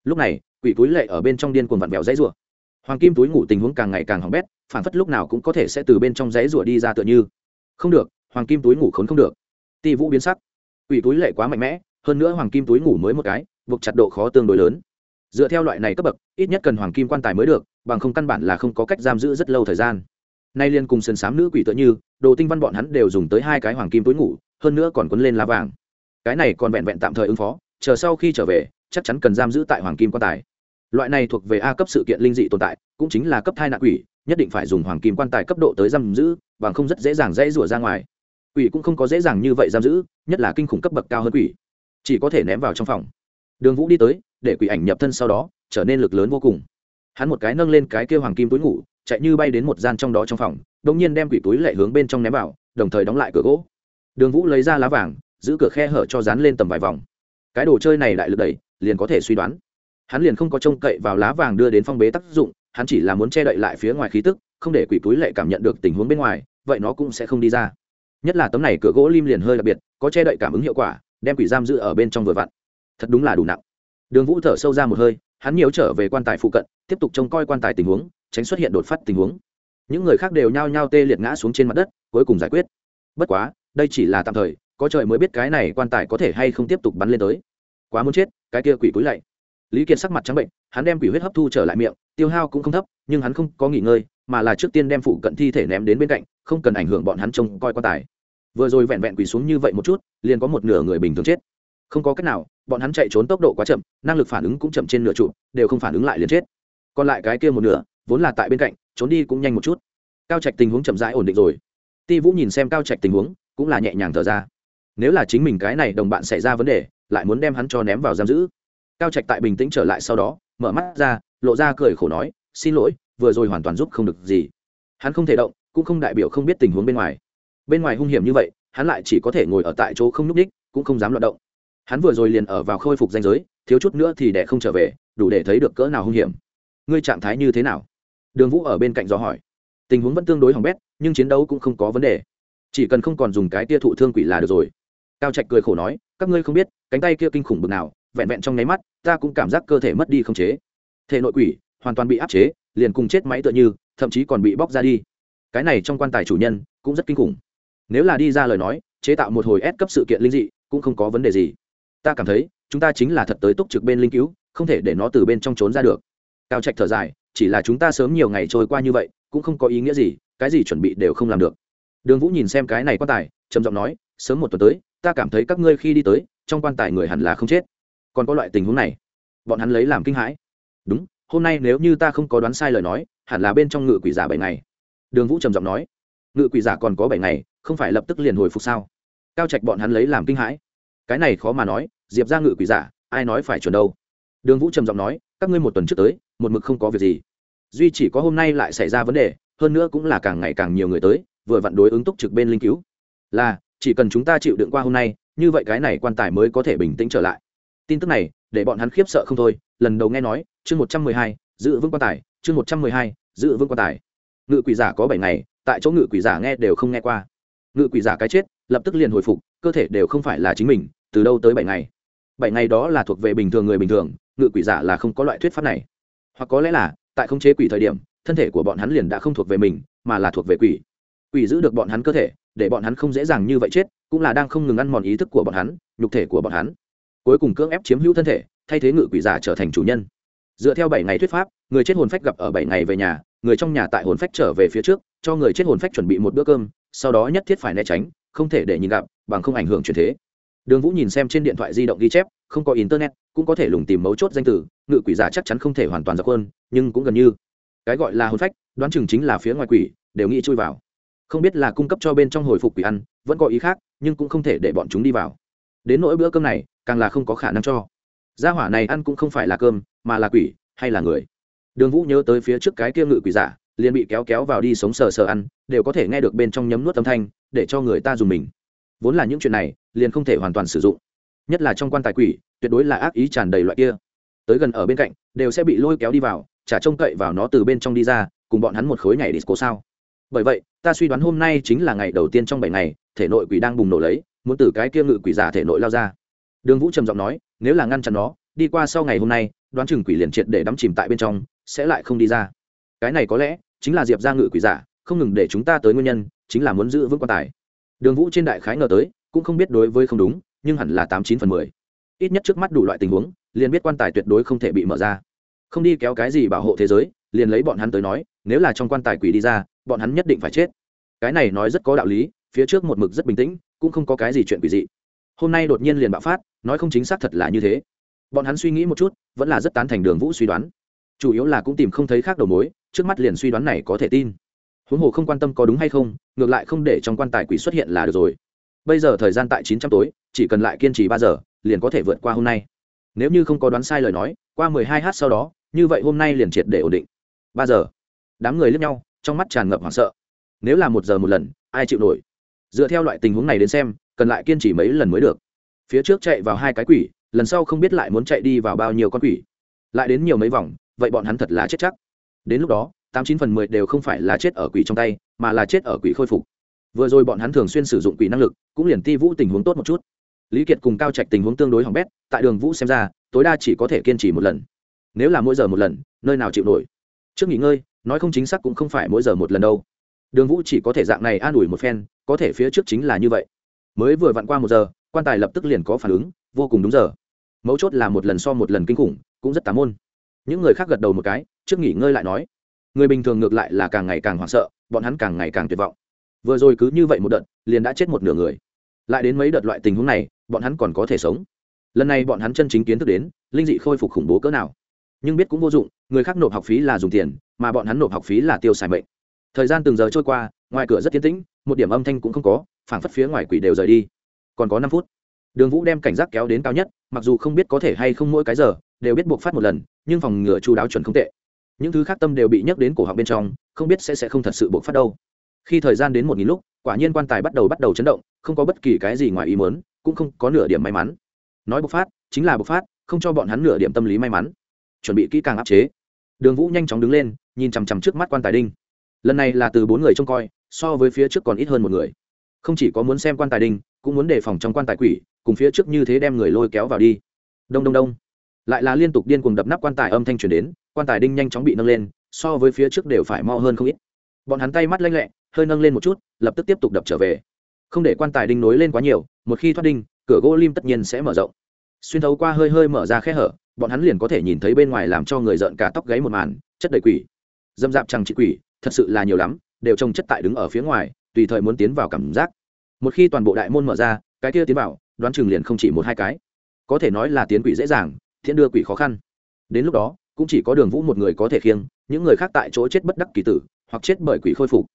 Lúc này, quỷ túi lệ ở bên trong điên cuồng vặn vẹo dãy rủa. Hoàng kim túi ngủ tình huống càng ngày càng hỏng bét phản phất lúc nào cũng có thể sẽ từ bên trong giấy rủa đi ra tựa như. Không được, hoàng kim túi ngủ khốn không được. Ti vũ biến sắc. Quỷ túi lệ quá mạnh mẽ, hơn nữa hoàng kim túi ngủ mới một cái, buộc chặt độ khó tương đối lớn. Dựa theo loại này cấp bậc, ít nhất cần hoàng kim quan tài mới được, bằng không căn bản là không có cách giam giữ rất lâu thời gian. Nay liên cùng sườn sám nữ quỷ tựa như, đồ tinh văn bọn hắn đều dùng tới hai cái hoàng kim túi ngủ, hơn nữa còn quấn lên lá vàng. Cái này còn vẹn vẹn tạm thời ứng phó, chờ sau khi trở về, chắc chắn cần giam giữ tại hoàng kim quan tài. Loại này thuộc về a cấp sự kiện linh dị tồn tại, cũng chính là cấp thai nạn quỷ nhất định phải dùng hoàng kim quan tài cấp độ tới giam giữ, bằng không rất dễ dàng dễ rủa ra ngoài. Quỷ cũng không có dễ dàng như vậy giam giữ, nhất là kinh khủng cấp bậc cao hơn quỷ. Chỉ có thể ném vào trong phòng. Đường vũ đi tới, để quỷ ảnh nhập thân sau đó, trở nên lực lớn vô cùng. Hắn một cái nâng lên cái kêu hoàng kim túi ngủ, chạy như bay đến một gian trong đó trong phòng đ ỗ n g nhiên đem quỷ túi lại hướng bên trong ném vào, đồng thời đóng lại cửa gỗ. Đường vũ lấy ra lá vàng, giữ cửa khe hở cho dán lên tầm vài vòng. Cái đồ chơi này lại lực đẩy, liền có thể suy đoán. Hắn liền không có trông cậy vào lá vàng đưa đến phong bế tác dụng hắn chỉ là muốn che đậy lại phía ngoài khí tức, không để quỷ túi lệ cảm nhận được tình huống bên ngoài, vậy nó cũng sẽ không đi ra. Nhất là tấm này cửa gỗ lim liền hơi đặc biệt, có che đậy cảm ứng hiệu quả, đem quỷ giam giữ ở bên trong vừa vặn. Thật đúng là đủ nặng. Đường vũ thở sâu ra một hơi, hắn nhiều trở về quan tài phụ cận, tiếp tục trông coi quan tài tình huống, tránh xuất hiện đột phát tình huống. Những người khác đều nhao nhao tê liệt ngã xuống trên mặt đất, cuối cùng giải quyết. Bất quá, đây chỉ là tạm thời, có trời mới biết cái này quan tài có thể hay không tiếp tục bắn lên tới. Quá muốn chết, cái kia quỷ cúi lạy lý kiệt sắc mặt trắng bệnh, hắn đem quỷ huyết hấp thu trở lại miệng, tiêu hao cũng không thấp, nhưng hắn không có nghỉ ngơi, mà là trước tiên đem phụ cận thi thể ném đến bên cạnh, không cần ảnh hưởng bọn hắn trông coi quan tài. Vừa rồi vẹn vẹn quỷ xuống như vậy một chút, liền có một nửa người bình thường chết. Không có cách nào, bọn hắn chạy trốn tốc độ quá chậm, năng lực phản ứng cũng chậm trên nửa trụ, đều không phản ứng lại liền chết. Còn lại cái kia một nửa, vốn là tại bên cạnh, trốn đi cũng nhanh một chút. Cao trạch tình huống chậm rãi ổn định rồi. Ti vũ nhìn xem cao trạch tình huống, cũng là nhẹ nhàng thở ra. Nếu là chính mình cái này đồng bạn xảy ra vấn đề, lại muốn đem hắn cho ném vào giam giữ cao trạch tại bình tĩnh trở lại sau đó, mở mắt ra, lộ ra cười khổ nói, xin lỗi, vừa rồi hoàn toàn giúp không được gì. Hắn không thể động, cũng không đại biểu không biết tình huống bên ngoài. Bên ngoài hung hiểm như vậy, hắn lại chỉ có thể ngồi ở tại chỗ không n ú c ních cũng không dám loạt động. Hắn vừa rồi liền ở vào khôi phục danh giới, thiếu chút nữa thì đẻ không trở về, đủ để thấy được cỡ nào hung hiểm. Ngươi trạng thái như thế nào? Đường vũ ở bên cạnh do hỏi. Tình huống vẫn tương đối hỏng bét, nhưng chiến đấu cũng không có vấn đề. Chỉ cần không còn dùng cái tia thụ thương quỷ là được rồi. Cao trạch cười khổ nói, các ngươi không biết, cánh tay kia kinh khủng bực nào vẹn vẹn trong nháy mắt, ta cũng cảm giác cơ thể mất đi không chế. Thể nội quỷ hoàn toàn bị áp chế, liền cùng chết máy tựa như, thậm chí còn bị bóc ra đi. Cái này trong quan tài chủ nhân cũng rất kinh khủng. Nếu là đi ra lời nói, chế tạo một hồi ép cấp sự kiện linh dị cũng không có vấn đề gì. Ta cảm thấy, chúng ta chính là thật tới túc trực bên linh cứu, không thể để nó từ bên trong trốn ra được. Cao trạch thở dài, chỉ là chúng ta sớm nhiều ngày trôi qua như vậy, cũng không có ý nghĩa gì, cái gì chuẩn bị đều không làm được. Đường vũ nhìn xem cái này quan tài, trầm giọng nói, sớm một tuần tới, ta cảm thấy các ngươi khi đi tới, trong quan tài người hẳn là không chết còn có loại tình huống này. Bọn hắn lấy làm kinh hãi. Đúng, hôm nay nếu như ta không có đoán sai lời nói, hẳn là bên trong ngự quỷ giả bảy ngày. Đường vũ trầm giọng nói. Ngự quỷ giả còn có bảy ngày, không phải lập tức liền hồi phục sao? Cao trạch bọn hắn lấy làm kinh hãi. Cái này khó mà nói, diệp ra ngự quỷ giả, ai nói phải chuẩn đâu? Đường vũ trầm giọng nói, các ngươi một tuần trước tới, một mực không có việc gì. Duy chỉ có hôm nay lại xảy ra vấn đề, hơn nữa cũng là càng ngày càng nhiều người tới, vừa vặn đối ứng túc trực bên linh cứu. Là, chỉ cần chúng ta chịu đựng qua hôm nay, như vậy cái này quan tài mới có thể bình tĩnh trở lại tin tức này, để bọn hắn khiếp sợ không thôi, lần đầu nghe nói, chương một trăm mười hai, giữ vững quan tài, chương một trăm mười hai, giữ vững quan tài. Ngự quỷ giả có bảy ngày, tại chỗ ngự quỷ giả nghe đều không nghe qua. Ngự quỷ giả cái chết, lập tức liền hồi phục, cơ thể đều không phải là chính mình, từ đâu tới bảy ngày? Bảy ngày đó là thuộc về bình thường người bình thường, ngự quỷ giả là không có loại thuyết pháp này. Hoặc có lẽ là, tại không chế quỷ thời điểm, thân thể của bọn hắn liền đã không thuộc về mình, mà là thuộc về quỷ. Quỷ giữ được bọn hắn cơ thể, để bọn hắn không dễ dàng như vậy chết, cũng là đang không ngừng ăn mòn ý thức của bọn hắn, nhục thể của bọn hắn cuối cùng cưỡng ép chiếm hữu thân thể, thay thế ngự quỷ giả trở thành chủ nhân. Dựa theo bảy ngày thuyết pháp, người chết hồn phách gặp ở bảy ngày về nhà, người trong nhà tại hồn phách trở về phía trước, cho người chết hồn phách chuẩn bị một bữa cơm, sau đó nhất thiết phải né tránh, không thể để nhìn gặp, bằng không ảnh hưởng chuyển thế. Đường vũ nhìn xem trên điện thoại di động ghi chép, không có internet, cũng có thể lùng tìm mấu chốt danh từ, ngự quỷ giả chắc chắn không thể hoàn toàn dọc hơn nhưng cũng gần như. Cái gọi là hồn phách, đoán chừng chính là phía ngoài quỷ, đều nghĩ chui vào. Không biết là cung cấp cho bên trong hồi phục quỷ ăn, vẫn có ý khác, nhưng cũng không thể để bọn chúng đi vào đến nỗi bữa cơm này, càng là không có khả năng cho. Gia hỏa này ăn cũng không phải là cơm, mà là quỷ, hay là người. Đường vũ nhớ tới phía trước cái kia ngự quỷ giả, liền bị kéo kéo vào đi sống sờ sờ ăn, đều có thể nghe được bên trong nhấm nuốt âm thanh, để cho người ta dùng mình. Vốn là những chuyện này, liền không thể hoàn toàn sử dụng. Nhất là trong quan tài quỷ, tuyệt đối là ác ý tràn đầy loại kia. Tới gần ở bên cạnh, đều sẽ bị lôi kéo đi vào, chả trông cậy vào nó từ bên trong đi ra, cùng bọn hắn một khối nhảy disco sao. Bởi vậy, ta suy đoán hôm nay chính là ngày đầu tiên trong bảy ngày, thể nội quỷ đang bùng nổ lấy muốn từ cái kia ngự quỷ giả thể nội lao ra. Đường vũ trầm giọng nói, nếu là ngăn chặn nó, đi qua sau ngày hôm nay, đoán chừng quỷ liền triệt để đắm chìm tại bên trong, sẽ lại không đi ra. Cái này có lẽ chính là diệp ra ngự quỷ giả, không ngừng để chúng ta tới nguyên nhân, chính là muốn giữ vững quan tài. Đường vũ trên đại khái ngờ tới, cũng không biết đối với không đúng, nhưng hẳn là tám chín phần mười. Ít nhất trước mắt đủ loại tình huống, liền biết quan tài tuyệt đối không thể bị mở ra. Không đi kéo cái gì bảo hộ thế giới, liền lấy bọn hắn tới nói, nếu là trong quan tài quỷ đi ra, bọn hắn nhất định phải chết. Cái này nói rất có đạo lý, phía trước một mực rất bình tĩnh cũng không có cái gì chuyện quỷ dị. Hôm nay đột nhiên liền bạo phát, nói không chính xác thật là như thế. Bọn hắn suy nghĩ một chút, vẫn là rất tán thành đường vũ suy đoán. Chủ yếu là cũng tìm không thấy khác đầu mối, trước mắt liền suy đoán này có thể tin. Huống hồ không quan tâm có đúng hay không, ngược lại không để trong quan tài quỷ xuất hiện là được rồi. Bây giờ thời gian tại chín trăm tối, chỉ cần lại kiên trì ba giờ, liền có thể vượt qua hôm nay. Nếu như không có đoán sai lời nói, qua mười hai h sau đó, như vậy hôm nay liền triệt để ổn định. Ba giờ. Đám người lướt nhau, trong mắt tràn ngập hoảng sợ. Nếu là một giờ một lần, ai chịu nổi? Dựa theo loại tình huống này đến xem, cần lại kiên trì mấy lần mới được. Phía trước chạy vào hai cái quỷ, lần sau không biết lại muốn chạy đi vào bao nhiêu con quỷ. Lại đến nhiều mấy vòng, vậy bọn hắn thật là chết chắc. Đến lúc đó, tám chín phần mười đều không phải là chết ở quỷ trong tay, mà là chết ở quỷ khôi phục. Vừa rồi bọn hắn thường xuyên sử dụng quỷ năng lực, cũng liền ti vũ tình huống tốt một chút. Lý kiệt cùng cao trạch tình huống tương đối hỏng bét, tại đường vũ xem ra, tối đa chỉ có thể kiên trì một lần. Nếu là mỗi giờ một lần, nơi nào chịu nổi? Trước nghỉ ngơi, nói không chính xác cũng không phải mỗi giờ một lần đâu đường vũ chỉ có thể dạng này an ủi một phen, có thể phía trước chính là như vậy. Mới vừa vặn qua một giờ, quan tài lập tức liền có phản ứng, vô cùng đúng giờ. Mấu chốt là một lần so một lần kinh khủng, cũng rất tám môn. Những người khác gật đầu một cái, trước nghỉ ngơi lại nói. Người bình thường ngược lại là càng ngày càng hoảng sợ, bọn hắn càng ngày càng tuyệt vọng. Vừa rồi cứ như vậy một đợt, liền đã chết một nửa người. Lại đến mấy đợt loại tình huống này, bọn hắn còn có thể sống. Lần này bọn hắn chân chính kiến thức đến, linh dị khôi phục khủng bố cỡ nào. Nhưng biết cũng vô dụng, người khác nộp học phí là dùng tiền, mà bọn hắn nộp học phí là tiêu xài mệnh thời gian từng giờ trôi qua, ngoài cửa rất tiến tĩnh, một điểm âm thanh cũng không có, phảng phất phía ngoài quỷ đều rời đi. Còn có năm phút. Đường vũ đem cảnh giác kéo đến cao nhất, mặc dù không biết có thể hay không mỗi cái giờ, đều biết buộc phát một lần, nhưng phòng ngừa chú đáo chuẩn không tệ. Những thứ khác tâm đều bị nhắc đến cổ họng bên trong, không biết sẽ sẽ không thật sự buộc phát đâu. Khi thời gian đến một nghìn lúc, quả nhiên quan tài bắt đầu bắt đầu chấn động, không có bất kỳ cái gì ngoài ý mớn cũng không có nửa điểm may mắn. Nói bộc phát, chính là bộc phát, không cho bọn hắn nửa điểm tâm lý may mắn. Chuẩn bị kỹ càng áp chế. Đường vũ nhanh chóng đứng lên, nhìn chằm chằm trước mắt quan tài đinh lần này là từ bốn người trông coi, so với phía trước còn ít hơn một người. Không chỉ có muốn xem quan tài đinh cũng muốn đề phòng trong quan tài quỷ, cùng phía trước như thế đem người lôi kéo vào đi. Đông đông đông. Lại là liên tục điên cuồng đập nắp quan tài âm thanh truyền đến, quan tài đinh nhanh chóng bị nâng lên, so với phía trước đều phải mo hơn không ít. Bọn hắn tay mắt lanh lẹ, hơi nâng lên một chút, lập tức tiếp tục đập trở về. Không để quan tài đinh nối lên quá nhiều, một khi thoát đinh, cửa gỗ lim tất nhiên sẽ mở rộng. Xuyên thấu qua hơi hơi mở ra khe hở, bọn hắn liền có thể nhìn thấy bên ngoài làm cho người rợn cả tóc gáy một màn, chất đầy quỷ. Dâm dạp chẳng trị quỷ thật sự là nhiều lắm, đều trông chất tại đứng ở phía ngoài, tùy thời muốn tiến vào cảm giác. Một khi toàn bộ đại môn mở ra, cái kia tiến vào, đoán chừng liền không chỉ một hai cái. Có thể nói là tiến quỷ dễ dàng, thiện đưa quỷ khó khăn. Đến lúc đó, cũng chỉ có đường vũ một người có thể khiêng, những người khác tại chỗ chết bất đắc kỳ tử, hoặc chết bởi quỷ khôi phục.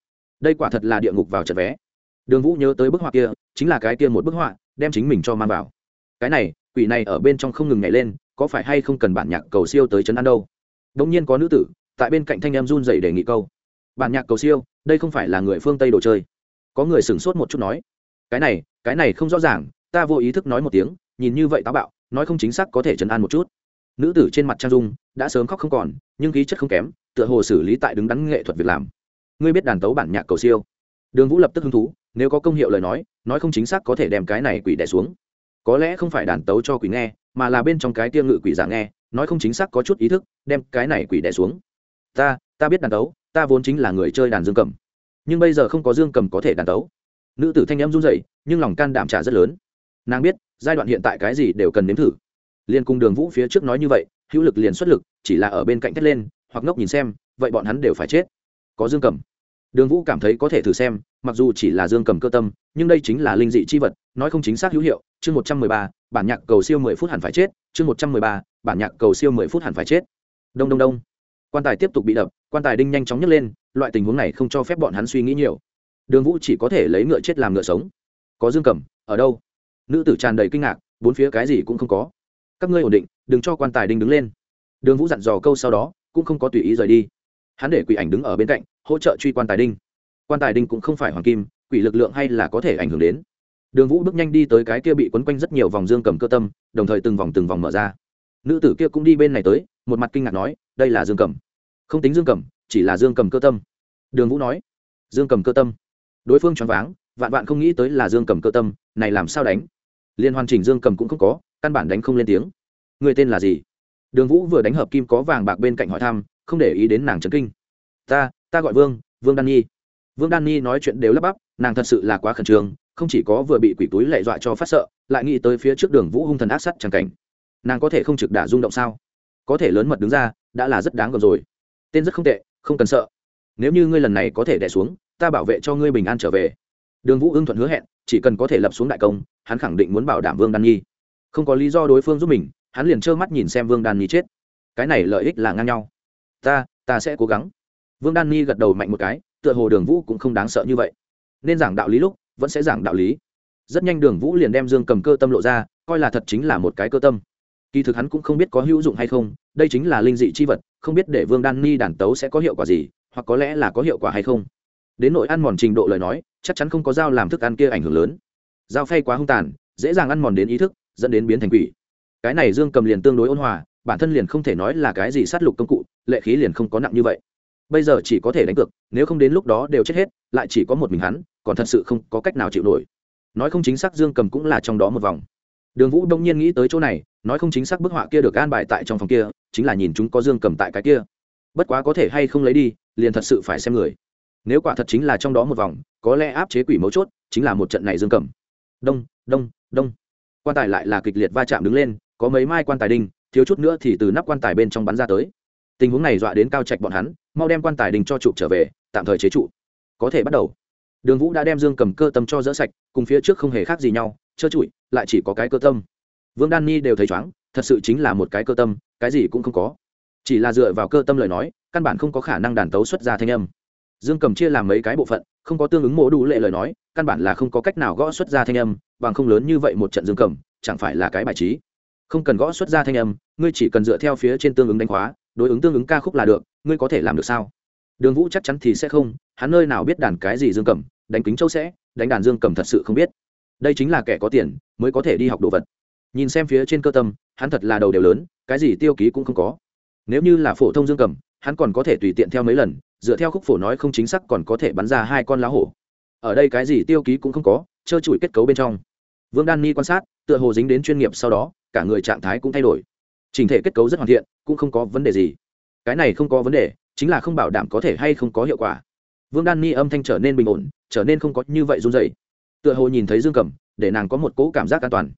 Đây quả thật là địa ngục vào trận vé. Đường vũ nhớ tới bức họa kia, chính là cái kia một bức họa, đem chính mình cho mang vào. Cái này, quỷ này ở bên trong không ngừng nhảy lên, có phải hay không cần bản nhạc cầu siêu tới chấn an đâu? Đông nhiên có nữ tử, tại bên cạnh thanh em run dậy đề nghị câu bản nhạc cầu siêu, đây không phải là người phương tây đồ chơi. Có người sửng sốt một chút nói, cái này cái này không rõ ràng, ta vô ý thức nói một tiếng, nhìn như vậy táo bạo, nói không chính xác có thể chấn an một chút. Nữ tử trên mặt trang dung, đã sớm khóc không còn, nhưng khí chất không kém, tựa hồ xử lý tại đứng đắn nghệ thuật việc làm. Ngươi biết đàn tấu bản nhạc cầu siêu. Đường vũ lập tức hứng thú, nếu có công hiệu lời nói nói không chính xác có thể đem cái này quỷ đẻ xuống. Có lẽ không phải đàn tấu cho quỷ nghe, mà là bên trong cái tiêu ngự quỷ giả nghe, nói không chính xác có chút ý thức, đem cái này quỷ đẻ xuống. Ta ta biết đàn tấu ta vốn chính là người chơi đàn dương cầm. Nhưng bây giờ không có dương cầm có thể đàn tấu. Nữ tử thanh em run rẩy, nhưng lòng can đảm trả rất lớn. Nàng biết, giai đoạn hiện tại cái gì đều cần nếm thử. Liên cùng đường vũ phía trước nói như vậy, hữu lực liền xuất lực, chỉ là ở bên cạnh thét lên, hoặc ngốc nhìn xem, vậy bọn hắn đều phải chết. Có dương cầm. Đường vũ cảm thấy có thể thử xem, mặc dù chỉ là dương cầm cơ tâm, nhưng đây chính là linh dị c h i vật, nói không chính xác hữu hiệu, chương một trăm mười ba, bản nhạc cầu siêu mười phút hẳn phải chết, chương một trăm mười ba, bản nhạc cầu siêu mười phút hẳn phải chết. Đông đông đông. Quan tài tiếp tục bị đập quan tài đinh nhanh chóng nhấc lên, loại tình huống này không cho phép bọn hắn suy nghĩ nhiều. Đường vũ chỉ có thể lấy ngựa chết làm ngựa sống. Có dương cầm ở đâu? Nữ tử tràn đầy kinh ngạc, bốn phía cái gì cũng không có. Các ngươi ổn định, đừng cho quan tài đinh đứng lên. Đường vũ dặn dò câu sau đó, cũng không có tùy ý rời đi. Hắn để quỷ ảnh đứng ở bên cạnh, hỗ trợ truy quan tài đinh. Quan tài đinh cũng không phải hoàng kim, quỷ lực lượng hay là có thể ảnh hưởng đến. Đường vũ bước nhanh đi tới cái kia bị quấn quanh rất nhiều vòng dương cầm cơ tâm, đồng thời từng vòng từng vòng mở ra. Nữ tử kia cũng đi bên này tới, một mặt kinh ngạc nói, đây là dương cầm không tính dương cầm, chỉ là dương cầm cơ tâm. Đường vũ nói, dương cầm cơ tâm. Đối phương choáng váng, vạn vạn không nghĩ tới là dương cầm cơ tâm, này làm sao đánh? Liên hoàn chỉnh dương cầm cũng không có, căn bản đánh không lên tiếng. Người tên là gì? Đường vũ vừa đánh hợp kim có vàng bạc bên cạnh hỏi thăm, không để ý đến nàng trấn kinh. Ta ta gọi vương vương đan nhi. Vương đan nhi nói chuyện đều lắp bắp, nàng thật sự là quá khẩn trương, không chỉ có vừa bị quỷ túi lệ dọa cho phát sợ, lại nghĩ tới phía trước đường vũ hung thần ác sắt chẳng cảnh. Nàng có thể không trực đả rung động sao? Có thể lớn mật đứng ra, đã là rất đáng gờm rồi tên rất không tệ, không cần sợ. Nếu như ngươi lần này có thể đẻ xuống, ta bảo vệ cho ngươi bình an trở về. Đường vũ ưng thuận hứa hẹn, chỉ cần có thể lập xuống đại công, hắn khẳng định muốn bảo đảm vương đan nhi. Không có lý do đối phương giúp mình, hắn liền trơ mắt nhìn xem vương đan nhi chết. Cái này lợi ích là ngang nhau. Ta ta sẽ cố gắng. Vương đan nhi gật đầu mạnh một cái, tựa hồ đường vũ cũng không đáng sợ như vậy. Nên giảng đạo lý lúc, vẫn sẽ giảng đạo lý. Rất nhanh đường vũ liền đem dương cầm cơ tâm lộ ra, coi là thật chính là một cái cơ tâm. Kỳ thực hắn cũng không biết có hữu dụng hay không, đây chính là linh dị c h i vật không biết để vương đan ni đàn tấu sẽ có hiệu quả gì, hoặc có lẽ là có hiệu quả hay không. Đến nội ăn mòn trình độ lời nói, chắc chắn không có dao làm thức ăn kia ảnh hưởng lớn. Dao phay quá hung tàn, dễ dàng ăn mòn đến ý thức, dẫn đến biến thành quỷ. Cái này dương cầm liền tương đối ôn hòa, bản thân liền không thể nói là cái gì sát lục công cụ, lệ khí liền không có nặng như vậy. Bây giờ chỉ có thể đánh cược, nếu không đến lúc đó đều chết hết, lại chỉ có một mình hắn, còn thật sự không có cách nào chịu nổi. Nói không chính xác dương cầm cũng là trong đó một vòng. Đường vũ đông nhiên nghĩ tới chỗ này, nói không chính xác bức họa kia được an bài tại trong phòng kia chính là nhìn chúng có dương cầm tại cái kia. Bất quá có thể hay không lấy đi, liền thật sự phải xem người. Nếu quả thật chính là trong đó một vòng, có lẽ áp chế quỷ mấu chốt, chính là một trận này dương cầm. Đông đông đông. Quan tài lại là kịch liệt va chạm đứng lên, có mấy mai quan tài đinh, thiếu chút nữa thì từ nắp quan tài bên trong bắn ra tới. Tình huống này dọa đến cao trạch bọn hắn, mau đem quan tài đình cho trụ trở về, tạm thời chế trụ. Có thể bắt đầu. Đường vũ đã đem dương cầm cơ tâm cho dỡ sạch, cùng phía trước không hề khác gì nhau, trơ trụi, lại chỉ có cái cơ tâm. Vương đan ni đều thấy chóng thật sự chính là một cái cơ tâm, cái gì cũng không có. Chỉ là dựa vào cơ tâm lời nói, căn bản không có khả năng đàn tấu xuất ra thanh âm. Dương cầm chia làm mấy cái bộ phận, không có tương ứng mô đủ lệ lời nói, căn bản là không có cách nào gõ xuất ra thanh âm, bằng không lớn như vậy một trận dương cầm, chẳng phải là cái bài trí. Không cần gõ xuất ra thanh âm, ngươi chỉ cần dựa theo phía trên tương ứng đánh khóa, đối ứng tương ứng ca khúc là được, ngươi có thể làm được sao? Đường vũ chắc chắn thì sẽ không, hắn nơi nào biết đàn cái gì dương cầm, đánh kính châu sẽ, đánh đàn dương cầm thật sự không biết. Đây chính là kẻ có tiền, mới có thể đi học đồ vật nhìn xem phía trên cơ tâm, hắn thật là đầu đều lớn, cái gì tiêu ký cũng không có. Nếu như là phổ thông dương cầm, hắn còn có thể tùy tiện theo mấy lần, dựa theo khúc phổ nói không chính xác còn có thể bắn ra hai con lá hổ. Ở đây cái gì tiêu ký cũng không có, trơ trụi kết cấu bên trong. Vương đan ni quan sát, tựa hồ dính đến chuyên nghiệp sau đó, cả người trạng thái cũng thay đổi. Trình thể kết cấu rất hoàn thiện, cũng không có vấn đề gì. Cái này không có vấn đề, chính là không bảo đảm có thể hay không có hiệu quả. Vương đan ni âm thanh trở nên bình ổn, trở nên không có như vậy run dày tựa hồ nhìn thấy dương cầm, để nàng có một cỗ cảm giác an toàn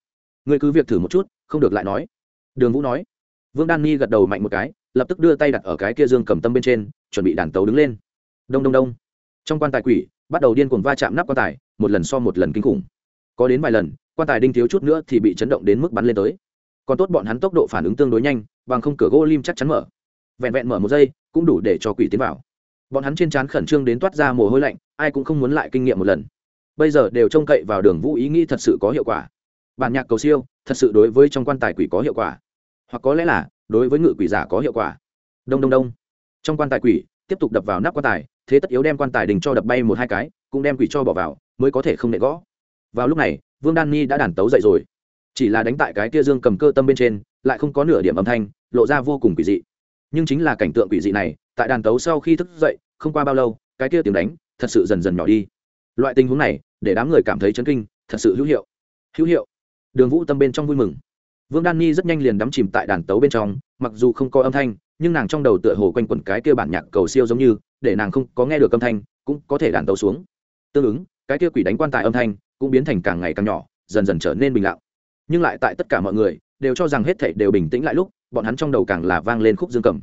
ngươi cứ việc thử một chút, không được lại nói. Đường vũ nói. Vương đan ni gật đầu mạnh một cái, lập tức đưa tay đặt ở cái kia dương cầm tâm bên trên, chuẩn bị đàn tấu đứng lên. Đông đông đông. Trong quan tài quỷ, bắt đầu điên cuồng va chạm nắp quan tài, một lần so một lần kinh khủng. Có đến vài lần, quan tài đinh thiếu chút nữa thì bị chấn động đến mức bắn lên tới. Còn tốt bọn hắn tốc độ phản ứng tương đối nhanh, bằng không cửa gỗ lim chắc chắn mở. Vẹn vẹn mở một giây, cũng đủ để cho quỷ tiến vào. Bọn hắn trên trán khẩn trương đến toát ra mồ hôi lạnh, ai cũng không muốn lại kinh nghiệm một lần. Bây giờ đều trông cậy vào đường vũ ý nghĩ thật sự có hiệu quả bản nhạc cầu siêu thật sự đối với trong quan tài quỷ có hiệu quả. Hoặc có lẽ là đối với ngự quỷ giả có hiệu quả. Đông đông đông. Trong quan tài quỷ, tiếp tục đập vào nắp quan tài, thế tất yếu đem quan tài đình cho đập bay một, hai cái, cũng đem quỷ cho bỏ vào, mới có thể không nệ gõ. Vào lúc này, vương đan ni đã đàn tấu dậy rồi. Chỉ là đánh tại cái kia dương cầm cơ tâm bên trên, lại không có nửa điểm âm thanh, lộ ra vô cùng quỷ dị. Nhưng chính là cảnh tượng quỷ dị này, tại đàn tấu sau khi thức dậy, không qua bao lâu, cái kia tiếng đánh thật sự dần dần nhỏ đi. Loại tình huống này, để đám người cảm thấy chấn kinh, thật sự hữu hiệu. Hữu hiệu đường vũ tâm bên trong vui mừng. Vương đan ni rất nhanh liền đắm chìm tại đàn tấu bên trong, mặc dù không có âm thanh, nhưng nàng trong đầu tựa hồ quanh quẩn cái kia bản nhạc cầu siêu giống như, để nàng không có nghe được âm thanh, cũng có thể đàn tấu xuống. Tương ứng, cái kia quỷ đánh quan tài âm thanh cũng biến thành càng ngày càng nhỏ, dần dần trở nên bình lặng. Nhưng lại tại tất cả mọi người đều cho rằng hết thảy đều bình tĩnh lại lúc, bọn hắn trong đầu càng là vang lên khúc dương cầm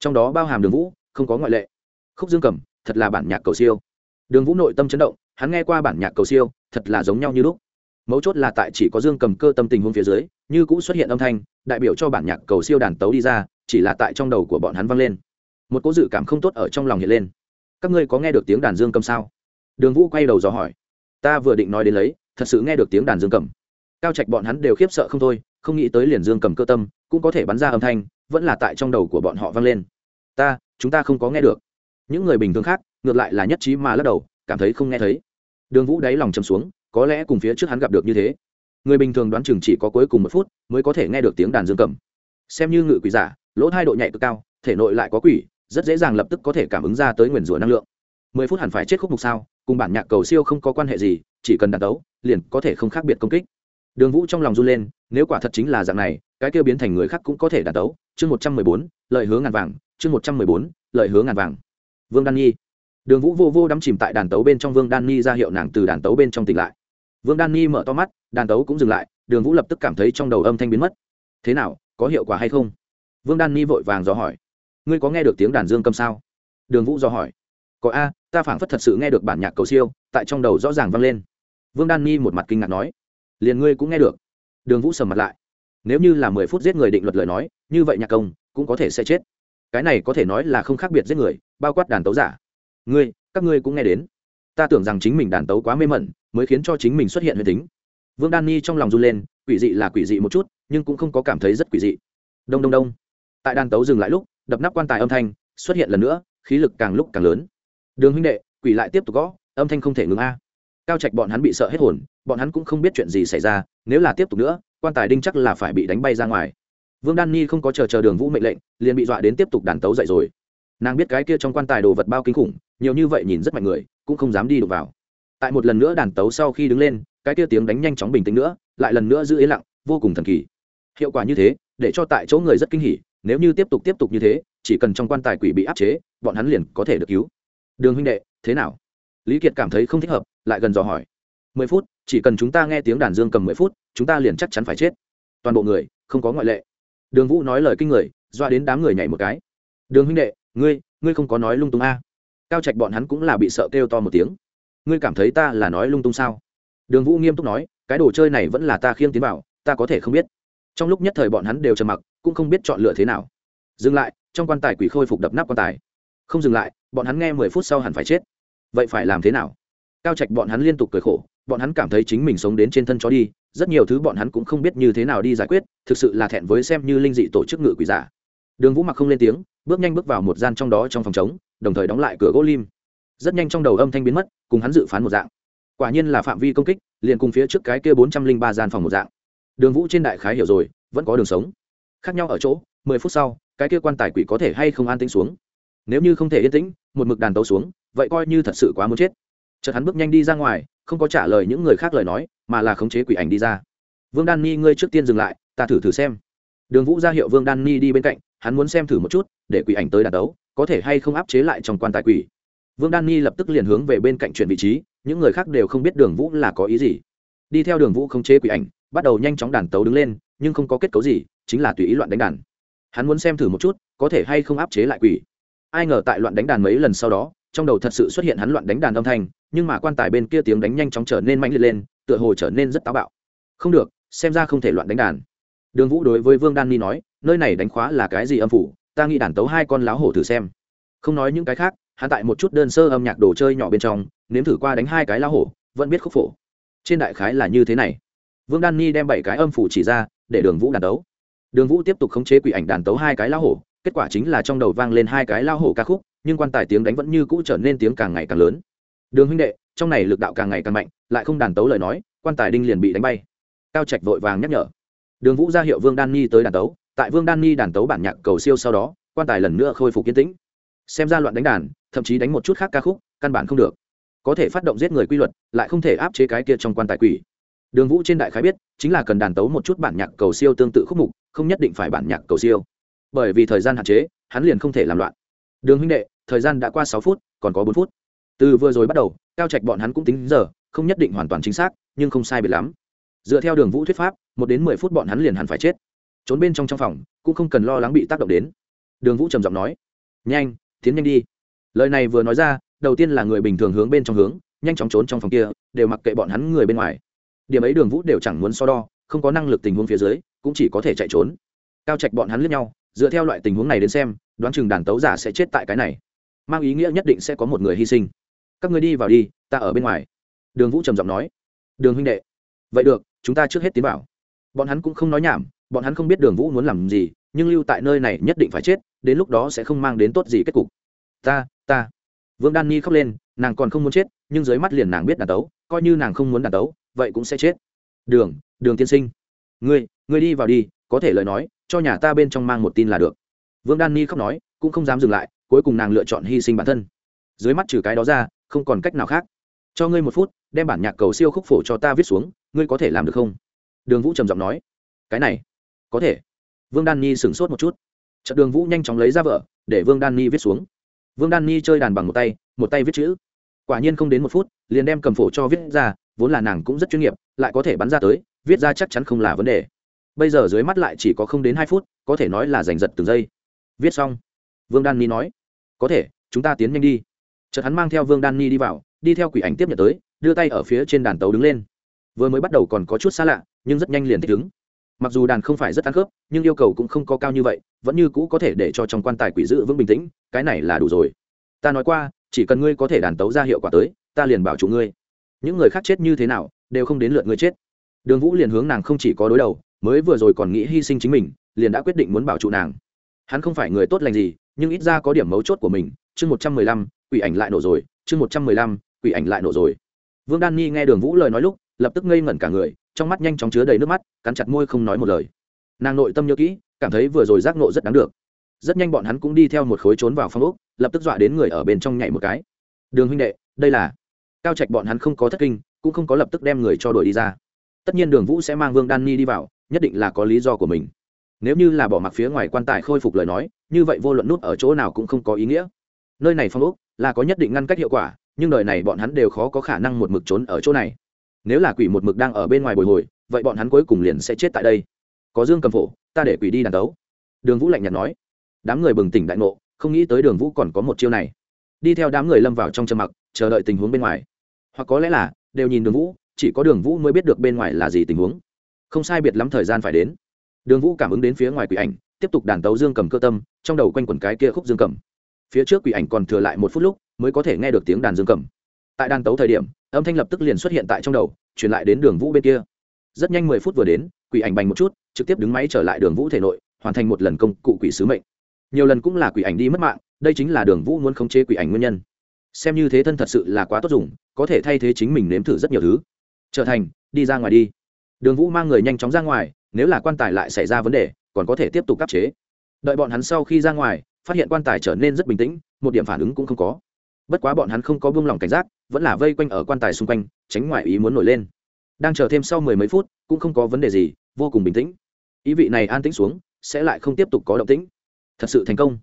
trong đó bao hàm đường vũ, không có ngoại lệ. Khúc dương cầm thật là bản nhạc cầu siêu. Đường vũ nội tâm chấn động, hắn nghe qua bản nhạc cầu siêu, thật là giống nhau như lúc mấu chốt là tại chỉ có dương cầm cơ tâm tình huống phía dưới, như cũ xuất hiện âm thanh, đại biểu cho bản nhạc cầu siêu đàn tấu đi ra, chỉ là tại trong đầu của bọn hắn vang lên. Một cỗ dự cảm không tốt ở trong lòng hiện lên. Các ngươi có nghe được tiếng đàn dương cầm sao? Đường vũ quay đầu dò hỏi. Ta vừa định nói đến lấy, thật sự nghe được tiếng đàn dương cầm. Cao trạch bọn hắn đều khiếp sợ không thôi, không nghĩ tới liền dương cầm cơ tâm cũng có thể bắn ra âm thanh, vẫn là tại trong đầu của bọn họ vang lên. Ta, chúng ta không có nghe được. Những người bình thường khác, ngược lại là nhất trí mà lắc đầu, cảm thấy không nghe thấy. Đường vũ đáy lòng chầm xuống có lẽ cùng phía trước hắn gặp được như thế. Người bình thường đoán chừng chỉ có cuối cùng một phút mới có thể nghe được tiếng đàn dương cầm. Xem như ngự quỷ giả, lỗ hai độ nhạy cực cao, thể nội lại có quỷ, rất dễ dàng lập tức có thể cảm ứng ra tới nguyền rủa năng lượng. Mười phút hẳn phải chết khúc mục sao, cùng bản nhạc cầu siêu không có quan hệ gì, chỉ cần đàn đấu, liền có thể không khác biệt công kích. Đường vũ trong lòng run lên, nếu quả thật chính là dạng này, cái kêu biến thành người khác cũng có thể đàn đấu. Chương một trăm mười bốn, lợi hướng ngàn vàng, chương một trăm mười bốn, lợi hướng ngàn vàng. Vương đan nhi. Đường vũ vô vô đắm chìm tại đàn tấu bên trong vương đan nhi ra hiệu nàng từ đàn tấu bên trong tỉnh lại vương đan nhi mở to mắt, đàn tấu cũng dừng lại, đường vũ lập tức cảm thấy trong đầu âm thanh biến mất. Thế nào, có hiệu quả hay không? Vương đan nhi vội vàng dò hỏi. Ngươi có nghe được tiếng đàn dương cầm sao? Đường vũ dò hỏi. Có a, ta phảng phất thật sự nghe được bản nhạc cầu siêu, tại trong đầu rõ ràng vang lên. Vương đan nhi một mặt kinh ngạc nói. Liền ngươi cũng nghe được. Đường vũ sầm mặt lại. Nếu như là mười phút giết người định luật lời nói, như vậy nhạc công cũng có thể sẽ chết. Cái này có thể nói là không khác biệt giết người, bao quát đàn tấu giả. Ngươi, các ngươi cũng nghe đến ta tưởng rằng chính mình đàn tấu quá mê mẩn, mới khiến cho chính mình xuất hiện huyền tính. Vương đan ni trong lòng run lên, quỷ dị là quỷ dị một chút, nhưng cũng không có cảm thấy rất quỷ dị. Đông đông đông. Tại đàn tấu dừng lại lúc, đập nắp quan tài âm thanh xuất hiện lần nữa, khí lực càng lúc càng lớn. Đường huynh đệ, quỷ lại tiếp tục gõ, âm thanh không thể ngừng a. Cao trạch bọn hắn bị sợ hết hồn, bọn hắn cũng không biết chuyện gì xảy ra, nếu là tiếp tục nữa, quan tài đinh chắc là phải bị đánh bay ra ngoài. Vương đan ni không có chờ chờ đường vũ mệnh lệnh, liền bị dọa đến tiếp tục đàn tấu dậy rồi nàng biết cái kia trong quan tài đồ vật bao kinh khủng, nhiều như vậy nhìn rất mạnh người, cũng không dám đi đụng vào. Tại một lần nữa đàn tấu sau khi đứng lên, cái kia tiếng đánh nhanh chóng bình tĩnh nữa, lại lần nữa giữ yên lặng, vô cùng thần kỳ. Hiệu quả như thế, để cho tại chỗ người rất kinh hỉ, nếu như tiếp tục tiếp tục như thế, chỉ cần trong quan tài quỷ bị áp chế, bọn hắn liền có thể được cứu. Đường huynh đệ, thế nào? Lý kiệt cảm thấy không thích hợp, lại gần dò hỏi. Mười phút, chỉ cần chúng ta nghe tiếng đàn dương cầm mười phút, chúng ta liền chắc chắn phải chết. Toàn bộ người, không có ngoại lệ. Đường vũ nói lời kinh người, doa đến đám người nhảy một cái. Đường huynh đệ ngươi ngươi không có nói lung tung a? Cao trạch bọn hắn cũng là bị sợ kêu to một tiếng. Ngươi cảm thấy ta là nói lung tung sao? Đường vũ nghiêm túc nói, cái đồ chơi này vẫn là ta khiêng tiến vào, ta có thể không biết. Trong lúc nhất thời bọn hắn đều trầm mặc, cũng không biết chọn lựa thế nào. Dừng lại, trong quan tài quỷ khôi phục đập nắp quan tài. Không dừng lại, bọn hắn nghe mười phút sau hẳn phải chết. Vậy phải làm thế nào? Cao trạch bọn hắn liên tục cười khổ, bọn hắn cảm thấy chính mình sống đến trên thân chó đi, rất nhiều thứ bọn hắn cũng không biết như thế nào đi giải quyết, thực sự là thẹn với xem như linh dị tổ chức ngự quỷ giả đường vũ mặc không lên tiếng, bước nhanh bước vào một gian trong đó trong phòng trống, đồng thời đóng lại cửa gỗ lim. Rất nhanh trong đầu âm thanh biến mất, cùng hắn dự phán một dạng. Quả nhiên là phạm vi công kích, liền cùng phía trước cái kia bốn trăm linh ba gian phòng một dạng. Đường vũ trên đại khái hiểu rồi, vẫn có đường sống. Khác nhau ở chỗ, mười phút sau, cái kia quan tài quỷ có thể hay không an tĩnh xuống? Nếu như không thể yên tĩnh, một mực đàn tấu xuống, vậy coi như thật sự quá muốn chết. Chợt hắn bước nhanh đi ra ngoài, không có trả lời những người khác lời nói, mà là khống chế quỷ ảnh đi ra. Vương đan ni, ngươi trước tiên dừng lại, ta thử thử xem. Đường vũ ra hiệu vương đan ni đi bên cạnh hắn muốn xem thử một chút, để quỷ ảnh tới đạt đấu, có thể hay không áp chế lại trong quan tài quỷ. Vương đan ni lập tức liền hướng về bên cạnh chuyển vị trí, những người khác đều không biết đường vũ là có ý gì. Đi theo đường vũ không chế quỷ ảnh, bắt đầu nhanh chóng đàn tấu đứng lên, nhưng không có kết cấu gì, chính là tùy ý loạn đánh đàn. Hắn muốn xem thử một chút, có thể hay không áp chế lại quỷ. Ai ngờ tại loạn đánh đàn mấy lần sau đó, trong đầu thật sự xuất hiện hắn loạn đánh đàn âm thanh, nhưng mà quan tài bên kia tiếng đánh nhanh chóng trở nên mạnh liệt lên, tựa hồ trở nên rất táo bạo. Không được, xem ra không thể loạn đánh đàn đường vũ đối với vương đan ni nói, nơi này đánh khóa là cái gì âm phủ? Ta nghĩ đàn tấu hai con láo hổ thử xem. Không nói những cái khác, hắn tại một chút đơn sơ âm nhạc đồ chơi nhỏ bên trong, nếm thử qua đánh hai cái láo hổ, vẫn biết khúc phổ. Trên đại khái là như thế này. Vương đan ni đem bảy cái âm phủ chỉ ra, để đường vũ đàn tấu. Đường vũ tiếp tục khống chế quỷ ảnh đàn tấu hai cái lao hổ, kết quả chính là trong đầu vang lên hai cái lao hổ ca khúc, nhưng quan tài tiếng đánh vẫn như cũ trở nên tiếng càng ngày càng lớn. Đường huynh đệ, trong này lực đạo càng ngày càng mạnh, lại không đàn tấu lời nói, quan tài đinh liền bị đánh bay. Cao trạch vội vàng nhắc nhở đường vũ ra hiệu vương đan ni tới đàn tấu, tại vương đan ni đàn tấu bản nhạc cầu siêu sau đó, quan tài lần nữa khôi phục kiến tĩnh. Xem ra loạn đánh đàn, thậm chí đánh một chút khác ca khúc, căn bản không được. Có thể phát động giết người quy luật, lại không thể áp chế cái kia trong quan tài quỷ. Đường vũ trên đại khái biết, chính là cần đàn tấu một chút bản nhạc cầu siêu tương tự khúc mục, không nhất định phải bản nhạc cầu siêu. Bởi vì thời gian hạn chế, hắn liền không thể làm loạn. Đường huynh đệ, thời gian đã qua sáu phút, còn có bốn phút. Từ vừa rồi bắt đầu, cao trạch bọn hắn cũng tính giờ, không nhất định hoàn toàn chính xác, nhưng không sai biệt lắm. Dựa theo đường vũ thuyết pháp một đến mười phút bọn hắn liền hẳn phải chết. Trốn bên trong trong phòng, cũng không cần lo lắng bị tác động đến. Đường vũ trầm giọng nói, nhanh, tiến nhanh đi. Lời này vừa nói ra, đầu tiên là người bình thường hướng bên trong hướng, nhanh chóng trốn trong phòng kia, đều mặc kệ bọn hắn người bên ngoài. Điểm ấy đường vũ đều chẳng muốn so đo, không có năng lực tình huống phía dưới, cũng chỉ có thể chạy trốn. Cao trạch bọn hắn lướt nhau, dựa theo loại tình huống này đến xem, đoán chừng đàn tấu giả sẽ chết tại cái này. Mang ý nghĩa nhất định sẽ có một người hy sinh. Các người đi vào đi, ta ở bên ngoài. Đường vũ trầm giọng nói, đường huynh đệ. Vậy được, chúng ta trước hết tiến vào bọn hắn cũng không nói nhảm, bọn hắn không biết đường vũ muốn làm gì, nhưng lưu tại nơi này nhất định phải chết, đến lúc đó sẽ không mang đến tốt gì kết cục. Ta ta. Vương đan ni khóc lên, nàng còn không muốn chết, nhưng dưới mắt liền nàng biết đàn tấu, coi như nàng không muốn đàn tấu, vậy cũng sẽ chết. Đường đường tiên sinh. Ngươi ngươi đi vào đi, có thể lời nói, cho nhà ta bên trong mang một tin là được. Vương đan ni khóc nói, cũng không dám dừng lại, cuối cùng nàng lựa chọn hy sinh bản thân. Dưới mắt trừ cái đó ra, không còn cách nào khác. Cho ngươi một phút, đem bản nhạc cầu siêu khúc phổ cho ta viết xuống, ngươi có thể làm được không? Đường vũ trầm giọng nói, cái này, có thể. Vương đan ni sửng sốt một chút. Trận đường vũ nhanh chóng lấy ra vợ để vương đan ni viết xuống. Vương đan ni chơi đàn bằng một tay một tay viết chữ. Quả nhiên không đến một phút, liền đem cầm phổ cho viết ra, vốn là nàng cũng rất chuyên nghiệp, lại có thể bắn ra tới, viết ra chắc chắn không là vấn đề. Bây giờ dưới mắt lại chỉ có không đến hai phút, có thể nói là giành giật từng giây. Viết xong, vương đan ni nói, có thể, chúng ta tiến nhanh đi. Chợt hắn mang theo vương đan ni đi vào, đi theo quỷ ảnh tiếp nhận tới, đưa tay ở phía trên đàn tấu đứng lên. Vừa mới bắt đầu còn có chút xa lạ nhưng rất nhanh liền thích ứng. Mặc dù đàn không phải rất ăn khớp, nhưng yêu cầu cũng không có cao như vậy, vẫn như cũ có thể để cho trong quan tài quỷ giữ vững bình tĩnh, cái này là đủ rồi. Ta nói qua, chỉ cần ngươi có thể đàn tấu ra hiệu quả tới, ta liền bảo chủ ngươi. Những người khác chết như thế nào, đều không đến lượt ngươi chết. Đường vũ liền hướng nàng không chỉ có đối đầu, mới vừa rồi còn nghĩ hy sinh chính mình, liền đã quyết định muốn bảo trụ nàng. Hắn không phải người tốt lành gì, nhưng ít ra có điểm mấu chốt của mình. Chương một trăm mười lăm, quỷ ảnh lại nổ rồi. Chương một trăm mười lăm, quỷ ảnh lại nổ rồi. Vương đan ni nghe đường vũ lời nói lúc, lập tức ngây ngẩn cả người trong mắt nhanh chóng chứa đầy nước mắt, cắn chặt môi không nói một lời. Nàng nội tâm nhớ kỹ, cảm thấy vừa rồi giác nộ rất đáng được. Rất nhanh bọn hắn cũng đi theo một khối trốn vào phong úc lập tức dọa đến người ở bên trong nhảy một cái. Đường huynh đệ, đây là cao trạch bọn hắn không có thất kinh, cũng không có lập tức đem người cho đuổi đi ra. Tất nhiên đường vũ sẽ mang vương đan ni đi vào, nhất định là có lý do của mình. Nếu như là bỏ mặc phía ngoài quan tài khôi phục lời nói, như vậy vô luận nút ở chỗ nào cũng không có ý nghĩa. Nơi này phong úc là có nhất định ngăn cách hiệu quả, nhưng đời này bọn hắn đều khó có khả năng một mực trốn ở chỗ này nếu là quỷ một mực đang ở bên ngoài bồi hồi, vậy bọn hắn cuối cùng liền sẽ chết tại đây. Có dương cầm phổ, ta để quỷ đi đàn tấu. Đường vũ lạnh nhạt nói. Đám người bừng tỉnh đại ngộ, không nghĩ tới đường vũ còn có một chiêu này. Đi theo đám người lâm vào trong trầm mặc, chờ đợi tình huống bên ngoài. Hoặc có lẽ là, đều nhìn đường vũ, chỉ có đường vũ mới biết được bên ngoài là gì tình huống. Không sai biệt lắm thời gian phải đến. Đường vũ cảm ứng đến phía ngoài quỷ ảnh, tiếp tục đàn tấu dương cầm cơ tâm, trong đầu quanh quần cái kia khúc dương cầm. Phía trước quỷ ảnh còn thừa lại một phút lúc, mới có thể nghe được tiếng đàn dương cầm. Tại đàn tấu thời điểm âm thanh lập tức liền xuất hiện tại trong đầu, truyền lại đến đường vũ bên kia. Rất nhanh mười phút vừa đến, quỷ ảnh bành một chút, trực tiếp đứng máy trở lại đường vũ thể nội, hoàn thành một lần công cụ quỷ sứ mệnh. Nhiều lần cũng là quỷ ảnh đi mất mạng, đây chính là đường vũ muốn khống chế quỷ ảnh nguyên nhân. Xem như thế thân thật sự là quá tốt dùng, có thể thay thế chính mình nếm thử rất nhiều thứ. Trở thành, đi ra ngoài đi. Đường vũ mang người nhanh chóng ra ngoài, nếu là quan tài lại xảy ra vấn đề, còn có thể tiếp tục áp chế. Đợi bọn hắn sau khi ra ngoài, phát hiện quan tài trở nên rất bình tĩnh, một điểm phản ứng cũng không có bất quá bọn hắn không có buông lỏng cảnh giác, vẫn là vây quanh ở quan tài xung quanh, tránh ngoại ý muốn nổi lên. Đang chờ thêm sau mười mấy phút, cũng không có vấn đề gì, vô cùng bình tĩnh. Ý vị này an tĩnh xuống, sẽ lại không tiếp tục có động tĩnh. Thật sự thành công.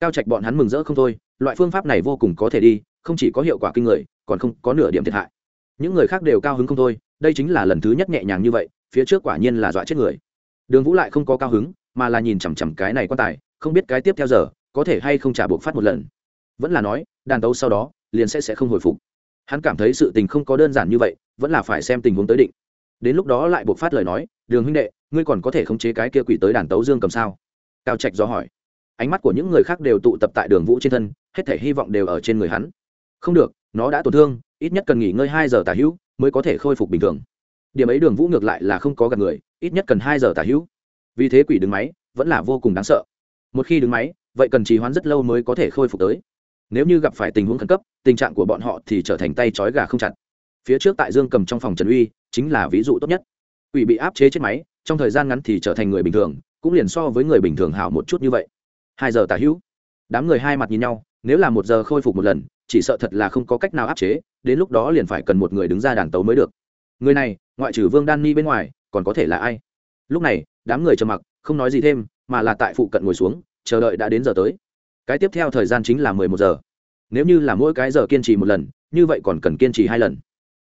Cao trạch bọn hắn mừng rỡ không thôi, loại phương pháp này vô cùng có thể đi, không chỉ có hiệu quả kinh người, còn không có nửa điểm thiệt hại. Những người khác đều cao hứng không thôi, đây chính là lần thứ nhất nhẹ nhàng như vậy, phía trước quả nhiên là dọa chết người. Đường vũ lại không có cao hứng, mà là nhìn chằm chằm cái này quan tài, không biết cái tiếp theo giờ, có thể hay không trả buộc phát một lần vẫn là nói, đàn tấu sau đó, liền sẽ sẽ không hồi phục. Hắn cảm thấy sự tình không có đơn giản như vậy, vẫn là phải xem tình huống tới định. Đến lúc đó lại buộc phát lời nói, đường huynh đệ, ngươi còn có thể khống chế cái kia quỷ tới đàn tấu dương cầm sao? Cao trạch do hỏi. Ánh mắt của những người khác đều tụ tập tại đường vũ trên thân, hết thể hy vọng đều ở trên người hắn. Không được, nó đã tổn thương, ít nhất cần nghỉ ngơi hai giờ tả hữu mới có thể khôi phục bình thường. Điểm ấy đường vũ ngược lại là không có gặp người, ít nhất cần hai giờ tả hữu. Vì thế quỷ đứng máy, vẫn là vô cùng đáng sợ. Một khi đứng máy, vậy cần trì hoãn rất lâu mới có thể khôi phục tới nếu như gặp phải tình huống khẩn cấp, tình trạng của bọn họ thì trở thành tay trói gà không chặt. Phía trước tại dương cầm trong phòng trần uy, chính là ví dụ tốt nhất. Quỷ bị áp chế chết máy, trong thời gian ngắn thì trở thành người bình thường, cũng liền so với người bình thường hảo một chút như vậy. Hai giờ tả hữu. Đám người hai mặt nhìn nhau, nếu là một giờ khôi phục một lần, chỉ sợ thật là không có cách nào áp chế, đến lúc đó liền phải cần một người đứng ra đàn tấu mới được. Người này, ngoại trừ vương đan ni bên ngoài, còn có thể là ai? Lúc này, đám người trầm mặc, không nói gì thêm, mà là tại phụ cận ngồi xuống, chờ đợi đã đến giờ tới cái tiếp theo thời gian chính là mười một giờ. Nếu như là mỗi cái giờ kiên trì một lần, như vậy còn cần kiên trì hai lần.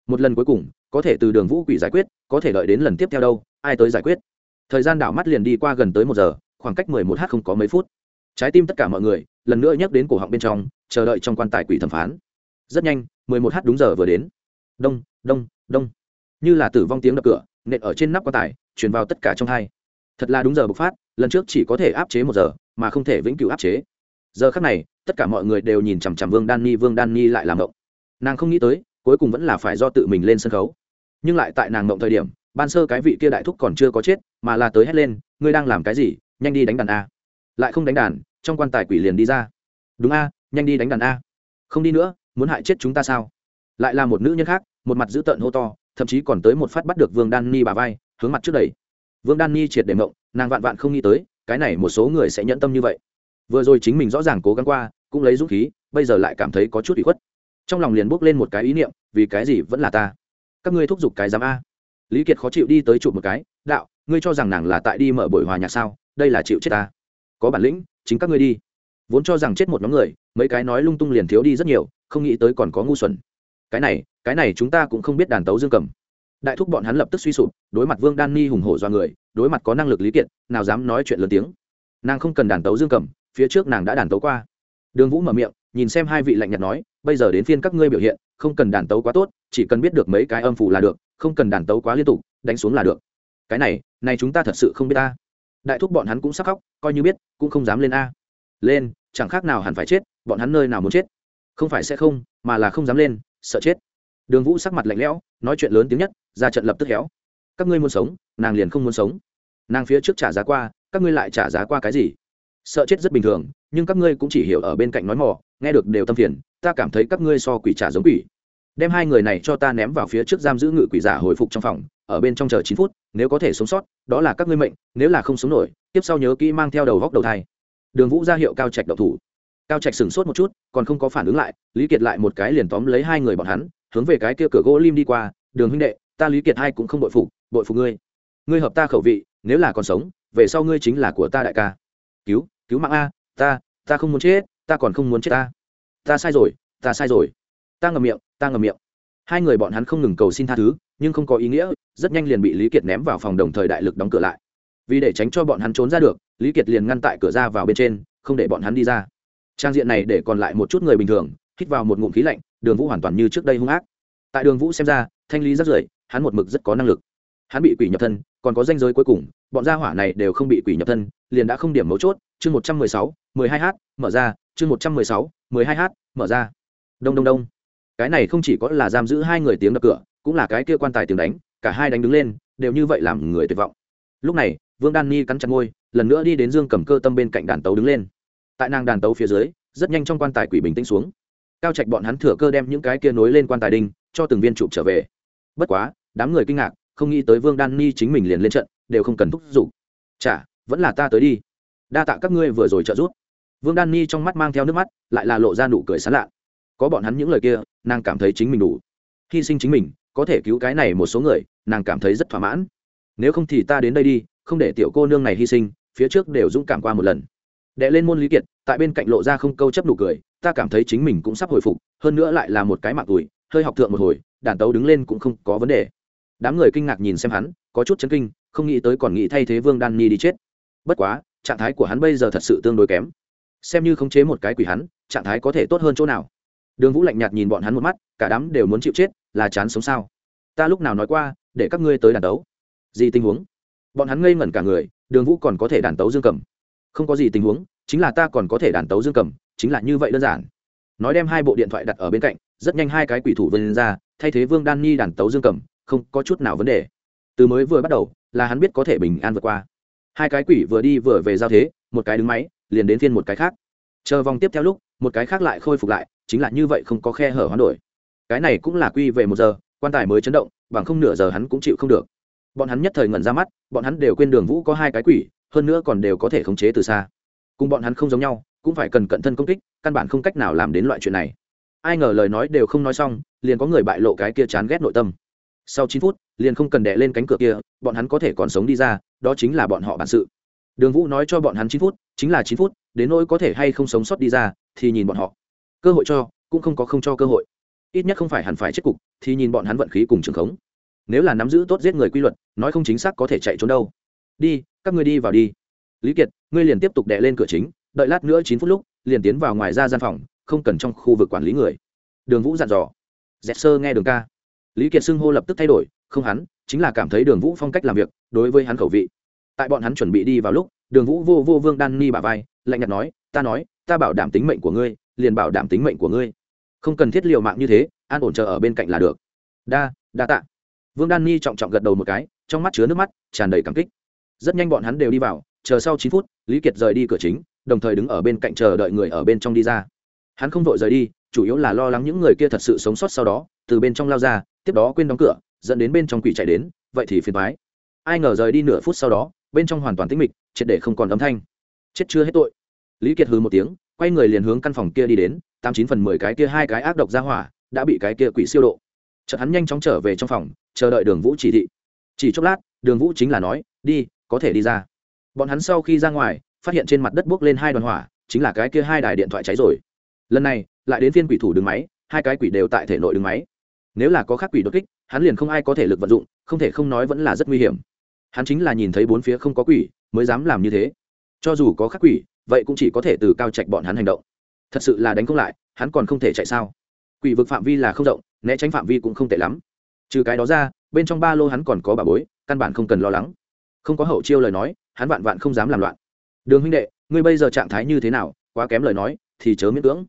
Một lần cuối cùng, có thể từ đường vũ quỷ giải quyết, có thể đợi đến lần tiếp theo đâu, ai tới giải quyết? Thời gian đảo mắt liền đi qua gần tới một giờ, khoảng cách mười một h không có mấy phút. Trái tim tất cả mọi người, lần nữa nhắc đến cổ họng bên trong, chờ đợi trong quan tài quỷ thẩm phán. Rất nhanh, mười một h đúng giờ vừa đến. Đông đông đông. Như là tử vong tiếng đập cửa, nện ở trên nắp quan tài, truyền vào tất cả trong hai. Thật là đúng giờ bộc phát, lần trước chỉ có thể áp chế một giờ, mà không thể vĩnh cửu áp chế giờ khắc này, tất cả mọi người đều nhìn chằm chằm vương đan ni, vương đan ni lại làm động nàng không nghĩ tới, cuối cùng vẫn là phải do tự mình lên sân khấu. Nhưng lại tại nàng động thời điểm, ban sơ cái vị kia đại thúc còn chưa có chết, mà là tới hét lên, ngươi đang làm cái gì? Nhanh đi đánh đàn a. Lại không đánh đàn, trong quan tài quỷ liền đi ra. Đúng a, nhanh đi đánh đàn a. Không đi nữa, muốn hại chết chúng ta sao? Lại là một nữ nhân khác, một mặt dữ tợn hô to, thậm chí còn tới một phát bắt được vương đan ni bà vai, hướng mặt trước đầy vương đan ni triệt để mộng nàng vạn vạn không nghĩ tới, cái này một số người sẽ nhẫn tâm như vậy vừa rồi chính mình rõ ràng cố gắng qua, cũng lấy dũng khí, bây giờ lại cảm thấy có chút bị khuất. Trong lòng liền bốc lên một cái ý niệm, vì cái gì vẫn là ta? Các ngươi thúc giục cái giám a. Lý kiệt khó chịu đi tới chụp một cái, đạo, ngươi cho rằng nàng là tại đi mở buổi hòa nhạc sao? Đây là chịu chết ta. Có bản lĩnh, chính các ngươi đi. Vốn cho rằng chết một nhóm người, mấy cái nói lung tung liền thiếu đi rất nhiều, không nghĩ tới còn có ngu xuẩn. Cái này cái này chúng ta cũng không biết đàn tấu dương cầm. Đại thúc bọn hắn lập tức suy sụp, đối mặt vương đan ni hùng hổ do người, đối mặt có năng lực lý kiệt, nào dám nói chuyện lớn tiếng. Nàng không cần đàn tấu dương cầm phía trước nàng đã đàn tấu qua. Đường vũ mở miệng, nhìn xem hai vị lạnh nhạt nói, bây giờ đến phiên các ngươi biểu hiện, không cần đàn tấu quá tốt, chỉ cần biết được mấy cái âm phủ là được, không cần đàn tấu quá liên tục, đánh xuống là được. Cái này này chúng ta thật sự không biết ta đại thúc bọn hắn cũng sắc khóc, coi như biết, cũng không dám lên a. Lên, chẳng khác nào hẳn phải chết, bọn hắn nơi nào muốn chết. Không phải sẽ không, mà là không dám lên, sợ chết. Đường vũ sắc mặt lạnh lẽo, nói chuyện lớn tiếng nhất, ra trận lập tức héo. Các ngươi muốn sống, nàng liền không muốn sống. Nàng phía trước trả giá qua, các ngươi lại trả giá qua cái gì? Sợ chết rất bình thường, nhưng các ngươi cũng chỉ hiểu ở bên cạnh nói mỏ nghe được đều tâm phiền, ta cảm thấy các ngươi so quỷ trả giống quỷ. Đem hai người này cho ta ném vào phía trước giam giữ ngự quỷ giả hồi phục trong phòng, ở bên trong chờ chín phút, nếu có thể sống sót, đó là các ngươi mệnh, nếu là không sống nổi, tiếp sau nhớ kỹ mang theo đầu góc đầu thai. Đường vũ ra hiệu cao trạch độc thủ. Cao trạch sửng sốt một chút, còn không có phản ứng lại, lý kiệt lại một cái liền tóm lấy hai người bọn hắn, hướng về cái kia cửa gỗ lim đi qua, đường huynh đệ, ta lý kiệt hai cũng không bội phục bội phục ngươi. Ngươi hợp ta khẩu vị, nếu là còn sống, về sau ngươi chính là của ta đại ca. Cứu cứu mạng a ta ta không muốn chết ta còn không muốn chết ta. Ta sai rồi ta sai rồi. Ta ngầm miệng ta ngầm miệng. Hai người bọn hắn không ngừng cầu xin tha thứ nhưng không có ý nghĩa rất nhanh liền bị lý kiệt ném vào phòng đồng thời đại lực đóng cửa lại. Vì để tránh cho bọn hắn trốn ra được lý kiệt liền ngăn tại cửa ra vào bên trên không để bọn hắn đi ra. Trang diện này để còn lại một chút người bình thường hít vào một ngụm khí lạnh đường vũ hoàn toàn như trước đây hung ác. Tại đường vũ xem ra thanh lý rất rưỡi, hắn một mực rất có năng lực. Hắn bị quỷ nhập thân còn có danh giới cuối cùng bọn gia hỏa này đều không bị quỷ nhập thân liền đã không điểm mấu chốt chương một trăm mười sáu, mười hai h mở ra, chương một trăm mười sáu, mười hai h mở ra. Đông đông đông. Cái này không chỉ có là giam giữ hai người tiếng đập cửa, cũng là cái kia quan tài tiếng đánh, cả hai đánh đứng lên, đều như vậy làm người tuyệt vọng. Lúc này, vương đan ni cắn chặt môi, lần nữa đi đến dương cầm cơ tâm bên cạnh đàn tấu đứng lên. Tại nàng đàn tấu phía dưới, rất nhanh trong quan tài quỷ bình tĩnh xuống. Cao trạch bọn hắn thừa cơ đem những cái kia nối lên quan tài đinh, cho từng viên trụ trở về. Bất quá, đám người kinh ngạc, không nghĩ tới vương đan ni chính mình liền lên trận, đều không cần thúc giục. Chả, vẫn là ta tới đi đa tạ các ngươi vừa rồi trợ giúp. Vương đan ni trong mắt mang theo nước mắt, lại là lộ ra nụ cười sán lạ. Có bọn hắn những lời kia, nàng cảm thấy chính mình đủ. Hy sinh chính mình, có thể cứu cái này một số người, nàng cảm thấy rất thỏa mãn. Nếu không thì ta đến đây đi, không để tiểu cô nương này hy sinh, phía trước đều dũng cảm qua một lần. Đệ lên môn lý kiệt, tại bên cạnh lộ ra không câu chấp nụ cười, ta cảm thấy chính mình cũng sắp hồi phục, hơn nữa lại là một cái mạng tuổi, hơi học thượng một hồi, đàn tấu đứng lên cũng không có vấn đề. Đám người kinh ngạc nhìn xem hắn, có chút chấn kinh, không nghĩ tới còn nghĩ thay thế vương đan ni đi chết. Bất quá trạng thái của hắn bây giờ thật sự tương đối kém. Xem như khống chế một cái quỷ hắn, trạng thái có thể tốt hơn chỗ nào? Đường vũ lạnh nhạt nhìn bọn hắn một mắt, cả đám đều muốn chịu chết, là chán sống sao? Ta lúc nào nói qua, để các ngươi tới đàn tấu. Gì tình huống? Bọn hắn ngây ngẩn cả người, đường vũ còn có thể đàn tấu dương cầm. Không có gì tình huống, chính là ta còn có thể đàn tấu dương cầm, chính là như vậy đơn giản. Nói đem hai bộ điện thoại đặt ở bên cạnh, rất nhanh hai cái quỷ thủ vươn ra, thay thế vương đan Nhi đàn tấu dương cầm, không có chút nào vấn đề. Từ mới vừa bắt đầu, là hắn biết có thể bình an vượt qua hai cái quỷ vừa đi vừa về giao thế, một cái đứng máy, liền đến phiên một cái khác. Chờ vòng tiếp theo lúc, một cái khác lại khôi phục lại, chính là như vậy không có khe hở hoán đổi. Cái này cũng là quy về một giờ, quan tài mới chấn động, bằng không nửa giờ hắn cũng chịu không được. Bọn hắn nhất thời ngẩn ra mắt, bọn hắn đều quên đường vũ có hai cái quỷ, hơn nữa còn đều có thể khống chế từ xa. Cùng bọn hắn không giống nhau, cũng phải cần cận thân công kích, căn bản không cách nào làm đến loại chuyện này. Ai ngờ lời nói đều không nói xong, liền có người bại lộ cái kia chán ghét nội tâm sau chín phút, liền không cần đè lên cánh cửa kia, bọn hắn có thể còn sống đi ra, đó chính là bọn họ bản sự. Đường vũ nói cho bọn hắn chín phút, chính là chín phút, đến nỗi có thể hay không sống sót đi ra, thì nhìn bọn họ. Cơ hội cho, cũng không có không cho cơ hội. Ít nhất không phải hẳn phải chết cục, thì nhìn bọn hắn vận khí cùng trường khống. Nếu là nắm giữ tốt giết người quy luật, nói không chính xác có thể chạy trốn đâu. Đi, các ngươi đi vào đi. Lý kiệt, ngươi liền tiếp tục đệ lên cửa chính, đợi lát nữa chín phút lúc, liền tiến vào ngoài ra gian phòng, không cần trong khu vực quản lý người. Đường vũ dặn dò. Dẹp sơ nghe đường ca lý kiệt xưng hô lập tức thay đổi, không hắn, chính là cảm thấy đường vũ phong cách làm việc, đối với hắn khẩu vị. Tại bọn hắn chuẩn bị đi vào lúc, đường vũ vô vô vương đan ni bà vai, lạnh nhạt nói, ta nói, ta bảo đảm tính mệnh của ngươi, liền bảo đảm tính mệnh của ngươi. Không cần thiết liều mạng như thế, an ổn chờ ở bên cạnh là được. Đa đa tạ. Vương đan ni trọng trọng gật đầu một cái, trong mắt chứa nước mắt, tràn đầy cảm kích. Rất nhanh bọn hắn đều đi vào, chờ sau chín phút, lý kiệt rời đi cửa chính, đồng thời đứng ở bên cạnh chờ đợi người ở bên trong đi ra. Hắn không vội rời đi, chủ yếu là lo lắng những người kia thật sự sống sót sau đó, từ bên trong lao ra tiếp đó quên đóng cửa, dẫn đến bên trong quỷ chạy đến, vậy thì phiền thoái ai ngờ rời đi nửa phút sau đó, bên trong hoàn toàn tĩnh mịch, triệt để không còn âm thanh. Chết chưa hết tội. Lý kiệt hừ một tiếng, quay người liền hướng căn phòng kia đi đến, tám chín phần mười cái kia hai cái ác độc ra hỏa, đã bị cái kia quỷ siêu độ. Chợt hắn nhanh chóng trở về trong phòng, chờ đợi đường vũ chỉ thị. Chỉ chốc lát, đường vũ chính là nói, đi, có thể đi ra. Bọn hắn sau khi ra ngoài, phát hiện trên mặt đất bốc lên hai đoàn hỏa, chính là cái kia hai đài điện thoại cháy rồi. Lần này, lại đến phiên quỷ thủ đứng máy, hai cái quỷ đều tại thể nội đứng máy nếu là có khác quỷ đột kích, hắn liền không ai có thể lực vận dụng, không thể không nói vẫn là rất nguy hiểm. Hắn chính là nhìn thấy bốn phía không có quỷ, mới dám làm như thế. Cho dù có khắc quỷ, vậy cũng chỉ có thể từ cao trạch bọn hắn hành động. Thật sự là đánh không lại, hắn còn không thể chạy sao? Quỷ vực phạm vi là không rộng, né tránh phạm vi cũng không tệ lắm. Trừ cái đó ra, bên trong ba lô hắn còn có bà bối, căn bản không cần lo lắng. Không có hậu chiêu lời nói, hắn vạn vạn không dám làm loạn. Đường huynh đệ, ngươi bây giờ trạng thái như thế nào? Quá kém lời nói, thì chớ miễn cưỡng.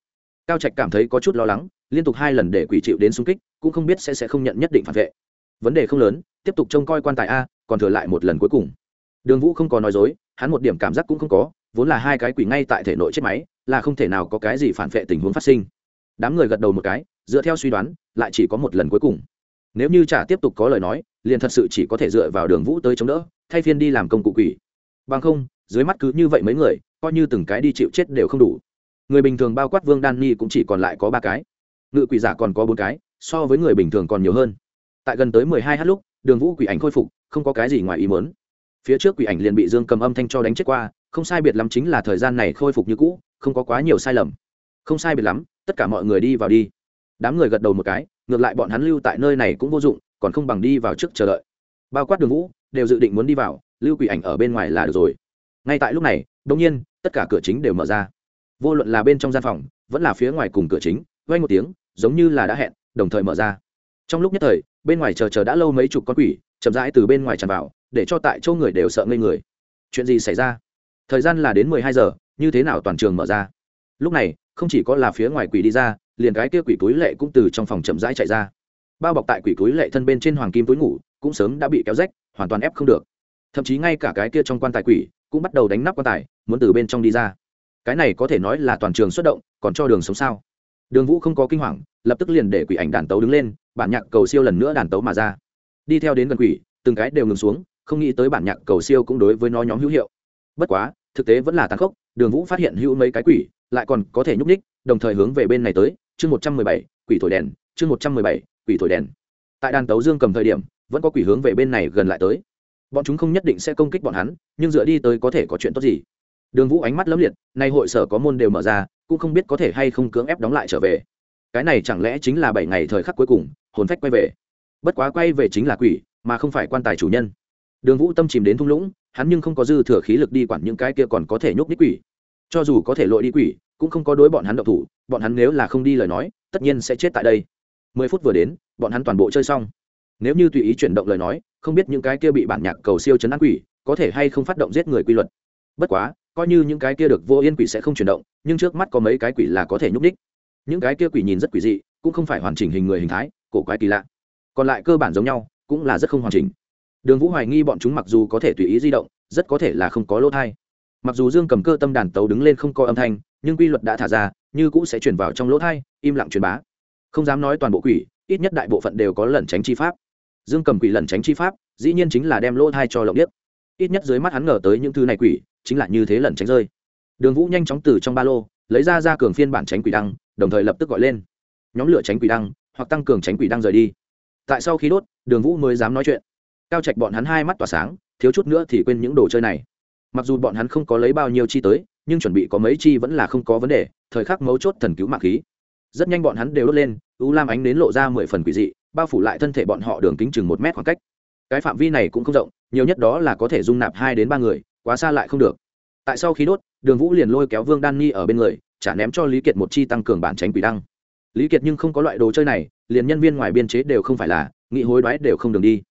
Cao trạch cảm thấy có chút lo lắng liên tục hai lần để quỷ chịu đến xung kích, cũng không biết sẽ sẽ không nhận nhất định phản vệ. Vấn đề không lớn, tiếp tục trông coi quan tài a, còn thừa lại một lần cuối cùng. Đường vũ không có nói dối, hắn một điểm cảm giác cũng không có, vốn là hai cái quỷ ngay tại thể nội chết máy, là không thể nào có cái gì phản vệ tình huống phát sinh. Đám người gật đầu một cái, dựa theo suy đoán, lại chỉ có một lần cuối cùng. Nếu như chả tiếp tục có lời nói, liền thật sự chỉ có thể dựa vào đường vũ tới chống đỡ, thay phiên đi làm công cụ quỷ. Bằng không, dưới mắt cứ như vậy mấy người, coi như từng cái đi chịu chết đều không đủ. Người bình thường bao quát vương đan ni cũng chỉ còn lại có ba cái ngự quỷ giả còn có bốn cái, so với người bình thường còn nhiều hơn. Tại gần tới mười hai h lúc, đường vũ quỷ ảnh khôi phục, không có cái gì ngoài ý mớn phía trước quỷ ảnh liền bị dương cầm âm thanh cho đánh chết qua, không sai biệt lắm chính là thời gian này khôi phục như cũ, không có quá nhiều sai lầm. Không sai biệt lắm, tất cả mọi người đi vào đi. Đám người gật đầu một cái, ngược lại bọn hắn lưu tại nơi này cũng vô dụng, còn không bằng đi vào trước chờ đợi. Bao quát đường vũ, đều dự định muốn đi vào, lưu quỷ ảnh ở bên ngoài là được rồi. Ngay tại lúc này đông nhiên, tất cả cửa chính đều mở ra. Vô luận là bên trong gian phòng, vẫn là phía ngoài cùng cửa chính vay một tiếng, giống như là đã hẹn, đồng thời mở ra. Trong lúc nhất thời, bên ngoài chờ chờ đã lâu mấy chục con quỷ, chậm rãi từ bên ngoài tràn vào, để cho tại chỗ người đều sợ ngây người. Chuyện gì xảy ra? Thời gian là đến mười hai giờ, như thế nào toàn trường mở ra? Lúc này, không chỉ có là phía ngoài quỷ đi ra, liền cái kia quỷ túi lệ cũng từ trong phòng chậm rãi chạy ra. Bao bọc tại quỷ túi lệ thân bên trên hoàng kim túi ngủ, cũng sớm đã bị kéo rách, hoàn toàn ép không được. Thậm chí ngay cả cái kia trong quan tài quỷ, cũng bắt đầu đánh nắp quan tài, muốn từ bên trong đi ra. Cái này có thể nói là toàn trường xuất động, còn cho đường sống sao? Đường vũ không có kinh hoàng, lập tức liền để quỷ ảnh đàn tấu đứng lên, bản nhạc cầu siêu lần nữa đàn tấu mà ra. Đi theo đến gần quỷ, từng cái đều ngừng xuống, không nghĩ tới bản nhạc cầu siêu cũng đối với nó nhóm hữu hiệu. Bất quá, thực tế vẫn là tàn khốc, đường vũ phát hiện hữu mấy cái quỷ, lại còn có thể nhúc ních đồng thời hướng về bên này tới, chương một trăm mười bảy, quỷ thổi đèn, chương một trăm mười bảy, quỷ thổi đèn. Tại đàn tấu dương cầm thời điểm, vẫn có quỷ hướng về bên này gần lại tới. Bọn chúng không nhất định sẽ công kích bọn hắn, nhưng dựa đi tới có thể có chuyện tốt gì. Đường vũ ánh mắt lấm liệt, nay hội sở có môn đều mở ra cũng không biết có thể hay không cưỡng ép đóng lại trở về. Cái này chẳng lẽ chính là bảy ngày thời khắc cuối cùng, hồn phách quay về? Bất quá quay về chính là quỷ, mà không phải quan tài chủ nhân. Đường vũ tâm chìm đến thung lũng, hắn nhưng không có dư thừa khí lực đi quản những cái kia còn có thể nhúc đích quỷ. Cho dù có thể lội đi quỷ, cũng không có đối bọn hắn độc thủ, bọn hắn nếu là không đi lời nói, tất nhiên sẽ chết tại đây. Mười phút vừa đến, bọn hắn toàn bộ chơi xong. Nếu như tùy ý chuyển động lời nói, không biết những cái kia bị bản nhạc cầu siêu chấn an quỷ, có thể hay không phát động giết người quy luật. Bất quá coi như những cái kia được vô yên quỷ sẽ không chuyển động, nhưng trước mắt có mấy cái quỷ là có thể nhúc ních những cái kia quỷ nhìn rất quỷ dị, cũng không phải hoàn chỉnh hình người hình thái, cổ quái kỳ lạ. Còn lại cơ bản giống nhau, cũng là rất không hoàn chỉnh. Đường vũ hoài nghi bọn chúng mặc dù có thể tùy ý di động, rất có thể là không có lỗ thai. Mặc dù dương cầm cơ tâm đàn tấu đứng lên không có âm thanh, nhưng quy luật đã thả ra, như cũ sẽ chuyển vào trong lỗ thai, im lặng truyền bá. Không dám nói toàn bộ quỷ, ít nhất đại bộ phận đều có lẩn tránh chi pháp. Dương cầm quỷ lẩn tránh chi pháp, dĩ nhiên chính là đem lỗ thai cho lộng điếc. Ít nhất dưới mắt hắn ngờ tới những thứ này quỷ chính là như thế lẩn tránh rơi. Đường vũ nhanh chóng từ trong ba lô, lấy ra ra cường phiên bản tránh quỷ đăng, đồng thời lập tức gọi lên. Nhóm lửa tránh quỷ đăng, hoặc tăng cường tránh quỷ đăng rời đi. Tại sau khi đốt, đường vũ mới dám nói chuyện. Cao trạch bọn hắn hai mắt tỏa sáng, thiếu chút nữa thì quên những đồ chơi này. Mặc dù bọn hắn không có lấy bao nhiêu chi tới, nhưng chuẩn bị có mấy chi vẫn là không có vấn đề, thời khắc mấu chốt thần cứu mạng khí. Rất nhanh bọn hắn đều đốt lên, u lam ánh đến lộ ra mười phần quỷ dị, bao phủ lại thân thể bọn họ đường kính chừng một mét khoảng cách. Cái phạm vi này cũng không rộng, nhiều nhất đó là có thể dung nạp hai đến ba người quá xa lại không được. Tại sau khi đốt, đường vũ liền lôi kéo vương đan Nhi ở bên người trả ném cho lý kiệt một chi tăng cường bản tránh quỷ đăng. Lý kiệt nhưng không có loại đồ chơi này, liền nhân viên ngoài biên chế đều không phải là, nghị hối đoái đều không đường đi.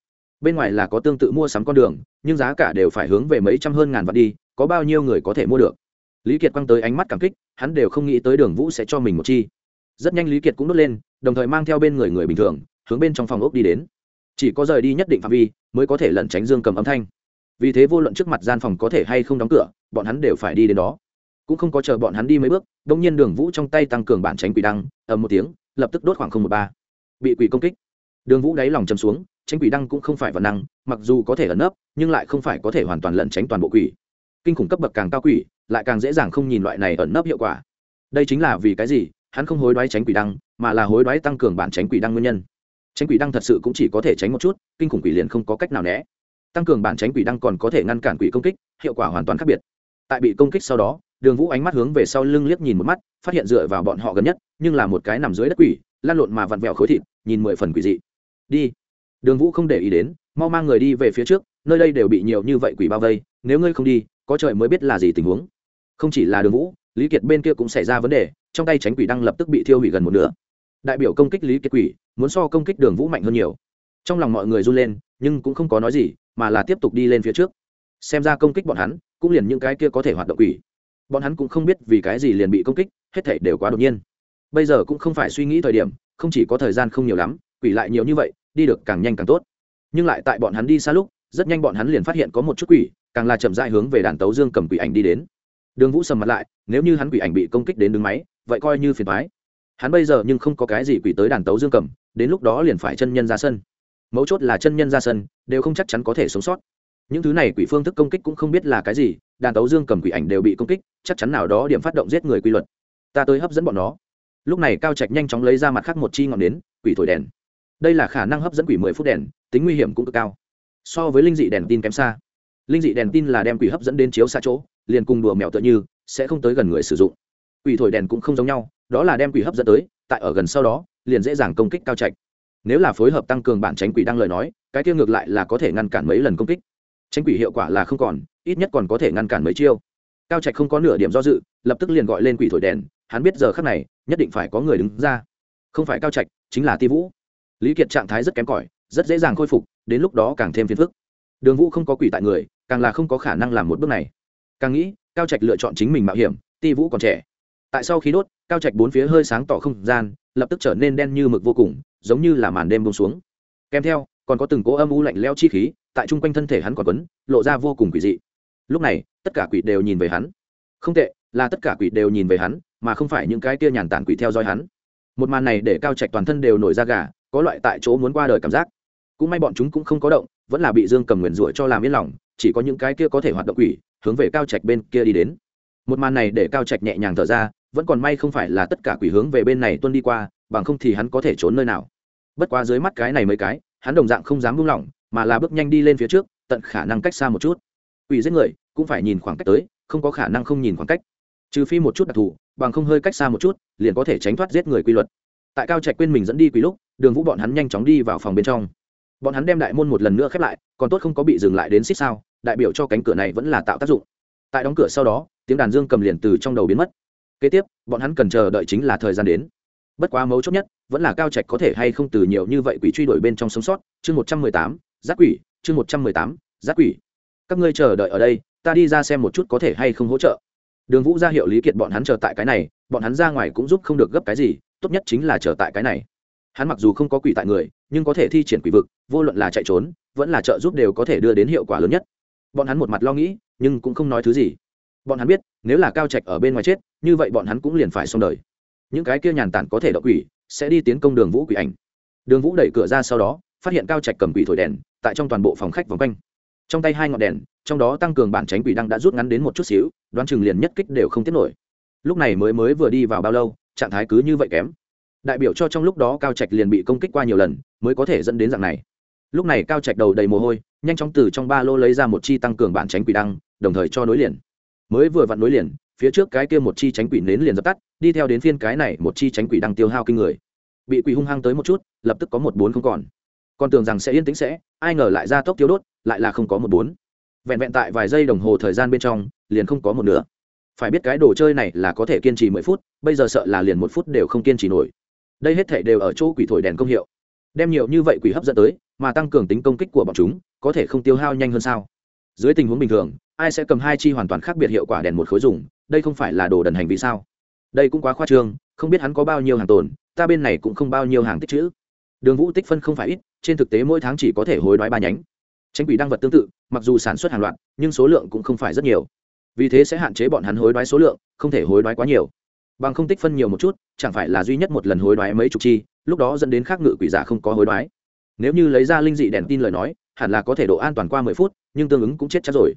Bên ngoài là có tương tự mua sắm con đường, nhưng giá cả đều phải hướng về mấy trăm hơn ngàn vạn đi, có bao nhiêu người có thể mua được. Lý kiệt quăng tới ánh mắt cảm kích, hắn đều không nghĩ tới đường vũ sẽ cho mình một chi. Rất nhanh lý kiệt cũng đốt lên, đồng thời mang theo bên người người bình thường, hướng bên trong phòng ốc đi đến. Chỉ có rời đi nhất định phạm vi, mới có thể lẩn tránh dương cầm âm thanh vì thế vô luận trước mặt gian phòng có thể hay không đóng cửa, bọn hắn đều phải đi đến đó. Cũng không có chờ bọn hắn đi mấy bước đông nhiên đường vũ trong tay tăng cường bản tránh quỷ đăng, ầm một tiếng, lập tức đốt khoảng không một ba. Bị quỷ công kích. Đường vũ đáy lòng chầm xuống, tránh quỷ đăng cũng không phải vật năng, mặc dù có thể ẩn nấp, nhưng lại không phải có thể hoàn toàn lẩn tránh toàn bộ quỷ. Kinh khủng cấp bậc càng cao quỷ, lại càng dễ dàng không nhìn loại này ẩn nấp hiệu quả. Đây chính là vì cái gì? Hắn không hối đoái tránh quỷ đăng, mà là hối đoái tăng cường bản tránh quỷ đăng nguyên nhân. Tránh quỷ đăng thật sự cũng chỉ có thể tránh một chút, kinh khủng quỷ liền không có cách nào né tăng cường bản tránh quỷ đăng còn có thể ngăn cản quỷ công kích, hiệu quả hoàn toàn khác biệt. Tại bị công kích sau đó, đường vũ ánh mắt hướng về sau lưng liếc nhìn một mắt, phát hiện dựa vào bọn họ gần nhất, nhưng là một cái nằm dưới đất quỷ lan lộn mà vặn vẹo khối thịt, nhìn mười phần quỷ dị. Đi. Đường vũ không để ý đến, mau mang người đi về phía trước, nơi đây đều bị nhiều như vậy quỷ bao vây, nếu ngươi không đi, có trời mới biết là gì tình huống. Không chỉ là đường vũ, lý kiệt bên kia cũng xảy ra vấn đề, trong tay tránh quỷ đăng lập tức bị thiêu hủy gần một nửa. Đại biểu công kích lý kiệt quỷ, muốn so công kích đường vũ mạnh hơn nhiều. Trong lòng mọi người run lên, nhưng cũng không có nói gì mà là tiếp tục đi lên phía trước. Xem ra công kích bọn hắn, cũng liền những cái kia có thể hoạt động quỷ. Bọn hắn cũng không biết vì cái gì liền bị công kích, hết thể đều quá đột nhiên. Bây giờ cũng không phải suy nghĩ thời điểm, không chỉ có thời gian không nhiều lắm, quỷ lại nhiều như vậy, đi được càng nhanh càng tốt. Nhưng lại tại bọn hắn đi xa lúc, rất nhanh bọn hắn liền phát hiện có một chút quỷ, càng là chậm dại hướng về đàn tấu dương cầm quỷ ảnh đi đến. Đường vũ sầm mặt lại, nếu như hắn quỷ ảnh bị công kích đến đứng máy, vậy coi như phiền thoái hắn bây giờ nhưng không có cái gì quỷ tới đàn tấu dương cầm, đến lúc đó liền phải chân nhân ra sân mấu chốt là chân nhân ra sân, đều không chắc chắn có thể sống sót. Những thứ này quỷ phương thức công kích cũng không biết là cái gì, đàn tấu dương cầm quỷ ảnh đều bị công kích, chắc chắn nào đó điểm phát động giết người quy luật. Ta tới hấp dẫn bọn nó. Lúc này cao trạch nhanh chóng lấy ra mặt khác một chi ngọn nến, quỷ thổi đèn. Đây là khả năng hấp dẫn quỷ mười phút đèn, tính nguy hiểm cũng cực cao. So với linh dị đèn tin kém xa. Linh dị đèn tin là đem quỷ hấp dẫn đến chiếu xa chỗ, liền cùng đùa mèo tựa như, sẽ không tới gần người sử dụng. Quỷ thổi đèn cũng không giống nhau, đó là đem quỷ hấp dẫn tới, tại ở gần sau đó, liền dễ dàng công kích cao trạch nếu là phối hợp tăng cường bản tránh quỷ đang lời nói, cái kia ngược lại là có thể ngăn cản mấy lần công kích. Tránh quỷ hiệu quả là không còn, ít nhất còn có thể ngăn cản mấy chiêu. Cao trạch không có nửa điểm do dự, lập tức liền gọi lên quỷ thổi đèn, hắn biết giờ khắc này, nhất định phải có người đứng ra. Không phải cao trạch, chính là ti vũ. Lý kiệt trạng thái rất kém cỏi, rất dễ dàng khôi phục, đến lúc đó càng thêm phiền phức. Đường vũ không có quỷ tại người, càng là không có khả năng làm một bước này. Càng nghĩ, cao trạch lựa chọn chính mình mạo hiểm, ti vũ còn trẻ tại sau khi đốt, cao trạch bốn phía hơi sáng tỏ không gian, lập tức trở nên đen như mực vô cùng, giống như là màn đêm bông xuống. Kèm theo, còn có từng cỗ âm u lạnh leo chi khí, tại chung quanh thân thể hắn còn quấn, lộ ra vô cùng quỷ dị. Lúc này, tất cả quỷ đều nhìn về hắn. Không tệ, là tất cả quỷ đều nhìn về hắn, mà không phải những cái tia nhàn tản quỷ theo dõi hắn. Một màn này để cao trạch toàn thân đều nổi ra gà, có loại tại chỗ muốn qua đời cảm giác. Cũng may bọn chúng cũng không có động, vẫn là bị dương cầm nguyền rủa cho làm yên lòng, chỉ có những cái kia có thể hoạt động quỷ, hướng về cao trạch bên kia đi đến. Một màn này để cao trạch nhẹ nhàng thở ra vẫn còn may không phải là tất cả quỷ hướng về bên này tuân đi qua, bằng không thì hắn có thể trốn nơi nào. Bất quá dưới mắt cái này mấy cái, hắn đồng dạng không dám buông lỏng, mà là bước nhanh đi lên phía trước, tận khả năng cách xa một chút. Quỷ giết người, cũng phải nhìn khoảng cách tới, không có khả năng không nhìn khoảng cách. Trừ phi một chút đặc thù, bằng không hơi cách xa một chút, liền có thể tránh thoát giết người quy luật. Tại cao trạch quên mình dẫn đi quỷ lúc, đường vũ bọn hắn nhanh chóng đi vào phòng bên trong. Bọn hắn đem đại môn một lần nữa khép lại, còn tốt không có bị dừng lại đến xích sao, đại biểu cho cánh cửa này vẫn là tạo tác dụng. Tại đóng cửa sau đó, tiếng đàn dương cầm liền từ trong đầu biến mất kế tiếp, bọn hắn cần chờ đợi chính là thời gian đến. Bất quá mấu chốt nhất, vẫn là cao trạch có thể hay không từ nhiều như vậy quỷ truy đuổi bên trong sống sót. Chương một trăm mười tám giác quỷ, chương một trăm mười tám giác quỷ. Các ngươi chờ đợi ở đây, ta đi ra xem một chút có thể hay không hỗ trợ. Đường vũ ra hiệu lý kiệt bọn hắn chờ tại cái này, bọn hắn ra ngoài cũng giúp không được gấp cái gì, tốt nhất chính là chờ tại cái này. Hắn mặc dù không có quỷ tại người, nhưng có thể thi triển quỷ vực, vô luận là chạy trốn, vẫn là trợ giúp đều có thể đưa đến hiệu quả lớn nhất. Bọn hắn một mặt lo nghĩ, nhưng cũng không nói thứ gì. Bọn hắn biết, nếu là cao trạch ở bên ngoài chết như vậy bọn hắn cũng liền phải xong đời. Những cái kia nhàn tản có thể đậu quỷ, sẽ đi tiến công đường vũ quỷ ảnh. Đường vũ đẩy cửa ra sau đó, phát hiện cao trạch cầm quỷ thổi đèn, tại trong toàn bộ phòng khách vòng quanh. Trong tay hai ngọn đèn, trong đó tăng cường bản tránh quỷ đăng đã rút ngắn đến một chút xíu, đoán chừng liền nhất kích đều không tiết nổi. Lúc này mới mới vừa đi vào bao lâu, trạng thái cứ như vậy kém. Đại biểu cho trong lúc đó cao trạch liền bị công kích qua nhiều lần, mới có thể dẫn đến dạng này. Lúc này cao trạch đầu đầy mồ hôi, nhanh chóng từ trong ba lô lấy ra một chi tăng cường bản tránh quỷ đăng, đồng thời cho nối liền. Mới vừa vặn nối liền phía trước cái kia một chi tránh quỷ nến liền dập tắt, đi theo đến phiên cái này một chi tránh quỷ đang tiêu hao kinh người. Bị quỷ hung hăng tới một chút, lập tức có một bốn không còn. Còn tưởng rằng sẽ yên tĩnh sẽ, ai ngờ lại ra tốc tiêu đốt, lại là không có một bốn. Vẹn vẹn tại vài giây đồng hồ thời gian bên trong, liền không có một nửa. Phải biết cái đồ chơi này là có thể kiên trì mười phút, bây giờ sợ là liền một phút đều không kiên trì nổi. Đây hết thể đều ở chỗ quỷ thổi đèn công hiệu. Đem nhiều như vậy quỷ hấp dẫn tới, mà tăng cường tính công kích của bọn chúng, có thể không tiêu hao nhanh hơn sao? Dưới tình huống bình thường, ai sẽ cầm hai chi hoàn toàn khác biệt hiệu quả đèn một khối dùng đây không phải là đồ đần hành vi sao? Đây cũng quá khoa trương, không biết hắn có bao nhiêu hàng tồn, ta bên này cũng không bao nhiêu hàng tích chữ đường vũ tích phân không phải ít, trên thực tế mỗi tháng chỉ có thể hối đoái ba nhánh. Tránh quỷ đăng vật tương tự, mặc dù sản xuất hàng loạt, nhưng số lượng cũng không phải rất nhiều. Vì thế sẽ hạn chế bọn hắn hối đoái số lượng, không thể hối đoái quá nhiều. Bằng không tích phân nhiều một chút, chẳng phải là duy nhất một lần hối đoái mấy chục chi, lúc đó dẫn đến khác ngự quỷ giả không có hối đoái. Nếu như lấy ra linh dị đèn tin lời nói, hẳn là có thể độ an toàn qua mười phút, nhưng tương ứng cũng chết chắc rồi.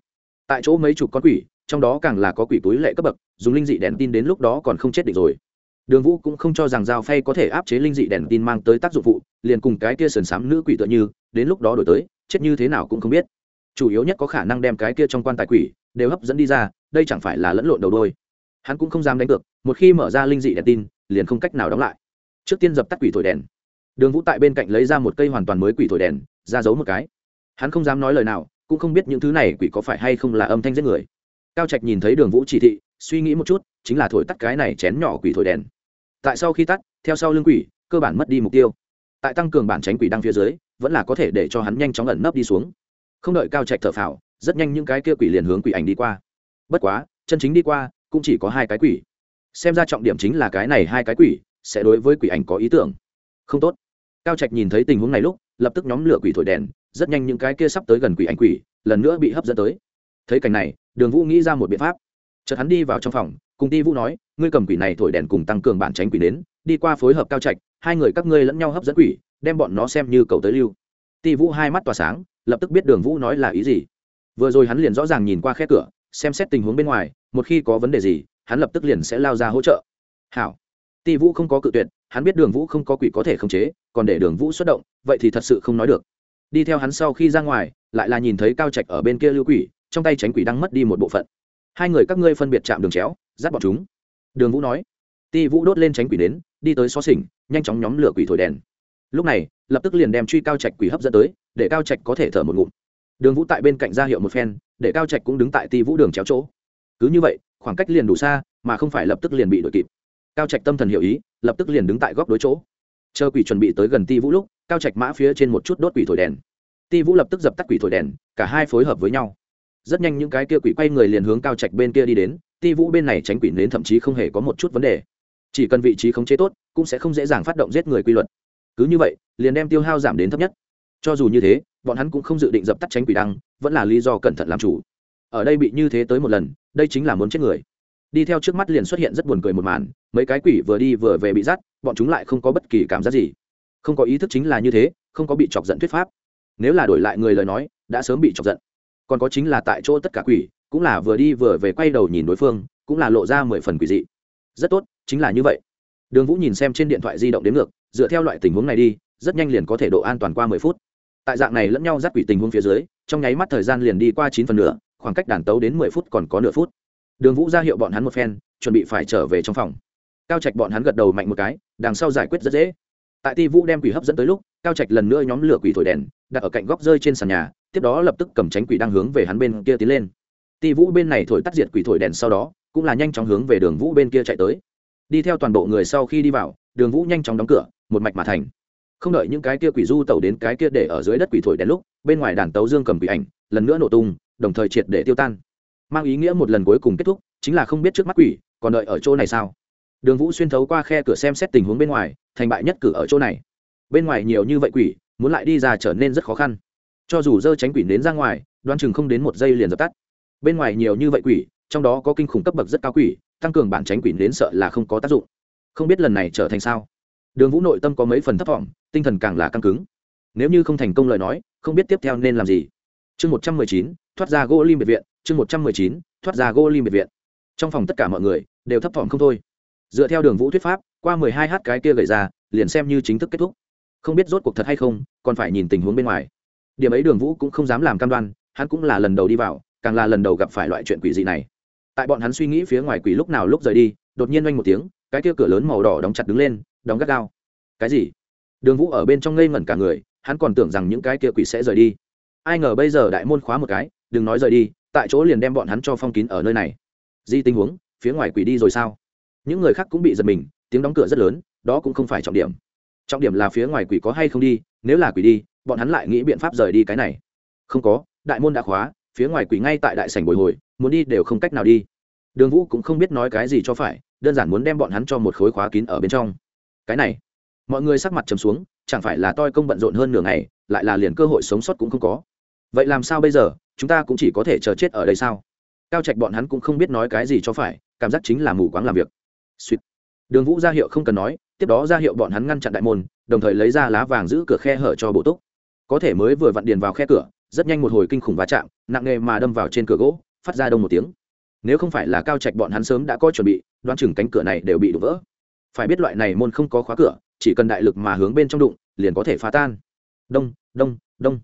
Tại chỗ mấy chục con quỷ trong đó càng là có quỷ túi lệ cấp bậc, dùng linh dị đèn tin đến lúc đó còn không chết địch rồi. Đường vũ cũng không cho rằng dao phay có thể áp chế linh dị đèn tin mang tới tác dụng phụ, liền cùng cái kia sườn s á m nữ quỷ tựa như, đến lúc đó đổi tới, chết như thế nào cũng không biết. Chủ yếu nhất có khả năng đem cái kia trong quan tài quỷ đều hấp dẫn đi ra, đây chẳng phải là lẫn lộn đầu đôi. Hắn cũng không dám đánh cược, một khi mở ra linh dị đèn tin, liền không cách nào đóng lại. Trước tiên dập tắt quỷ thổi đèn. Đường vũ tại bên cạnh lấy ra một cây hoàn toàn mới quỷ thổi đèn, ra giấu một cái. Hắn không dám nói lời nào, cũng không biết những thứ này quỷ có phải hay không là âm thanh giết người cao trạch nhìn thấy đường vũ chỉ thị, suy nghĩ một chút, chính là thổi tắt cái này chén nhỏ quỷ thổi đèn. Tại sau khi tắt, theo sau lưng quỷ, cơ bản mất đi mục tiêu. Tại tăng cường bản tránh quỷ đang phía dưới, vẫn là có thể để cho hắn nhanh chóng ẩn nấp đi xuống. Không đợi cao trạch thở phào, rất nhanh những cái kia quỷ liền hướng quỷ ảnh đi qua. Bất quá, chân chính đi qua, cũng chỉ có hai cái quỷ. Xem ra trọng điểm chính là cái này hai cái quỷ, sẽ đối với quỷ ảnh có ý tưởng. Không tốt. Cao trạch nhìn thấy tình huống này lúc, lập tức nhóm lửa quỷ thổi đèn, rất nhanh những cái kia sắp tới gần quỷ ảnh quỷ, lần nữa bị hấp dẫn tới thấy cảnh này, đường vũ nghĩ ra một biện pháp. Chợt hắn đi vào trong phòng, cùng ti vũ nói, ngươi cầm quỷ này thổi đèn cùng tăng cường bản tránh quỷ đến, đi qua phối hợp cao trạch, hai người các ngươi lẫn nhau hấp dẫn quỷ, đem bọn nó xem như cầu tới lưu. Ti vũ hai mắt tỏa sáng, lập tức biết đường vũ nói là ý gì. Vừa rồi hắn liền rõ ràng nhìn qua khe cửa, xem xét tình huống bên ngoài, một khi có vấn đề gì, hắn lập tức liền sẽ lao ra hỗ trợ. Hảo. Ti vũ không có cự tuyệt, hắn biết đường vũ không có quỷ có thể khống chế, còn để đường vũ xuất động, vậy thì thật sự không nói được. Đi theo hắn sau khi ra ngoài, lại là nhìn thấy cao trạch ở bên kia lưu quỷ trong tay tránh quỷ đang mất đi một bộ phận. Hai người các ngươi phân biệt chạm đường chéo, dắt bọn chúng. Đường vũ nói. Ti vũ đốt lên tránh quỷ đến, đi tới xó xỉnh, nhanh chóng nhóm lửa quỷ thổi đèn. Lúc này, lập tức liền đem truy cao trạch quỷ hấp dẫn tới, để cao trạch có thể thở một ngụm. Đường vũ tại bên cạnh ra hiệu một phen, để cao trạch cũng đứng tại ti vũ đường chéo chỗ. Cứ như vậy, khoảng cách liền đủ xa, mà không phải lập tức liền bị đuổi kịp. Cao trạch tâm thần hiểu ý, lập tức liền đứng tại góc đối chỗ. Chờ quỷ chuẩn bị tới gần ti vũ lúc, cao trạch mã phía trên một chút đốt quỷ thổi đèn. Ti vũ lập tức dập tắt quỷ thổi đèn, cả hai phối hợp với nhau rất nhanh những cái kia quỷ quay người liền hướng cao trạch bên kia đi đến, ti vũ bên này tránh quỷ đến thậm chí không hề có một chút vấn đề. Chỉ cần vị trí khống chế tốt, cũng sẽ không dễ dàng phát động giết người quy luật. Cứ như vậy, liền đem tiêu hao giảm đến thấp nhất. Cho dù như thế, bọn hắn cũng không dự định dập tắt tránh quỷ đăng, vẫn là lý do cẩn thận làm chủ. Ở đây bị như thế tới một lần, đây chính là muốn chết người. Đi theo trước mắt liền xuất hiện rất buồn cười một màn, mấy cái quỷ vừa đi vừa về bị dắt bọn chúng lại không có bất kỳ cảm giác gì. Không có ý thức chính là như thế, không có bị chọc giận thuyết pháp. Nếu là đổi lại người lời nói, đã sớm bị chọc giận còn có chính là tại chỗ tất cả quỷ, cũng là vừa đi vừa về quay đầu nhìn đối phương, cũng là lộ ra mười phần quỷ dị. Rất tốt, chính là như vậy. Đường vũ nhìn xem trên điện thoại di động đến ngược, dựa theo loại tình huống này đi, rất nhanh liền có thể độ an toàn qua mười phút. Tại dạng này lẫn nhau dắt quỷ tình huống phía dưới, trong nháy mắt thời gian liền đi qua chín phần nửa, khoảng cách đàn tấu đến mười phút còn có nửa phút. Đường vũ ra hiệu bọn hắn một phen, chuẩn bị phải trở về trong phòng. Cao trạch bọn hắn gật đầu mạnh một cái, đằng sau giải quyết rất dễ. Tại ti vũ đem quỷ hấp dẫn tới lúc, cao trạch lần nữa nhóm lửa quỷ thổi đèn, đặt ở cạnh góc rơi trên sàn nhà tiếp đó lập tức cầm tránh quỷ đang hướng về hắn bên kia tiến lên. Ti vũ bên này thổi tắt diệt quỷ thổi đèn sau đó, cũng là nhanh chóng hướng về đường vũ bên kia chạy tới. Đi theo toàn bộ người sau khi đi vào, đường vũ nhanh chóng đóng cửa, một mạch mà thành. Không đợi những cái kia quỷ du tẩu đến cái kia để ở dưới đất quỷ thổi đèn lúc, bên ngoài đàn tấu dương cầm quỷ ảnh, lần nữa nổ tung, đồng thời triệt để tiêu tan. Mang ý nghĩa một lần cuối cùng kết thúc, chính là không biết trước mắt quỷ còn đợi ở chỗ này sao. Đường vũ xuyên thấu qua khe cửa xem xét tình huống bên ngoài, thành bại nhất cử ở chỗ này. Bên ngoài nhiều như vậy quỷ, muốn lại đi ra trở nên rất khó khăn cho dù dơ tránh quỷ đến ra ngoài đoan chừng không đến một giây liền dập tắt. Bên ngoài nhiều như vậy quỷ, trong đó có kinh khủng cấp bậc rất cao quỷ, tăng cường bản tránh quỷ đến sợ là không có tác dụng. Không biết lần này trở thành sao? Đường vũ nội tâm có mấy phần thấp thỏm tinh thần càng là căng cứng. Nếu như không thành công lời nói, không biết tiếp theo nên làm gì. Chương một trăm mười chín, thoát ra gỗ lim biệt viện, chương một trăm mười chín, thoát ra gỗ lim biệt viện. Trong phòng tất cả mọi người đều thấp thỏm không thôi. Dựa theo đường vũ thuyết pháp, qua mười hai h cái kia gầy ra, liền xem như chính thức kết thúc. Không biết rốt cuộc thật hay không, còn phải nhìn tình huống bên ngoài điểm ấy đường vũ cũng không dám làm cam đoan, hắn cũng là lần đầu đi vào, càng là lần đầu gặp phải loại chuyện quỷ dị này. Tại bọn hắn suy nghĩ phía ngoài quỷ lúc nào lúc rời đi, đột nhiên oanh một tiếng, cái kia cửa lớn màu đỏ đóng chặt đứng lên, đóng gắt gao. Cái gì? Đường vũ ở bên trong ngây ngẩn cả người, hắn còn tưởng rằng những cái kia quỷ sẽ rời đi. Ai ngờ bây giờ đại môn khóa một cái, đừng nói rời đi, tại chỗ liền đem bọn hắn cho phong kín ở nơi này. Di tình huống, phía ngoài quỷ đi rồi sao? Những người khác cũng bị giật mình, tiếng đóng cửa rất lớn, đó cũng không phải trọng điểm. Trọng điểm là phía ngoài quỷ có hay không đi, nếu là quỷ đi bọn hắn lại nghĩ biện pháp rời đi cái này. Không có, đại môn đã khóa, phía ngoài quỷ ngay tại đại sảnh bồi hồi, muốn đi đều không cách nào đi. Đường vũ cũng không biết nói cái gì cho phải, đơn giản muốn đem bọn hắn cho một khối khóa kín ở bên trong. Cái này, mọi người sắc mặt trầm xuống, chẳng phải là toi công bận rộn hơn nửa ngày, lại là liền cơ hội sống sót cũng không có. Vậy làm sao bây giờ, chúng ta cũng chỉ có thể chờ chết ở đây sao? Cao trạch bọn hắn cũng không biết nói cái gì cho phải, cảm giác chính là mù quáng làm việc. Suýt. Đường vũ ra hiệu không cần nói, tiếp đó ra hiệu bọn hắn ngăn chặn đại môn, đồng thời lấy ra lá vàng giữ cửa khe hở cho bộ túc có thể mới vừa vặn điền vào khe cửa, rất nhanh một hồi kinh khủng va chạm, nặng nề mà đâm vào trên cửa gỗ, phát ra đông một tiếng. Nếu không phải là cao trạch bọn hắn sớm đã có chuẩn bị, đoán chừng cánh cửa này đều bị đổ vỡ. Phải biết loại này môn không có khóa cửa, chỉ cần đại lực mà hướng bên trong đụng, liền có thể phá tan. Đông đông đông.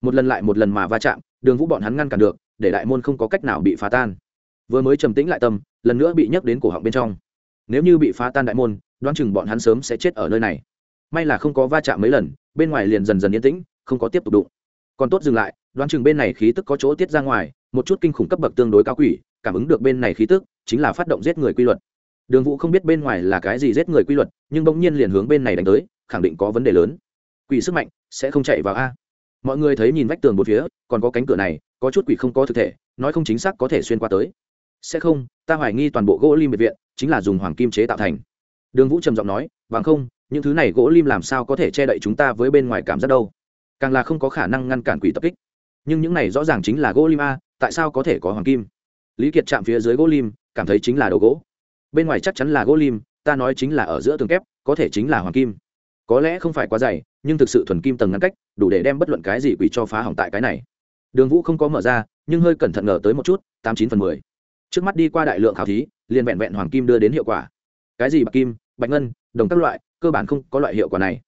Một lần lại một lần mà va chạm, đường vũ bọn hắn ngăn cản được, để đại môn không có cách nào bị phá tan. Vừa mới trầm tĩnh lại tâm, lần nữa bị nhấc đến cổ họng bên trong. Nếu như bị phá tan đại môn, đoán chừng bọn hắn sớm sẽ chết ở nơi này. May là không có va chạm mấy lần, bên ngoài liền dần dần yên tĩnh không có tiếp tục đụng. Còn tốt dừng lại, đoán chừng bên này khí tức có chỗ tiết ra ngoài, một chút kinh khủng cấp bậc tương đối cao quỷ, cảm ứng được bên này khí tức, chính là phát động giết người quy luật. Đường vũ không biết bên ngoài là cái gì giết người quy luật, nhưng bỗng nhiên liền hướng bên này đánh tới, khẳng định có vấn đề lớn. Quỷ sức mạnh sẽ không chạy vào a. Mọi người thấy nhìn vách tường một phía, còn có cánh cửa này, có chút quỷ không có thực thể, nói không chính xác có thể xuyên qua tới. Sẽ không, ta hoài nghi toàn bộ gỗ lim biệt viện chính là dùng hoàng kim chế tạo thành. Đường vũ trầm giọng nói bằng không, những thứ này gỗ lim làm sao có thể che đậy chúng ta với bên ngoài cảm giác đâu? Càng là không có khả năng ngăn cản quỷ tập kích. Nhưng những này rõ ràng chính là gỗ lim a, tại sao có thể có hoàng kim? Lý kiệt chạm phía dưới gỗ lim, cảm thấy chính là đồ gỗ. Bên ngoài chắc chắn là gỗ lim, ta nói chính là ở giữa tường kép, có thể chính là hoàng kim. Có lẽ không phải quá dày, nhưng thực sự thuần kim tầng ngăn cách, đủ để đem bất luận cái gì quỷ cho phá hỏng tại cái này. Đường vũ không có mở ra, nhưng hơi cẩn thận ngờ tới một chút, tám chín phần mười. Trước mắt đi qua đại lượng khảo thí, liền vẹn vẹn hoàng kim đưa đến hiệu quả. Cái gì bạc kim, bạch ngân, đồng các loại, cơ bản không có loại hiệu quả này.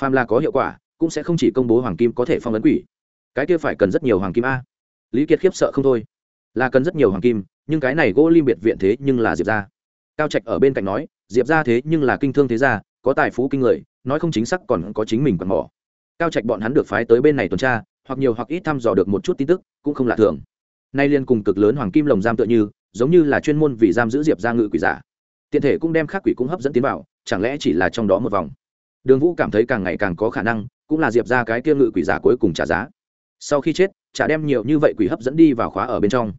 Phàm là có hiệu quả cũng sẽ không chỉ công bố hoàng kim có thể phong ấn quỷ. Cái kia phải cần rất nhiều hoàng kim a. Lý kiệt khiếp sợ không thôi. Là cần rất nhiều hoàng kim, nhưng cái này gỗ lim biệt viện thế nhưng là diệp ra cao trạch ở bên cạnh nói, diệp ra thế nhưng là kinh thương thế gia, có tài phú kinh người, nói không chính xác còn có chính mình còn mỏ. Cao trạch bọn hắn được phái tới bên này tuần tra, hoặc nhiều hoặc ít thăm dò được một chút tin tức, cũng không lạ thường. Nay liên cùng cực lớn hoàng kim lồng giam tựa như, giống như là chuyên môn vì giam giữ diệp ra ngự quỷ giả. Tiện thể cũng đem khắc quỷ cũng hấp dẫn tiến vào, chẳng lẽ chỉ là trong đó một vòng? Đường vũ cảm thấy càng ngày càng có khả năng cũng là diệp ra cái kia ngự quỷ giả cuối cùng trả giá. Sau khi chết, chả đem nhiều như vậy quỷ hấp dẫn đi vào khóa ở bên trong.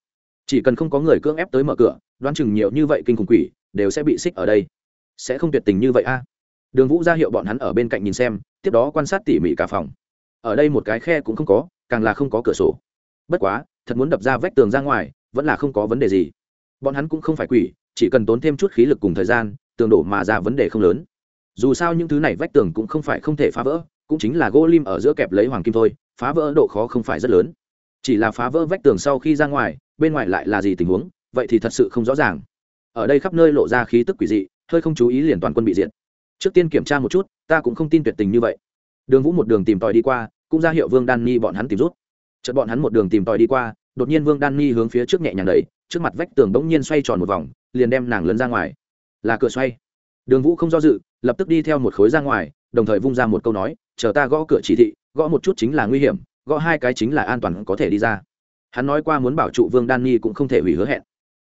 Chỉ cần không có người cưỡng ép tới mở cửa, đoán chừng nhiều như vậy kinh khủng quỷ đều sẽ bị xích ở đây. Sẽ không tuyệt tình như vậy a. Đường vũ ra hiệu bọn hắn ở bên cạnh nhìn xem, tiếp đó quan sát tỉ mỉ cả phòng. Ở đây một cái khe cũng không có, càng là không có cửa sổ. Bất quá, thật muốn đập ra vách tường ra ngoài, vẫn là không có vấn đề gì. Bọn hắn cũng không phải quỷ, chỉ cần tốn thêm chút khí lực cùng thời gian, tường đổ mà ra vấn đề không lớn. Dù sao những thứ này vách tường cũng không phải không thể phá vỡ cũng chính là gỗ lim ở giữa kẹp lấy hoàng kim thôi, phá vỡ độ khó không phải rất lớn. Chỉ là phá vỡ vách tường sau khi ra ngoài, bên ngoài lại là gì tình huống, vậy thì thật sự không rõ ràng. Ở đây khắp nơi lộ ra khí tức quỷ dị, hơi không chú ý liền toàn quân bị diệt. Trước tiên kiểm tra một chút, ta cũng không tin tuyệt tình như vậy. Đường vũ một đường tìm tòi đi qua, cũng ra hiệu vương đan ni bọn hắn tìm rút. Chợt bọn hắn một đường tìm tòi đi qua, đột nhiên vương đan ni hướng phía trước nhẹ nhàng đẩy, trước mặt vách tường bỗng nhiên xoay tròn một vòng, liền đem nàng lấn ra ngoài. Là cửa xoay đường vũ không do dự, lập tức đi theo một khối ra ngoài, đồng thời vung ra một câu nói, chờ ta gõ cửa chỉ thị, gõ một chút chính là nguy hiểm, gõ hai cái chính là an toàn có thể đi ra. Hắn nói qua muốn bảo trụ vương đan Nhi cũng không thể hủy hứa hẹn.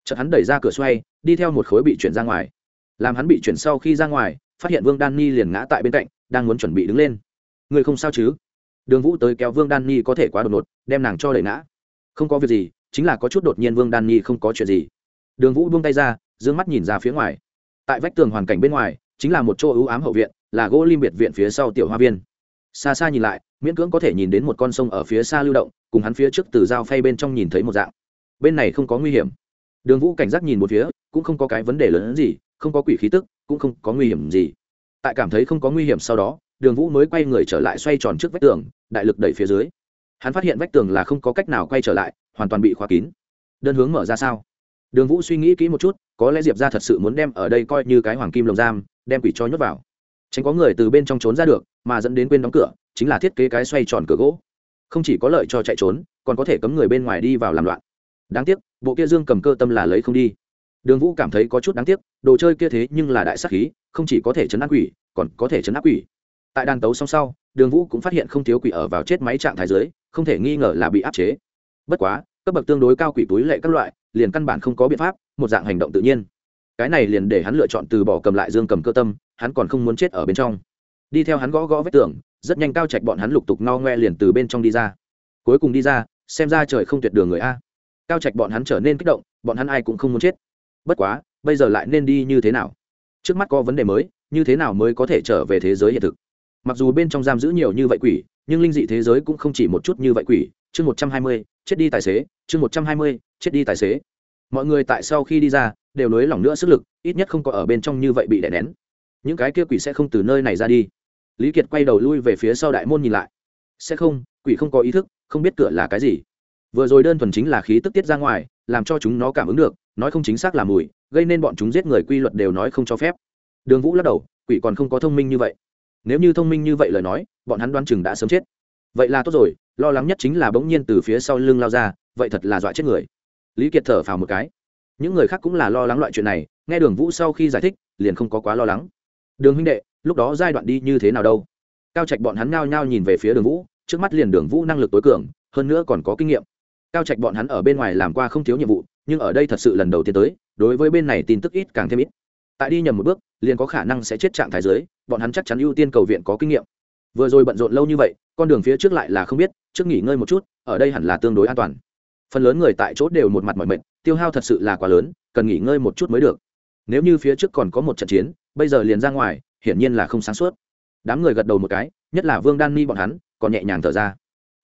Chợt hắn đẩy ra cửa xoay, đi theo một khối bị chuyển ra ngoài. Làm hắn bị chuyển sau khi ra ngoài, phát hiện vương đan Nhi liền ngã tại bên cạnh, đang muốn chuẩn bị đứng lên. Người không sao chứ? Đường vũ tới kéo vương đan Nhi có thể quá đột ngột, đem nàng cho đẩy ngã. Không có việc gì, chính là có chút đột nhiên vương đan Nhi không có chuyện gì. Đường vũ buông tay ra d ư ơ n g mắt nhìn ra phía ngoài tại vách tường hoàn cảnh bên ngoài, chính là một chỗ ưu ám hậu viện, là gỗ lim biệt viện phía sau tiểu hoa viên. Xa xa nhìn lại, miễn cưỡng có thể nhìn đến một con sông ở phía xa lưu động, cùng hắn phía trước từ dao phay bên trong nhìn thấy một dạng. Bên này không có nguy hiểm. Đường vũ cảnh giác nhìn một phía, cũng không có cái vấn đề lớn hơn gì, không có quỷ khí tức, cũng không có nguy hiểm gì. Tại cảm thấy không có nguy hiểm sau đó, đường vũ mới quay người trở lại xoay tròn trước vách tường, đại lực đẩy phía dưới. Hắn phát hiện vách tường là không có cách nào quay trở lại, hoàn toàn bị khóa kín. Đơn hướng mở ra sao? Đường vũ suy nghĩ kỹ một chút có lẽ diệp ra thật sự muốn đem ở đây coi như cái hoàng kim lồng giam, đem quỷ cho nhốt vào. Tránh có người từ bên trong trốn ra được, mà dẫn đến quên đóng cửa, chính là thiết kế cái xoay tròn cửa gỗ. Không chỉ có lợi cho chạy trốn, còn có thể cấm người bên ngoài đi vào làm loạn. Đáng tiếc, bộ kia dương cầm cơ tâm là lấy không đi. Đường vũ cảm thấy có chút đáng tiếc, đồ chơi kia thế nhưng là đại sắc khí, không chỉ có thể chấn áp quỷ, còn có thể chấn áp quỷ. Tại đàn tấu song sau, đường vũ cũng phát hiện không thiếu quỷ ở vào chết máy trạng thái dưới, không thể nghi ngờ là bị áp chế. Bất quá, cấp bậc tương đối cao quỷ túi lệ các loại, liền căn bản không có biện pháp một dạng hành động tự nhiên. Cái này liền để hắn lựa chọn từ bỏ cầm lại dương cầm cơ tâm, hắn còn không muốn chết ở bên trong. Đi theo hắn gõ gõ vết tường, rất nhanh cao trạch bọn hắn lục tục no ngoe liền từ bên trong đi ra. Cuối cùng đi ra, xem ra trời không tuyệt đường người a. Cao trạch bọn hắn trở nên kích động, bọn hắn ai cũng không muốn chết. Bất quá, bây giờ lại nên đi như thế nào? Trước mắt có vấn đề mới, như thế nào mới có thể trở về thế giới hiện thực? Mặc dù bên trong giam giữ nhiều như vậy quỷ, nhưng linh dị thế giới cũng không chỉ một chút như vậy quỷ. Chương một trăm hai mươi, chết đi tài xế, chương một trăm hai mươi, chết đi tài xế mọi người tại sau khi đi ra, đều nới lỏng nữa sức lực, ít nhất không có ở bên trong như vậy bị đè nén. Những cái kia quỷ sẽ không từ nơi này ra đi. Lý kiệt quay đầu lui về phía sau đại môn nhìn lại. Sẽ không, quỷ không có ý thức, không biết cửa là cái gì. Vừa rồi đơn thuần chính là khí tức tiết ra ngoài, làm cho chúng nó cảm ứng được, nói không chính xác là mùi, gây nên bọn chúng giết người quy luật đều nói không cho phép. Đường vũ lắc đầu, quỷ còn không có thông minh như vậy. Nếu như thông minh như vậy lời nói, bọn hắn đoán chừng đã sớm chết. Vậy là tốt rồi, lo lắng nhất chính là bỗng nhiên từ phía sau lưng lao ra, vậy thật là dọa chết người lý kiệt thở phào một cái. Những người khác cũng là lo lắng loại chuyện này, nghe đường vũ sau khi giải thích, liền không có quá lo lắng. Đường huynh đệ, lúc đó giai đoạn đi như thế nào đâu? Cao trạch bọn hắn ngao nhao nhìn về phía đường vũ, trước mắt liền đường vũ năng lực tối cường, hơn nữa còn có kinh nghiệm. Cao trạch bọn hắn ở bên ngoài làm qua không thiếu nhiệm vụ, nhưng ở đây thật sự lần đầu tiên tới, đối với bên này tin tức ít càng thêm ít. Tại đi nhầm một bước, liền có khả năng sẽ chết trạng thái giới, bọn hắn chắc chắn ưu tiên cầu viện có kinh nghiệm. Vừa rồi bận rộn lâu như vậy, con đường phía trước lại là không biết, trước nghỉ ngơi một chút, ở đây hẳn là tương đối an toàn phần lớn người tại chỗ đều một mặt mỏi mệt, tiêu hao thật sự là quá lớn, cần nghỉ ngơi một chút mới được. Nếu như phía trước còn có một trận chiến, bây giờ liền ra ngoài, hiển nhiên là không sáng suốt. Đám người gật đầu một cái, nhất là vương đan ni bọn hắn, còn nhẹ nhàng thở ra.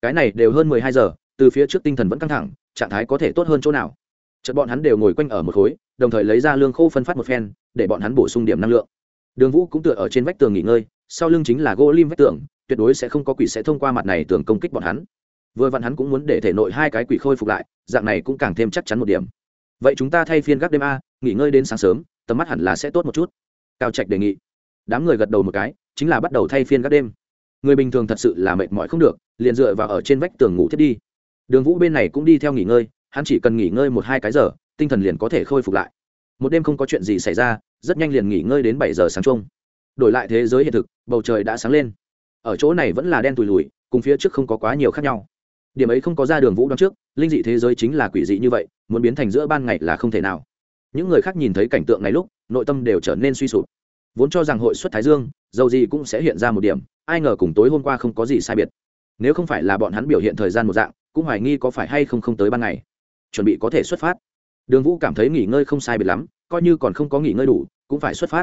Cái này đều hơn mười hai giờ, từ phía trước tinh thần vẫn căng thẳng, trạng thái có thể tốt hơn chỗ nào? Chợt bọn hắn đều ngồi quanh ở một khối, đồng thời lấy ra lương khô phân phát một phen, để bọn hắn bổ sung điểm năng lượng. Đường vũ cũng tựa ở trên vách tường nghỉ ngơi, sau lưng chính là gỗ lim vách tường, tuyệt đối sẽ không có quỷ sẽ thông qua mặt này tường công kích bọn hắn vừa vặn hắn cũng muốn để thể nội hai cái quỷ khôi phục lại, dạng này cũng càng thêm chắc chắn một điểm. Vậy chúng ta thay phiên gác đêm a, nghỉ ngơi đến sáng sớm, tầm mắt hẳn là sẽ tốt một chút. Cao trạch đề nghị. Đám người gật đầu một cái, chính là bắt đầu thay phiên gác đêm. Người bình thường thật sự là mệt mỏi không được, liền dựa vào ở trên vách tường ngủ thiết đi. Đường vũ bên này cũng đi theo nghỉ ngơi, hắn chỉ cần nghỉ ngơi một hai cái giờ, tinh thần liền có thể khôi phục lại. Một đêm không có chuyện gì xảy ra, rất nhanh liền nghỉ ngơi đến bảy giờ sáng chung. Đổi lại thế giới hiện thực, bầu trời đã sáng lên. Ở chỗ này vẫn là đen tùi lùi cùng phía trước không có quá nhiều khác nhau điểm ấy không có ra đường vũ đón trước, linh dị thế giới chính là quỷ dị như vậy, muốn biến thành giữa ban ngày là không thể nào. Những người khác nhìn thấy cảnh tượng này lúc, nội tâm đều trở nên suy sụp. Vốn cho rằng hội xuất thái dương, dầu gì cũng sẽ hiện ra một điểm, ai ngờ cùng tối hôm qua không có gì sai biệt. Nếu không phải là bọn hắn biểu hiện thời gian một dạng, cũng hoài nghi có phải hay không không tới ban ngày. Chuẩn bị có thể xuất phát. Đường vũ cảm thấy nghỉ ngơi không sai biệt lắm, coi như còn không có nghỉ ngơi đủ, cũng phải xuất phát.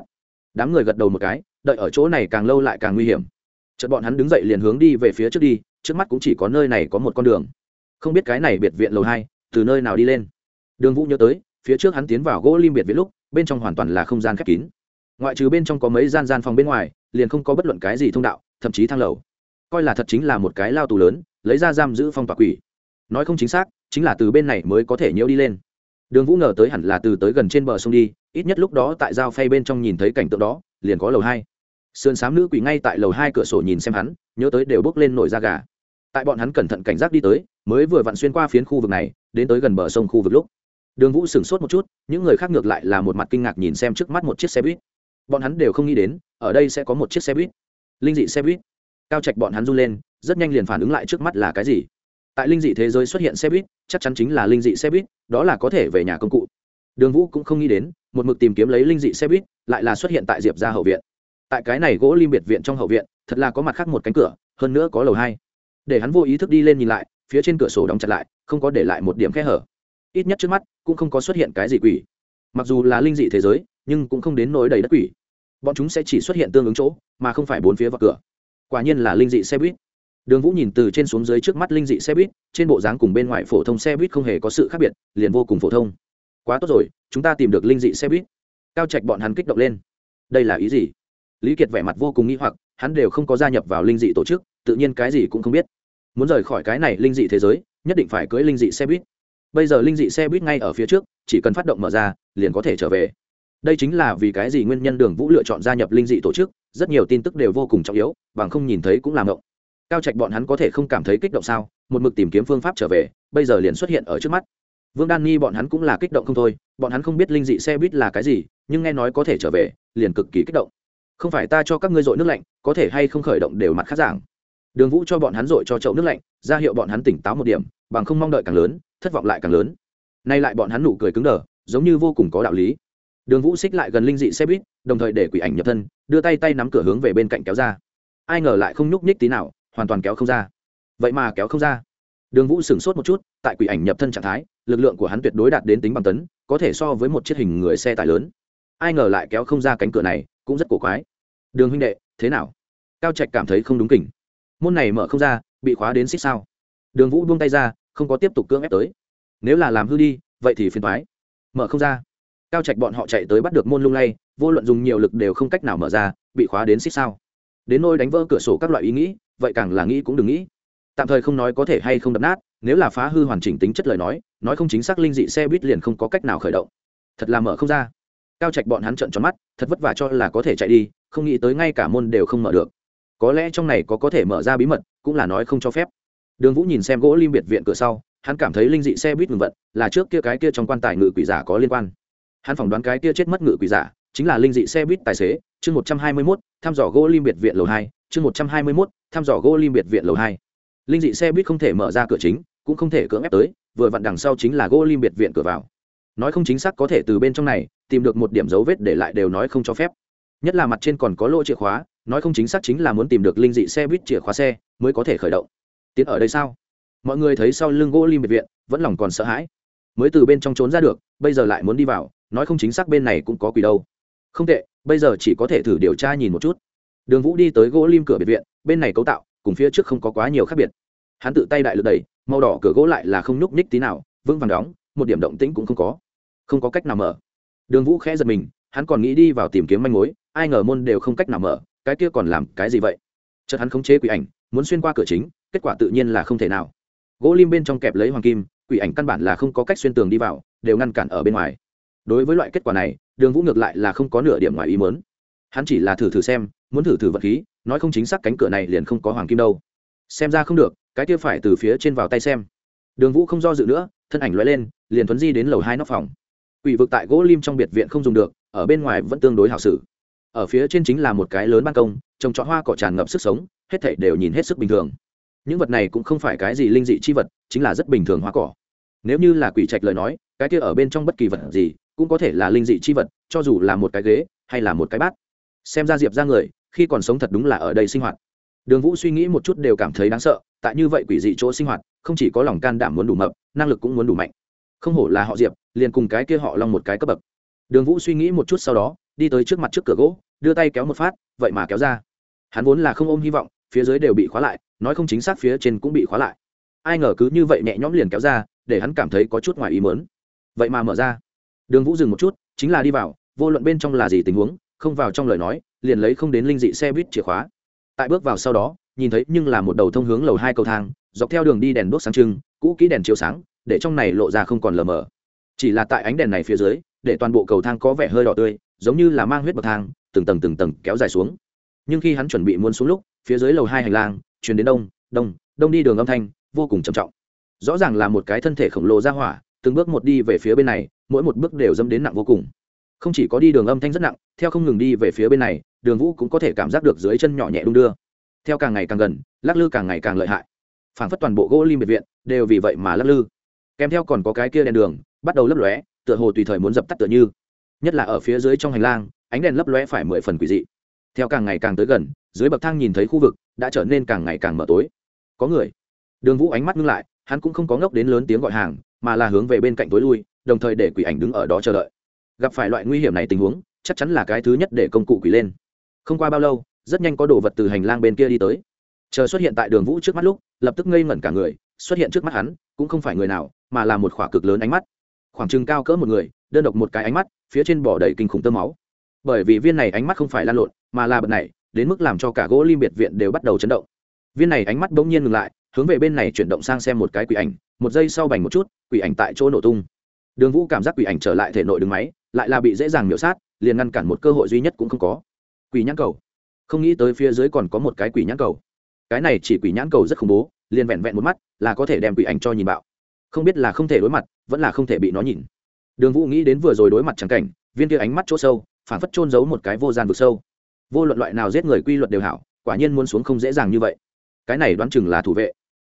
Đám người gật đầu một cái, đợi ở chỗ này càng lâu lại càng nguy hiểm. Chợt bọn hắn đứng dậy liền hướng đi về phía trước đi trước mắt cũng chỉ có nơi này có một con đường. Không biết cái này biệt viện lầu hai, từ nơi nào đi lên. Đường vũ nhớ tới, phía trước hắn tiến vào gỗ lim biệt viện lúc, bên trong hoàn toàn là không gian khép kín. Ngoại trừ bên trong có mấy gian gian phòng bên ngoài, liền không có bất luận cái gì thông đạo, thậm chí thang lầu. Coi là thật chính là một cái lao tù lớn, lấy ra giam giữ phong tỏa quỷ. Nói không chính xác, chính là từ bên này mới có thể nhiễu đi lên. Đường vũ ngờ tới hẳn là từ tới gần trên bờ sông đi, ít nhất lúc đó tại giao phay bên trong nhìn thấy cảnh tượng đó, liền có lầu hai. Sườn s á m nữ quỷ ngay tại lầu hai cửa sổ nhìn xem hắn, nhớ tới đều bước lên nổi da gà tại bọn hắn cẩn thận cảnh giác đi tới, mới vừa vặn xuyên qua phiến khu vực này, đến tới gần bờ sông khu vực lúc. Đường vũ sửng sốt một chút, những người khác ngược lại là một mặt kinh ngạc nhìn xem trước mắt một chiếc xe buýt. Bọn hắn đều không nghĩ đến, ở đây sẽ có một chiếc xe buýt. Linh dị xe buýt. Cao trạch bọn hắn run lên, rất nhanh liền phản ứng lại trước mắt là cái gì? Tại linh dị thế giới xuất hiện xe buýt, chắc chắn chính là linh dị xe buýt, đó là có thể về nhà công cụ. Đường vũ cũng không nghĩ đến, một mực tìm kiếm lấy linh dị xe buýt, lại là xuất hiện tại diệp ra hậu viện. Tại cái này gỗ lim biệt viện trong hậu viện, thật là có mặt khác một cánh cửa, hơn nữa có lầu hai để hắn vô ý thức đi lên nhìn lại, phía trên cửa sổ đóng chặt lại, không có để lại một điểm khe hở. Ít nhất trước mắt, cũng không có xuất hiện cái gì quỷ. Mặc dù là linh dị thế giới, nhưng cũng không đến nỗi đầy đất quỷ. Bọn chúng sẽ chỉ xuất hiện tương ứng chỗ, mà không phải bốn phía vào cửa. Quả nhiên là linh dị xe buýt. Đường vũ nhìn từ trên xuống dưới trước mắt linh dị xe buýt, trên bộ dáng cùng bên ngoài phổ thông xe buýt không hề có sự khác biệt, liền vô cùng phổ thông. Quá tốt rồi, chúng ta tìm được linh dị xe buýt. Cao trạch bọn hắn kích động lên. Đây là ý gì? Lý kiệt vẻ mặt vô cùng nghi hoặc, hắn đều không có gia nhập vào linh dị tổ chức tự nhiên cái gì cũng không biết. Muốn rời khỏi cái này linh dị thế giới, nhất định phải cưới linh dị xe buýt. Bây giờ linh dị xe buýt ngay ở phía trước, chỉ cần phát động mở ra, liền có thể trở về. Đây chính là vì cái gì nguyên nhân đường vũ lựa chọn gia nhập linh dị tổ chức, rất nhiều tin tức đều vô cùng trọng yếu, bằng không nhìn thấy cũng làm động cao trạch bọn hắn có thể không cảm thấy kích động sao? Một mực tìm kiếm phương pháp trở về, bây giờ liền xuất hiện ở trước mắt. Vương đan nhi bọn hắn cũng là kích động không thôi, bọn hắn không biết linh dị xe buýt là cái gì, nhưng nghe nói có thể trở về, liền cực kỳ kích động. Không phải ta cho các ngươi dội nước lạnh, có thể hay không khởi động đều mặt khác giảng đường vũ cho bọn hắn dội cho chậu nước lạnh, ra hiệu bọn hắn tỉnh táo một điểm, bằng không mong đợi càng lớn, thất vọng lại càng lớn. Nay lại bọn hắn nụ cười cứng đờ, giống như vô cùng có đạo lý. Đường vũ xích lại gần linh dị xe buýt, đồng thời để quỷ ảnh nhập thân, đưa tay tay nắm cửa hướng về bên cạnh kéo ra. Ai ngờ lại không nhúc nhích tí nào, hoàn toàn kéo không ra. Vậy mà kéo không ra. Đường vũ sửng sốt một chút, tại quỷ ảnh nhập thân trạng thái, lực lượng của hắn tuyệt đối đạt đến tính bằng tấn, có thể so với một chiếc hình người xe tải lớn. Ai ngờ lại kéo không ra cánh cửa này, cũng rất cổ quái. Đường huynh đệ, thế nào? Cao trạch cảm thấy không đúng kỉnh môn này mở không ra, bị khóa đến xích sao. Đường vũ buông tay ra, không có tiếp tục cưỡng ép tới. Nếu là làm hư đi, vậy thì phiền thoái mở không ra. Cao trạch bọn họ chạy tới bắt được môn lung lay, vô luận dùng nhiều lực đều không cách nào mở ra, bị khóa đến xích sao. Đến nôi đánh vỡ cửa sổ các loại ý nghĩ, vậy càng là nghĩ cũng đừng nghĩ. Tạm thời không nói có thể hay không đập nát, nếu là phá hư hoàn chỉnh tính chất lời nói nói không chính xác linh dị xe buýt liền không có cách nào khởi động. Thật là mở không ra. Cao trạch bọn hắn trận tròn mắt, thật vất vả cho là có thể chạy đi, không nghĩ tới ngay cả môn đều không mở được có lẽ trong này có có thể mở ra bí mật, cũng là nói không cho phép. Đường vũ nhìn xem gỗ lim biệt viện cửa sau, hắn cảm thấy linh dị xe buýt ngừng vận, là trước kia cái kia trong quan tài ngự quỷ giả có liên quan. Hắn phỏng đoán cái kia chết mất ngự quỷ giả, chính là linh dị xe buýt tài xế, chương một trăm hai mươi mốt, thăm dò gỗ lim biệt viện lầu hai, chương một trăm hai mươi mốt, thăm dò gỗ lim biệt viện lầu hai. Linh dị xe buýt không thể mở ra cửa chính, cũng không thể cưỡng ép tới, vừa vặn đằng sau chính là gỗ lim biệt viện cửa vào. Nói không chính xác có thể từ bên trong này tìm được một điểm dấu vết để lại đều nói không cho phép. Nhất là mặt trên còn có lỗ chìa khóa nói không chính xác chính là muốn tìm được linh dị xe buýt chìa khóa xe mới có thể khởi động. Tiến ở đây sao? Mọi người thấy sau lưng gỗ lim biệt viện, vẫn lòng còn sợ hãi. Mới từ bên trong trốn ra được, bây giờ lại muốn đi vào, nói không chính xác bên này cũng có quỷ đâu. Không tệ, bây giờ chỉ có thể thử điều tra nhìn một chút. Đường vũ đi tới gỗ lim cửa biệt viện, bên này cấu tạo, cùng phía trước không có quá nhiều khác biệt. Hắn tự tay đại lực đẩy, màu đỏ cửa gỗ lại là không nhúc nhích tí nào, vững vàng đóng, một điểm động tĩnh cũng không có. Không có cách nào mở. Đường vũ khẽ giật mình, hắn còn nghĩ đi vào tìm kiếm manh mối, ai ngờ môn đều không cách nào mở cái kia còn làm cái gì vậy? Chợt hắn khống chế quỷ ảnh, muốn xuyên qua cửa chính, kết quả tự nhiên là không thể nào. Gỗ lim bên trong kẹp lấy hoàng kim, quỷ ảnh căn bản là không có cách xuyên tường đi vào, đều ngăn cản ở bên ngoài. Đối với loại kết quả này, đường vũ ngược lại là không có nửa điểm ngoài ý mớn hắn chỉ là thử thử xem, muốn thử thử vật khí, nói không chính xác cánh cửa này liền không có hoàng kim đâu. Xem ra không được, cái kia phải từ phía trên vào tay xem. Đường vũ không do dự nữa, thân ảnh loay lên, liền thuấn di đến lầu hai nóc phòng. Quỷ vực tại gỗ lim trong biệt viện không dùng được, ở bên ngoài vẫn tương đối hảo sử ở phía trên chính là một cái lớn ban công, trồng trọt hoa cỏ tràn ngập sức sống, hết thảy đều nhìn hết sức bình thường. Những vật này cũng không phải cái gì linh dị chi vật, chính là rất bình thường hoa cỏ. Nếu như là quỷ trạch lời nói, cái kia ở bên trong bất kỳ vật gì cũng có thể là linh dị chi vật, cho dù là một cái ghế hay là một cái bát. Xem ra diệp ra người, khi còn sống thật đúng là ở đây sinh hoạt. Đường vũ suy nghĩ một chút đều cảm thấy đáng sợ, tại như vậy quỷ dị chỗ sinh hoạt, không chỉ có lòng can đảm muốn đủ mập, năng lực cũng muốn đủ mạnh. Không hổ là họ diệp, liền cùng cái kia họ long một cái cấp bậc đường vũ suy nghĩ một chút sau đó, đi tới trước mặt trước cửa gỗ, đưa tay kéo một phát, vậy mà kéo ra. Hắn vốn là không ôm hy vọng, phía dưới đều bị khóa lại, nói không chính xác phía trên cũng bị khóa lại. Ai ngờ cứ như vậy nhẹ nhõm liền kéo ra, để hắn cảm thấy có chút ngoài ý mớn vậy mà mở ra. Đường vũ dừng một chút, chính là đi vào, vô luận bên trong là gì tình huống, không vào trong lời nói, liền lấy không đến linh dị xe buýt chìa khóa. Tại bước vào sau đó, nhìn thấy nhưng là một đầu thông hướng lầu hai cầu thang, dọc theo đường đi đèn đốt sáng trưng, cũ kỹ đèn chiếu sáng, để trong này lộ ra không còn lờ mờ. Chỉ là tại ánh đèn này phía dưới để toàn bộ cầu thang có vẻ hơi đỏ tươi, giống như là mang huyết bậc thang, từng tầng từng tầng kéo dài xuống. Nhưng khi hắn chuẩn bị muốn xuống lúc, phía dưới lầu hai hành lang chuyển đến đông đông đông đi đường âm thanh, vô cùng trầm trọng. Rõ ràng là một cái thân thể khổng lồ ra hỏa, từng bước một đi về phía bên này, mỗi một bước đều dâm đến nặng vô cùng. Không chỉ có đi đường âm thanh rất nặng, theo không ngừng đi về phía bên này, đường vũ cũng có thể cảm giác được dưới chân nhỏ nhẹ đung đưa. Theo càng ngày càng gần, lắc lư càng ngày càng lợi hại. Phản phất toàn bộ gỗ lim biệt viện, đều vì vậy mà lắc lư. Kèm theo còn có cái kia đèn đường, bắt đầu lấp lóe tựa hồ tùy thời muốn dập tắt tựa như. Nhất là ở phía dưới trong hành lang, ánh đèn lấp lóe phải mười phần quỷ dị. Theo càng ngày càng tới gần, dưới bậc thang nhìn thấy khu vực đã trở nên càng ngày càng mở tối. Có người. Đường vũ ánh mắt ngưng lại, hắn cũng không có ngốc đến lớn tiếng gọi hàng, mà là hướng về bên cạnh tối lui, đồng thời để quỷ ảnh đứng ở đó chờ đợi. Gặp phải loại nguy hiểm này tình huống, chắc chắn là cái thứ nhất để công cụ quỷ lên. Không qua bao lâu, rất nhanh có đồ vật từ hành lang bên kia đi tới. Chờ xuất hiện tại đường vũ trước mắt lúc, lập tức ngây ngẩn cả người, xuất hiện trước mắt hắn, cũng không phải người nào, mà là một khỏa cực lớn ánh mắt khoảng chừng cao cỡ một người, đơn độc một cái ánh mắt, phía trên bỏ đầy kinh khủng tơ máu. Bởi vì viên này ánh mắt không phải lan lộn, mà là bật này, đến mức làm cho cả gỗ lim biệt viện đều bắt đầu chấn động. Viên này ánh mắt bỗng nhiên ngừng lại, hướng về bên này chuyển động sang xem một cái quỷ ảnh, một giây sau bành một chút, quỷ ảnh tại chỗ nổ tung. Đường vũ cảm giác quỷ ảnh trở lại thể nội đường máy, lại là bị dễ dàng miểu sát, liền ngăn cản một cơ hội duy nhất cũng không có. Quỷ nhãn cầu. Không nghĩ tới phía dưới còn có một cái quỷ nhãn cầu. Cái này chỉ quỷ nhãn cầu rất khủng bố, liền vẹn vẹn một mắt là có thể đem quỷ ảnh cho nhìn bạo. Không biết là không thể đối mặt vẫn là không thể bị nó nhìn. Đường vũ nghĩ đến vừa rồi đối mặt chẳng cảnh, viên kia ánh mắt chỗ sâu phản phất trôn giấu một cái vô gian vực sâu. Vô luận loại nào giết người quy luật đều hảo, quả nhiên muốn xuống không dễ dàng như vậy. Cái này đoán chừng là thủ vệ.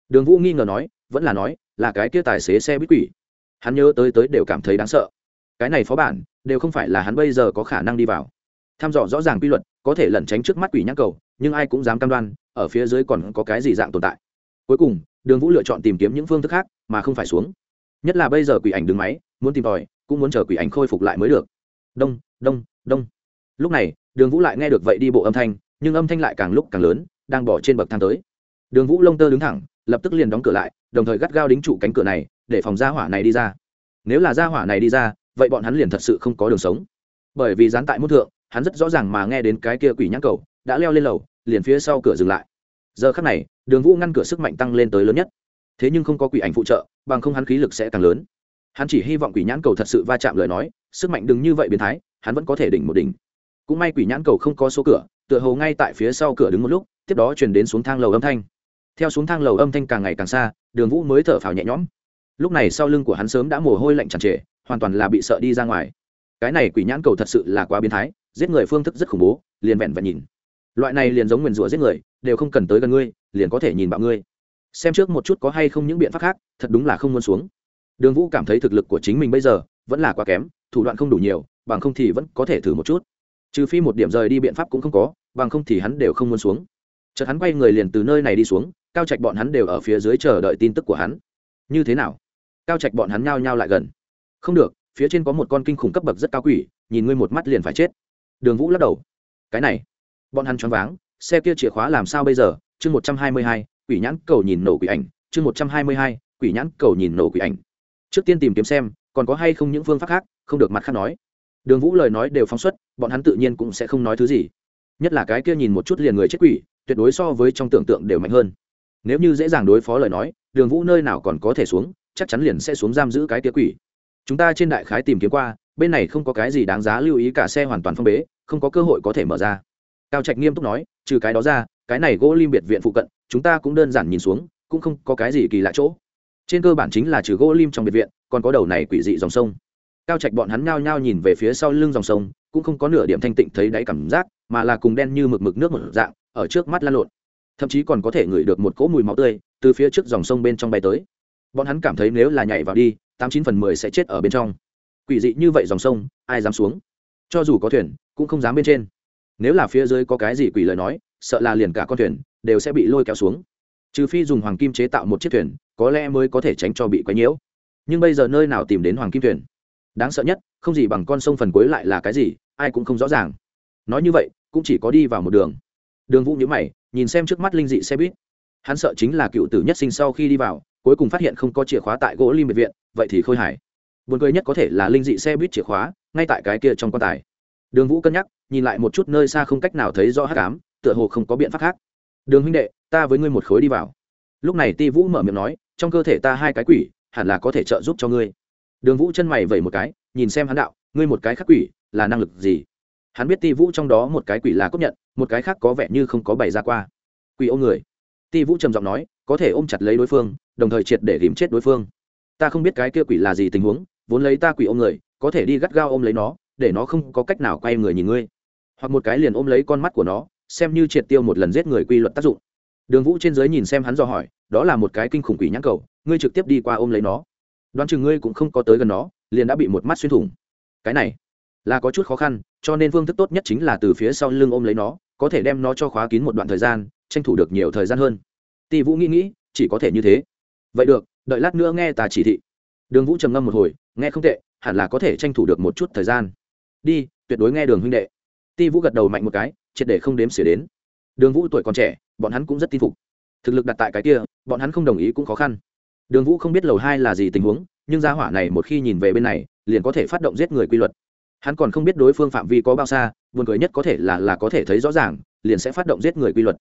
Đường vũ nghi ngờ nói, vẫn là nói, là cái kia tài xế xe bí quỷ. Hắn nhớ tới tới đều cảm thấy đáng sợ. Cái này phó bản, đều không phải là hắn bây giờ có khả năng đi vào. Tham dò rõ ràng quy luật, có thể lẩn tránh trước mắt quỷ nhãn cầu, nhưng ai cũng dám cam đoan, ở phía dưới còn có cái gì dạng tồn tại. Cuối cùng, đường vũ lựa chọn tìm kiếm những phương thức khác, mà không phải xuống nhất là bây giờ quỷ ảnh đứng máy, muốn tìm tòi, cũng muốn chờ quỷ ảnh khôi phục lại mới được. Đông đông đông. Lúc này, đường vũ lại nghe được vậy đi bộ âm thanh, nhưng âm thanh lại càng lúc càng lớn, đang bỏ trên bậc thang tới. Đường vũ lông tơ đứng thẳng, lập tức liền đóng cửa lại, đồng thời gắt gao đính trụ cánh cửa này, để phòng ra hỏa này đi ra. Nếu là ra hỏa này đi ra, vậy bọn hắn liền thật sự không có đường sống. Bởi vì dán tại môn thượng, hắn rất rõ ràng mà nghe đến cái kia quỷ nhãn cầu, đã leo lên lầu, liền phía sau cửa dừng lại. Giờ khắc này, đường vũ ngăn cửa sức mạnh tăng lên tới lớn nhất thế nhưng không có quỷ ảnh phụ trợ, bằng không hắn khí lực sẽ càng lớn. Hắn chỉ hy vọng quỷ nhãn cầu thật sự va chạm lời nói, sức mạnh đừng như vậy biến thái, hắn vẫn có thể đỉnh một đỉnh. Cũng may quỷ nhãn cầu không có số cửa, tựa hồ ngay tại phía sau cửa đứng một lúc, tiếp đó chuyển đến xuống thang lầu âm thanh. Theo xuống thang lầu âm thanh càng ngày càng xa, đường vũ mới thở phào nhẹ nhõm. Lúc này sau lưng của hắn sớm đã mồ hôi lạnh tràn trề, hoàn toàn là bị sợ đi ra ngoài. Cái này quỷ nhãn cầu thật sự là quá biến thái, giết người phương thức rất khủng bố, liền vẹn vẹn nhìn. Loại này liền giống nguyền rủa giết người, đều không cần tới gần ngươi, liền có thể nhìn bạo ngươi xem trước một chút có hay không những biện pháp khác, thật đúng là không muốn xuống. Đường vũ cảm thấy thực lực của chính mình bây giờ vẫn là quá kém, thủ đoạn không đủ nhiều, bằng không thì vẫn có thể thử một chút. Trừ phi một điểm rời đi biện pháp cũng không có, bằng không thì hắn đều không muốn xuống. Chợt hắn quay người liền từ nơi này đi xuống, cao trạch bọn hắn đều ở phía dưới chờ đợi tin tức của hắn. Như thế nào? Cao trạch bọn hắn nhao nhao lại gần. Không được, phía trên có một con kinh khủng cấp bậc rất cao quỷ, nhìn ngươi một mắt liền phải chết. Đường vũ lắc đầu. Cái này. Bọn hắn choáng váng, xe kia chìa khóa làm sao bây giờ? Chương một trăm hai mươi hai quỷ nhãn cầu nhìn nổ quỷ ảnh, chương một trăm hai mươi hai, quỷ nhãn cầu nhìn nổ quỷ ảnh. Trước tiên tìm kiếm xem, còn có hay không những phương pháp khác, không được mặt khác nói. Đường vũ lời nói đều phóng xuất, bọn hắn tự nhiên cũng sẽ không nói thứ gì. Nhất là cái kia nhìn một chút liền người chết quỷ, tuyệt đối so với trong tưởng tượng đều mạnh hơn. Nếu như dễ dàng đối phó lời nói, đường vũ nơi nào còn có thể xuống, chắc chắn liền sẽ xuống giam giữ cái kia quỷ. Chúng ta trên đại khái tìm kiếm qua, bên này không có cái gì đáng giá lưu ý cả xe hoàn toàn phong bế, không có cơ hội có thể mở ra. Cao trạch nghiêm túc nói, trừ cái đó ra, cái này gỗ lim biệt viện phụ cận chúng ta cũng đơn giản nhìn xuống, cũng không có cái gì kỳ lạ chỗ. Trên cơ bản chính là trừ gỗ lim trong biệt viện, còn có đầu này quỷ dị dòng sông. Cao trạch bọn hắn nhao nhao nhìn về phía sau lưng dòng sông, cũng không có nửa điểm thanh tịnh thấy đáy cảm giác, mà là cùng đen như mực mực nước một dạng, ở trước mắt lan lộn. Thậm chí còn có thể ngửi được một cỗ mùi máu tươi từ phía trước dòng sông bên trong bay tới. Bọn hắn cảm thấy nếu là nhảy vào đi, tám chín phần mười sẽ chết ở bên trong. Quỷ dị như vậy dòng sông, ai dám xuống? Cho dù có thuyền, cũng không dám bên trên. Nếu là phía dưới có cái gì quỷ lời nói, sợ là liền cả con thuyền đều sẽ bị lôi kéo xuống. Trừ phi dùng hoàng kim chế tạo một chiếc thuyền, có lẽ mới có thể tránh cho bị quấy nhiễu. Nhưng bây giờ nơi nào tìm đến hoàng kim thuyền? Đáng sợ nhất, không gì bằng con sông phần cuối lại là cái gì, ai cũng không rõ ràng. Nói như vậy, cũng chỉ có đi vào một đường. Đường vũ nhữ mày, nhìn xem trước mắt linh dị xe buýt. Hắn sợ chính là cựu tử nhất sinh sau khi đi vào, cuối cùng phát hiện không có chìa khóa tại gỗ lim biệt viện, vậy thì khôi hài. Buồn cười nhất có thể là linh dị xe buýt chìa khóa, ngay tại cái kia trong quan tài. Đường vũ cân nhắc, nhìn lại một chút nơi xa không cách nào thấy rõ hát cám tựa hồ không có biện pháp khác đường huynh đệ, ta với ngươi một khối đi vào. Lúc này ti vũ mở miệng nói, trong cơ thể ta hai cái quỷ, hẳn là có thể trợ giúp cho ngươi. Đường vũ chân mày vẩy một cái, nhìn xem hắn đạo, ngươi một cái khắc quỷ, là năng lực gì? Hắn biết ti vũ trong đó một cái quỷ là cốc nhận, một cái khác có vẻ như không có bày ra qua. Quỷ ôm người. Ti vũ trầm giọng nói, có thể ôm chặt lấy đối phương, đồng thời triệt để ghìm chết đối phương. Ta không biết cái kia quỷ là gì tình huống, vốn lấy ta quỷ ôm người, có thể đi gắt gao ôm lấy nó, để nó không có cách nào quay người nhìn ngươi. Hoặc một cái liền ôm lấy con mắt của nó xem như triệt tiêu một lần giết người quy luật tác dụng. Đường vũ trên giới nhìn xem hắn do hỏi, đó là một cái kinh khủng quỷ nhãn cầu, ngươi trực tiếp đi qua ôm lấy nó. Đoán chừng ngươi cũng không có tới gần nó, liền đã bị một mắt xuyên thủng. Cái này là có chút khó khăn, cho nên phương thức tốt nhất chính là từ phía sau lưng ôm lấy nó, có thể đem nó cho khóa kín một đoạn thời gian, tranh thủ được nhiều thời gian hơn. Ti vũ nghĩ nghĩ, chỉ có thể như thế. Vậy được, đợi lát nữa nghe ta chỉ thị. Đường vũ trầm ngâm một hồi, nghe không tệ, hẳn là có thể tranh thủ được một chút thời gian. Đi, tuyệt đối nghe đường huynh đệ. Ti vũ gật đầu mạnh một cái triệt để không đếm xỉa đến. Đường vũ tuổi còn trẻ, bọn hắn cũng rất tin phục. Thực lực đặt tại cái kia, bọn hắn không đồng ý cũng khó khăn. Đường vũ không biết lầu hai là gì tình huống, nhưng gia hỏa này một khi nhìn về bên này, liền có thể phát động giết người quy luật. Hắn còn không biết đối phương phạm vi có bao xa, buồn cười nhất có thể là là có thể thấy rõ ràng, liền sẽ phát động giết người quy luật.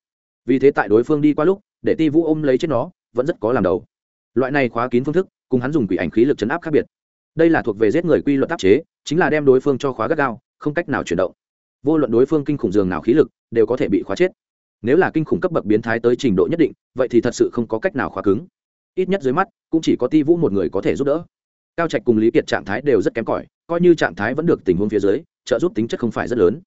Vì thế tại đối phương đi qua lúc, để ti vũ ôm lấy chết nó, vẫn rất có làm đầu. Loại này khóa kín phương thức, cùng hắn dùng quỷ ảnh khí lực chấn áp khác biệt. Đây là thuộc về giết người quy luật áp chế, chính là đem đối phương cho khóa gắt gao, không cách nào chuyển động vô luận đối phương kinh khủng dường nào khí lực, đều có thể bị khóa chết. Nếu là kinh khủng cấp bậc biến thái tới trình độ nhất định, vậy thì thật sự không có cách nào khóa cứng. Ít nhất dưới mắt, cũng chỉ có ti vũ một người có thể giúp đỡ. Cao trạch cùng lý kiệt trạng thái đều rất kém cỏi, coi như trạng thái vẫn được tình huống phía dưới, trợ giúp tính chất không phải rất lớn.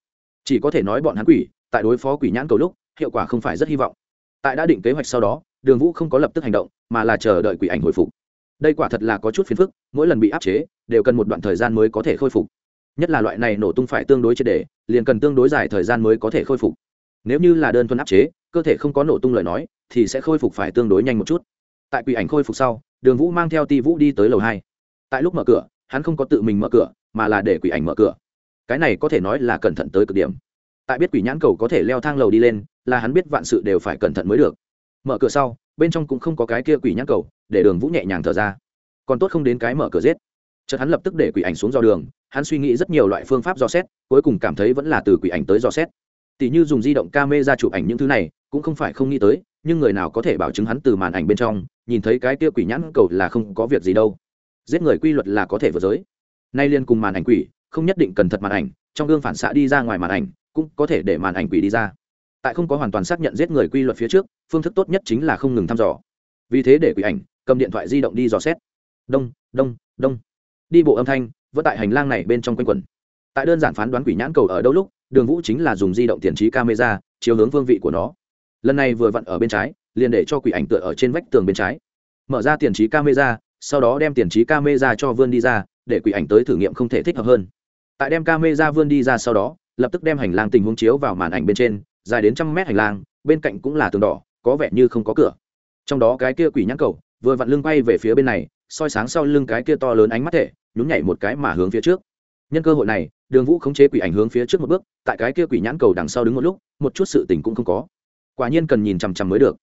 Chỉ có thể nói bọn hắn quỷ, tại đối phó quỷ nhãn cầu lúc, hiệu quả không phải rất hy vọng. Tại đã định kế hoạch sau đó, đường vũ không có lập tức hành động, mà là chờ đợi quỷ ảnh hồi phục. Đây quả thật là có chút phiền phức, mỗi lần bị áp chế, đều cần một đoạn thời gian mới có thể khôi phục nhất là loại này nổ tung phải tương đối triệt đề liền cần tương đối dài thời gian mới có thể khôi phục. Nếu như là đơn thuần áp chế, cơ thể không có nổ tung lời nói, thì sẽ khôi phục phải tương đối nhanh một chút. Tại quỷ ảnh khôi phục sau, đường vũ mang theo ti vũ đi tới lầu hai. Tại lúc mở cửa, hắn không có tự mình mở cửa, mà là để quỷ ảnh mở cửa. Cái này có thể nói là cẩn thận tới cực điểm. Tại biết quỷ nhãn cầu có thể leo thang lầu đi lên, là hắn biết vạn sự đều phải cẩn thận mới được. Mở cửa sau, bên trong cũng không có cái kia quỷ nhãn cầu, để đường vũ nhẹ nhàng thở ra. Còn tốt không đến cái mở cửa giết chợt hắn lập tức để quỷ ảnh xuống dò đường, hắn suy nghĩ rất nhiều loại phương pháp dò xét, cuối cùng cảm thấy vẫn là từ quỷ ảnh tới dò xét. Tỷ như dùng di động ca mê ra chụp ảnh những thứ này, cũng không phải không nghĩ tới, nhưng người nào có thể bảo chứng hắn từ màn ảnh bên trong, nhìn thấy cái kia quỷ nhãn cầu là không có việc gì đâu. Giết người quy luật là có thể vượt giới. Nay liên cùng màn ảnh quỷ, không nhất định cần thật màn ảnh, trong gương phản xạ đi ra ngoài màn ảnh, cũng có thể để màn ảnh quỷ đi ra. Tại không có hoàn toàn xác nhận giết người quy luật phía trước, phương thức tốt nhất chính là không ngừng thăm dò. Vì thế để quỷ ảnh, cầm điện thoại di động đi dò xét. Đông đông đông đi bộ âm thanh vẫn tại hành lang này bên trong quanh quẩn, tại đơn giản phán đoán quỷ nhãn cầu ở đâu lúc đường vũ chính là dùng di động tiền trí camera chiếu hướng vương vị của nó. Lần này vừa vặn ở bên trái liền để cho quỷ ảnh tựa ở trên vách tường bên trái. Mở ra tiền trí camera sau đó đem tiền trí camera cho vươn đi ra để quỷ ảnh tới thử nghiệm không thể thích hợp hơn. Tại đem camera vươn đi ra sau đó lập tức đem hành lang tình huống chiếu vào màn ảnh bên trên dài đến trăm mét hành lang bên cạnh cũng là tường đỏ có vẻ như không có cửa. Trong đó cái kia quỷ nhãn cầu vừa vặn lưng quay về phía bên này soi sáng sau lưng cái kia to lớn ánh mắt thể nhún nhảy một cái mà hướng phía trước. Nhân cơ hội này, đường vũ khống chế quỷ ảnh hướng phía trước một bước, tại cái kia quỷ nhãn cầu đằng sau đứng một lúc, một chút sự tình cũng không có. Quả nhiên cần nhìn chằm chằm mới được.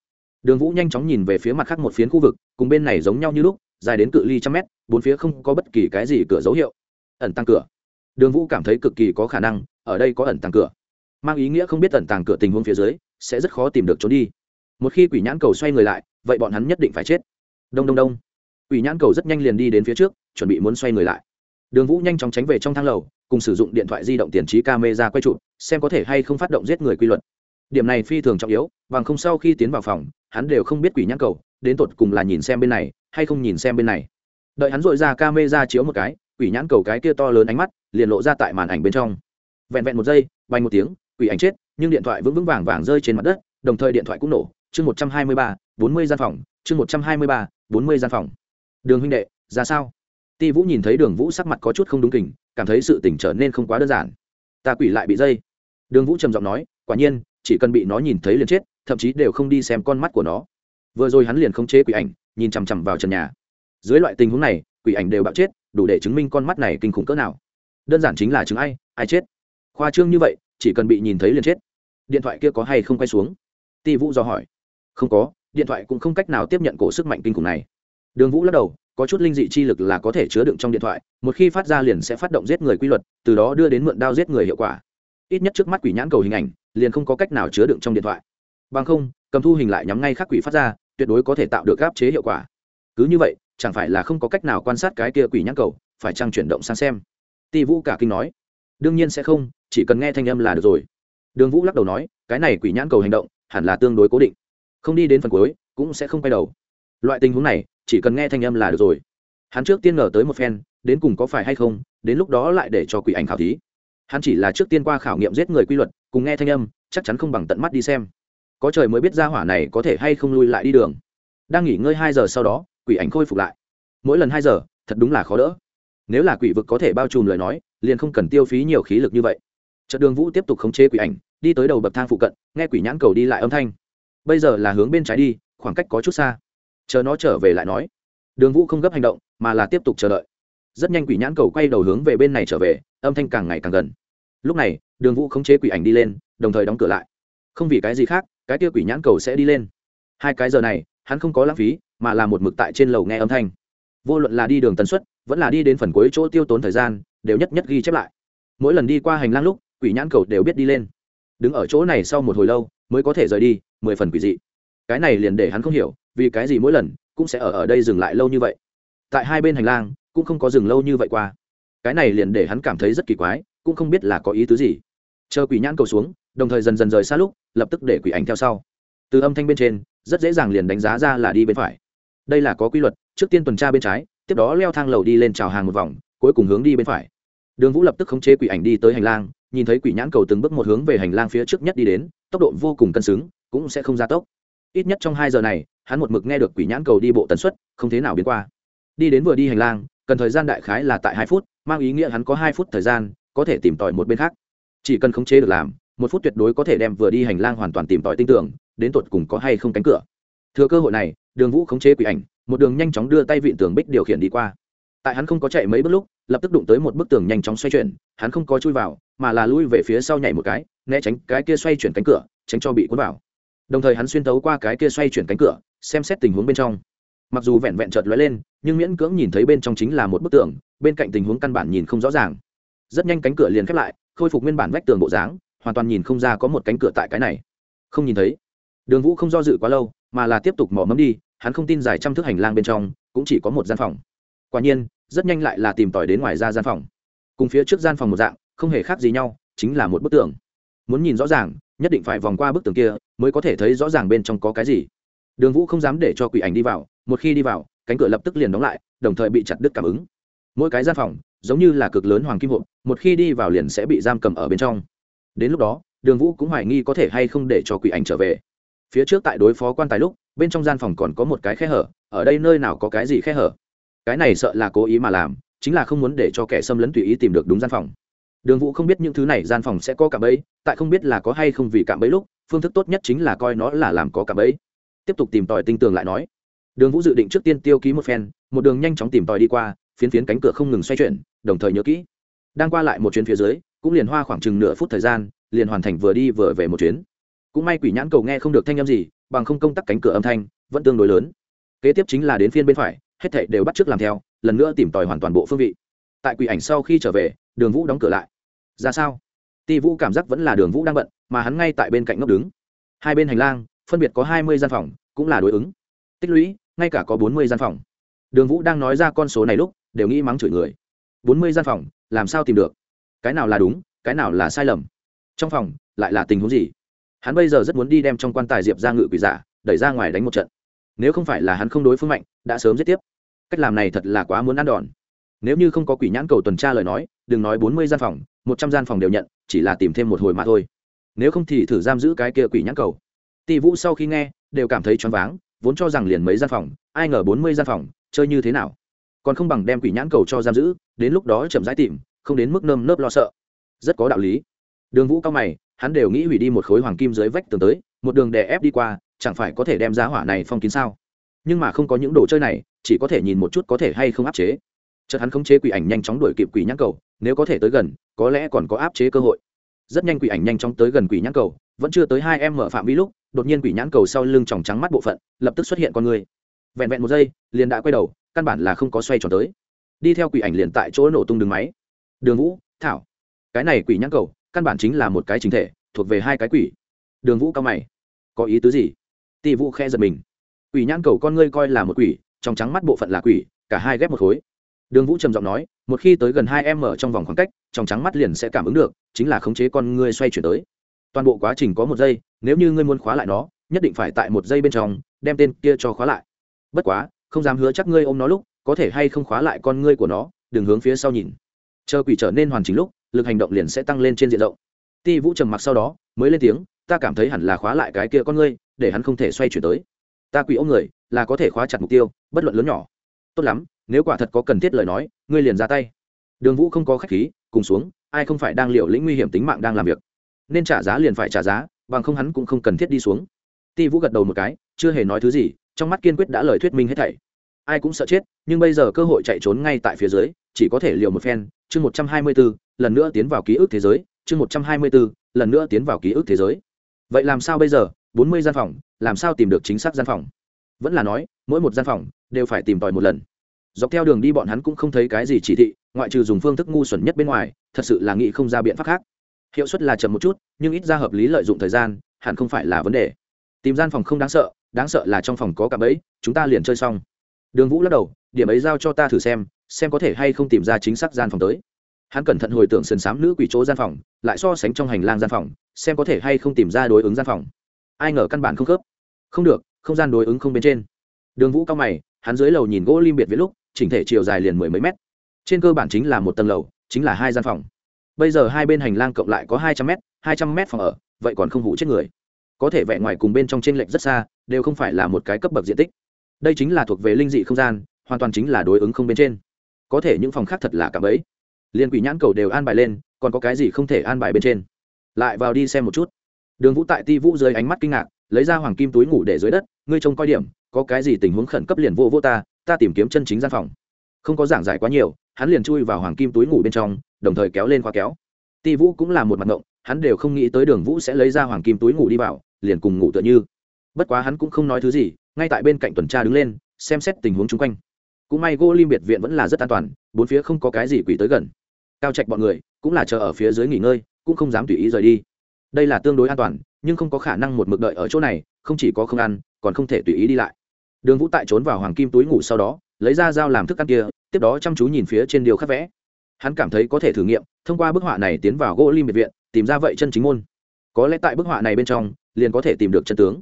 Đường vũ nhanh chóng nhìn về phía mặt khác một phiến khu vực, cùng bên này giống nhau như lúc, dài đến cự ly trăm mét, bốn phía không có bất kỳ cái gì cửa dấu hiệu. Ẩn tăng cửa. Đường vũ cảm thấy cực kỳ có khả năng, ở đây có ẩn tăng cửa. Mang ý nghĩa không biết ẩn tàng cửa tình huống phía dưới, sẽ rất khó tìm được trốn đi. Một khi quỷ nhãn cầu xoay người lại, vậy bọn hắn nhất định phải chết. Đông đông đông. Quỷ nhãn cầu rất nhanh liền đi đến phía trước chuẩn bị muốn xoay người lại. Đường vũ nhanh chóng tránh về trong thang lầu cùng sử dụng điện thoại di động tiền trí camera quay chụp, xem có thể hay không phát động giết người quy luật. Điểm này phi thường trọng yếu bằng không sau khi tiến vào phòng hắn đều không biết quỷ nhãn cầu đến tột cùng là nhìn xem bên này hay không nhìn xem bên này. Đợi hắn dội ra camera chiếu một cái quỷ nhãn cầu cái kia to lớn ánh mắt liền lộ ra tại màn ảnh bên trong. Vẹn vẹn một giây bay một tiếng quỷ ảnh chết nhưng điện thoại vững vững vàng vàng rơi trên mặt đất đồng thời điện thoại cũng nổ. Chương một trăm hai mươi ba bốn mươi gian phòng chương một trăm hai mươi ba bốn mươi gian phòng. Đường huynh đệ ra sao? Ti vũ nhìn thấy đường vũ sắc mặt có chút không đúng kình, cảm thấy sự tỉnh trở nên không quá đơn giản. Ta quỷ lại bị dây. Đường vũ trầm giọng nói, quả nhiên, chỉ cần bị nó nhìn thấy liền chết, thậm chí đều không đi xem con mắt của nó. Vừa rồi hắn liền không chế quỷ ảnh, nhìn chằm chằm vào trần nhà. Dưới loại tình huống này, quỷ ảnh đều bạo chết, đủ để chứng minh con mắt này kinh khủng cỡ nào. Đơn giản chính là chứng ai ai chết. Khoa trương như vậy, chỉ cần bị nhìn thấy liền chết. Điện thoại kia có hay không quay xuống? Ti vũ do hỏi. Không có, điện thoại cũng không cách nào tiếp nhận cổ sức mạnh kinh khủng này đường vũ lắc đầu, có chút linh dị chi lực là có thể chứa đựng trong điện thoại, một khi phát ra liền sẽ phát động giết người quy luật, từ đó đưa đến mượn đao giết người hiệu quả. Ít nhất trước mắt quỷ nhãn cầu hình ảnh, liền không có cách nào chứa đựng trong điện thoại. Bằng không, cầm thu hình lại nhắm ngay khắc quỷ phát ra, tuyệt đối có thể tạo được áp chế hiệu quả. Cứ như vậy, chẳng phải là không có cách nào quan sát cái kia quỷ nhãn cầu, phải trang chuyển động sang xem. Ti vũ cả kinh nói. Đương nhiên sẽ không, chỉ cần nghe thanh âm là được rồi. Đường vũ lắc đầu nói, cái này quỷ nhãn cầu hành động, hẳn là tương đối cố định. Không đi đến phần cuối, cũng sẽ không quay đầu. Loại tình huống này chỉ cần nghe thanh âm là được rồi. Hắn trước tiên ngờ tới một phen, đến cùng có phải hay không, đến lúc đó lại để cho quỷ ảnh khảo thí. Hắn chỉ là trước tiên qua khảo nghiệm giết người quy luật, cùng nghe thanh âm, chắc chắn không bằng tận mắt đi xem. Có trời mới biết ra hỏa này có thể hay không lui lại đi đường. Đang nghỉ ngơi hai giờ sau đó, quỷ ảnh khôi phục lại. Mỗi lần hai giờ, thật đúng là khó đỡ. Nếu là quỷ vực có thể bao trùm lời nói, liền không cần tiêu phí nhiều khí lực như vậy. Trận đường vũ tiếp tục khống chế quỷ ảnh, đi tới đầu bậc thang phụ cận, nghe quỷ nhãn cầu đi lại âm thanh. Bây giờ là hướng bên trái đi, khoảng cách có chút xa chờ nó trở về lại nói. Đường vũ không gấp hành động, mà là tiếp tục chờ đợi. Rất nhanh quỷ nhãn cầu quay đầu hướng về bên này trở về, âm thanh càng ngày càng gần. Lúc này, đường vũ khống chế quỷ ảnh đi lên, đồng thời đóng cửa lại. Không vì cái gì khác, cái kia quỷ nhãn cầu sẽ đi lên. Hai cái giờ này, hắn không có lãng phí, mà là một mực tại trên lầu nghe âm thanh. Vô luận là đi đường tần suất, vẫn là đi đến phần cuối chỗ tiêu tốn thời gian, đều nhất nhất ghi chép lại. Mỗi lần đi qua hành lang lúc, quỷ nhãn cầu đều biết đi lên. Đứng ở chỗ này sau một hồi lâu, mới có thể rời đi, mười phần quỷ dị. Cái này liền để hắn không hiểu vì cái gì mỗi lần cũng sẽ ở ở đây dừng lại lâu như vậy? Tại hai bên hành lang cũng không có dừng lâu như vậy qua. Cái này liền để hắn cảm thấy rất kỳ quái, cũng không biết là có ý tứ gì. Chờ quỷ nhãn cầu xuống, đồng thời dần dần rời xa lúc, lập tức để quỷ ảnh theo sau. Từ âm thanh bên trên, rất dễ dàng liền đánh giá ra là đi bên phải. Đây là có quy luật, trước tiên tuần tra bên trái, tiếp đó leo thang lầu đi lên chào hàng một vòng, cuối cùng hướng đi bên phải. Đường vũ lập tức khống chế quỷ ảnh đi tới hành lang, nhìn thấy quỷ nhãn cầu từng bước một hướng về hành lang phía trước nhất đi đến, tốc độ vô cùng cân xứng, cũng sẽ không ra tốc ít nhất trong hai giờ này, hắn một mực nghe được quỷ nhãn cầu đi bộ tần suất, không thế nào biến qua. Đi đến vừa đi hành lang, cần thời gian đại khái là tại hai phút, mang ý nghĩa hắn có hai phút thời gian, có thể tìm tòi một bên khác. Chỉ cần khống chế được làm, một phút tuyệt đối có thể đem vừa đi hành lang hoàn toàn tìm tòi tinh tưởng, đến tột cùng có hay không cánh cửa. Thừa cơ hội này, đường vũ khống chế quỷ ảnh, một đường nhanh chóng đưa tay vịn tường bích điều khiển đi qua. Tại hắn không có chạy mấy bước lúc, lập tức đụng tới một bức tường nhanh chóng xoay chuyển, hắn không có chui vào, mà là lui về phía sau nhảy một cái, né tránh cái kia xoay chuyển cánh cửa, tránh cho bị cuốn vào đồng thời hắn xuyên tấu qua cái kia xoay chuyển cánh cửa, xem xét tình huống bên trong. Mặc dù vẹn vẹn chợt lóe lên, nhưng miễn cưỡng nhìn thấy bên trong chính là một bức tường, bên cạnh tình huống căn bản nhìn không rõ ràng. Rất nhanh cánh cửa liền khép lại, khôi phục nguyên bản vách tường bộ dáng, hoàn toàn nhìn không ra có một cánh cửa tại cái này. Không nhìn thấy. Đường vũ không do dự quá lâu, mà là tiếp tục mỏ mẫm đi, hắn không tin dài trăm thước hành lang bên trong, cũng chỉ có một gian phòng. Quả nhiên, rất nhanh lại là tìm tòi đến ngoài ra gian phòng. Cùng phía trước gian phòng một dạng, không hề khác gì nhau, chính là một bức tường. Muốn nhìn rõ ràng nhất định phải vòng qua bức tường kia mới có thể thấy rõ ràng bên trong có cái gì. Đường vũ không dám để cho quỷ ảnh đi vào, một khi đi vào, cánh cửa lập tức liền đóng lại, đồng thời bị chặt đứt cảm ứng. Mỗi cái gian phòng, giống như là cực lớn hoàng kim hộp, một khi đi vào liền sẽ bị giam cầm ở bên trong. Đến lúc đó, đường vũ cũng hoài nghi có thể hay không để cho quỷ ảnh trở về. Phía trước tại đối phó quan tài lúc, bên trong gian phòng còn có một cái khe hở, ở đây nơi nào có cái gì khe hở? Cái này sợ là cố ý mà làm, chính là không muốn để cho kẻ xâm lấn tùy ý tìm được đúng gian phòng đường vũ không biết những thứ này gian phòng sẽ có cạm bẫy, tại không biết là có hay không vì cạm bẫy lúc, phương thức tốt nhất chính là coi nó là làm có cạm bẫy. Tiếp tục tìm tòi tinh tường lại nói. Đường vũ dự định trước tiên tiêu ký một phen, một đường nhanh chóng tìm tòi đi qua, phiến phiến cánh cửa không ngừng xoay chuyển, đồng thời nhớ kỹ. Đang qua lại một chuyến phía dưới, cũng liền hoa khoảng chừng nửa phút thời gian, liền hoàn thành vừa đi vừa về một chuyến. Cũng may quỷ nhãn cầu nghe không được thanh âm gì, bằng không công tắc cánh cửa âm thanh vẫn tương đối lớn. Kế tiếp chính là đến phiên bên phải, hết thảy đều bắt trước làm theo, lần nữa tìm tòi hoàn toàn bộ phương vị tại quỷ ảnh sau khi trở về, đường vũ đóng cửa lại. Ra sao? Ti vũ cảm giác vẫn là đường vũ đang bận, mà hắn ngay tại bên cạnh ngốc đứng. Hai bên hành lang, phân biệt có hai mươi gian phòng, cũng là đối ứng. Tích lũy, ngay cả có bốn mươi gian phòng. Đường vũ đang nói ra con số này lúc, đều nghĩ mắng chửi người. Bốn mươi gian phòng, làm sao tìm được? Cái nào là đúng, cái nào là sai lầm? Trong phòng, lại là tình huống gì? Hắn bây giờ rất muốn đi đem trong quan tài diệp ra ngự quỷ giả, đẩy ra ngoài đánh một trận. Nếu không phải là hắn không đối phương mạnh, đã sớm giết tiếp. Cách làm này thật là quá muốn ăn đòn nếu như không có quỷ nhãn cầu tuần tra lời nói, đừng nói bốn mươi gian phòng, một trăm gian phòng đều nhận, chỉ là tìm thêm một hồi mà thôi. Nếu không thì thử giam giữ cái kia quỷ nhãn cầu. Tỷ vũ sau khi nghe, đều cảm thấy choáng váng, vốn cho rằng liền mấy gian phòng, ai ngờ bốn mươi gian phòng, chơi như thế nào? Còn không bằng đem quỷ nhãn cầu cho giam giữ, đến lúc đó chậm rãi tìm, không đến mức nơm nớp lo sợ. Rất có đạo lý. Đường vũ cao mày, hắn đều nghĩ hủy đi một khối hoàng kim dưới vách tường tới, một đường đè ép đi qua, chẳng phải có thể đem giá hỏa này phong kín sao? Nhưng mà không có những đồ chơi này, chỉ có thể nhìn một chút có thể hay không áp chế chợt hắn khống chế quỷ ảnh nhanh chóng đuổi kịp quỷ nhãn cầu, nếu có thể tới gần, có lẽ còn có áp chế cơ hội. Rất nhanh quỷ ảnh nhanh chóng tới gần quỷ nhãn cầu, vẫn chưa tới hai em mở phạm vi lúc, đột nhiên quỷ nhãn cầu sau lưng tròng trắng mắt bộ phận, lập tức xuất hiện con người. Vẹn vẹn một giây, liền đã quay đầu, căn bản là không có xoay tròn tới. Đi theo quỷ ảnh liền tại chỗ nổ tung đường máy. Đường vũ, thảo. Cái này quỷ nhãn cầu, căn bản chính là một cái chính thể, thuộc về hai cái quỷ. Đường vũ cao mày. Có ý tứ gì? Tỷ vũ khe giật mình. Quỷ nhãn cầu con ngươi coi là một quỷ trong trắng mắt bộ phận là quỷ, cả hai ghép một khối đường vũ trầm giọng nói, một khi tới gần hai em ở trong vòng khoảng cách, trong trắng mắt liền sẽ cảm ứng được, chính là khống chế con ngươi xoay chuyển tới. Toàn bộ quá trình có một giây, nếu như ngươi muốn khóa lại nó, nhất định phải tại một giây bên trong, đem tên kia cho khóa lại. Bất quá, không dám hứa chắc ngươi ôm nó lúc, có thể hay không khóa lại con ngươi của nó, đừng hướng phía sau nhìn. Chờ quỷ trở nên hoàn chỉnh lúc, lực hành động liền sẽ tăng lên trên diện rộng. Ti vũ trầm mặc sau đó, mới lên tiếng, ta cảm thấy hẳn là khóa lại cái kia con ngươi, để hắn không thể xoay chuyển tới. Ta quỷ ôm người, là có thể khóa chặt mục tiêu, bất luận lớn nhỏ. Tốt lắm nếu quả thật có cần thiết lời nói, ngươi liền ra tay. Đường vũ không có khách khí, cùng xuống, ai không phải đang liều lĩnh nguy hiểm tính mạng đang làm việc. Nên trả giá liền phải trả giá, bằng không hắn cũng không cần thiết đi xuống. Ti vũ gật đầu một cái, chưa hề nói thứ gì, trong mắt kiên quyết đã lời thuyết minh hết thảy. Ai cũng sợ chết, nhưng bây giờ cơ hội chạy trốn ngay tại phía dưới, chỉ có thể liều một phen. Chương một trăm hai mươi bốn, lần nữa tiến vào ký ức thế giới. Chương một trăm hai mươi bốn, lần nữa tiến vào ký ức thế giới. Vậy làm sao bây giờ? Bốn mươi gian phòng, làm sao tìm được chính xác gian phòng? Vẫn là nói, mỗi một gian phòng đều phải tìm tòi một lần dọc theo đường đi bọn hắn cũng không thấy cái gì chỉ thị, ngoại trừ dùng phương thức ngu xuẩn nhất bên ngoài, thật sự là nghĩ không ra biện pháp khác. Hiệu suất là chậm một chút, nhưng ít ra hợp lý lợi dụng thời gian, hẳn không phải là vấn đề. Tìm gian phòng không đáng sợ đáng sợ là trong phòng có cả bẫy, chúng ta liền chơi xong. Đường vũ lắc đầu, điểm ấy giao cho ta thử xem xem có thể hay không tìm ra chính xác gian phòng tới. Hắn cẩn thận hồi tưởng sườn xám nữ quỷ chỗ gian phòng, lại so sánh trong hành lang gian phòng, xem có thể hay không tìm ra đối ứng gian phòng. Ai ngờ căn bản không khớp. Không được, không gian đối ứng không bên trên. Đường vũ cao mày, hắn dưới lầu nhìn gỗ lim biệt viết lúc chỉnh thể chiều dài liền mười mấy mét. Trên cơ bản chính là một tầng lầu, chính là hai gian phòng. Bây giờ hai bên hành lang cộng lại có hai trăm mét, hai trăm mét phòng ở, vậy còn không hủ chết người. Có thể vẽ ngoài cùng bên trong t r ê n lệch rất xa, đều không phải là một cái cấp bậc diện tích. Đây chính là thuộc về linh dị không gian, hoàn toàn chính là đối ứng không bên trên. Có thể những phòng khác thật là cả ấy liên quỷ nhãn cầu đều an bài lên, còn có cái gì không thể an bài bên trên? Lại vào đi xem một chút. Đường vũ tại ti vũ dưới ánh mắt kinh ngạc, lấy ra hoàng kim túi ngủ để dưới đất, ngươi trông coi điểm, có cái gì tình huống khẩn cấp liền vô vô ta ta tìm kiếm chân chính gian phòng. Không có giảng giải quá nhiều, hắn liền chui vào hoàng kim túi ngủ bên trong, đồng thời kéo lên khóa kéo. Ti vũ cũng là một mặt ngộng, hắn đều không nghĩ tới đường vũ sẽ lấy ra hoàng kim túi ngủ đi vào, liền cùng ngủ tựa như. Bất quá hắn cũng không nói thứ gì, ngay tại bên cạnh tuần tra đứng lên, xem xét tình huống chung quanh. Cũng may gỗ lim biệt viện vẫn là rất an toàn, bốn phía không có cái gì quỷ tới gần. Cao trạch bọn người cũng là chờ ở phía dưới nghỉ ngơi, cũng không dám tùy ý rời đi. Đây là tương đối an toàn, nhưng không có khả năng một mực đợi ở chỗ này, không chỉ có không ăn, còn không thể tùy ý đi lại đường vũ tại trốn vào hoàng kim túi ngủ sau đó, lấy ra dao làm thức ăn kia, tiếp đó chăm chú nhìn phía trên điều khắc vẽ. Hắn cảm thấy có thể thử nghiệm, thông qua bức họa này tiến vào gỗ lim biệt viện, tìm ra vậy chân chính môn. Có lẽ tại bức họa này bên trong, liền có thể tìm được chân tướng.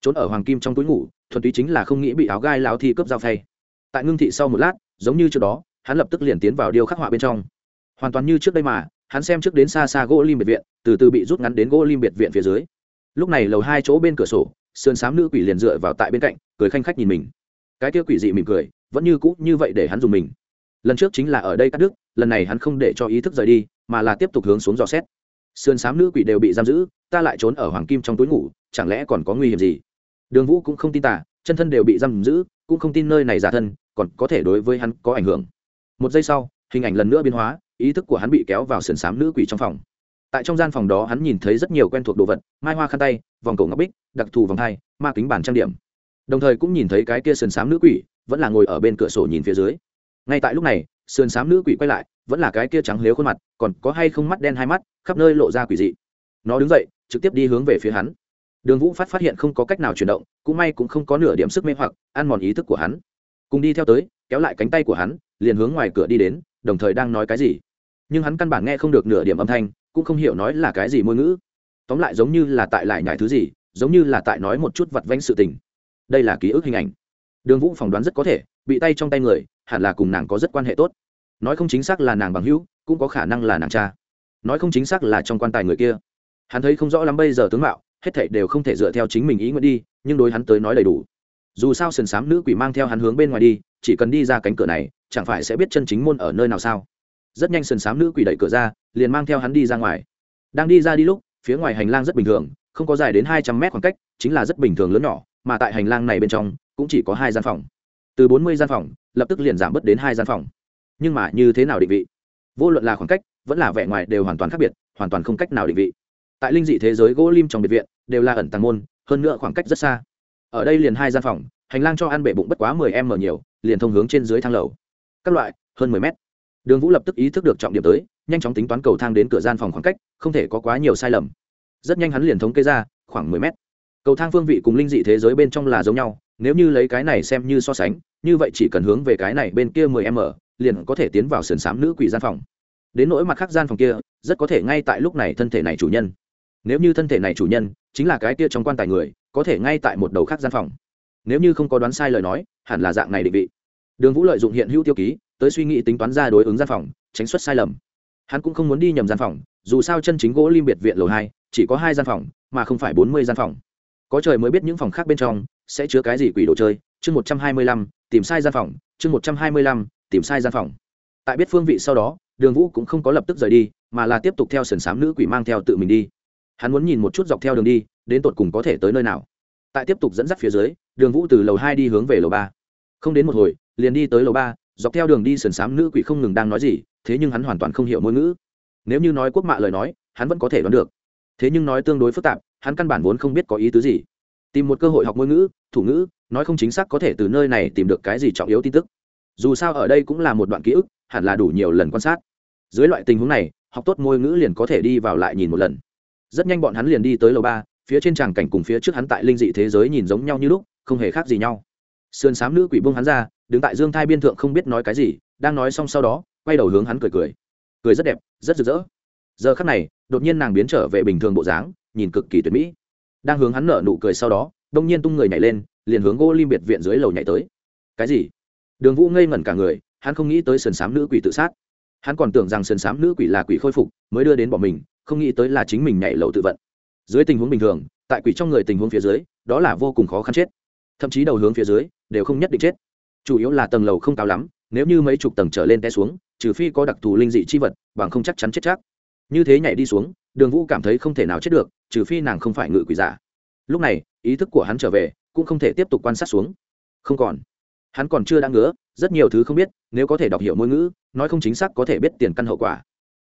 Trốn ở hoàng kim trong túi ngủ, thuần túy chính là không nghĩ bị áo gai lao thi cướp dao phay. Tại ngưng thị sau một lát, giống như trước đó, hắn lập tức liền tiến vào điêu khắc họa bên trong. Hoàn toàn như trước đây mà, hắn xem trước đến xa xa gỗ lim biệt viện, từ từ bị rút ngắn đến gỗ lim biệt viện phía dưới. Lúc này lầu hai chỗ bên cửa sổ, sườn xám nữ quỷ liền dựa vào tại bên cạnh cười khanh khách nhìn mình. Cái kia quỷ dị mỉm cười, vẫn như cũ như vậy để hắn dùng mình. Lần trước chính là ở đây cắt đứt, lần này hắn không để cho ý thức rời đi, mà là tiếp tục hướng xuống dò xét. Sườn xám nữ quỷ đều bị giam giữ, ta lại trốn ở hoàng kim trong túi ngủ, chẳng lẽ còn có nguy hiểm gì? Đường vũ cũng không tin tả chân thân đều bị giam giữ, cũng không tin nơi này giả thân, còn có thể đối với hắn có ảnh hưởng. Một giây sau, hình ảnh lần nữa biến hóa, ý thức của hắn bị kéo vào sườn xám nữ quỷ trong phòng. Tại trong gian phòng đó hắn nhìn thấy rất nhiều quen thuộc đồ vật, mai hoa khăn tay, vòng cổ ngọc bích, đặc thù vòng thai, ma kính bản trang điểm đồng thời cũng nhìn thấy cái kia sườn xám nữ quỷ vẫn là ngồi ở bên cửa sổ nhìn phía dưới. Ngay tại lúc này, sườn xám nữ quỷ quay lại, vẫn là cái kia trắng lếu khuôn mặt, còn có hay không mắt đen hai mắt, khắp nơi lộ ra quỷ dị. Nó đứng dậy, trực tiếp đi hướng về phía hắn. Đường vũ phát phát hiện không có cách nào chuyển động, cũng may cũng không có nửa điểm sức mê hoặc, ăn mòn ý thức của hắn. Cùng đi theo tới, kéo lại cánh tay của hắn, liền hướng ngoài cửa đi đến, đồng thời đang nói cái gì. Nhưng hắn căn bản nghe không được nửa điểm âm thanh, cũng không hiểu nói là cái gì ngôn ngữ. Tóm lại giống như là tại lại nhải thứ gì, giống như là tại nói một chút vặt vanh sự tình đây là ký ức hình ảnh. Đường vũ phỏng đoán rất có thể, bị tay trong tay người, hẳn là cùng nàng có rất quan hệ tốt. Nói không chính xác là nàng bằng hữu, cũng có khả năng là nàng cha. Nói không chính xác là trong quan tài người kia. Hắn thấy không rõ lắm bây giờ tướng mạo, hết thảy đều không thể dựa theo chính mình ý nguyện đi, nhưng đối hắn tới nói đầy đủ. Dù sao sườn xám nữ quỷ mang theo hắn hướng bên ngoài đi, chỉ cần đi ra cánh cửa này, chẳng phải sẽ biết chân chính môn ở nơi nào sao? Rất nhanh sườn xám nữ quỷ đẩy cửa ra, liền mang theo hắn đi ra ngoài. Đang đi ra đi lúc, phía ngoài hành lang rất bình thường, không có dài đến hai trăm mét khoảng cách, chính là rất bình thường lớn nhỏ mà tại hành lang này bên trong cũng chỉ có hai gian phòng. Từ bốn mươi gian phòng, lập tức liền giảm bớt đến hai gian phòng. Nhưng mà như thế nào định vị? Vô luận là khoảng cách, vẫn là vẻ ngoài đều hoàn toàn khác biệt, hoàn toàn không cách nào định vị. Tại linh dị thế giới gỗ lim trong biệt viện, đều là ẩn tàng môn, hơn nữa khoảng cách rất xa. Ở đây liền hai gian phòng, hành lang cho ăn bể bụng bất quá mười m nhiều, liền thông hướng trên dưới thang lầu. Các loại, hơn mười mét. Đường vũ lập tức ý thức được trọng điểm tới, nhanh chóng tính toán cầu thang đến cửa gian phòng khoảng cách, không thể có quá nhiều sai lầm. Rất nhanh hắn liền thống kê ra, khoảng mười mét cầu thang phương vị cùng linh dị thế giới bên trong là giống nhau, nếu như lấy cái này xem như so sánh, như vậy chỉ cần hướng về cái này bên kia mười m liền có thể tiến vào sườn xám nữ quỷ gian phòng. Đến nỗi mặt khác gian phòng kia, rất có thể ngay tại lúc này thân thể này chủ nhân. Nếu như thân thể này chủ nhân chính là cái kia trong quan tài người, có thể ngay tại một đầu khác gian phòng. Nếu như không có đoán sai lời nói, hẳn là dạng này định vị. Đường vũ lợi dụng hiện hữu tiêu ký, tới suy nghĩ tính toán ra đối ứng gian phòng, tránh xuất sai lầm. Hắn cũng không muốn đi nhầm gian phòng, dù sao chân chính gỗ lim biệt viện lầu hai, chỉ có hai gian phòng, mà không phải bốn mươi gian phòng có trời mới biết những phòng khác bên trong sẽ chứa cái gì quỷ đồ chơi. Chương một trăm hai mươi lăm, tìm sai gian phòng. Chương một trăm hai mươi lăm, tìm sai gian phòng. Tại biết phương vị sau đó, đường vũ cũng không có lập tức rời đi, mà là tiếp tục theo sườn s á m nữ quỷ mang theo tự mình đi. Hắn muốn nhìn một chút dọc theo đường đi, đến tột cùng có thể tới nơi nào. Tại tiếp tục dẫn dắt phía dưới, đường vũ từ lầu hai đi hướng về lầu ba. Không đến một hồi, liền đi tới lầu ba, dọc theo đường đi sườn s á m nữ quỷ không ngừng đang nói gì, thế nhưng hắn hoàn toàn không hiểu ngôn ngữ. Nếu như nói quốc mạ lời nói, hắn vẫn có thể đoán được. Thế nhưng nói tương đối phức tạp hắn căn bản vốn không biết có ý tứ gì. Tìm một cơ hội học ngôn ngữ, thủ ngữ, nói không chính xác có thể từ nơi này tìm được cái gì trọng yếu tin tức. Dù sao ở đây cũng là một đoạn ký ức, hẳn là đủ nhiều lần quan sát. Dưới loại tình huống này, học tốt ngôn ngữ liền có thể đi vào lại nhìn một lần. Rất nhanh bọn hắn liền đi tới lầu ba, phía trên tràng cảnh cùng phía trước hắn tại linh dị thế giới nhìn giống nhau như lúc, không hề khác gì nhau. Sườn s á m nữ quỷ bông hắn ra, đứng tại dương thai biên thượng không biết nói cái gì, đang nói xong sau đó, quay đầu hướng hắn cười cười. Cười rất đẹp, rất rực rỡ. Giờ khắc này, đột nhiên nàng biến trở về bình thường bộ dáng nhìn cực kỳ tuyệt mỹ. Đang hướng hắn nở nụ cười sau đó, đông nhiên tung người nhảy lên, liền hướng gỗ lim biệt viện dưới lầu nhảy tới. Cái gì? Đường vũ ngây ngẩn cả người, hắn không nghĩ tới sườn s á m nữ quỷ tự sát. Hắn còn tưởng rằng sườn s á m nữ quỷ là quỷ khôi phục, mới đưa đến bỏ mình, không nghĩ tới là chính mình nhảy lầu tự vận. Dưới tình huống bình thường, tại quỷ trong người tình huống phía dưới, đó là vô cùng khó khăn chết. Thậm chí đầu hướng phía dưới, đều không nhất định chết. Chủ yếu là tầng lầu không cao lắm, nếu như mấy chục tầng trở lên té xuống, trừ phi có đặc thù linh dị chi vật, bằng không chắc chắn chết chắc. Như thế nhảy đi xuống đường vũ cảm thấy không thể nào chết được, trừ phi nàng không phải ngự quỷ giả. Lúc này, ý thức của hắn trở về, cũng không thể tiếp tục quan sát xuống. Không còn. Hắn còn chưa đã ngứa, rất nhiều thứ không biết, nếu có thể đọc hiểu ngôn ngữ, nói không chính xác có thể biết tiền căn hậu quả.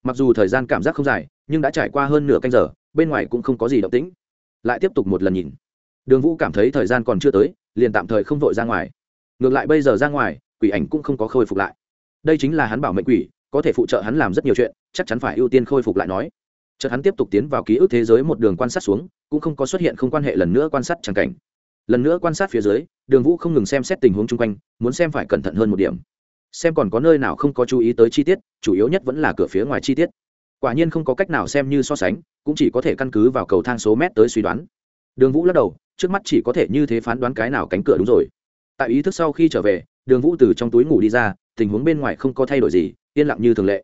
Mặc dù thời gian cảm giác không dài, nhưng đã trải qua hơn nửa canh giờ, bên ngoài cũng không có gì động tĩnh. Lại tiếp tục một lần nhìn. Đường vũ cảm thấy thời gian còn chưa tới, liền tạm thời không vội ra ngoài. Ngược lại bây giờ ra ngoài, quỷ ảnh cũng không có khôi phục lại. Đây chính là hắn bảo mệnh quỷ, có thể phụ trợ hắn làm rất nhiều chuyện, chắc chắn phải ưu tiên khôi phục lại nói chợt hắn tiếp tục tiến vào ký ức thế giới một đường quan sát xuống, cũng không có xuất hiện không quan hệ lần nữa quan sát tràng cảnh. Lần nữa quan sát phía dưới, đường vũ không ngừng xem xét tình huống chung quanh, muốn xem phải cẩn thận hơn một điểm. Xem còn có nơi nào không có chú ý tới chi tiết, chủ yếu nhất vẫn là cửa phía ngoài chi tiết. Quả nhiên không có cách nào xem như so sánh, cũng chỉ có thể căn cứ vào cầu thang số mét tới suy đoán. Đường vũ lắc đầu, trước mắt chỉ có thể như thế phán đoán cái nào cánh cửa đúng rồi. Tại ý thức sau khi trở về, đường vũ từ trong túi ngủ đi ra, tình huống bên ngoài không có thay đổi gì, yên lặng như thường lệ.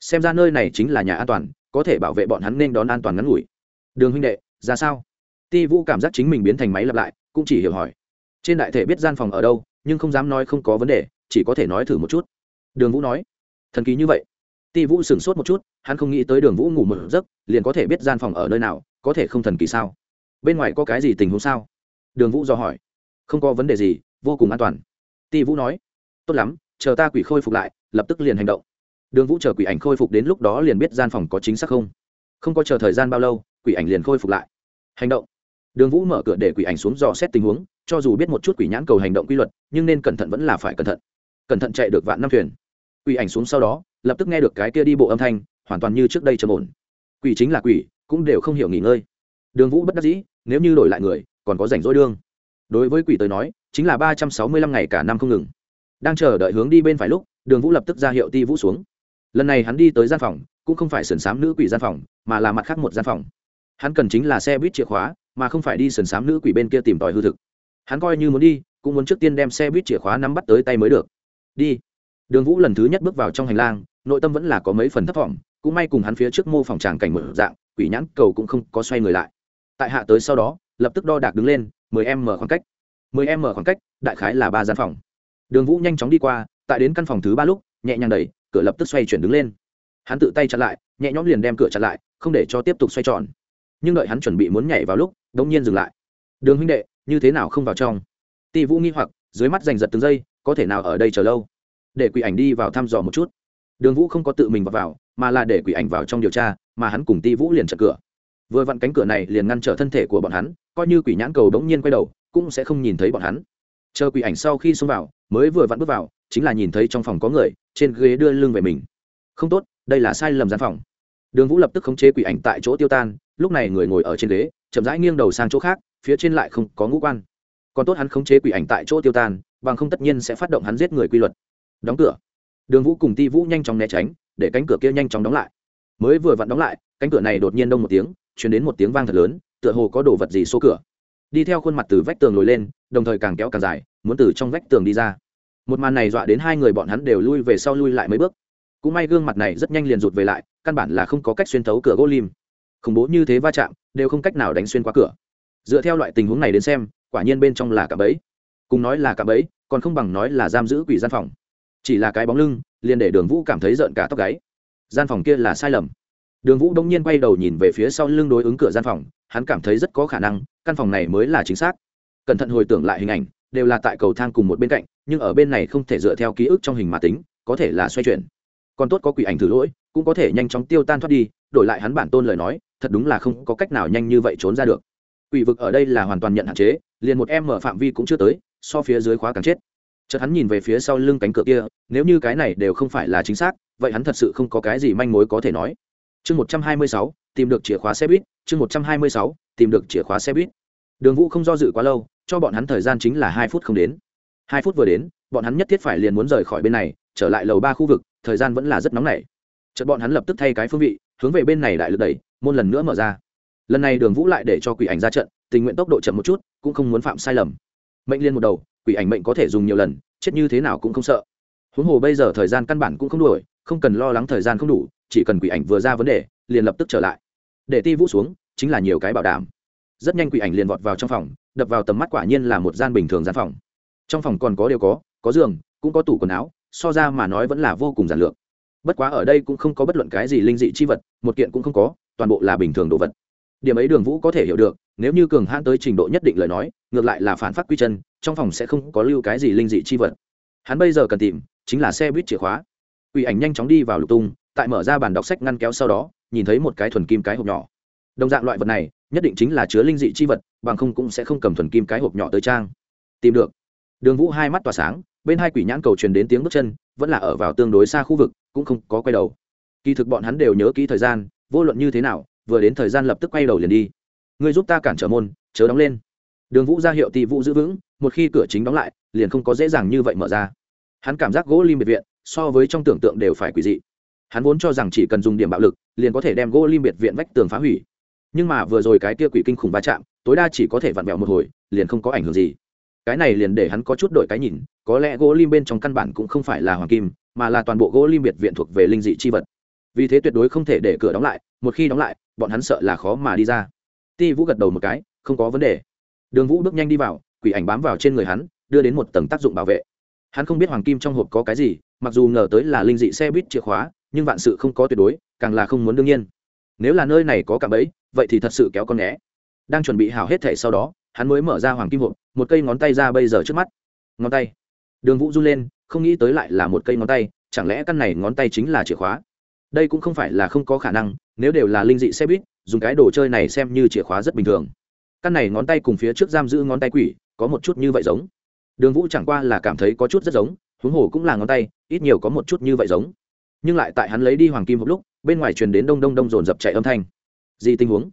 Xem ra nơi này chính là nhà an toàn có thể bảo vệ bọn hắn nên đón an toàn ngắn ngủi. Đường huynh đệ, ra sao? Ti vũ cảm giác chính mình biến thành máy lặp lại, cũng chỉ hiểu hỏi. Trên đại thể biết gian phòng ở đâu, nhưng không dám nói không có vấn đề, chỉ có thể nói thử một chút. Đường vũ nói. Thần kỳ như vậy. Ti vũ sửng sốt một chút, hắn không nghĩ tới đường vũ ngủ một giấc, liền có thể biết gian phòng ở nơi nào, có thể không thần kỳ sao? Bên ngoài có cái gì tình huống sao? Đường vũ do hỏi. Không có vấn đề gì, vô cùng an toàn. Ti vũ nói. Tốt lắm, chờ ta quỷ khôi phục lại, lập tức liền hành động đường vũ chờ quỷ ảnh khôi phục đến lúc đó liền biết gian phòng có chính xác không. Không có chờ thời gian bao lâu, quỷ ảnh liền khôi phục lại. Hành động. Đường vũ mở cửa để quỷ ảnh xuống dò xét tình huống, cho dù biết một chút quỷ nhãn cầu hành động quy luật, nhưng nên cẩn thận vẫn là phải cẩn thận. Cẩn thận chạy được vạn năm thuyền. Quỷ ảnh xuống sau đó, lập tức nghe được cái kia đi bộ âm thanh, hoàn toàn như trước đây trầm ổn. Quỷ chính là quỷ, cũng đều không hiểu nghỉ ngơi. Đường vũ bất đắc dĩ, nếu như đổi lại người, còn có rảnh rỗi đương. Đối với quỷ tới nói, chính là ba trăm sáu mươi lăm ngày cả năm không ngừng. Đang chờ đợi hướng đi bên phải lúc, đường vũ lập tức ra hiệu ti vũ xuống lần này hắn đi tới gian phòng, cũng không phải sườn s á m nữ quỷ gian phòng, mà là mặt khác một gian phòng. Hắn cần chính là xe buýt chìa khóa, mà không phải đi sườn s á m nữ quỷ bên kia tìm tòi hư thực. Hắn coi như muốn đi, cũng muốn trước tiên đem xe buýt chìa khóa nắm bắt tới tay mới được. Đi. Đường vũ lần thứ nhất bước vào trong hành lang, nội tâm vẫn là có mấy phần thấp t cũng may cùng hắn phía trước mô phòng tràng cảnh mở dạng, quỷ nhãn cầu cũng không có xoay người lại. Tại hạ tới sau đó, lập tức đo đạc đứng lên, mười em mở khoảng cách. Mười em mở khoảng cách, đại khái là ba gian phòng. Đường vũ nhanh chóng đi qua tại đến căn phòng thứ ba lúc nhẹ nhàng đẩy cửa lập tức xoay chuyển đứng lên. Hắn tự tay chặn lại nhẹ nhõm liền đem cửa chặn lại không để cho tiếp tục xoay tròn. Nhưng đợi hắn chuẩn bị muốn nhảy vào lúc đ ỗ n g nhiên dừng lại. Đường huynh đệ như thế nào không vào trong? Ti vũ nghi hoặc dưới mắt giành giật từng giây có thể nào ở đây chờ lâu? Để quỷ ảnh đi vào thăm dò một chút. Đường vũ không có tự mình vào, vào mà là để quỷ ảnh vào trong điều tra mà hắn cùng ti vũ liền chặn cửa. Vừa vặn cánh cửa này liền ngăn trở thân thể của bọn hắn coi như quỷ nhãn cầu đ ố n g nhiên quay đầu cũng sẽ không nhìn thấy bọn hắn chờ quỷ ảnh sau khi xông vào, mới vừa vặn bước vào, chính là nhìn thấy trong phòng có người, trên ghế đưa lưng về mình. Không tốt, đây là sai lầm gian phòng. Đường vũ lập tức khống chế quỷ ảnh tại chỗ tiêu tan, lúc này người ngồi ở trên ghế, chậm rãi nghiêng đầu sang chỗ khác, phía trên lại không có ngũ quan. Còn tốt hắn khống chế quỷ ảnh tại chỗ tiêu tan, bằng không tất nhiên sẽ phát động hắn giết người quy luật. Đóng cửa. Đường vũ cùng ti vũ nhanh chóng né tránh, để cánh cửa kia nhanh chóng đóng lại. Mới vừa vặn đóng lại, cánh cửa này đột nhiên đông một tiếng chuyển đến một tiếng vang thật lớn, tựa hồ có đồ vật gì xô cửa. Đi theo khuôn mặt từ vách tường lồi lên, đồng thời càng kéo càng dài muốn từ trong vách tường đi ra. Một màn này dọa đến hai người bọn hắn đều lui về sau lui lại mấy bước. Cũng may gương mặt này rất nhanh liền rụt về lại, căn bản là không có cách xuyên thấu cửa gỗ lim. Khủng bố như thế va chạm, đều không cách nào đánh xuyên qua cửa. Dựa theo loại tình huống này đến xem, quả nhiên bên trong là cả bẫy. Cùng nói là cả bẫy, còn không bằng nói là giam giữ quỷ gian phòng. Chỉ là cái bóng lưng, liền để đường vũ cảm thấy rợn cả tóc gáy. Gian phòng kia là sai lầm. Đường vũ đông nhiên quay đầu nhìn về phía sau lưng đối ứng cửa gian phòng, hắn cảm thấy rất có khả năng, căn phòng này mới là chính xác. Cẩn thận hồi tưởng lại hình ảnh đều là tại cầu thang cùng một bên cạnh, nhưng ở bên này không thể dựa theo ký ức trong hình mà tính, có thể là xoay chuyển. Còn tốt có quỷ ảnh thử lỗi, cũng có thể nhanh chóng tiêu tan thoát đi, đổi lại hắn bản tôn lời nói, thật đúng là không có cách nào nhanh như vậy trốn ra được. Quỷ vực ở đây là hoàn toàn nhận hạn chế, liền một em mở phạm vi cũng chưa tới, so phía dưới khóa càng chết. Chợt hắn nhìn về phía sau lưng cánh cửa kia, nếu như cái này đều không phải là chính xác, vậy hắn thật sự không có cái gì manh mối có thể nói. Chương một trăm hai mươi sáu, tìm được chìa khóa xe buýt, chương một trăm hai mươi sáu, tìm được chìa khóa xe buýt. Đường vũ không do dự quá lâu cho bọn hắn thời gian chính là hai phút không đến. Hai phút vừa đến, bọn hắn nhất thiết phải liền muốn rời khỏi bên này, trở lại lầu ba khu vực, thời gian vẫn là rất nóng nảy. Chợt bọn hắn lập tức thay cái phương vị, hướng về bên này đại lực đẩy, môn lần nữa mở ra. Lần này đường vũ lại để cho quỷ ảnh ra trận, tình nguyện tốc độ chậm một chút, cũng không muốn phạm sai lầm. Mệnh liên một đầu, quỷ ảnh mệnh có thể dùng nhiều lần, chết như thế nào cũng không sợ. Huống hồ bây giờ thời gian căn bản cũng không đuổi, không cần lo lắng thời gian không đủ, chỉ cần quỷ ảnh vừa ra vấn đề, liền lập tức trở lại. Để ti vũ xuống, chính là nhiều cái bảo đảm. Rất nhanh quỷ ảnh liền vọt vào trong phòng đập vào tầm mắt quả nhiên là một gian bình thường gian phòng. Trong phòng còn có đều có có giường, cũng có tủ quần áo, so ra mà nói vẫn là vô cùng giản lược. Bất quá ở đây cũng không có bất luận cái gì linh dị chi vật, một kiện cũng không có, toàn bộ là bình thường đồ vật. Điểm ấy đường vũ có thể hiểu được, nếu như cường hãn tới trình độ nhất định lời nói, ngược lại là phản phát quy chân, trong phòng sẽ không có lưu cái gì linh dị chi vật. Hắn bây giờ cần tìm, chính là xe buýt chìa khóa. Ủy ảnh nhanh chóng đi vào lục tung, tại mở ra bàn đọc sách ngăn kéo sau đó, nhìn thấy một cái thuần kim cái hộp nhỏ. Đồng dạng loại vật này nhất định chính là chứa linh dị chi vật, bằng không cũng sẽ không cầm thuần kim cái hộp nhỏ tới trang. Tìm được. Đường vũ hai mắt tỏa sáng, bên hai quỷ nhãn cầu truyền đến tiếng bước chân, vẫn là ở vào tương đối xa khu vực, cũng không có quay đầu. Kỳ thực bọn hắn đều nhớ kỹ thời gian, vô luận như thế nào, vừa đến thời gian lập tức quay đầu liền đi. Ngươi giúp ta cản trở môn, chớ đóng lên. Đường vũ ra hiệu tỷ vũ giữ vững, một khi cửa chính đóng lại, liền không có dễ dàng như vậy mở ra. Hắn cảm giác gỗ lim biệt viện, so với trong tưởng tượng đều phải quỷ dị. Hắn vốn cho rằng chỉ cần dùng điểm bạo lực, liền có thể đem gỗ lim biệt viện vách tường phá hủy nhưng mà vừa rồi cái kia quỷ kinh khủng va chạm, tối đa chỉ có thể vặn vẹo một hồi, liền không có ảnh hưởng gì. Cái này liền để hắn có chút đổi cái nhìn, có lẽ gỗ lim bên trong căn bản cũng không phải là hoàng kim, mà là toàn bộ gỗ lim biệt viện thuộc về linh dị chi vật. Vì thế tuyệt đối không thể để cửa đóng lại, một khi đóng lại, bọn hắn sợ là khó mà đi ra. Ti vũ gật đầu một cái, không có vấn đề. Đường vũ bước nhanh đi vào, quỷ ảnh bám vào trên người hắn, đưa đến một tầng tác dụng bảo vệ. Hắn không biết hoàng kim trong hộp có cái gì, mặc dù ngờ tới là linh dị xe buýt chìa khóa, nhưng vạn sự không có tuyệt đối, càng là không muốn đương nhiên nếu là nơi này có cạm bẫy, vậy thì thật sự kéo con né đang chuẩn bị hào hết thể sau đó, hắn mới mở ra hoàng kim hộp, một cây ngón tay ra bây giờ trước mắt. Ngón tay. Đường vũ run lên, không nghĩ tới lại là một cây ngón tay, chẳng lẽ căn này ngón tay chính là chìa khóa? Đây cũng không phải là không có khả năng, nếu đều là linh dị xe buýt, dùng cái đồ chơi này xem như chìa khóa rất bình thường. Căn này ngón tay cùng phía trước giam giữ ngón tay quỷ, có một chút như vậy giống. Đường vũ chẳng qua là cảm thấy có chút rất giống, huống hồ cũng là ngón tay, ít nhiều có một chút như vậy giống. Nhưng lại tại hắn lấy đi hoàng kim một lúc bên ngoài truyền đến đông đông đông dồn dập chạy âm thanh. Gì tình huống?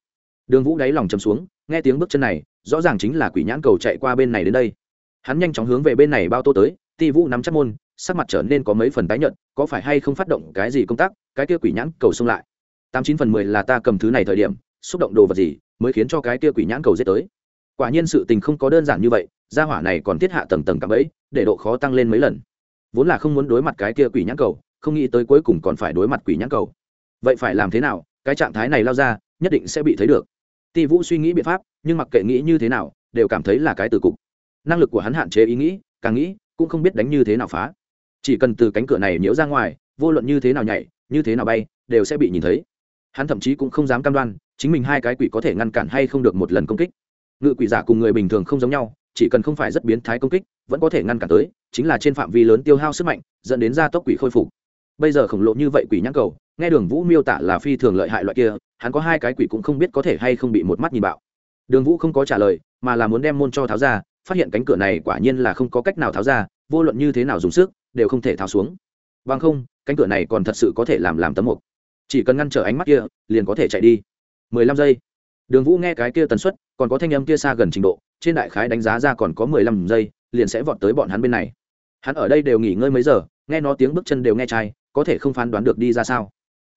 Đường vũ đáy lòng chầm xuống, nghe tiếng bước chân này, rõ ràng chính là quỷ nhãn cầu chạy qua bên này đến đây. Hắn nhanh chóng hướng về bên này bao tô tới, ti vũ nắm chắc môn, sắc mặt trở nên có mấy phần tái nhợt, có phải hay không phát động cái gì công tác, cái kia quỷ nhãn cầu xông lại. Tám chín phần mười là ta cầm thứ này thời điểm, xúc động đồ vật gì mới khiến cho cái kia quỷ nhãn cầu giết tới. Quả nhiên sự tình không có đơn giản như vậy, gia hỏa này còn thiết hạ tầng tầng cạm ấy để độ khó tăng lên mấy lần. Vốn là không muốn đối mặt cái kia quỷ nhãn cầu, không nghĩ tới cuối cùng còn phải đối mặt quỷ nhãn cầu vậy phải làm thế nào, cái trạng thái này lao ra, nhất định sẽ bị thấy được. Ti vũ suy nghĩ biện pháp, nhưng mặc kệ nghĩ như thế nào, đều cảm thấy là cái từ cục. Năng lực của hắn hạn chế ý nghĩ, càng nghĩ, cũng không biết đánh như thế nào phá. Chỉ cần từ cánh cửa này nhiễu ra ngoài, vô luận như thế nào nhảy, như thế nào bay, đều sẽ bị nhìn thấy. Hắn thậm chí cũng không dám cam đoan, chính mình hai cái quỷ có thể ngăn cản hay không được một lần công kích. Ngự quỷ giả cùng người bình thường không giống nhau, chỉ cần không phải rất biến thái công kích, vẫn có thể ngăn cản tới, chính là trên phạm vi lớn tiêu hao sức mạnh, dẫn đến gia tốc quỷ khôi phục. Bây giờ khổng lồ như vậy quỷ nhãn cầu nghe đường vũ miêu tả là phi thường lợi hại loại kia, hắn có hai cái quỷ cũng không biết có thể hay không bị một mắt nhìn bạo. Đường vũ không có trả lời, mà là muốn đem môn cho tháo ra, phát hiện cánh cửa này quả nhiên là không có cách nào tháo ra, vô luận như thế nào dùng sức, đều không thể tháo xuống. Bằng không, cánh cửa này còn thật sự có thể làm làm tấm mục. Chỉ cần ngăn trở ánh mắt kia, liền có thể chạy đi. Mười lăm giây. Đường vũ nghe cái kia tần suất, còn có thanh âm kia xa gần trình độ, trên đại khái đánh giá ra còn có mười lăm giây, liền sẽ vọt tới bọn hắn bên này. Hắn ở đây đều nghỉ ngơi mấy giờ, nghe nó tiếng bước chân đều nghe trai có thể không phán đoán được đi ra sao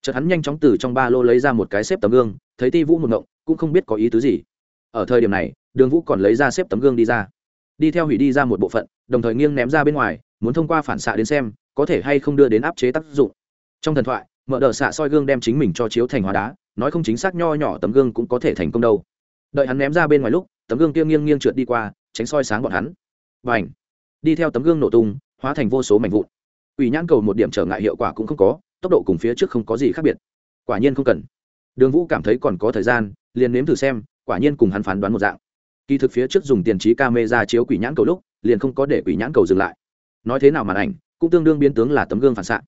chợt hắn nhanh chóng từ trong ba lô lấy ra một cái xếp tấm gương, thấy ti vũ một ngộng, cũng không biết có ý tứ gì. Ở thời điểm này, đường vũ còn lấy ra xếp tấm gương đi ra. Đi theo hủy đi ra một bộ phận, đồng thời nghiêng ném ra bên ngoài, muốn thông qua phản xạ đến xem, có thể hay không đưa đến áp chế tác dụng. Trong thần thoại, mở đờ xạ soi gương đem chính mình cho chiếu thành hóa đá, nói không chính xác nho nhỏ tấm gương cũng có thể thành công đâu. Đợi hắn ném ra bên ngoài lúc, tấm gương kia nghiêng nghiêng trượt đi qua, tránh soi sáng bọn hắn. Và ảnh đi theo tấm gương nổ tung, hóa thành vô số mảnh vụn. Ủy nhãn cầu một điểm trở ngại hiệu quả cũng không có tốc độ cùng phía trước không có gì khác biệt. Quả nhiên không cần. Đường vũ cảm thấy còn có thời gian, liền nếm thử xem, quả nhiên cùng hắn phán đoán một dạng. Kỳ thực phía trước dùng tiền trí ca mê ra chiếu quỷ nhãn cầu lúc, liền không có để quỷ nhãn cầu dừng lại. Nói thế nào màn ảnh, cũng tương đương biến tướng là tấm gương phản xạ.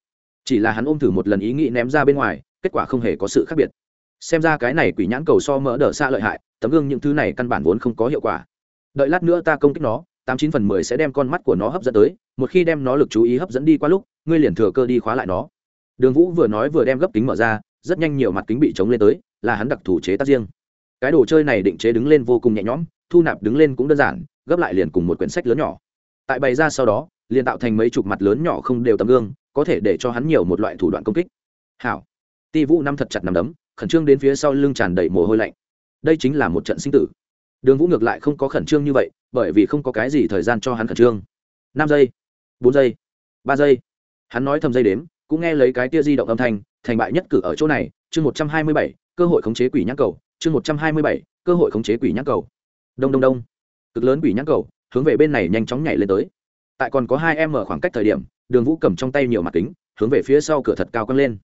Chỉ là hắn ôm thử một lần ý nghĩ ném ra bên ngoài, kết quả không hề có sự khác biệt. Xem ra cái này quỷ nhãn cầu so mỡ đỡ xa lợi hại, tấm gương những thứ này căn bản vốn không có hiệu quả. Đợi lát nữa ta công kích nó, tám chín phần mười sẽ đem con mắt của nó hấp dẫn tới, một khi đem nó lực chú ý hấp dẫn đi qua lúc, ngươi liền thừa cơ đi khóa lại nó đường vũ vừa nói vừa đem gấp kính mở ra, rất nhanh nhiều mặt kính bị chống lên tới, là hắn đặc thủ chế tác riêng. Cái đồ chơi này định chế đứng lên vô cùng nhẹ nhõm, thu nạp đứng lên cũng đơn giản, gấp lại liền cùng một quyển sách lớn nhỏ. Tại bày ra sau đó, liền tạo thành mấy chục mặt lớn nhỏ không đều tấm gương, có thể để cho hắn nhiều một loại thủ đoạn công kích. Hảo. Ti vũ năm thật chặt nằm đấm, khẩn trương đến phía sau lưng tràn đầy mồ hôi lạnh. Đây chính là một trận sinh tử. Đường vũ ngược lại không có khẩn trương như vậy, bởi vì không có cái gì thời gian cho hắn khẩn trương. Năm giây, bốn giây, ba giây. Hắn nói thầm giây đếm cũng nghe lấy cái tia di động âm thanh, thành bại nhất cử ở chỗ này, chương một trăm hai mươi bảy, cơ hội khống chế quỷ nhãn cầu, chương một trăm hai mươi bảy, cơ hội khống chế quỷ nhãn cầu. Đông đông đông. Cực lớn quỷ nhãn cầu, hướng về bên này nhanh chóng nhảy lên tới. Tại còn có hai em ở khoảng cách thời điểm, đường vũ cầm trong tay nhiều mặt kính, hướng về phía sau cửa thật cao căng lên.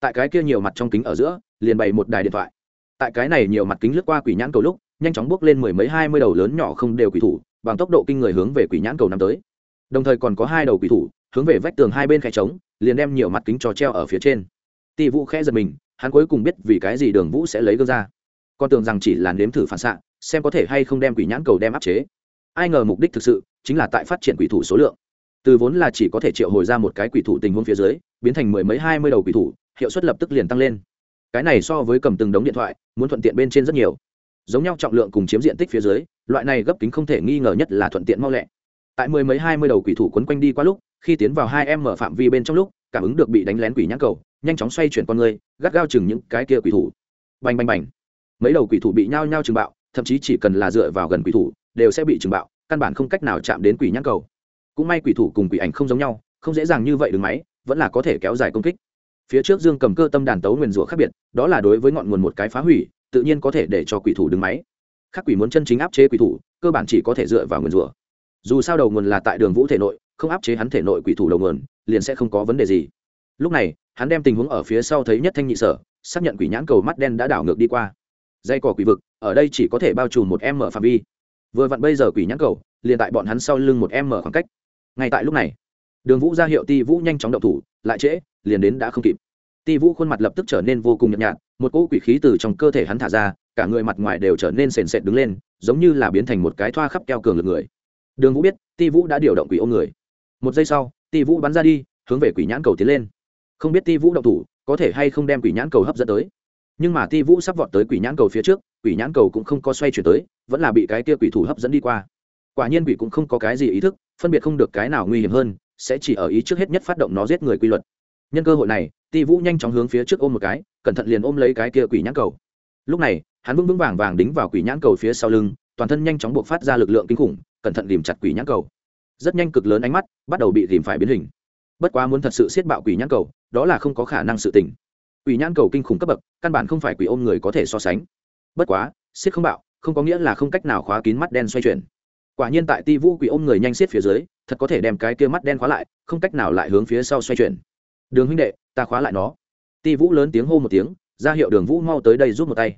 Tại cái kia nhiều mặt trong kính ở giữa, liền bày một đài điện thoại. Tại cái này nhiều mặt kính lướt qua quỷ nhãn cầu lúc, nhanh chóng bước lên mười mấy hai mươi đầu lớn nhỏ không đều quỷ thủ, bằng tốc độ kinh người hướng về quỷ nhãn cầu năm tới. Đồng thời còn có hai đầu quỷ thủ, hướng về vách tường hai bên khe trống liền đem nhiều mặt kính cho treo ở phía trên. Tỷ vũ khẽ giật mình, hắn cuối cùng biết vì cái gì đường vũ sẽ lấy gương ra. Con tưởng rằng chỉ là nếm thử phản xạ, xem có thể hay không đem quỷ nhãn cầu đem áp chế. Ai ngờ mục đích thực sự chính là tại phát triển quỷ thủ số lượng. Từ vốn là chỉ có thể triệu hồi ra một cái quỷ thủ tình huống phía dưới, biến thành mười mấy, hai mươi đầu quỷ thủ, hiệu suất lập tức liền tăng lên. Cái này so với cầm từng đống điện thoại, muốn thuận tiện bên trên rất nhiều. Giống nhau trọng lượng cùng chiếm diện tích phía dưới, loại này gấp kính không thể nghi ngờ nhất là thuận tiện mau lẹ. Tại mười mấy, hai mươi đầu quỷ thủ quấn quanh đi qua lúc khi tiến vào hai em mở phạm vi bên trong lúc, cảm ứng được bị đánh lén quỷ nhãn cầu, nhanh chóng xoay chuyển con người, gắt gao chừng những cái kia quỷ thủ. Bành bành bành. Mấy đầu quỷ thủ bị nhao nhao chừng bạo, thậm chí chỉ cần là dựa vào gần quỷ thủ, đều sẽ bị chừng bạo, căn bản không cách nào chạm đến quỷ nhãn cầu. Cũng may quỷ thủ cùng quỷ ảnh không giống nhau, không dễ dàng như vậy đứng máy, vẫn là có thể kéo dài công kích. Phía trước dương cầm cơ tâm đàn tấu nguyền rủa khác biệt, đó là đối với ngọn nguồn một cái phá hủy, tự nhiên có thể để cho quỷ thủ đứng máy. Khác quỷ muốn chân chính áp chế quỷ thủ, cơ bản chỉ có thể dựa vào nguyền rủa. Dù sao đầu nguồn là tại đường vũ thể nội không áp chế hắn thể nội quỷ thủ đầu nguồn, liền sẽ không có vấn đề gì. Lúc này, hắn đem tình huống ở phía sau thấy nhất thanh nhị sở, xác nhận quỷ nhãn cầu mắt đen đã đảo ngược đi qua. Dây cỏ quỷ vực, ở đây chỉ có thể bao trùm một em mở phạm vi. Vừa vặn bây giờ quỷ nhãn cầu, liền tại bọn hắn sau lưng một em mở khoảng cách. Ngay tại lúc này, đường vũ ra hiệu ti vũ nhanh chóng động thủ, lại trễ, liền đến đã không kịp. Ti vũ khuôn mặt lập tức trở nên vô cùng nhợt nhạt, một cỗ quỷ khí từ trong cơ thể hắn thả ra, cả người mặt ngoài đều trở nên sền sệt đứng lên, giống như là biến thành một cái thoa khắp keo cường lực người. Đường vũ biết, ti vũ đã điều động quỷ ôm người một giây sau, ti vũ bắn ra đi, hướng về quỷ nhãn cầu tiến lên. Không biết ti vũ động thủ, có thể hay không đem quỷ nhãn cầu hấp dẫn tới. Nhưng mà ti vũ sắp vọt tới quỷ nhãn cầu phía trước, quỷ nhãn cầu cũng không có xoay chuyển tới, vẫn là bị cái kia quỷ thủ hấp dẫn đi qua. Quả nhiên quỷ cũng không có cái gì ý thức, phân biệt không được cái nào nguy hiểm hơn, sẽ chỉ ở ý trước hết nhất phát động nó giết người quy luật. Nhân cơ hội này, ti vũ nhanh chóng hướng phía trước ôm một cái, cẩn thận liền ôm lấy cái kia quỷ nhãn cầu. Lúc này, hắn vững vững vàng vàng đính vào quỷ nhãn cầu phía sau lưng, toàn thân nhanh chóng buộc phát ra lực lượng kinh khủng, cẩn thận tìm chặt quỷ nhãn cầu rất nhanh cực lớn ánh mắt bắt đầu bị tìm phải biến hình. Bất quá muốn thật sự siết bạo quỷ nhãn cầu, đó là không có khả năng sự tình. Quỷ nhãn cầu kinh khủng cấp bậc, căn bản không phải quỷ ôm người có thể so sánh. Bất quá, siết không bạo, không có nghĩa là không cách nào khóa kín mắt đen xoay chuyển. Quả nhiên tại ti vũ quỷ ôm người nhanh siết phía dưới, thật có thể đem cái kia mắt đen khóa lại, không cách nào lại hướng phía sau xoay chuyển. Đường huynh đệ, ta khóa lại nó. Ti vũ lớn tiếng hô một tiếng, ra hiệu đường vũ mau tới đây rút một tay.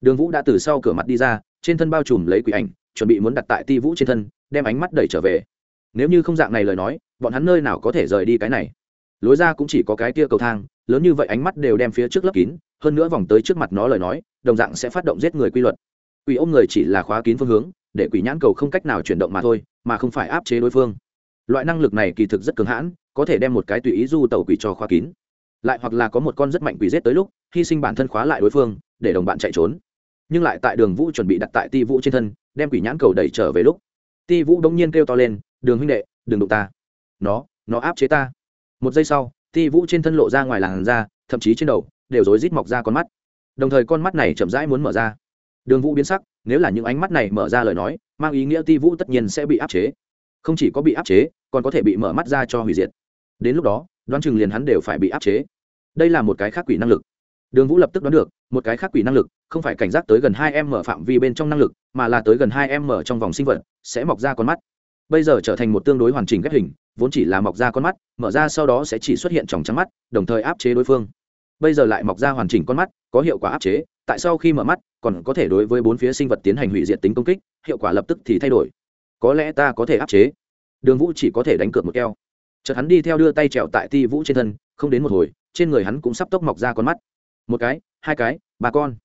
Đường vũ đã từ sau cửa mặt đi ra, trên thân bao trùm lấy quỷ ảnh, chuẩn bị muốn đặt tại ti vũ trên thân, đem ánh mắt đẩy trở về nếu như không dạng này lời nói, bọn hắn nơi nào có thể rời đi cái này? Lối ra cũng chỉ có cái kia cầu thang, lớn như vậy ánh mắt đều đem phía trước lấp kín, hơn nữa vòng tới trước mặt nó lời nói, đồng dạng sẽ phát động giết người quy luật. Quỷ ôm người chỉ là khóa kín phương hướng, để quỷ nhãn cầu không cách nào chuyển động mà thôi, mà không phải áp chế đối phương. Loại năng lực này kỳ thực rất cứng hãn, có thể đem một cái tùy ý du tàu quỷ cho khóa kín. Lại hoặc là có một con rất mạnh quỷ giết tới lúc, hy sinh bản thân khóa lại đối phương, để đồng bạn chạy trốn. Nhưng lại tại đường vũ chuẩn bị đặt tại ti vũ trên thân, đem quỷ nhãn cầu đẩy trở về lúc. Ti vũ đống nhiên kêu to lên đường huynh đệ, đừng đụng ta. Nó nó áp chế ta. Một giây sau, ti vũ trên thân lộ ra ngoài làn da, thậm chí trên đầu đều rối rít mọc ra con mắt. Đồng thời con mắt này chậm rãi muốn mở ra. Đường vũ biến sắc, nếu là những ánh mắt này mở ra lời nói, mang ý nghĩa ti vũ tất nhiên sẽ bị áp chế. Không chỉ có bị áp chế, còn có thể bị mở mắt ra cho hủy diệt. Đến lúc đó, đoán chừng liền hắn đều phải bị áp chế. Đây là một cái khác quỷ năng lực. Đường vũ lập tức đoán được, một cái khác quỷ năng lực không phải cảnh giác tới gần hai em mở phạm vi bên trong năng lực, mà là tới gần hai em mở trong vòng sinh vật, sẽ mọc ra con mắt bây giờ trở thành một tương đối hoàn chỉnh ghép hình, vốn chỉ là mọc ra con mắt, mở ra sau đó sẽ chỉ xuất hiện tròng trắng mắt, đồng thời áp chế đối phương. Bây giờ lại mọc ra hoàn chỉnh con mắt, có hiệu quả áp chế, tại sau khi mở mắt, còn có thể đối với bốn phía sinh vật tiến hành hủy diệt tính công kích, hiệu quả lập tức thì thay đổi. Có lẽ ta có thể áp chế. Đường vũ chỉ có thể đánh cược một keo. Chợt hắn đi theo đưa tay trèo tại ti vũ trên thân, không đến một hồi, trên người hắn cũng sắp tốc mọc ra con mắt. Một cái, hai cái, ba con.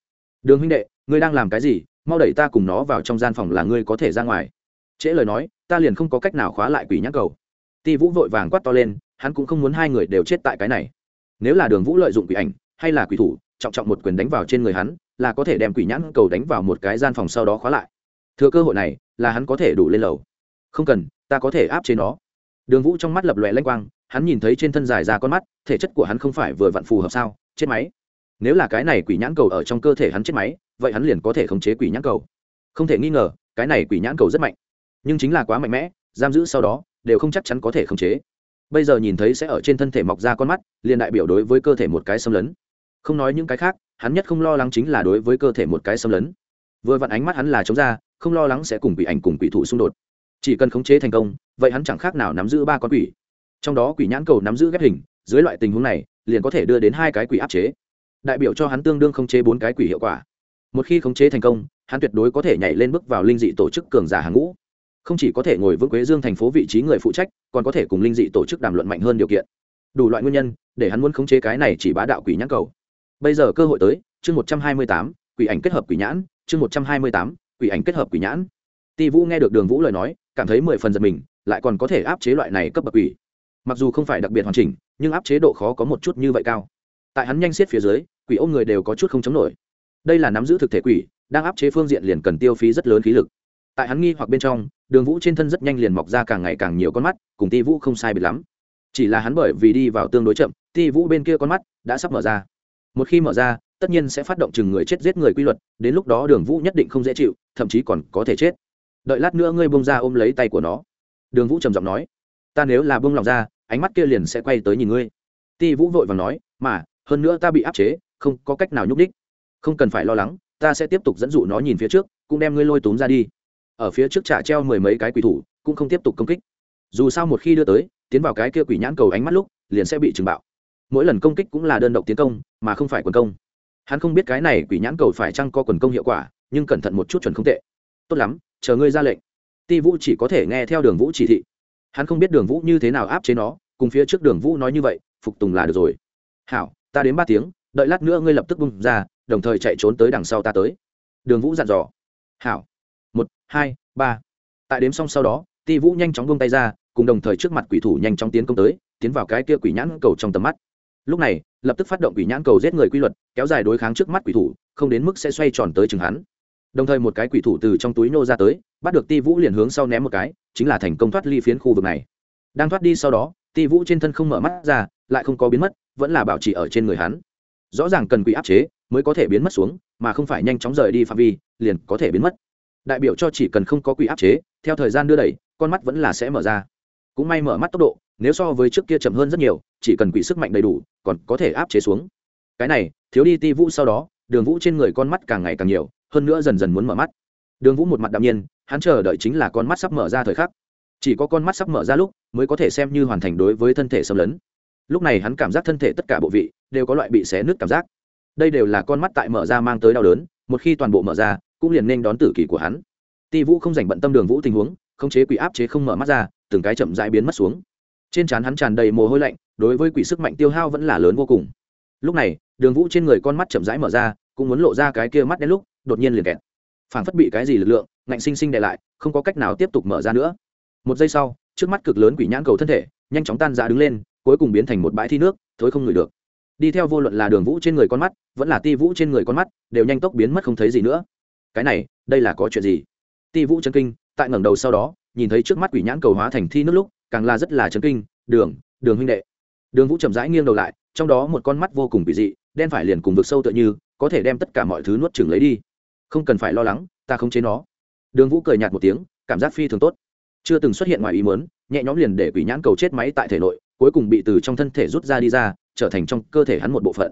Đường huynh đệ, ngươi đang làm cái gì? Mau đẩy ta cùng nó vào trong gian phòng là ngươi có thể ra ngoài trễ lời nói, ta liền không có cách nào khóa lại quỷ nhãn cầu. Ti vũ vội vàng quát to lên, hắn cũng không muốn hai người đều chết tại cái này. Nếu là đường vũ lợi dụng quỷ ảnh, hay là quỷ thủ, trọng trọng một quyền đánh vào trên người hắn, là có thể đem quỷ nhãn cầu đánh vào một cái gian phòng sau đó khóa lại. Thừa cơ hội này, là hắn có thể đủ lên lầu. Không cần, ta có thể áp chế nó. Đường vũ trong mắt lập lòe lanh quang, hắn nhìn thấy trên thân dài ra con mắt, thể chất của hắn không phải vừa vặn phù hợp sao, chết máy. Nếu là cái này quỷ nhãn cầu ở trong cơ thể hắn chết máy, vậy hắn liền có thể khống chế quỷ nhãn cầu. Không thể nghi ngờ, cái này quỷ nhãn cầu rất mạnh nhưng chính là quá mạnh mẽ, giam giữ sau đó, đều không chắc chắn có thể khống chế. Bây giờ nhìn thấy sẽ ở trên thân thể mọc ra con mắt, liền đại biểu đối với cơ thể một cái xâm lấn. Không nói những cái khác, hắn nhất không lo lắng chính là đối với cơ thể một cái xâm lấn. Vừa vặn ánh mắt hắn là chống ra, không lo lắng sẽ cùng quỷ ảnh cùng quỷ thủ xung đột. Chỉ cần khống chế thành công, vậy hắn chẳng khác nào nắm giữ ba con quỷ. Trong đó quỷ nhãn cầu nắm giữ ghép hình, dưới loại tình huống này, liền có thể đưa đến hai cái quỷ áp chế. Đại biểu cho hắn tương đương khống chế bốn cái quỷ hiệu quả. Một khi khống chế thành công, hắn tuyệt đối có thể nhảy lên bước vào linh dị tổ chức cường giả hàng ngũ không chỉ có thể ngồi vững quế dương thành phố vị trí người phụ trách, còn có thể cùng linh dị tổ chức đàm luận mạnh hơn điều kiện. Đủ loại nguyên nhân, để hắn muốn khống chế cái này chỉ bá đạo quỷ nhãn cầu. Bây giờ cơ hội tới, chương một trăm hai mươi tám, quỷ ảnh kết hợp quỷ nhãn, chương một trăm hai mươi tám, quỷ ảnh kết hợp quỷ nhãn. Ti vũ nghe được đường vũ lời nói, cảm thấy mười phần giật mình, lại còn có thể áp chế loại này cấp bậc quỷ. Mặc dù không phải đặc biệt hoàn chỉnh, nhưng áp chế độ khó có một chút như vậy cao. Tại hắn nhanh xiết phía dưới, quỷ ôm người đều có chút không chống nổi. Đây là nắm giữ thực thể quỷ, đang áp chế phương diện liền cần tiêu phí rất lớn khí lực. Tại hắn nghi hoặc bên trong đường vũ trên thân rất nhanh liền mọc ra càng ngày càng nhiều con mắt, cùng ti vũ không sai biệt lắm. Chỉ là hắn bởi vì đi vào tương đối chậm, ti vũ bên kia con mắt đã sắp mở ra. Một khi mở ra, tất nhiên sẽ phát động chừng người chết giết người quy luật, đến lúc đó đường vũ nhất định không dễ chịu, thậm chí còn có thể chết. Đợi lát nữa ngươi bông ra ôm lấy tay của nó. Đường vũ trầm giọng nói, ta nếu là bông lòng ra, ánh mắt kia liền sẽ quay tới nhìn ngươi. Ti vũ vội và nói, mà, hơn nữa ta bị áp chế, không có cách nào nhúc đích không cần phải lo lắng, ta sẽ tiếp tục dẫn dụ nó nhìn phía trước, cũng đem ngươi lôi túm ra đi ở phía trước trả treo mười mấy cái quỷ thủ, cũng không tiếp tục công kích. Dù sao một khi đưa tới, tiến vào cái kia quỷ nhãn cầu ánh mắt lúc, liền sẽ bị trừng bạo. Mỗi lần công kích cũng là đơn độc tiến công, mà không phải quần công. Hắn không biết cái này quỷ nhãn cầu phải chăng có quần công hiệu quả, nhưng cẩn thận một chút chuẩn không tệ. Tốt lắm, chờ ngươi ra lệnh. Ti vũ chỉ có thể nghe theo đường vũ chỉ thị. Hắn không biết đường vũ như thế nào áp chế nó, cùng phía trước đường vũ nói như vậy, phục tùng là được rồi. Hảo, ta đến ba tiếng, đợi lát nữa ngươi lập tức bung ra, đồng thời chạy trốn tới đằng sau ta tới. Đường vũ dặn dò. Hảo một, hai, ba. Tại đếm xong sau đó, ti vũ nhanh chóng bông tay ra, cùng đồng thời trước mặt quỷ thủ nhanh chóng tiến công tới, tiến vào cái kia quỷ nhãn cầu trong tầm mắt. Lúc này, lập tức phát động quỷ nhãn cầu giết người quy luật, kéo dài đối kháng trước mắt quỷ thủ, không đến mức sẽ xoay tròn tới chừng hắn. Đồng thời một cái quỷ thủ từ trong túi nô ra tới, bắt được ti vũ liền hướng sau ném một cái, chính là thành công thoát ly phiến khu vực này. Đang thoát đi sau đó, ti vũ trên thân không mở mắt ra, lại không có biến mất, vẫn là bảo trì ở trên người hắn. Rõ ràng cần quỷ áp chế, mới có thể biến mất xuống, mà không phải nhanh chóng rời đi phạm vi, liền có thể biến mất đại biểu cho chỉ cần không có quỷ áp chế, theo thời gian đưa đẩy, con mắt vẫn là sẽ mở ra. Cũng may mở mắt tốc độ, nếu so với trước kia chậm hơn rất nhiều, chỉ cần quỷ sức mạnh đầy đủ, còn có thể áp chế xuống. Cái này, thiếu đi ti vũ sau đó, đường vũ trên người con mắt càng ngày càng nhiều, hơn nữa dần dần muốn mở mắt. Đường vũ một mặt đạm nhiên, hắn chờ đợi chính là con mắt sắp mở ra thời khắc. Chỉ có con mắt sắp mở ra lúc, mới có thể xem như hoàn thành đối với thân thể xâm lấn. Lúc này hắn cảm giác thân thể tất cả bộ vị, đều có loại bị xé nứt cảm giác. Đây đều là con mắt tại mở ra mang tới đau đớn, một khi toàn bộ mở ra cũng liền nên đón tử kỳ của hắn. Ti vũ không dành bận tâm đường vũ tình huống, khống chế quỷ áp chế không mở mắt ra, từng cái chậm rãi biến mất xuống. Trên trán hắn tràn đầy mồ hôi lạnh, đối với quỷ sức mạnh tiêu hao vẫn là lớn vô cùng. Lúc này, đường vũ trên người con mắt chậm rãi mở ra, cũng muốn lộ ra cái kia mắt đến lúc, đột nhiên liền kẹt. Phảng phất bị cái gì lực lượng, ngạnh sinh sinh đè lại, không có cách nào tiếp tục mở ra nữa. Một giây sau, trước mắt cực lớn quỷ nhãn cầu thân thể, nhanh chóng tan ra đứng lên, cuối cùng biến thành một bãi thi nước, thối không ngửi được. Đi theo vô luận là đường vũ trên người con mắt, vẫn là ti vũ trên người con mắt, đều nhanh tốc biến mất không thấy gì nữa cái này, đây là có chuyện gì? Ti vũ chân kinh, tại ngẩng đầu sau đó, nhìn thấy trước mắt quỷ nhãn cầu hóa thành thi nước lúc, càng là rất là chấn kinh. Đường đường huynh đệ. Đường vũ chậm rãi nghiêng đầu lại, trong đó một con mắt vô cùng kỳ dị, đen phải liền cùng vực sâu tựa như, có thể đem tất cả mọi thứ nuốt chừng lấy đi. Không cần phải lo lắng, ta không chế nó. Đường vũ cười nhạt một tiếng, cảm giác phi thường tốt. Chưa từng xuất hiện ngoài ý muốn, nhẹ nhõm liền để quỷ nhãn cầu chết máy tại thể nội, cuối cùng bị từ trong thân thể rút ra đi ra, trở thành trong cơ thể hắn một bộ phận.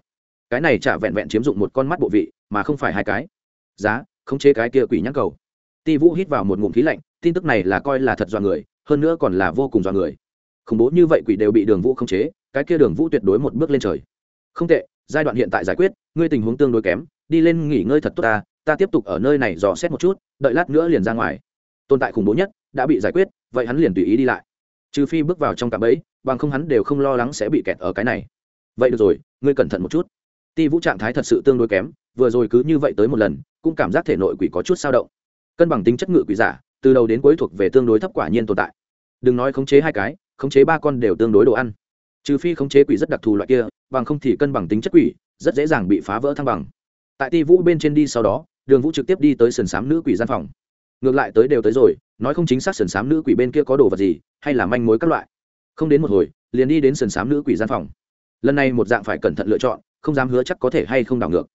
Cái này chả vẹn vẹn chiếm dụng một con mắt bộ vị, mà không phải hai cái. Giá khống chế cái kia quỷ nhãn cầu. Ti vũ hít vào một ngụm khí lạnh, tin tức này là coi là thật dọa người, hơn nữa còn là vô cùng dọa người. Khủng bố như vậy quỷ đều bị đường vũ khống chế, cái kia đường vũ tuyệt đối một bước lên trời. Không tệ, giai đoạn hiện tại giải quyết, ngươi tình huống tương đối kém, đi lên nghỉ ngơi thật tốt ta ta tiếp tục ở nơi này dò xét một chút, đợi lát nữa liền ra ngoài. Tồn tại khủng bố nhất, đã bị giải quyết, vậy hắn liền tùy ý đi lại. Trừ phi bước vào trong cạm bẫy, bằng không hắn đều không lo lắng sẽ bị kẹt ở cái này. Vậy được rồi, ngươi cẩn thận một chút. Ti vũ trạng thái thật sự tương đối kém, vừa rồi cứ như vậy tới một lần cũng cảm giác thể nội quỷ có chút sao động. Cân bằng tính chất ngự quỷ giả, từ đầu đến cuối thuộc về tương đối thấp quả nhiên tồn tại. Đừng nói khống chế hai cái, khống chế ba con đều tương đối đồ ăn. Trừ phi khống chế quỷ rất đặc thù loại kia, bằng không thì cân bằng tính chất quỷ rất dễ dàng bị phá vỡ thăng bằng. Tại ti vũ bên trên đi sau đó, đường vũ trực tiếp đi tới sườn s á m nữ quỷ gian phòng. Ngược lại tới đều tới rồi, nói không chính xác sườn s á m nữ quỷ bên kia có đồ vật gì, hay là manh mối các loại. Không đến một hồi, liền đi đến sườn s á m nữ quỷ gian phòng. Lần này một dạng phải cẩn thận lựa chọn, không dám hứa chắc có thể hay không đảo ngược.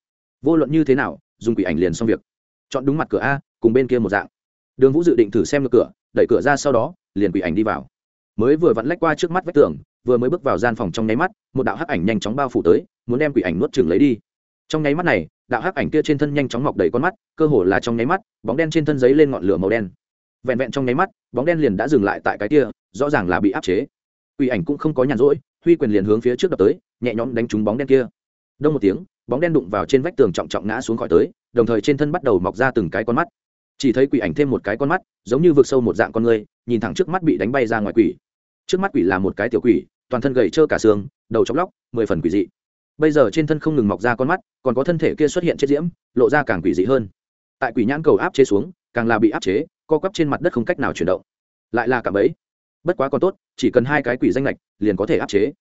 Vô luận như thế nào dùng quỷ ảnh liền xong việc. Chọn đúng mặt cửa a, cùng bên kia một dạng. Đường vũ dự định thử xem được cửa, đẩy cửa ra sau đó, liền quỷ ảnh đi vào. Mới vừa vặn lách qua trước mắt vách tường, vừa mới bước vào gian phòng trong nháy mắt, một đạo hắc ảnh nhanh chóng bao phủ tới, muốn đem quỷ ảnh nuốt chừng lấy đi. Trong nháy mắt này, đạo hắc ảnh kia trên thân nhanh chóng mọc đầy con mắt, cơ hồ là trong nháy mắt, bóng đen trên thân giấy lên ngọn lửa màu đen. Vẹn vẹn trong nháy mắt, bóng đen liền đã dừng lại tại cái kia, rõ ràng là bị áp chế. Quỷ ảnh cũng không có nhàn rỗi, huy quyền liền hướng phía trước đập tới, nhẹ nhõm đánh trúng bóng đen kia. Đông một tiếng bóng đen đụng vào trên vách tường trọng trọng ngã xuống khỏi tới, đồng thời trên thân bắt đầu mọc ra từng cái con mắt. Chỉ thấy quỷ ảnh thêm một cái con mắt, giống như vượt sâu một dạng con người, nhìn thẳng trước mắt bị đánh bay ra ngoài quỷ. Trước mắt quỷ là một cái tiểu quỷ, toàn thân gầy trơ cả xương, đầu chóc lóc, mười phần quỷ dị. Bây giờ trên thân không ngừng mọc ra con mắt, còn có thân thể kia xuất hiện chết diễm, lộ ra càng quỷ dị hơn. Tại quỷ nhãn cầu áp chế xuống, càng là bị áp chế, co quắp trên mặt đất không cách nào chuyển động. Lại là cả bấy bất quá còn tốt, chỉ cần hai cái quỷ danh lệch, liền có thể áp chế.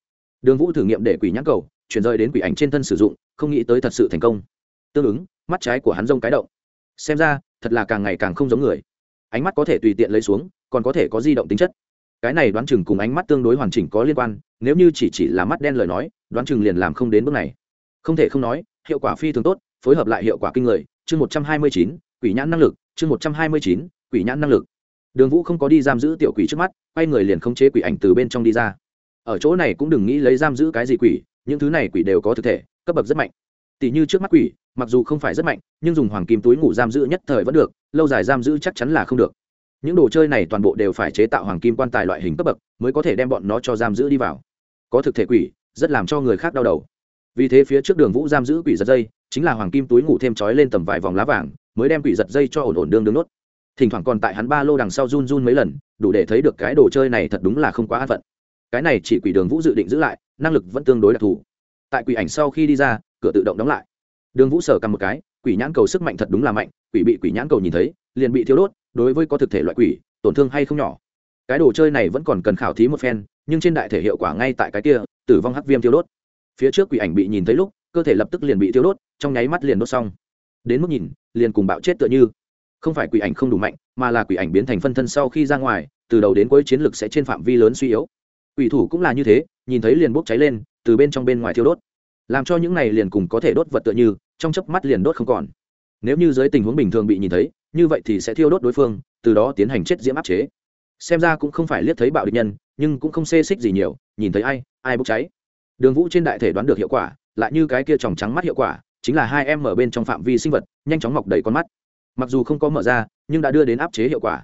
Đường vũ thử nghiệm để quỷ nhãn cầu chuyển rời đến quỷ ảnh trên thân sử dụng, không nghĩ tới thật sự thành công. Tương ứng, mắt trái của hắn rông cái động. Xem ra, thật là càng ngày càng không giống người. Ánh mắt có thể tùy tiện lấy xuống, còn có thể có di động tính chất. Cái này đoán chừng cùng ánh mắt tương đối hoàn chỉnh có liên quan, nếu như chỉ chỉ là mắt đen lời nói, đoán chừng liền làm không đến bước này. Không thể không nói, hiệu quả phi thường tốt, phối hợp lại hiệu quả kinh người. Chương một trăm hai mươi chín, quỷ nhãn năng lực. Chương một trăm hai mươi chín, quỷ nhãn năng lực. Đường vũ không có đi giam giữ tiểu quỷ trước mắt, quay người liền không chế quỷ ảnh từ bên trong đi ra. Ở chỗ này cũng đừng nghĩ lấy giam giữ cái gì quỷ những thứ này quỷ đều có thực thể, cấp bậc rất mạnh. Tỷ như trước mắt quỷ, mặc dù không phải rất mạnh, nhưng dùng hoàng kim túi ngủ giam giữ nhất thời vẫn được, lâu dài giam giữ chắc chắn là không được. Những đồ chơi này toàn bộ đều phải chế tạo hoàng kim quan tài loại hình cấp bậc, mới có thể đem bọn nó cho giam giữ đi vào. Có thực thể quỷ, rất làm cho người khác đau đầu. Vì thế phía trước đường vũ giam giữ quỷ giật dây, chính là hoàng kim túi ngủ thêm trói lên tầm vài vòng lá vàng, mới đem quỷ giật dây cho ổn ổn đương đương nốt. Thỉnh thoảng còn tại hắn ba lô đằng sau run run mấy lần, đủ để thấy được cái đồ chơi này thật đúng là không quá an phận. Cái này chỉ quỷ đường vũ dự định giữ lại năng lực vẫn tương đối đặc thù. Tại quỷ ảnh sau khi đi ra, cửa tự động đóng lại. Đường vũ sở cầm một cái, quỷ nhãn cầu sức mạnh thật đúng là mạnh, quỷ bị quỷ nhãn cầu nhìn thấy, liền bị thiếu đốt, đối với có thực thể loại quỷ, tổn thương hay không nhỏ. Cái đồ chơi này vẫn còn cần khảo thí một phen, nhưng trên đại thể hiệu quả ngay tại cái kia, tử vong hắc viêm thiếu đốt. Phía trước quỷ ảnh bị nhìn thấy lúc, cơ thể lập tức liền bị thiếu đốt, trong nháy mắt liền đốt xong. Đến mức nhìn, liền cùng bạo chết tựa như. Không phải quỷ ảnh không đủ mạnh, mà là quỷ ảnh biến thành phân thân sau khi ra ngoài, từ đầu đến cuối chiến lực sẽ trên phạm vi lớn suy yếu quỷ thủ cũng là như thế, nhìn thấy liền bốc cháy lên, từ bên trong bên ngoài thiêu đốt. Làm cho những này liền cùng có thể đốt vật tựa như, trong chớp mắt liền đốt không còn. Nếu như dưới tình huống bình thường bị nhìn thấy, như vậy thì sẽ thiêu đốt đối phương, từ đó tiến hành chết diễm áp chế. Xem ra cũng không phải liếc thấy bạo địch nhân, nhưng cũng không xê xích gì nhiều, nhìn thấy ai ai bốc cháy. Đường vũ trên đại thể đoán được hiệu quả, lại như cái kia tròng trắng mắt hiệu quả, chính là hai em mở bên trong phạm vi sinh vật, nhanh chóng mọc đầy con mắt. Mặc dù không có mở ra, nhưng đã đưa đến áp chế hiệu quả.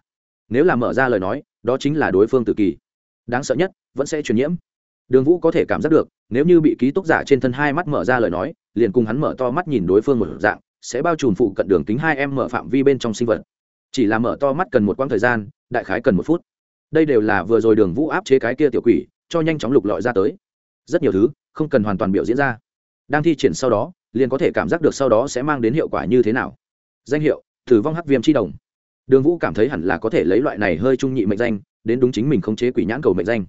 Nếu là mở ra lời nói, đó chính là đối phương tự kỳ đáng sợ nhất, vẫn sẽ truyền nhiễm. Đường vũ có thể cảm giác được, nếu như bị ký túc giả trên thân hai mắt mở ra lời nói, liền cùng hắn mở to mắt nhìn đối phương một dạng, sẽ bao trùm phụ cận đường kính hai em mở phạm vi bên trong sinh vật. Chỉ là mở to mắt cần một quãng thời gian, đại khái cần một phút. Đây đều là vừa rồi đường vũ áp chế cái kia tiểu quỷ, cho nhanh chóng lục lọi ra tới. Rất nhiều thứ, không cần hoàn toàn biểu diễn ra. Đang thi triển sau đó, liền có thể cảm giác được sau đó sẽ mang đến hiệu quả như thế nào. Danh hiệu thử vong hắc viêm chi đồng đường vũ cảm thấy hẳn là có thể lấy loại này hơi trung nhị mệnh danh, đến đúng chính mình khống chế quỷ nhãn cầu mệnh danh.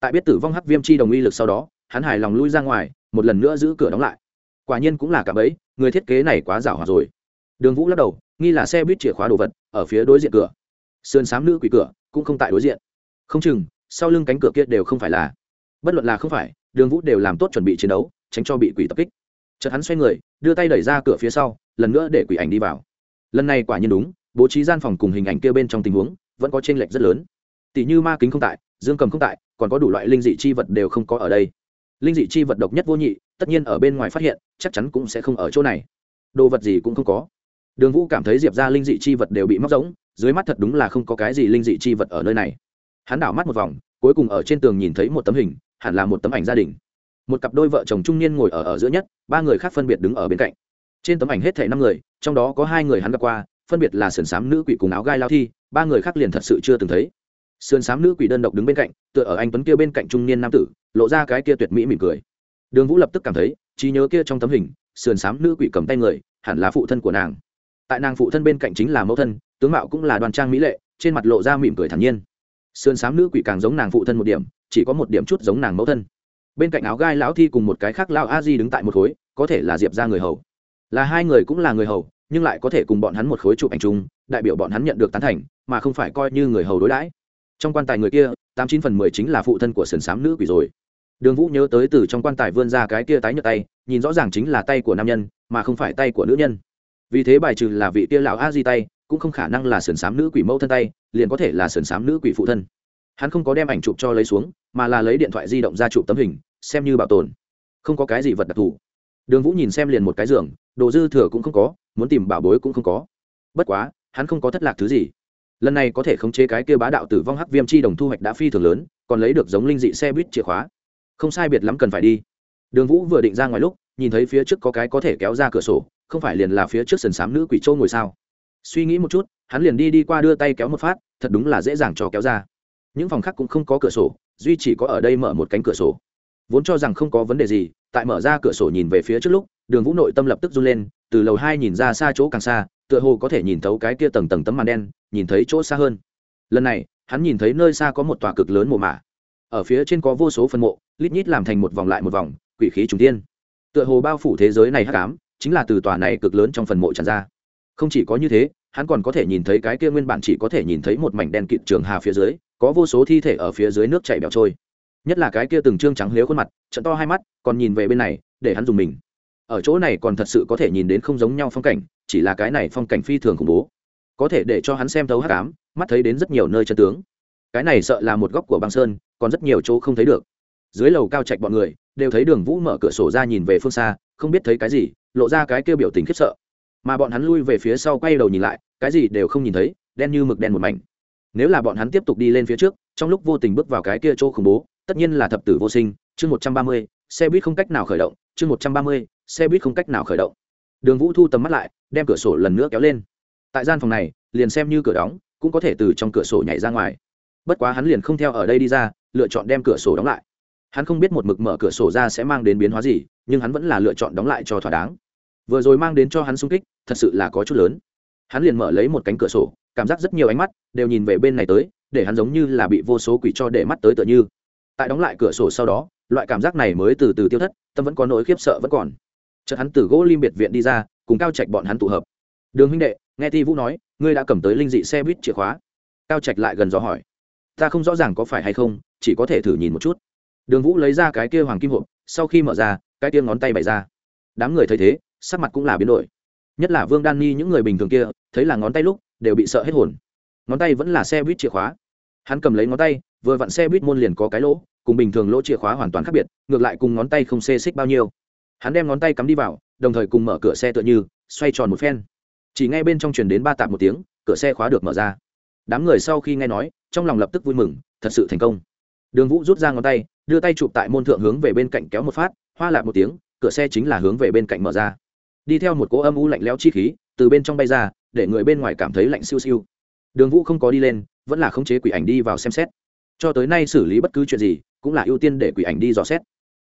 Tại biết tử vong hắc viêm chi đồng uy lực sau đó, hắn hài lòng lui ra ngoài, một lần nữa giữ cửa đóng lại. Quả nhiên cũng là cả bấy người thiết kế này quá giảo hòa rồi. Đường vũ lắc đầu, nghi là xe buýt chìa khóa đồ vật, ở phía đối diện cửa. Sườn xám nữ quỷ cửa, cũng không tại đối diện. Không chừng, sau lưng cánh cửa kia đều không phải là. Bất luận là không phải, đường vũ đều làm tốt chuẩn bị chiến đấu, tránh cho bị quỷ tập kích. Chợt hắn xoay người, đưa tay đẩy ra cửa phía sau, lần nữa để quỷ ảnh đi vào. Lần này quả nhiên đúng bố trí gian phòng cùng hình ảnh kia bên trong tình huống vẫn có chênh lệch rất lớn. Tỷ như ma kính không tại, dương cầm không tại, còn có đủ loại linh dị chi vật đều không có ở đây. Linh dị chi vật độc nhất vô nhị, tất nhiên ở bên ngoài phát hiện, chắc chắn cũng sẽ không ở chỗ này. Đồ vật gì cũng không có. Đường vũ cảm thấy diệp ra linh dị chi vật đều bị móc rỗng, dưới mắt thật đúng là không có cái gì linh dị chi vật ở nơi này. Hắn đảo mắt một vòng, cuối cùng ở trên tường nhìn thấy một tấm hình, hẳn là một tấm ảnh gia đình. Một cặp đôi vợ chồng trung niên ngồi ở ở giữa nhất, ba người khác phân biệt đứng ở bên cạnh. Trên tấm ảnh hết thể năm người, trong đó có hai người hắn gặp qua phân biệt là sườn xám nữ quỷ cùng áo gai lao thi, ba người khác liền thật sự chưa từng thấy. Sườn xám nữ quỷ đơn độc đứng bên cạnh, tựa ở anh tuấn kia bên cạnh trung niên nam tử, lộ ra cái kia tuyệt mỹ mỉm cười. Đường vũ lập tức cảm thấy, trí nhớ kia trong tấm hình, sườn xám nữ quỷ cầm tay người, hẳn là phụ thân của nàng. Tại nàng phụ thân bên cạnh chính là mẫu thân, tướng mạo cũng là đoàn trang mỹ lệ, trên mặt lộ ra mỉm cười thản nhiên. Sườn xám nữ quỷ càng giống nàng phụ thân một điểm, chỉ có một điểm chút giống nàng mẫu thân. Bên cạnh áo gai lão thi cùng một cái khác lao a di đứng tại một khối, có thể là diệp ra người hầu. Là hai người cũng là người hầu nhưng lại có thể cùng bọn hắn một khối chụp ảnh chung, đại biểu bọn hắn nhận được tán thành, mà không phải coi như người hầu đối đãi. Trong quan tài người kia, tám chín phần mười chính là phụ thân của sườn xám nữ quỷ rồi. Đường vũ nhớ tới từ trong quan tài vươn ra cái kia tái nhợt tay, nhìn rõ ràng chính là tay của nam nhân, mà không phải tay của nữ nhân. Vì thế bài trừ là vị kia lão a di tay, cũng không khả năng là sườn xám nữ quỷ mẫu thân tay, liền có thể là sườn xám nữ quỷ phụ thân. Hắn không có đem ảnh chụp cho lấy xuống, mà là lấy điện thoại di động ra chụp tấm hình, xem như bảo tồn. Không có cái gì vật đặc thù đường vũ nhìn xem liền một cái giường, đồ dư thừa cũng không có, muốn tìm bảo bối cũng không có. Bất quá, hắn không có thất lạc thứ gì. Lần này có thể khống chế cái kia bá đạo tử vong hắc viêm chi đồng thu hoạch đã phi thường lớn, còn lấy được giống linh dị xe buýt chìa khóa. Không sai biệt lắm cần phải đi. Đường vũ vừa định ra ngoài lúc, nhìn thấy phía trước có cái có thể kéo ra cửa sổ, không phải liền là phía trước sườn xám nữ quỷ châu ngồi sao? Suy nghĩ một chút, hắn liền đi đi qua đưa tay kéo một phát, thật đúng là dễ dàng cho kéo ra. Những phòng khác cũng không có cửa sổ, duy chỉ có ở đây mở một cánh cửa sổ. Vốn cho rằng không có vấn đề gì tại mở ra cửa sổ nhìn về phía trước lúc, đường vũ nội tâm lập tức run lên, từ lầu hai nhìn ra xa chỗ càng xa, tựa hồ có thể nhìn thấu cái kia tầng tầng tấm màn đen, nhìn thấy chỗ xa hơn. Lần này, hắn nhìn thấy nơi xa có một tòa cực lớn mộ mả. Ở phía trên có vô số phân mộ, lít nhít làm thành một vòng lại một vòng, quỷ khí trùng tiên tựa hồ bao phủ thế giới này hắc ám, chính là từ tòa này cực lớn trong phần mộ tràn ra. Không chỉ có như thế, hắn còn có thể nhìn thấy cái kia nguyên bản chỉ có thể nhìn thấy một mảnh đen kịt trường hà phía dưới, có vô số thi thể ở phía dưới nước chảy bẹo trôi nhất là cái kia từng trương trắng liếu khuôn mặt, trận to hai mắt, còn nhìn về bên này, để hắn dùng mình. Ở chỗ này còn thật sự có thể nhìn đến không giống nhau phong cảnh, chỉ là cái này phong cảnh phi thường khủng bố. Có thể để cho hắn xem thấu hát cám mắt thấy đến rất nhiều nơi chân tướng. Cái này sợ là một góc của băng sơn, còn rất nhiều chỗ không thấy được. Dưới lầu cao trạch bọn người, đều thấy đường vũ mở cửa sổ ra nhìn về phương xa, không biết thấy cái gì, lộ ra cái kêu biểu tình khiếp sợ. Mà bọn hắn lui về phía sau quay đầu nhìn lại, cái gì đều không nhìn thấy, đen như mực đen một mảnh. Nếu là bọn hắn tiếp tục đi lên phía trước, trong lúc vô tình bước vào cái kia chỗ khủng bố tất nhiên là thập tử vô sinh, chương một trăm ba mươi, xe buýt không cách nào khởi động, chương một trăm ba mươi, xe buýt không cách nào khởi động. Đường vũ thu tầm mắt lại, đem cửa sổ lần nữa kéo lên. Tại gian phòng này, liền xem như cửa đóng, cũng có thể từ trong cửa sổ nhảy ra ngoài. Bất quá hắn liền không theo ở đây đi ra, lựa chọn đem cửa sổ đóng lại. Hắn không biết một mực mở cửa sổ ra sẽ mang đến biến hóa gì, nhưng hắn vẫn là lựa chọn đóng lại cho thỏa đáng. Vừa rồi mang đến cho hắn sung kích, thật sự là có chút lớn. Hắn liền mở lấy một cánh cửa sổ, cảm giác rất nhiều ánh mắt đều nhìn về bên này tới, để hắn giống như là bị vô số quỷ cho để mắt tới tựa như tại đóng lại cửa sổ sau đó, loại cảm giác này mới từ từ tiêu thất, tâm vẫn có nỗi khiếp sợ vẫn còn. Chợt hắn từ gỗ lim biệt viện đi ra, cùng cao trạch bọn hắn tụ hợp. Đường huynh đệ, nghe ti vũ nói, ngươi đã cầm tới linh dị xe buýt chìa khóa. Cao trạch lại gần dò hỏi. Ta không rõ ràng có phải hay không, chỉ có thể thử nhìn một chút. Đường vũ lấy ra cái kia hoàng kim hộp, sau khi mở ra, cái kia ngón tay bày ra. Đám người thấy thế, sắc mặt cũng là biến đổi. Nhất là vương đan ni những người bình thường kia, thấy là ngón tay lúc, đều bị sợ hết hồn. Ngón tay vẫn là xe buýt chìa khóa. Hắn cầm lấy ngón tay vừa vặn xe buýt môn liền có cái lỗ, cùng bình thường lỗ chìa khóa hoàn toàn khác biệt, ngược lại cùng ngón tay không xê xích bao nhiêu. Hắn đem ngón tay cắm đi vào, đồng thời cùng mở cửa xe tựa như, xoay tròn một phen. Chỉ ngay bên trong truyền đến ba tạp một tiếng, cửa xe khóa được mở ra. Đám người sau khi nghe nói, trong lòng lập tức vui mừng, thật sự thành công. Đường vũ rút ra ngón tay, đưa tay chụp tại môn thượng hướng về bên cạnh kéo một phát, hoa lạc một tiếng, cửa xe chính là hướng về bên cạnh mở ra. Đi theo một cỗ âm u lạnh lẽo chi khí, từ bên trong bay ra, để người bên ngoài cảm thấy lạnh siêu siêu. Đường vũ không có đi lên, vẫn là khống chế quỷ ảnh đi vào xem xét cho tới nay xử lý bất cứ chuyện gì, cũng là ưu tiên để quỷ ảnh đi dò xét.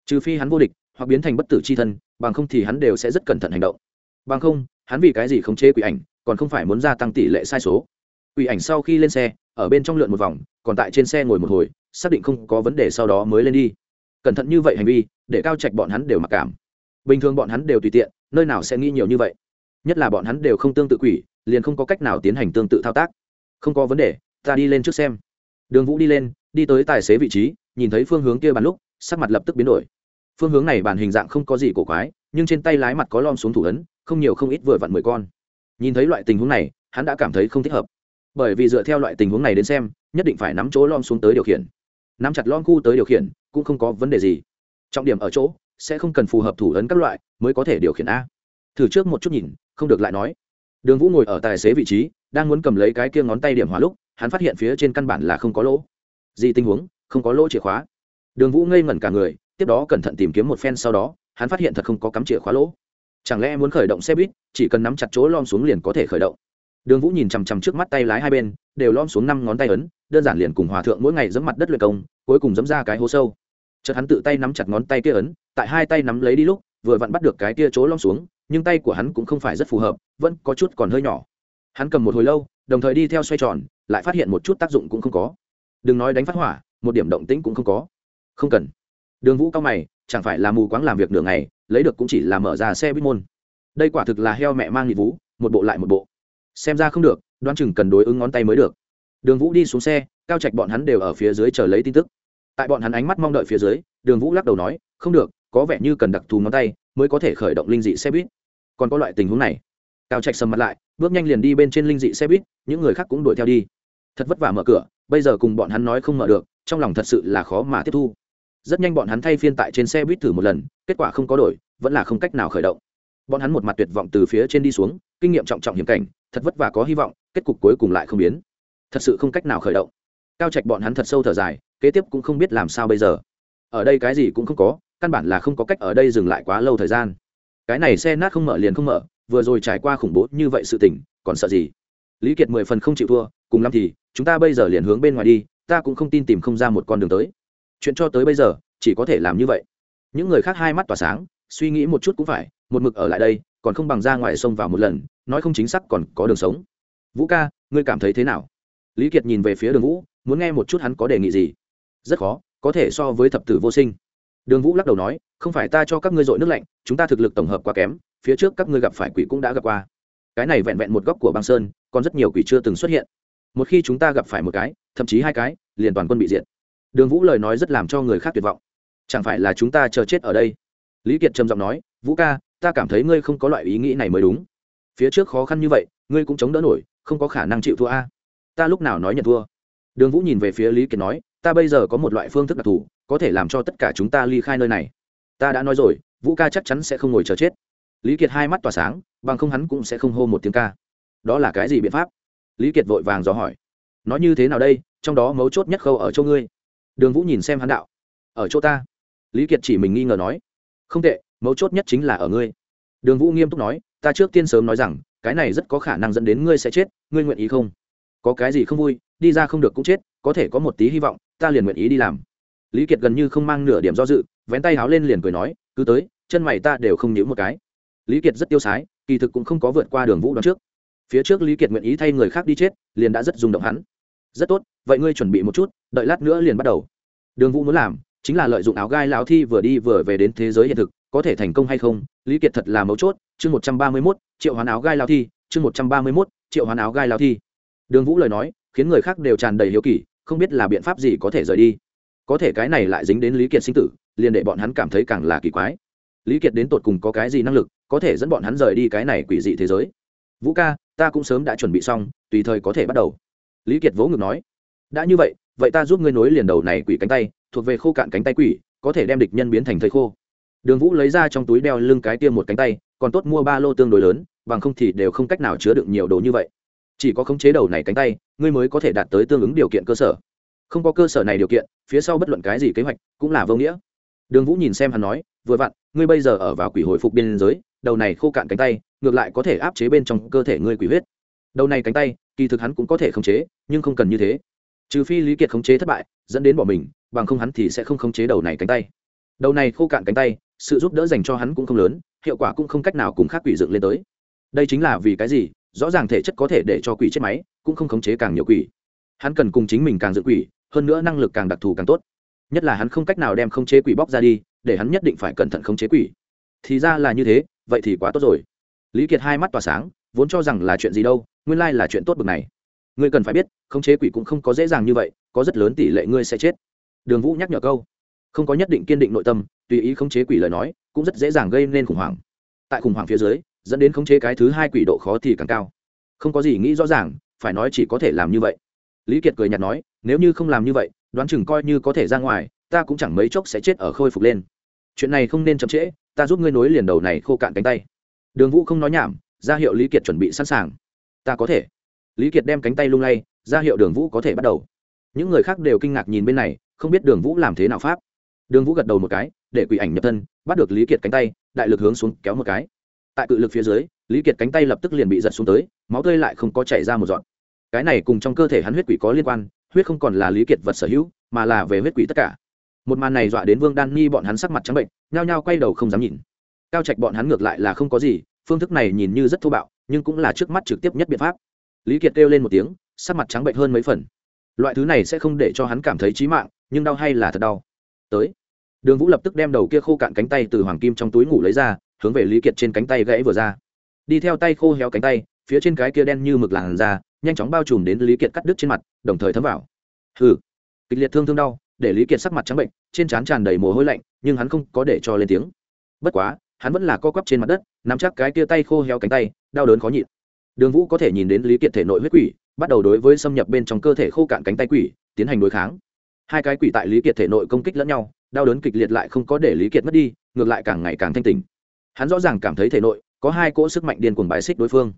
Trừ phi hắn vô địch, hoặc biến thành bất tử c h i thân, bằng không thì hắn đều sẽ rất cẩn thận hành động. Bằng không, hắn vì cái gì khống chế quỷ ảnh, còn không phải muốn gia tăng tỷ lệ sai số. Quỷ ảnh sau khi lên xe, ở bên trong lượn một vòng, còn tại trên xe ngồi một hồi, xác định không có vấn đề sau đó mới lên đi. Cẩn thận như vậy hành vi, để cao trạch bọn hắn đều mặc cảm. Bình thường bọn hắn đều tùy tiện, nơi nào sẽ nghĩ nhiều như vậy. Nhất là bọn hắn đều không tương tự quỷ, liền không có cách nào tiến hành tương tự thao tác. Không có vấn đề, ta đi lên trước xem. Đường vũ đi lên đi tới tài xế vị trí, nhìn thấy phương hướng kia bàn lúc, sắc mặt lập tức biến đổi. Phương hướng này bàn hình dạng không có gì cổ quái, nhưng trên tay lái mặt có lom xuống thủ ấn, không nhiều không ít vừa vặn mười con. Nhìn thấy loại tình huống này, hắn đã cảm thấy không thích hợp. Bởi vì dựa theo loại tình huống này đến xem, nhất định phải nắm chỗ lom xuống tới điều khiển. Nắm chặt lom khu tới điều khiển, cũng không có vấn đề gì. Trọng điểm ở chỗ, sẽ không cần phù hợp thủ ấn các loại, mới có thể điều khiển a. Thử trước một chút nhìn, không được lại nói. Đường vũ ngồi ở tài xế vị trí, đang muốn cầm lấy cái kia ngón tay điểm hóa lúc, hắn phát hiện phía trên căn bản là không có lỗ gì tình huống, không có lỗ chìa khóa. Đường vũ ngây ngẩn cả người, tiếp đó cẩn thận tìm kiếm một phen sau đó, hắn phát hiện thật không có cắm chìa khóa lỗ. Chẳng lẽ muốn khởi động xe buýt, chỉ cần nắm chặt chỗ lom xuống liền có thể khởi động? Đường vũ nhìn chằm chằm trước mắt tay lái hai bên, đều lom xuống năm ngón tay ấn, đơn giản liền cùng hòa thượng mỗi ngày dẫm mặt đất luyện công, cuối cùng dẫm ra cái hố sâu. Chợt hắn tự tay nắm chặt ngón tay kia ấn, tại hai tay nắm lấy đi lúc, vừa vặn bắt được cái kia chỗ lom xuống, nhưng tay của hắn cũng không phải rất phù hợp, vẫn có chút còn hơi nhỏ. Hắn cầm một hồi lâu, đồng thời đi theo xoay tròn, lại phát hiện một chút tác dụng cũng không có đừng nói đánh phát hỏa, một điểm động tĩnh cũng không có. Không cần. Đường vũ cao mày, chẳng phải là mù quáng làm việc nửa ngày, lấy được cũng chỉ là mở ra xe buýt môn. Đây quả thực là heo mẹ mang nhị vũ, một bộ lại một bộ. Xem ra không được, đoán chừng cần đối ứng ngón tay mới được. Đường vũ đi xuống xe, cao trạch bọn hắn đều ở phía dưới chờ lấy tin tức. Tại bọn hắn ánh mắt mong đợi phía dưới, đường vũ lắc đầu nói, không được, có vẻ như cần đặc thù ngón tay mới có thể khởi động linh dị xe buýt. Còn có loại tình huống này. Cao trạch sầm mặt lại, bước nhanh liền đi bên trên linh dị xe buýt, những người khác cũng đuổi theo đi. Thật vất vả mở cửa bây giờ cùng bọn hắn nói không mở được, trong lòng thật sự là khó mà tiếp thu. Rất nhanh bọn hắn thay phiên tại trên xe buýt thử một lần, kết quả không có đổi, vẫn là không cách nào khởi động. Bọn hắn một mặt tuyệt vọng từ phía trên đi xuống, kinh nghiệm trọng trọng hiểm cảnh, thật vất vả có hy vọng, kết cục cuối cùng lại không biến. Thật sự không cách nào khởi động. Cao trạch bọn hắn thật sâu thở dài, kế tiếp cũng không biết làm sao bây giờ. Ở đây cái gì cũng không có, căn bản là không có cách ở đây dừng lại quá lâu thời gian. Cái này xe nát không mở liền không mở, vừa rồi trải qua khủng bố như vậy sự tình, còn sợ gì? Lý kiệt mười phần không chịu thua cùng lắm thì chúng ta bây giờ liền hướng bên ngoài đi, ta cũng không tin tìm không ra một con đường tới. Chuyện cho tới bây giờ, chỉ có thể làm như vậy. Những người khác hai mắt tỏa sáng, suy nghĩ một chút cũng phải, một mực ở lại đây, còn không bằng ra ngoài sông vào một lần, nói không chính xác còn có đường sống. Vũ ca, ngươi cảm thấy thế nào? Lý kiệt nhìn về phía đường vũ, muốn nghe một chút hắn có đề nghị gì. Rất khó, có thể so với thập tử vô sinh. Đường vũ lắc đầu nói, không phải ta cho các ngươi dội nước lạnh, chúng ta thực lực tổng hợp quá kém, phía trước các ngươi gặp phải quỷ cũng đã gặp qua. Cái này vẹn vẹn một góc của băng sơn, còn rất nhiều quỷ chưa từng xuất hiện một khi chúng ta gặp phải một cái, thậm chí hai cái, liền toàn quân bị diệt. Đường vũ lời nói rất làm cho người khác tuyệt vọng. Chẳng phải là chúng ta chờ chết ở đây? Lý kiệt trầm giọng nói, vũ ca, ta cảm thấy ngươi không có loại ý nghĩ này mới đúng. Phía trước khó khăn như vậy, ngươi cũng chống đỡ nổi, không có khả năng chịu thua a. Ta lúc nào nói nhận thua? Đường vũ nhìn về phía lý kiệt nói, ta bây giờ có một loại phương thức đặc thù, có thể làm cho tất cả chúng ta ly khai nơi này. Ta đã nói rồi, vũ ca chắc chắn sẽ không ngồi chờ chết. Lý kiệt hai mắt tỏa sáng, bằng không hắn cũng sẽ không hô một tiếng ca. Đó là cái gì biện pháp? Lý kiệt vội vàng dò hỏi nói như thế nào đây? Trong đó mấu chốt nhất khâu ở chỗ ngươi. Đường vũ nhìn xem hắn đạo, ở chỗ ta? Lý kiệt chỉ mình nghi ngờ nói, không tệ, mấu chốt nhất chính là ở ngươi. Đường vũ nghiêm túc nói, ta trước tiên sớm nói rằng, cái này rất có khả năng dẫn đến ngươi sẽ chết, ngươi nguyện ý không? Có cái gì không vui, đi ra không được cũng chết, có thể có một tí hy vọng, ta liền nguyện ý đi làm. Lý kiệt gần như không mang nửa điểm do dự, vén tay háo lên liền cười nói, cứ tới, chân mày ta đều không nhíu một cái. Lý kiệt rất tiêu sái, kỳ thực cũng không có vượt qua đường vũ đoạn trước phía trước lý kiệt nguyện ý thay người khác đi chết, liền đã rất rung động hắn. Rất tốt, vậy ngươi chuẩn bị một chút, đợi lát nữa liền bắt đầu. Đường vũ muốn làm, chính là lợi dụng áo gai lão thi vừa đi vừa về đến thế giới hiện thực, có thể thành công hay không? Lý kiệt thật là mấu chốt, chương một trăm ba mươi mốt, triệu hoán áo gai lao thi, chương một trăm ba mươi mốt, triệu hoán áo gai lao thi. Đường vũ lời nói, khiến người khác đều tràn đầy hiếu kỳ, không biết là biện pháp gì có thể rời đi. Có thể cái này lại dính đến lý kiệt sinh tử, liền để bọn hắn cảm thấy càng là kỳ quái. Lý kiệt đến tột cùng có cái gì năng lực, có thể dẫn bọn hắn rời đi cái này quỷ dị thế giới? Vũ ca, ta cũng sớm đã chuẩn bị xong, tùy thời có thể bắt đầu. Lý kiệt vỗ ngực nói, đã như vậy vậy ta giúp ngươi nối liền đầu này quỷ cánh tay, thuộc về khô cạn cánh tay quỷ, có thể đem địch nhân biến thành thầy khô. Đường vũ lấy ra trong túi đeo lưng cái tiêm một cánh tay, còn tốt mua ba lô tương đối lớn, bằng không thì đều không cách nào chứa đựng nhiều đồ như vậy. Chỉ có khống chế đầu này cánh tay, ngươi mới có thể đạt tới tương ứng điều kiện cơ sở. Không có cơ sở này điều kiện, phía sau bất luận cái gì kế hoạch cũng là vô nghĩa. Đường vũ nhìn xem hắn nói vừa vặn, ngươi bây giờ ở vào quỷ hồi phục biên giới, đầu này khô cạn cánh tay, ngược lại có thể áp chế bên trong cơ thể ngươi quỷ huyết. Đầu này cánh tay, kỳ thực hắn cũng có thể khống chế, nhưng không cần như thế. Trừ phi lý kiệt khống chế thất bại, dẫn đến bỏ mình, bằng không hắn thì sẽ không khống chế đầu này cánh tay. Đầu này khô cạn cánh tay, sự giúp đỡ dành cho hắn cũng không lớn, hiệu quả cũng không cách nào cùng khác quỷ dựng lên tới. Đây chính là vì cái gì? Rõ ràng thể chất có thể để cho quỷ chết máy, cũng không khống chế càng nhiều quỷ. Hắn cần cùng chính mình càng dựng quỷ, hơn nữa năng lực càng đặc thù càng tốt. Nhất là hắn không cách nào đem khống chế quỷ bóc ra đi để hắn nhất định phải cẩn thận khống chế quỷ. Thì ra là như thế, vậy thì quá tốt rồi. Lý kiệt hai mắt tỏa sáng, vốn cho rằng là chuyện gì đâu, nguyên lai là chuyện tốt bực này. Ngươi cần phải biết, khống chế quỷ cũng không có dễ dàng như vậy, có rất lớn tỷ lệ ngươi sẽ chết. Đường vũ nhắc nhở câu. Không có nhất định kiên định nội tâm, tùy ý khống chế quỷ lời nói, cũng rất dễ dàng gây nên khủng hoảng. Tại khủng hoảng phía dưới, dẫn đến khống chế cái thứ hai quỷ độ khó thì càng cao. Không có gì nghĩ rõ ràng, phải nói chỉ có thể làm như vậy. Lý kiệt cười nhạt nói, nếu như không làm như vậy, đoán chừng coi như có thể ra ngoài, ta cũng chẳng mấy chốc sẽ chết ở khôi phục lên chuyện này không nên chậm trễ, ta giúp ngươi nối liền đầu này khô cạn cánh tay. Đường vũ không nói nhảm, ra hiệu lý kiệt chuẩn bị sẵn sàng. Ta có thể. Lý kiệt đem cánh tay lung lay, ra hiệu đường vũ có thể bắt đầu. Những người khác đều kinh ngạc nhìn bên này, không biết đường vũ làm thế nào pháp. Đường vũ gật đầu một cái, để quỷ ảnh nhập thân, bắt được lý kiệt cánh tay, đại lực hướng xuống kéo một cái. Tại cự lực phía dưới, lý kiệt cánh tay lập tức liền bị giật xuống tới, máu tươi lại không có chảy ra một giọt. Cái này cùng trong cơ thể hắn huyết quỷ có liên quan, huyết không còn là lý kiệt vật sở hữu, mà là về huyết quỷ tất cả một màn này dọa đến vương đan ni bọn hắn sắc mặt trắng bệnh nhao nhao quay đầu không dám nhìn. Cao trạch bọn hắn ngược lại là không có gì phương thức này nhìn như rất thô bạo nhưng cũng là trước mắt trực tiếp nhất biện pháp. Lý kiệt kêu lên một tiếng sắc mặt trắng bệnh hơn mấy phần. Loại thứ này sẽ không để cho hắn cảm thấy trí mạng nhưng đau hay là thật đau? Tới. Đường vũ lập tức đem đầu kia khô cạn cánh tay từ hoàng kim trong túi ngủ lấy ra hướng về lý kiệt trên cánh tay gãy vừa ra. Đi theo tay khô héo cánh tay phía trên cái kia đen như mực làn ra, nhanh chóng bao trùm đến lý kiệt cắt đứt trên mặt đồng thời thấm vào. Hừ. Kịch liệt thương thương đau để lý kiệt sắc mặt trắng bệnh, trên trán tràn đầy mồ hôi lạnh, nhưng hắn không có để cho lên tiếng. Bất quá, hắn vẫn là co quắp trên mặt đất, nắm chắc cái tia tay khô héo cánh tay, đau đớn khó nhịn. Đường vũ có thể nhìn đến lý kiệt thể nội huyết quỷ, bắt đầu đối với xâm nhập bên trong cơ thể khô cạn cánh tay quỷ, tiến hành đối kháng. Hai cái quỷ tại lý kiệt thể nội công kích lẫn nhau, đau đớn kịch liệt lại không có để lý kiệt mất đi, ngược lại càng ngày càng thanh tình hắn rõ ràng cảm thấy thể nội có hai cỗ sức mạnh điên cuồng bài xích đối phương.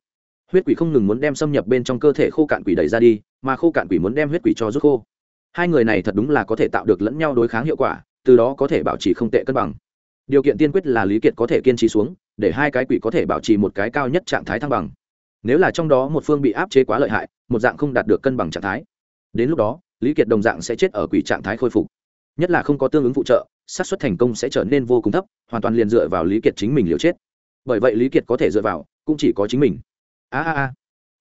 Huyết quỷ không ngừng muốn đem xâm nhập bên trong cơ thể khô cạn quỷ đẩy ra đi, mà khô cạn quỷ muốn đem huyết quỷ cho rút khô hai người này thật đúng là có thể tạo được lẫn nhau đối kháng hiệu quả, từ đó có thể bảo trì không tệ cân bằng. Điều kiện tiên quyết là lý kiệt có thể kiên trì xuống, để hai cái quỷ có thể bảo trì một cái cao nhất trạng thái thăng bằng. Nếu là trong đó một phương bị áp chế quá lợi hại, một dạng không đạt được cân bằng trạng thái, đến lúc đó, lý kiệt đồng dạng sẽ chết ở quỷ trạng thái khôi phục. Nhất là không có tương ứng phụ trợ, xác suất thành công sẽ trở nên vô cùng thấp, hoàn toàn liền dựa vào lý kiệt chính mình liều chết. Bởi vậy lý kiệt có thể dựa vào, cũng chỉ có chính mình. A a a.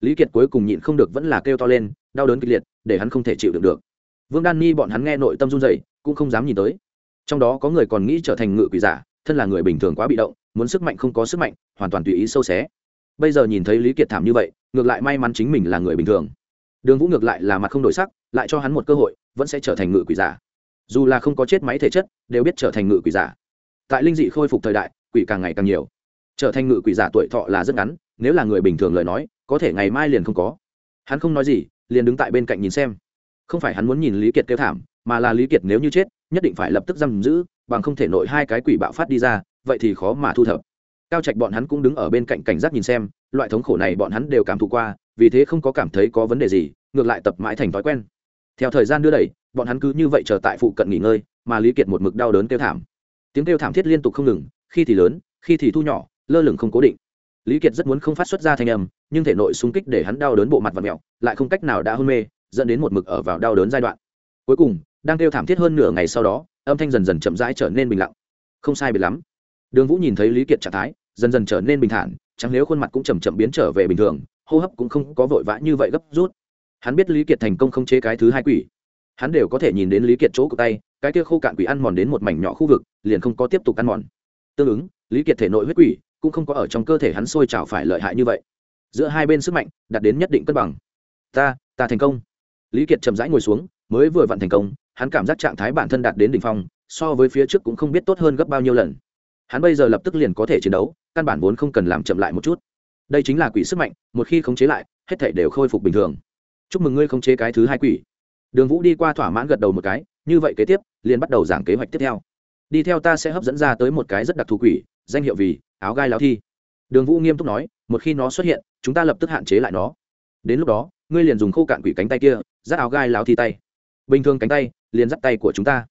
Lý kiệt cuối cùng nhịn không được vẫn là kêu to lên, đau đớn kịch liệt, để hắn không thể chịu đựng được vương đan ni bọn hắn nghe nội tâm run dậy cũng không dám nhìn tới. Trong đó có người còn nghĩ trở thành ngự quỷ giả, thân là người bình thường quá bị động, muốn sức mạnh không có sức mạnh, hoàn toàn tùy ý sâu xé. Bây giờ nhìn thấy lý kiệt thảm như vậy, ngược lại may mắn chính mình là người bình thường. Đường vũ ngược lại là mặt không đổi sắc, lại cho hắn một cơ hội, vẫn sẽ trở thành ngự quỷ giả. Dù là không có chết máy thể chất, đều biết trở thành ngự quỷ giả. Tại linh dị khôi phục thời đại, quỷ càng ngày càng nhiều. Trở thành ngự quỷ giả tuổi thọ là rất ngắn, nếu là người bình thường lời nói, có thể ngày mai liền không có. Hắn không nói gì, liền đứng tại bên cạnh nhìn xem không phải hắn muốn nhìn lý kiệt kêu thảm, mà là lý kiệt nếu như chết, nhất định phải lập tức giam giữ, bằng không thể nội hai cái quỷ bạo phát đi ra, vậy thì khó mà thu thập. Cao trạch bọn hắn cũng đứng ở bên cạnh cảnh giác nhìn xem, loại thống khổ này bọn hắn đều cảm thụ qua, vì thế không có cảm thấy có vấn đề gì, ngược lại tập mãi thành thói quen. Theo thời gian đưa đẩy, bọn hắn cứ như vậy chờ tại phụ cận nghỉ ngơi, mà lý kiệt một mực đau đớn kêu thảm. Tiếng kêu thảm thiết liên tục không ngừng, khi thì lớn, khi thì thu nhỏ, lơ lửng không cố định. Lý kiệt rất muốn không phát xuất ra thanh âm, nhưng thể nội sung kích để hắn đau đớn bộ mặt và mẹo, lại không cách nào đã hôn mê dẫn đến một mực ở vào đau đớn giai đoạn. Cuối cùng, đang kêu thảm thiết hơn nửa ngày sau đó, âm thanh dần dần chậm rãi trở nên bình lặng. Không sai biệt lắm. Đường vũ nhìn thấy lý kiệt trạng thái, dần dần trở nên bình thản, chẳng nếu khuôn mặt cũng chầm chậm biến trở về bình thường, hô hấp cũng không có vội vã như vậy gấp rút. Hắn biết lý kiệt thành công không chế cái thứ hai quỷ. Hắn đều có thể nhìn đến lý kiệt chỗ của tay, cái kia khô cạn quỷ ăn mòn đến một mảnh nhỏ khu vực, liền không có tiếp tục ăn mòn. Tương ứng, lý kiệt thể nội huyết quỷ cũng không có ở trong cơ thể hắn sôi trào phải lợi hại như vậy. Giữa hai bên sức mạnh đạt đến nhất định cân bằng. Ta ta thành công lý kiệt chậm rãi ngồi xuống, mới vừa vặn thành công, hắn cảm giác trạng thái bản thân đạt đến đỉnh phong, so với phía trước cũng không biết tốt hơn gấp bao nhiêu lần. Hắn bây giờ lập tức liền có thể chiến đấu, căn bản vốn không cần làm chậm lại một chút. Đây chính là quỷ sức mạnh, một khi khống chế lại, hết thể đều khôi phục bình thường. Chúc mừng ngươi khống chế cái thứ hai quỷ. Đường vũ đi qua thỏa mãn gật đầu một cái, như vậy kế tiếp, liền bắt đầu giảng kế hoạch tiếp theo. Đi theo ta sẽ hấp dẫn ra tới một cái rất đặc thù quỷ, danh hiệu vì áo gai lao thi. Đường vũ nghiêm túc nói, một khi nó xuất hiện, chúng ta lập tức hạn chế lại nó. Đến lúc đó, ngươi liền dùng khô cạn quỷ cánh tay kia dắt áo gai lao thi tay. Bình thường cánh tay, liền dắt tay của chúng ta.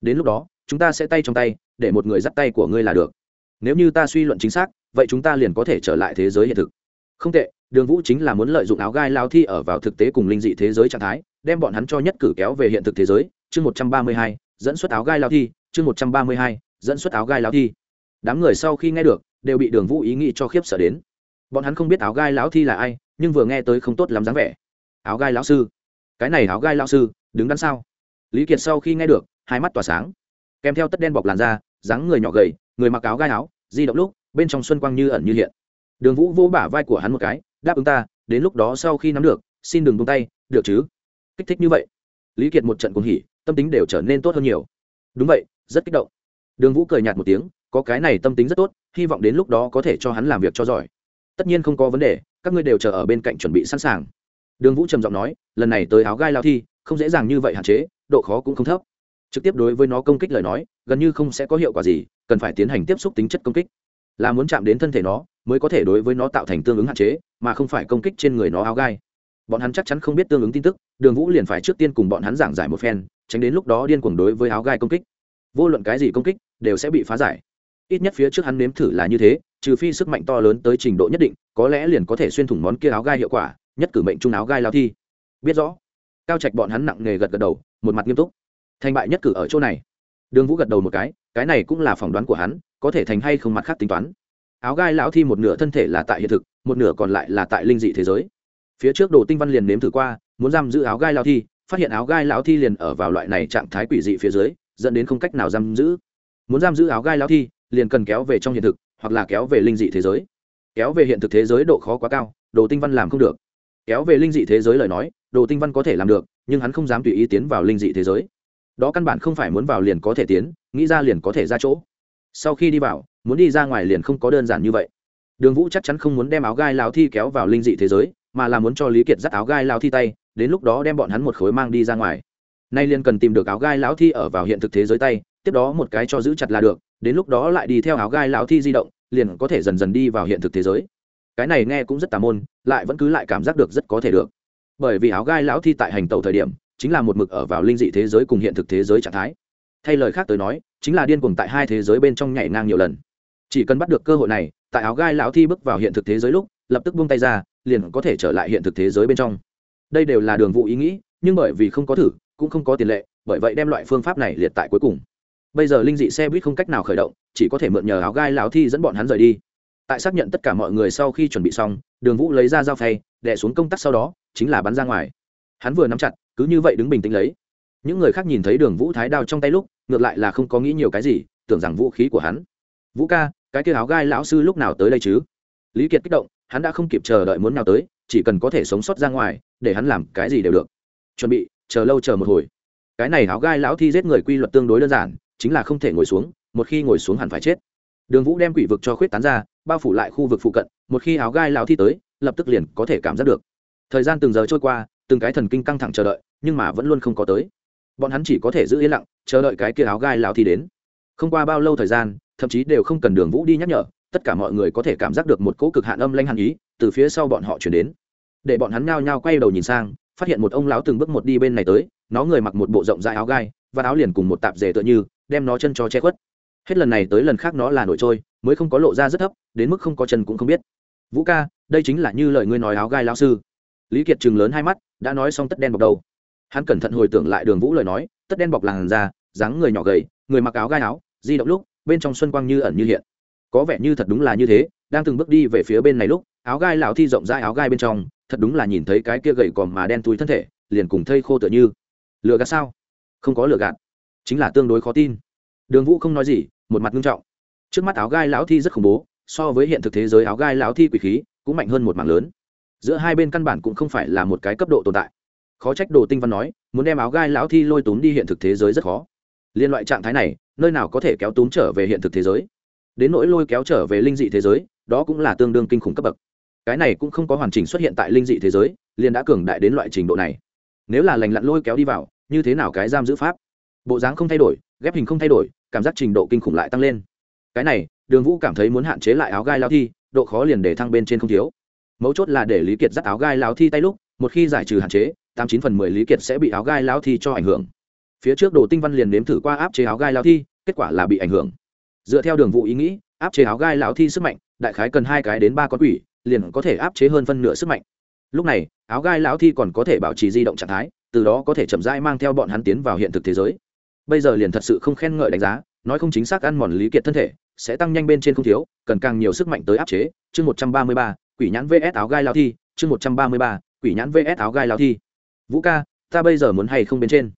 Đến lúc đó, chúng ta sẽ tay trong tay, để một người dắt tay của ngươi là được. Nếu như ta suy luận chính xác, vậy chúng ta liền có thể trở lại thế giới hiện thực. Không tệ, đường vũ chính là muốn lợi dụng áo gai lao thi ở vào thực tế cùng linh dị thế giới trạng thái, đem bọn hắn cho nhất cử kéo về hiện thực thế giới. Chương một trăm ba mươi hai, dẫn xuất áo gai lao thi. Chương một trăm ba mươi hai, dẫn xuất áo gai lao thi. Đám người sau khi nghe được, đều bị đường vũ ý nghĩ cho khiếp sợ đến. Bọn hắn không biết áo gai lão thi là ai, nhưng vừa nghe tới không tốt lắm dáng vẻ. Áo gai lão sư cái này áo gai lão sư, đứng đắn sao? Lý kiệt sau khi nghe được, hai mắt tỏa sáng. Kèm theo tất đen bọc làn da, dáng người nhỏ gầy, người mặc áo gai áo, di động lúc, bên trong xuân quang như ẩn như hiện. Đường vũ vỗ bả vai của hắn một cái, đáp ứng ta, đến lúc đó sau khi nắm được, xin đừng tung tay, được chứ? Kích thích như vậy. Lý kiệt một trận cuồng hỉ, tâm tính đều trở nên tốt hơn nhiều. Đúng vậy, rất kích động. Đường vũ cười nhạt một tiếng, có cái này tâm tính rất tốt, hy vọng đến lúc đó có thể cho hắn làm việc cho giỏi. Tất nhiên không có vấn đề, các ngươi đều chờ ở bên cạnh chuẩn bị sẵn sàng đường vũ trầm giọng nói, lần này tới áo gai lao thi, không dễ dàng như vậy hạn chế, độ khó cũng không thấp. Trực tiếp đối với nó công kích lời nói, gần như không sẽ có hiệu quả gì, cần phải tiến hành tiếp xúc tính chất công kích. Là muốn chạm đến thân thể nó, mới có thể đối với nó tạo thành tương ứng hạn chế, mà không phải công kích trên người nó áo gai. Bọn hắn chắc chắn không biết tương ứng tin tức, đường vũ liền phải trước tiên cùng bọn hắn giảng giải một phen, tránh đến lúc đó điên cuồng đối với áo gai công kích. Vô luận cái gì công kích, đều sẽ bị phá giải. Ít nhất phía trước hắn nếm thử là như thế, trừ phi sức mạnh to lớn tới trình độ nhất định, có lẽ liền có thể xuyên thủng món kia áo gai hiệu quả nhất cử mệnh trung áo gai lao thi. Biết rõ. Cao trạch bọn hắn nặng nề gật gật đầu, một mặt nghiêm túc. Thành bại nhất cử ở chỗ này. Đường vũ gật đầu một cái cái này cũng là phỏng đoán của hắn, có thể thành hay không mặt khác tính toán. Áo gai lão thi một nửa thân thể là tại hiện thực, một nửa còn lại là tại linh dị thế giới. Phía trước đồ tinh văn liền nếm thử qua, muốn giam giữ áo gai lao thi, phát hiện áo gai lão thi liền ở vào loại này trạng thái quỷ dị phía dưới, dẫn đến không cách nào giam giữ. Muốn giam giữ áo gai lão thi, liền cần kéo về trong hiện thực, hoặc là kéo về linh dị thế giới. Kéo về hiện thực thế giới độ khó quá cao, đồ tinh văn làm không được kéo về linh dị thế giới lời nói, đồ tinh văn có thể làm được, nhưng hắn không dám tùy ý tiến vào linh dị thế giới. Đó căn bản không phải muốn vào liền có thể tiến, nghĩ ra liền có thể ra chỗ. Sau khi đi vào, muốn đi ra ngoài liền không có đơn giản như vậy. Đường vũ chắc chắn không muốn đem áo gai lao thi kéo vào linh dị thế giới, mà là muốn cho lý kiệt dắt áo gai lao thi tay, đến lúc đó đem bọn hắn một khối mang đi ra ngoài. Nay liền cần tìm được áo gai lão thi ở vào hiện thực thế giới tay, tiếp đó một cái cho giữ chặt là được, đến lúc đó lại đi theo áo gai lão thi di động, liền có thể dần dần đi vào hiện thực thế giới cái này nghe cũng rất tà môn, lại vẫn cứ lại cảm giác được rất có thể được. Bởi vì áo gai lão thi tại hành tàu thời điểm, chính là một mực ở vào linh dị thế giới cùng hiện thực thế giới trạng thái. Thay lời khác tới nói, chính là điên cuồng tại hai thế giới bên trong nhảy ngang nhiều lần. Chỉ cần bắt được cơ hội này, tại áo gai lão thi bước vào hiện thực thế giới lúc, lập tức buông tay ra, liền có thể trở lại hiện thực thế giới bên trong. Đây đều là đường vụ ý nghĩ, nhưng bởi vì không có thử, cũng không có tiền lệ, bởi vậy đem loại phương pháp này liệt tại cuối cùng. Bây giờ linh dị xe buýt không cách nào khởi động, chỉ có thể mượn nhờ áo gai lão thi dẫn bọn hắn rời đi tại xác nhận tất cả mọi người sau khi chuẩn bị xong, đường vũ lấy ra dao phay đẻ xuống công tắc sau đó, chính là bắn ra ngoài. Hắn vừa nắm chặt, cứ như vậy đứng bình tĩnh lấy. Những người khác nhìn thấy đường vũ thái đao trong tay lúc, ngược lại là không có nghĩ nhiều cái gì, tưởng rằng vũ khí của hắn. Vũ ca, cái kia áo gai lão sư lúc nào tới đây chứ? Lý kiệt kích động, hắn đã không kịp chờ đợi muốn nào tới, chỉ cần có thể sống sót ra ngoài, để hắn làm cái gì đều được. Chuẩn bị, chờ lâu chờ một hồi. Cái này áo gai lão thi giết người quy luật tương đối đơn giản, chính là không thể ngồi xuống, một khi ngồi xuống hẳn phải chết. Đường vũ đem quỷ vực cho khuyết tán ra bao phủ lại khu vực phụ cận, một khi áo gai lão thi tới, lập tức liền có thể cảm giác được. Thời gian từng giờ trôi qua, từng cái thần kinh căng thẳng chờ đợi, nhưng mà vẫn luôn không có tới. Bọn hắn chỉ có thể giữ yên lặng, chờ đợi cái kia áo gai lão thi đến. Không qua bao lâu thời gian, thậm chí đều không cần đường vũ đi nhắc nhở, tất cả mọi người có thể cảm giác được một cỗ cực hạn âm lanh hàn ý từ phía sau bọn họ chuyển đến. Để bọn hắn nhao nhao quay đầu nhìn sang, phát hiện một ông lão từng bước một đi bên này tới, nó người mặc một bộ rộng rãi áo gai, và áo liền cùng một tạp dề tựa như, đem nó chân cho che khuất. Hết lần này tới lần khác nó là nổi trôi mới không có lộ ra rất thấp, đến mức không có chân cũng không biết. Vũ ca, đây chính là như lời ngươi nói áo gai lão sư. Lý kiệt chừng lớn hai mắt, đã nói xong tất đen bọc đầu. Hắn cẩn thận hồi tưởng lại đường vũ lời nói, tất đen bọc làn da, dáng người nhỏ gầy, người mặc áo gai áo, di động lúc, bên trong xuân quang như ẩn như hiện. Có vẻ như thật đúng là như thế, đang từng bước đi về phía bên này lúc, áo gai lão thi rộng rãi áo gai bên trong, thật đúng là nhìn thấy cái kia gầy còm mà đen túi thân thể, liền cùng thây khô tựa như. Lừa gạt sao? Không có lừa gạt. Chính là tương đối khó tin. Đường vũ không nói gì, một mặt nghiêm trọng trước mắt áo gai lão thi rất khủng bố, so với hiện thực thế giới áo gai lão thi quỷ khí cũng mạnh hơn một mảng lớn. Giữa hai bên căn bản cũng không phải là một cái cấp độ tồn tại. Khó trách đồ tinh văn nói, muốn đem áo gai lão thi lôi túm đi hiện thực thế giới rất khó. Liên loại trạng thái này, nơi nào có thể kéo túm trở về hiện thực thế giới? Đến nỗi lôi kéo trở về linh dị thế giới, đó cũng là tương đương kinh khủng cấp bậc. Cái này cũng không có hoàn chỉnh xuất hiện tại linh dị thế giới, liền đã cường đại đến loại trình độ này. Nếu là lành lặn lôi kéo đi vào, như thế nào cái giam giữ pháp? Bộ dáng không thay đổi, ghép hình không thay đổi, cảm giác trình độ kinh khủng lại tăng lên cái này, đường vũ cảm thấy muốn hạn chế lại áo gai lao thi, độ khó liền để thăng bên trên không thiếu. Mấu chốt là để lý kiệt dắt áo gai lao thi tay lúc, một khi giải trừ hạn chế, tám chín phần mười lý kiệt sẽ bị áo gai lao thi cho ảnh hưởng. Phía trước đồ tinh văn liền nếm thử qua áp chế áo gai lao thi, kết quả là bị ảnh hưởng. Dựa theo đường vụ ý nghĩ, áp chế áo gai lao thi sức mạnh, đại khái cần hai cái đến ba con quỷ, liền có thể áp chế hơn phân nửa sức mạnh. Lúc này, áo gai lão thi còn có thể bảo trì di động trạng thái, từ đó có thể chậm rãi mang theo bọn hắn tiến vào hiện thực thế giới. Bây giờ liền thật sự không khen ngợi đánh giá nói không chính xác ăn mòn lý kiệt thân thể, sẽ tăng nhanh bên trên không thiếu, cần càng nhiều sức mạnh tới áp chế. Chương một trăm ba mươi ba, quỷ nhãn vs áo gai lao thi. Chương một trăm ba mươi ba, quỷ nhãn vs áo gai lao thi. Vũ ca, ta bây giờ muốn hay không bên trên?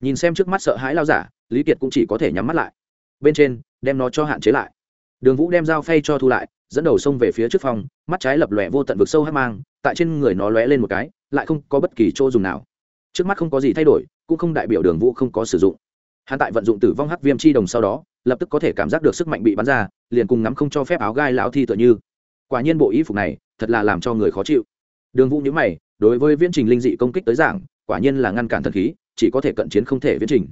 Nhìn xem trước mắt sợ hãi lao giả, lý kiệt cũng chỉ có thể nhắm mắt lại. Bên trên, đem nó cho hạn chế lại. Đường vũ đem dao phay cho thu lại, dẫn đầu sông về phía trước phòng, mắt trái lập lòe vô tận vực sâu hát mang, tại trên người nó lóe lên một cái, lại không có bất kỳ chỗ dùng nào. Trước mắt không có gì thay đổi, cũng không đại biểu đường vũ không có sử dụng hắn tại vận dụng tử vong hắc viêm chi đồng sau đó, lập tức có thể cảm giác được sức mạnh bị bắn ra, liền cùng ngắm không cho phép áo gai lão thi tựa như. Quả nhiên bộ y phục này, thật là làm cho người khó chịu. Đường vũ nhữ mày, đối với viễn trình linh dị công kích tới giảng, quả nhiên là ngăn cản thần khí, chỉ có thể cận chiến không thể viễn trình.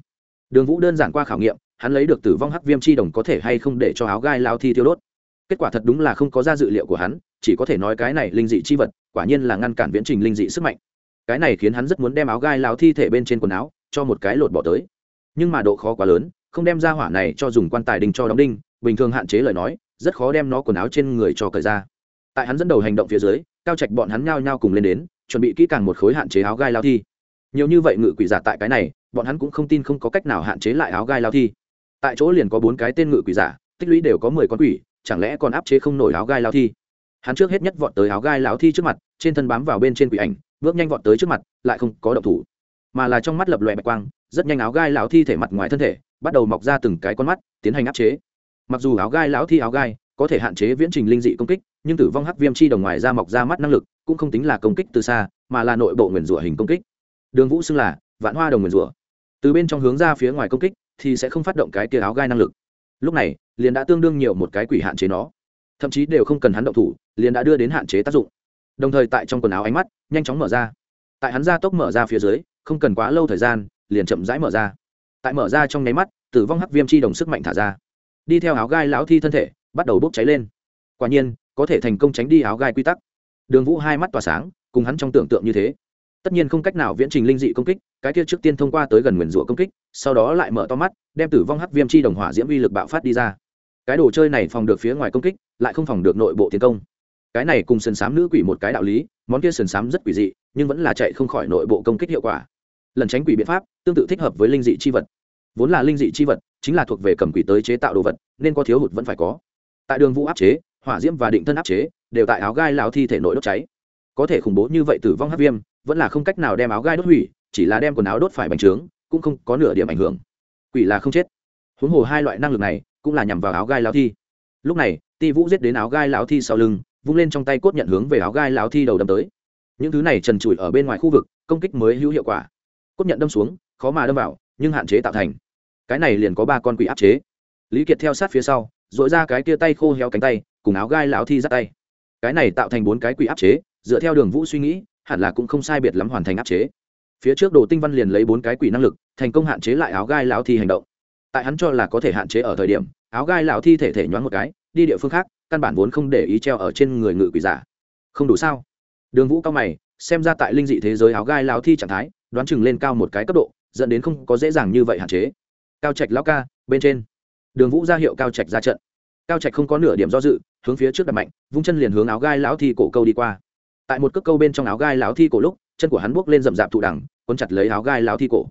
Đường vũ đơn giản qua khảo nghiệm, hắn lấy được tử vong hắc viêm chi đồng có thể hay không để cho áo gai lao thi tiêu đốt. Kết quả thật đúng là không có ra dự liệu của hắn, chỉ có thể nói cái này linh dị chi vật, quả nhiên là ngăn cản viễn trình linh dị sức mạnh. Cái này khiến hắn rất muốn đem áo gai lao thi thể bên trên quần áo, cho một cái lột bỏ tới nhưng mà độ khó quá lớn, không đem ra hỏa này cho dùng quan tài đình cho đóng đinh, bình thường hạn chế lời nói, rất khó đem nó quần áo trên người cho cởi ra. Tại hắn dẫn đầu hành động phía dưới, cao trạch bọn hắn nhao nhao cùng lên đến, chuẩn bị kỹ càng một khối hạn chế áo gai lao thi. Nhiều như vậy ngự quỷ giả tại cái này, bọn hắn cũng không tin không có cách nào hạn chế lại áo gai lao thi. Tại chỗ liền có bốn cái tên ngự quỷ giả, tích lũy đều có mười con quỷ, chẳng lẽ còn áp chế không nổi áo gai lao thi? Hắn trước hết nhất vọt tới áo gai lao thi trước mặt, trên thân bám vào bên trên quỷ ảnh, bước nhanh vọt tới trước mặt, lại không có động thủ mà là trong mắt lập lòe bạch quang, rất nhanh áo gai lão thi thể mặt ngoài thân thể, bắt đầu mọc ra từng cái con mắt, tiến hành áp chế. Mặc dù áo gai lão thi áo gai có thể hạn chế viễn trình linh dị công kích, nhưng tử vong hắc viêm chi đồng ngoài ra mọc ra mắt năng lực cũng không tính là công kích từ xa, mà là nội bộ nguyền rủa hình công kích. Đường vũ xưng là vạn hoa đồng nguyền rủa. Từ bên trong hướng ra phía ngoài công kích thì sẽ không phát động cái tia áo gai năng lực. Lúc này, liền đã tương đương nhiều một cái quỷ hạn chế nó. Thậm chí đều không cần hắn động thủ, liền đã đưa đến hạn chế tác dụng. Đồng thời tại trong quần áo ánh mắt, nhanh chóng mở ra. Tại hắn ra tốc mở ra phía dưới không cần quá lâu thời gian, liền chậm rãi mở ra. Tại mở ra trong nháy mắt, tử vong hắc viêm chi đồng sức mạnh thả ra. Đi theo áo gai lão thi thân thể, bắt đầu bốc cháy lên. Quả nhiên, có thể thành công tránh đi áo gai quy tắc. Đường vũ hai mắt tỏa sáng, cùng hắn trong tưởng tượng như thế. Tất nhiên không cách nào viễn trình linh dị công kích, cái kia trước tiên thông qua tới gần nguyền rủa công kích, sau đó lại mở to mắt, đem tử vong hắc viêm chi đồng hỏa diễm uy lực bạo phát đi ra. Cái đồ chơi này phòng được phía ngoài công kích, lại không phòng được nội bộ tiến công. Cái này cùng sườn xám nữ quỷ một cái đạo lý, món kia sườn xám rất quỷ dị, nhưng vẫn là chạy không khỏi nội bộ công kích hiệu quả lần tránh quỷ biện pháp, tương tự thích hợp với linh dị chi vật. Vốn là linh dị chi vật, chính là thuộc về cầm quỷ tới chế tạo đồ vật, nên có thiếu hụt vẫn phải có. Tại đường vũ áp chế, hỏa diễm và định thân áp chế, đều tại áo gai lào thi thể nội đốt cháy. Có thể khủng bố như vậy tử vong hát viêm, vẫn là không cách nào đem áo gai đốt hủy, chỉ là đem quần áo đốt phải bành trướng, cũng không có nửa điểm ảnh hưởng. Quỷ là không chết. Huống hồ hai loại năng lực này, cũng là nhằm vào áo gai lão thi. Lúc này, ti vũ giết đến áo gai lão thi sau lưng, vung lên trong tay cốt nhận hướng về áo gai lão thi đầu đâm tới. Những thứ này trần trụi ở bên ngoài khu vực, công kích mới hữu hiệu quả cốt nhận đâm xuống, khó mà đâm vào, nhưng hạn chế tạo thành. Cái này liền có ba con quỷ áp chế. Lý kiệt theo sát phía sau dội ra cái kia tay khô héo cánh tay, cùng áo gai lão thi ra tay. Cái này tạo thành bốn cái quỷ áp chế, dựa theo đường vũ suy nghĩ, hẳn là cũng không sai biệt lắm hoàn thành áp chế. Phía trước đồ tinh văn liền lấy bốn cái quỷ năng lực, thành công hạn chế lại áo gai lão thi hành động. Tại hắn cho là có thể hạn chế ở thời điểm, áo gai lão thi thể thể nhoáng một cái, đi địa phương khác, căn bản vốn không để ý treo ở trên người ngự quỷ giả. Không đủ sao? Đường vũ cao mày, xem ra tại linh dị thế giới áo gai lão thi trạng thái đoán chừng lên cao một cái cấp độ, dẫn đến không có dễ dàng như vậy hạn chế. Cao trạch lão ca, bên trên. Đường vũ ra hiệu cao trạch ra trận. Cao trạch không có nửa điểm do dự, hướng phía trước đặt mạnh, vung chân liền hướng áo gai lão thi cổ câu đi qua. Tại một cước câu bên trong áo gai lão thi cổ lúc, chân của hắn buốc lên rậm rạp thụ đẳng, quấn chặt lấy áo gai lão thi cổ.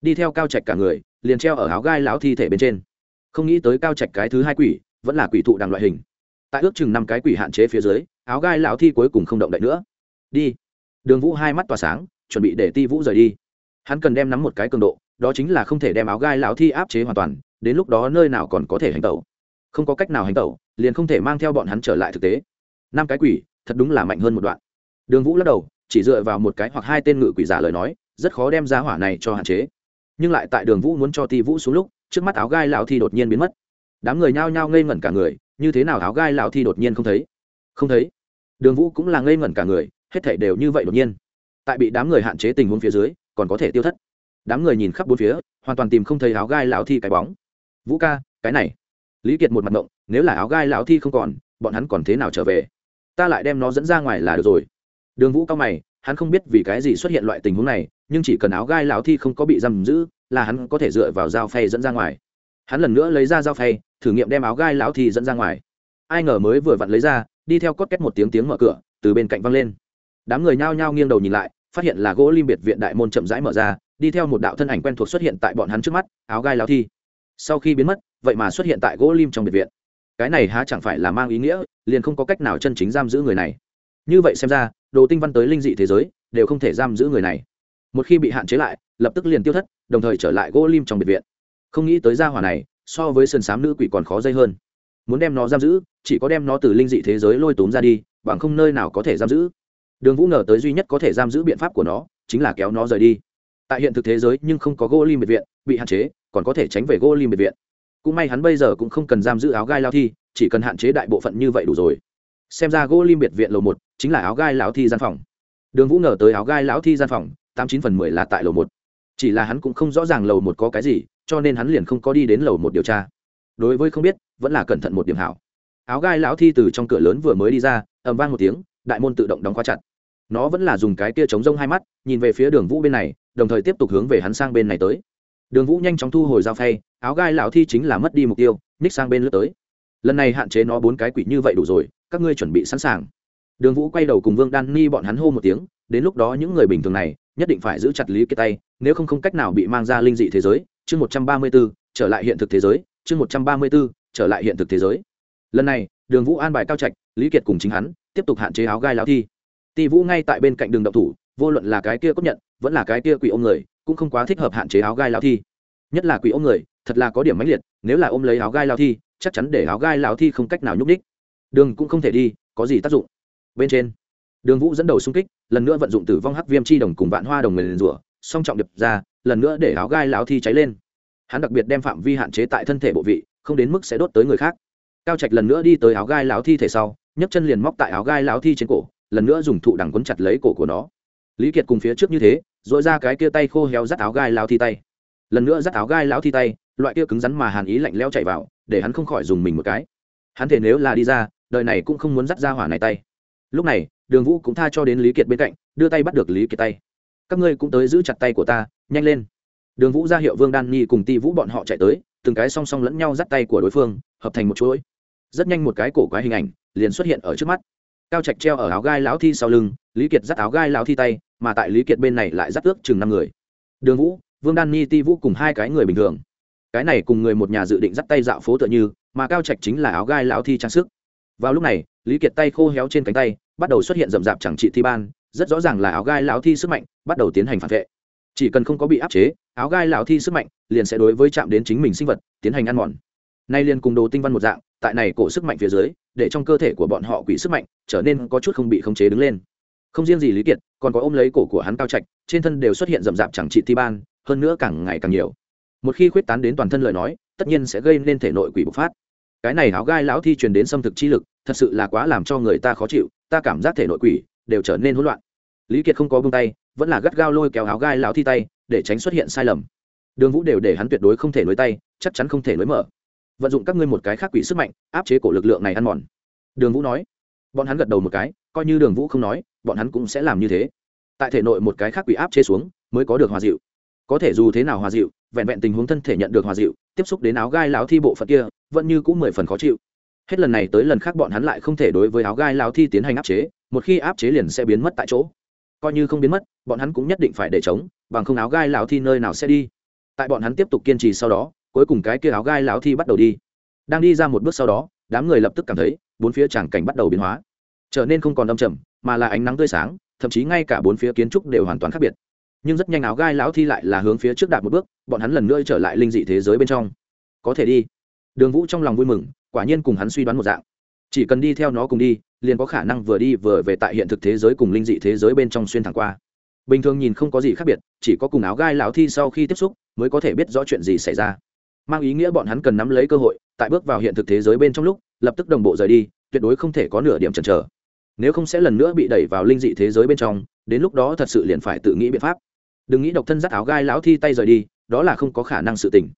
Đi theo cao trạch cả người, liền treo ở áo gai lão thi thể bên trên. Không nghĩ tới cao trạch cái thứ hai quỷ, vẫn là quỷ thụ đằng loại hình. Tại ước chừng năm cái quỷ hạn chế phía dưới, áo gai lão thi cuối cùng không động đậy nữa. Đi. Đường vũ hai mắt tỏa sáng chuẩn bị để ti vũ rời đi. Hắn cần đem nắm một cái cường độ, đó chính là không thể đem áo gai lão thi áp chế hoàn toàn, đến lúc đó nơi nào còn có thể hành tẩu. Không có cách nào hành tẩu, liền không thể mang theo bọn hắn trở lại thực tế. Năm cái quỷ, thật đúng là mạnh hơn một đoạn. Đường vũ lắc đầu, chỉ dựa vào một cái hoặc hai tên ngự quỷ giả lời nói, rất khó đem giá hỏa này cho hạn chế. Nhưng lại tại đường vũ muốn cho ti vũ xuống lúc, trước mắt áo gai lão thi đột nhiên biến mất. Đám người nhao nhao ngây ngẩn cả người, như thế nào áo gai lão thi đột nhiên không thấy? Không thấy. Đường vũ cũng là ngây ngẩn cả người, hết thảy đều như vậy đột nhiên tại bị đám người hạn chế tình huống phía dưới, còn có thể tiêu thất. Đám người nhìn khắp bốn phía, hoàn toàn tìm không thấy áo gai lão thi cái bóng. Vũ ca, cái này. Lý kiệt một mặt mộng nếu là áo gai lão thi không còn, bọn hắn còn thế nào trở về? Ta lại đem nó dẫn ra ngoài là được rồi. Đường vũ cao mày, hắn không biết vì cái gì xuất hiện loại tình huống này, nhưng chỉ cần áo gai lão thi không có bị giam giữ, là hắn có thể dựa vào dao phay dẫn ra ngoài. Hắn lần nữa lấy ra dao phay, thử nghiệm đem áo gai lão thi dẫn ra ngoài. Ai ngờ mới vừa vặn lấy ra, đi theo cốt két một tiếng tiếng mở cửa, từ bên cạnh văng lên. Đám người nhao nhao nghiêng đầu nhìn lại phát hiện là gỗ lim biệt viện đại môn chậm rãi mở ra, đi theo một đạo thân ảnh quen thuộc xuất hiện tại bọn hắn trước mắt, áo gai lao thi. Sau khi biến mất, vậy mà xuất hiện tại gỗ lim trong biệt viện. Cái này há chẳng phải là mang ý nghĩa, liền không có cách nào chân chính giam giữ người này. Như vậy xem ra, đồ tinh văn tới linh dị thế giới, đều không thể giam giữ người này. Một khi bị hạn chế lại, lập tức liền tiêu thất, đồng thời trở lại gỗ lim trong biệt viện. Không nghĩ tới gia hỏa này, so với sườn xám nữ quỷ còn khó dây hơn. Muốn đem nó giam giữ, chỉ có đem nó từ linh dị thế giới lôi tốn ra đi, bằng không nơi nào có thể giam giữ đường vũ ngờ tới duy nhất có thể giam giữ biện pháp của nó, chính là kéo nó rời đi. Tại hiện thực thế giới, nhưng không có gỗ lim biệt viện, bị hạn chế, còn có thể tránh về gỗ lim biệt viện. Cũng may hắn bây giờ cũng không cần giam giữ áo gai lao thi, chỉ cần hạn chế đại bộ phận như vậy đủ rồi. Xem ra gỗ lim biệt viện lầu một chính là áo gai lão thi gian phòng. Đường vũ ngờ tới áo gai lão thi gian phòng, tám chín phần mười là tại lầu một. Chỉ là hắn cũng không rõ ràng lầu một có cái gì, cho nên hắn liền không có đi đến lầu một điều tra. Đối với không biết, vẫn là cẩn thận một điểm hảo. Áo gai lão thi từ trong cửa lớn vừa mới đi ra, ầm vang một tiếng, đại môn tự động đóng khóa chặt nó vẫn là dùng cái kia chống rông hai mắt, nhìn về phía đường vũ bên này, đồng thời tiếp tục hướng về hắn sang bên này tới. Đường vũ nhanh chóng thu hồi dao phay, áo gai lão thi chính là mất đi mục tiêu ních sang bên lướt tới. Lần này hạn chế nó bốn cái quỷ như vậy đủ rồi, các ngươi chuẩn bị sẵn sàng. Đường vũ quay đầu cùng vương đan ni bọn hắn hô một tiếng, đến lúc đó những người bình thường này, nhất định phải giữ chặt lý kia tay, nếu không không cách nào bị mang ra linh dị thế giới. Chương một trăm ba mươi b ố trở lại hiện thực thế giới. Chương một trăm ba mươi b ố trở lại hiện thực thế giới. Lần này, đường vũ an bài cao trạch, lý kiệt cùng chính hắn, tiếp tục hạn chế áo gai lao thi ti vũ ngay tại bên cạnh đường động thủ, vô luận là cái kia cốt nhận, vẫn là cái kia quỷ ôm người, cũng không quá thích hợp hạn chế áo gai lao thi. Nhất là quỷ ôm người, thật là có điểm mãnh liệt, nếu là ôm lấy áo gai lao thi, chắc chắn để áo gai lao thi không cách nào nhúc đích đường cũng không thể đi, có gì tác dụng? Bên trên, đường vũ dẫn đầu xung kích, lần nữa vận dụng tử vong hắc viêm chi đồng cùng vạn hoa đồng người rủa, song trọng điệp ra, lần nữa để áo gai lão thi cháy lên. Hắn đặc biệt đem phạm vi hạn chế tại thân thể bộ vị, không đến mức sẽ đốt tới người khác. Cao trạch lần nữa đi tới áo gai lão thi thể sau, nhấc chân liền móc tại áo gai lão thi trên cổ lần nữa dùng thụ đằng quấn chặt lấy cổ của nó. Lý kiệt cùng phía trước như thế dội ra cái kia tay khô héo dắt áo gai lão thi tay. Lần nữa dắt áo gai lão thi tay, loại kia cứng rắn mà hàn ý lạnh leo chạy vào, để hắn không khỏi dùng mình một cái. Hắn thể nếu là đi ra, đời này cũng không muốn dắt ra hỏa này tay. Lúc này, đường vũ cũng tha cho đến lý kiệt bên cạnh, đưa tay bắt được lý kiệt tay. Các ngươi cũng tới giữ chặt tay của ta, nhanh lên. Đường vũ ra hiệu vương đan nhi cùng ti vũ bọn họ chạy tới, từng cái song song lẫn nhau dắt tay của đối phương, hợp thành một chuỗi. Rất nhanh một cái cổ quái hình ảnh liền xuất hiện ở trước mắt cao trạch treo ở áo gai lão thi sau lưng, lý kiệt dắt áo gai lão thi tay, mà tại lý kiệt bên này lại dắt ước chừng năm người. Đường vũ, vương đan nhi ti vũ cùng hai cái người bình thường. Cái này cùng người một nhà dự định dắt tay dạo phố tựa như, mà cao trạch chính là áo gai lão thi trang sức. Vào lúc này, lý kiệt tay khô héo trên cánh tay, bắt đầu xuất hiện rậm rạp chẳng trị thi ban, rất rõ ràng là áo gai lão thi sức mạnh, bắt đầu tiến hành phản vệ. Chỉ cần không có bị áp chế, áo gai lão thi sức mạnh liền sẽ đối với chạm đến chính mình sinh vật tiến hành ăn mòn. Nay liền cùng đồ tinh văn một dạng, tại này cổ sức mạnh phía dưới để trong cơ thể của bọn họ quỷ sức mạnh trở nên có chút không bị khống chế đứng lên. Không riêng gì lý kiệt, còn có ôm lấy cổ của hắn cao trạch, trên thân đều xuất hiện rậm rạp chẳng trị thi ban, hơn nữa càng ngày càng nhiều. Một khi khuyết tán đến toàn thân lời nói, tất nhiên sẽ gây nên thể nội quỷ bộc phát. Cái này áo gai lão thi truyền đến xâm thực chi lực, thật sự là quá làm cho người ta khó chịu, ta cảm giác thể nội quỷ đều trở nên hỗn loạn. Lý kiệt không có bông tay, vẫn là gắt gao lôi kéo áo gai lão thi tay, để tránh xuất hiện sai lầm. Đường vũ đều để hắn tuyệt đối không thể nối tay, chắc chắn không thể nối mở vận dụng các ngươi một cái khác quỷ sức mạnh, áp chế cổ lực lượng này ăn mòn. Đường vũ nói. Bọn hắn gật đầu một cái, coi như đường vũ không nói, bọn hắn cũng sẽ làm như thế. Tại thể nội một cái khác quỷ áp chế xuống, mới có được hòa dịu. Có thể dù thế nào hòa dịu, vẹn vẹn tình huống thân thể nhận được hòa dịu, tiếp xúc đến áo gai láo thi bộ phận kia, vẫn như cũng mười phần khó chịu. Hết lần này tới lần khác bọn hắn lại không thể đối với áo gai láo thi tiến hành áp chế, một khi áp chế liền sẽ biến mất tại chỗ. Coi như không biến mất, bọn hắn cũng nhất định phải để chống, bằng không áo gai láo thi nơi nào sẽ đi. Tại bọn hắn tiếp tục kiên trì sau đó cuối cùng cái kia áo gai lão thi bắt đầu đi. Đang đi ra một bước sau đó, đám người lập tức cảm thấy bốn phía tràng cảnh bắt đầu biến hóa. Trở nên không còn âm trầm, mà là ánh nắng tươi sáng, thậm chí ngay cả bốn phía kiến trúc đều hoàn toàn khác biệt. Nhưng rất nhanh áo gai lão thi lại là hướng phía trước đạt một bước, bọn hắn lần nữa trở lại linh dị thế giới bên trong. Có thể đi. Đường vũ trong lòng vui mừng, quả nhiên cùng hắn suy đoán một dạng. Chỉ cần đi theo nó cùng đi, liền có khả năng vừa đi vừa về tại hiện thực thế giới cùng linh dị thế giới bên trong xuyên thẳng qua. Bình thường nhìn không có gì khác biệt, chỉ có cùng áo gai lão thi sau khi tiếp xúc, mới có thể biết rõ chuyện gì xảy ra mang ý nghĩa bọn hắn cần nắm lấy cơ hội, tại bước vào hiện thực thế giới bên trong lúc, lập tức đồng bộ rời đi, tuyệt đối không thể có nửa điểm chần chờ. Nếu không sẽ lần nữa bị đẩy vào linh dị thế giới bên trong, đến lúc đó thật sự liền phải tự nghĩ biện pháp. Đừng nghĩ độc thân dắt áo gai lão thi tay rời đi, đó là không có khả năng sự tình.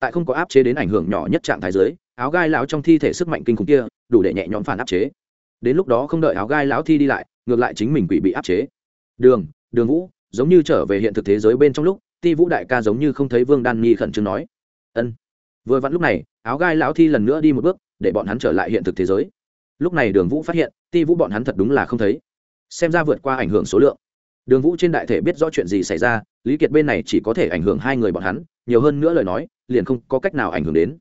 Tại không có áp chế đến ảnh hưởng nhỏ nhất trạng thái giới áo gai lão trong thi thể sức mạnh kinh khủng kia, đủ để nhẹ nhõm phản áp chế. Đến lúc đó không đợi áo gai lão thi đi lại, ngược lại chính mình quỷ bị áp chế. Đường đường vũ, giống như trở về hiện thực thế giới bên trong lúc, ti vũ đại ca giống như không thấy vương đan nhi khẩn trương nói ân. Vừa vặn lúc này, áo gai lão thi lần nữa đi một bước, để bọn hắn trở lại hiện thực thế giới. Lúc này đường vũ phát hiện, ti vũ bọn hắn thật đúng là không thấy. Xem ra vượt qua ảnh hưởng số lượng. Đường vũ trên đại thể biết rõ chuyện gì xảy ra, lý kiệt bên này chỉ có thể ảnh hưởng hai người bọn hắn, nhiều hơn nữa lời nói, liền không có cách nào ảnh hưởng đến.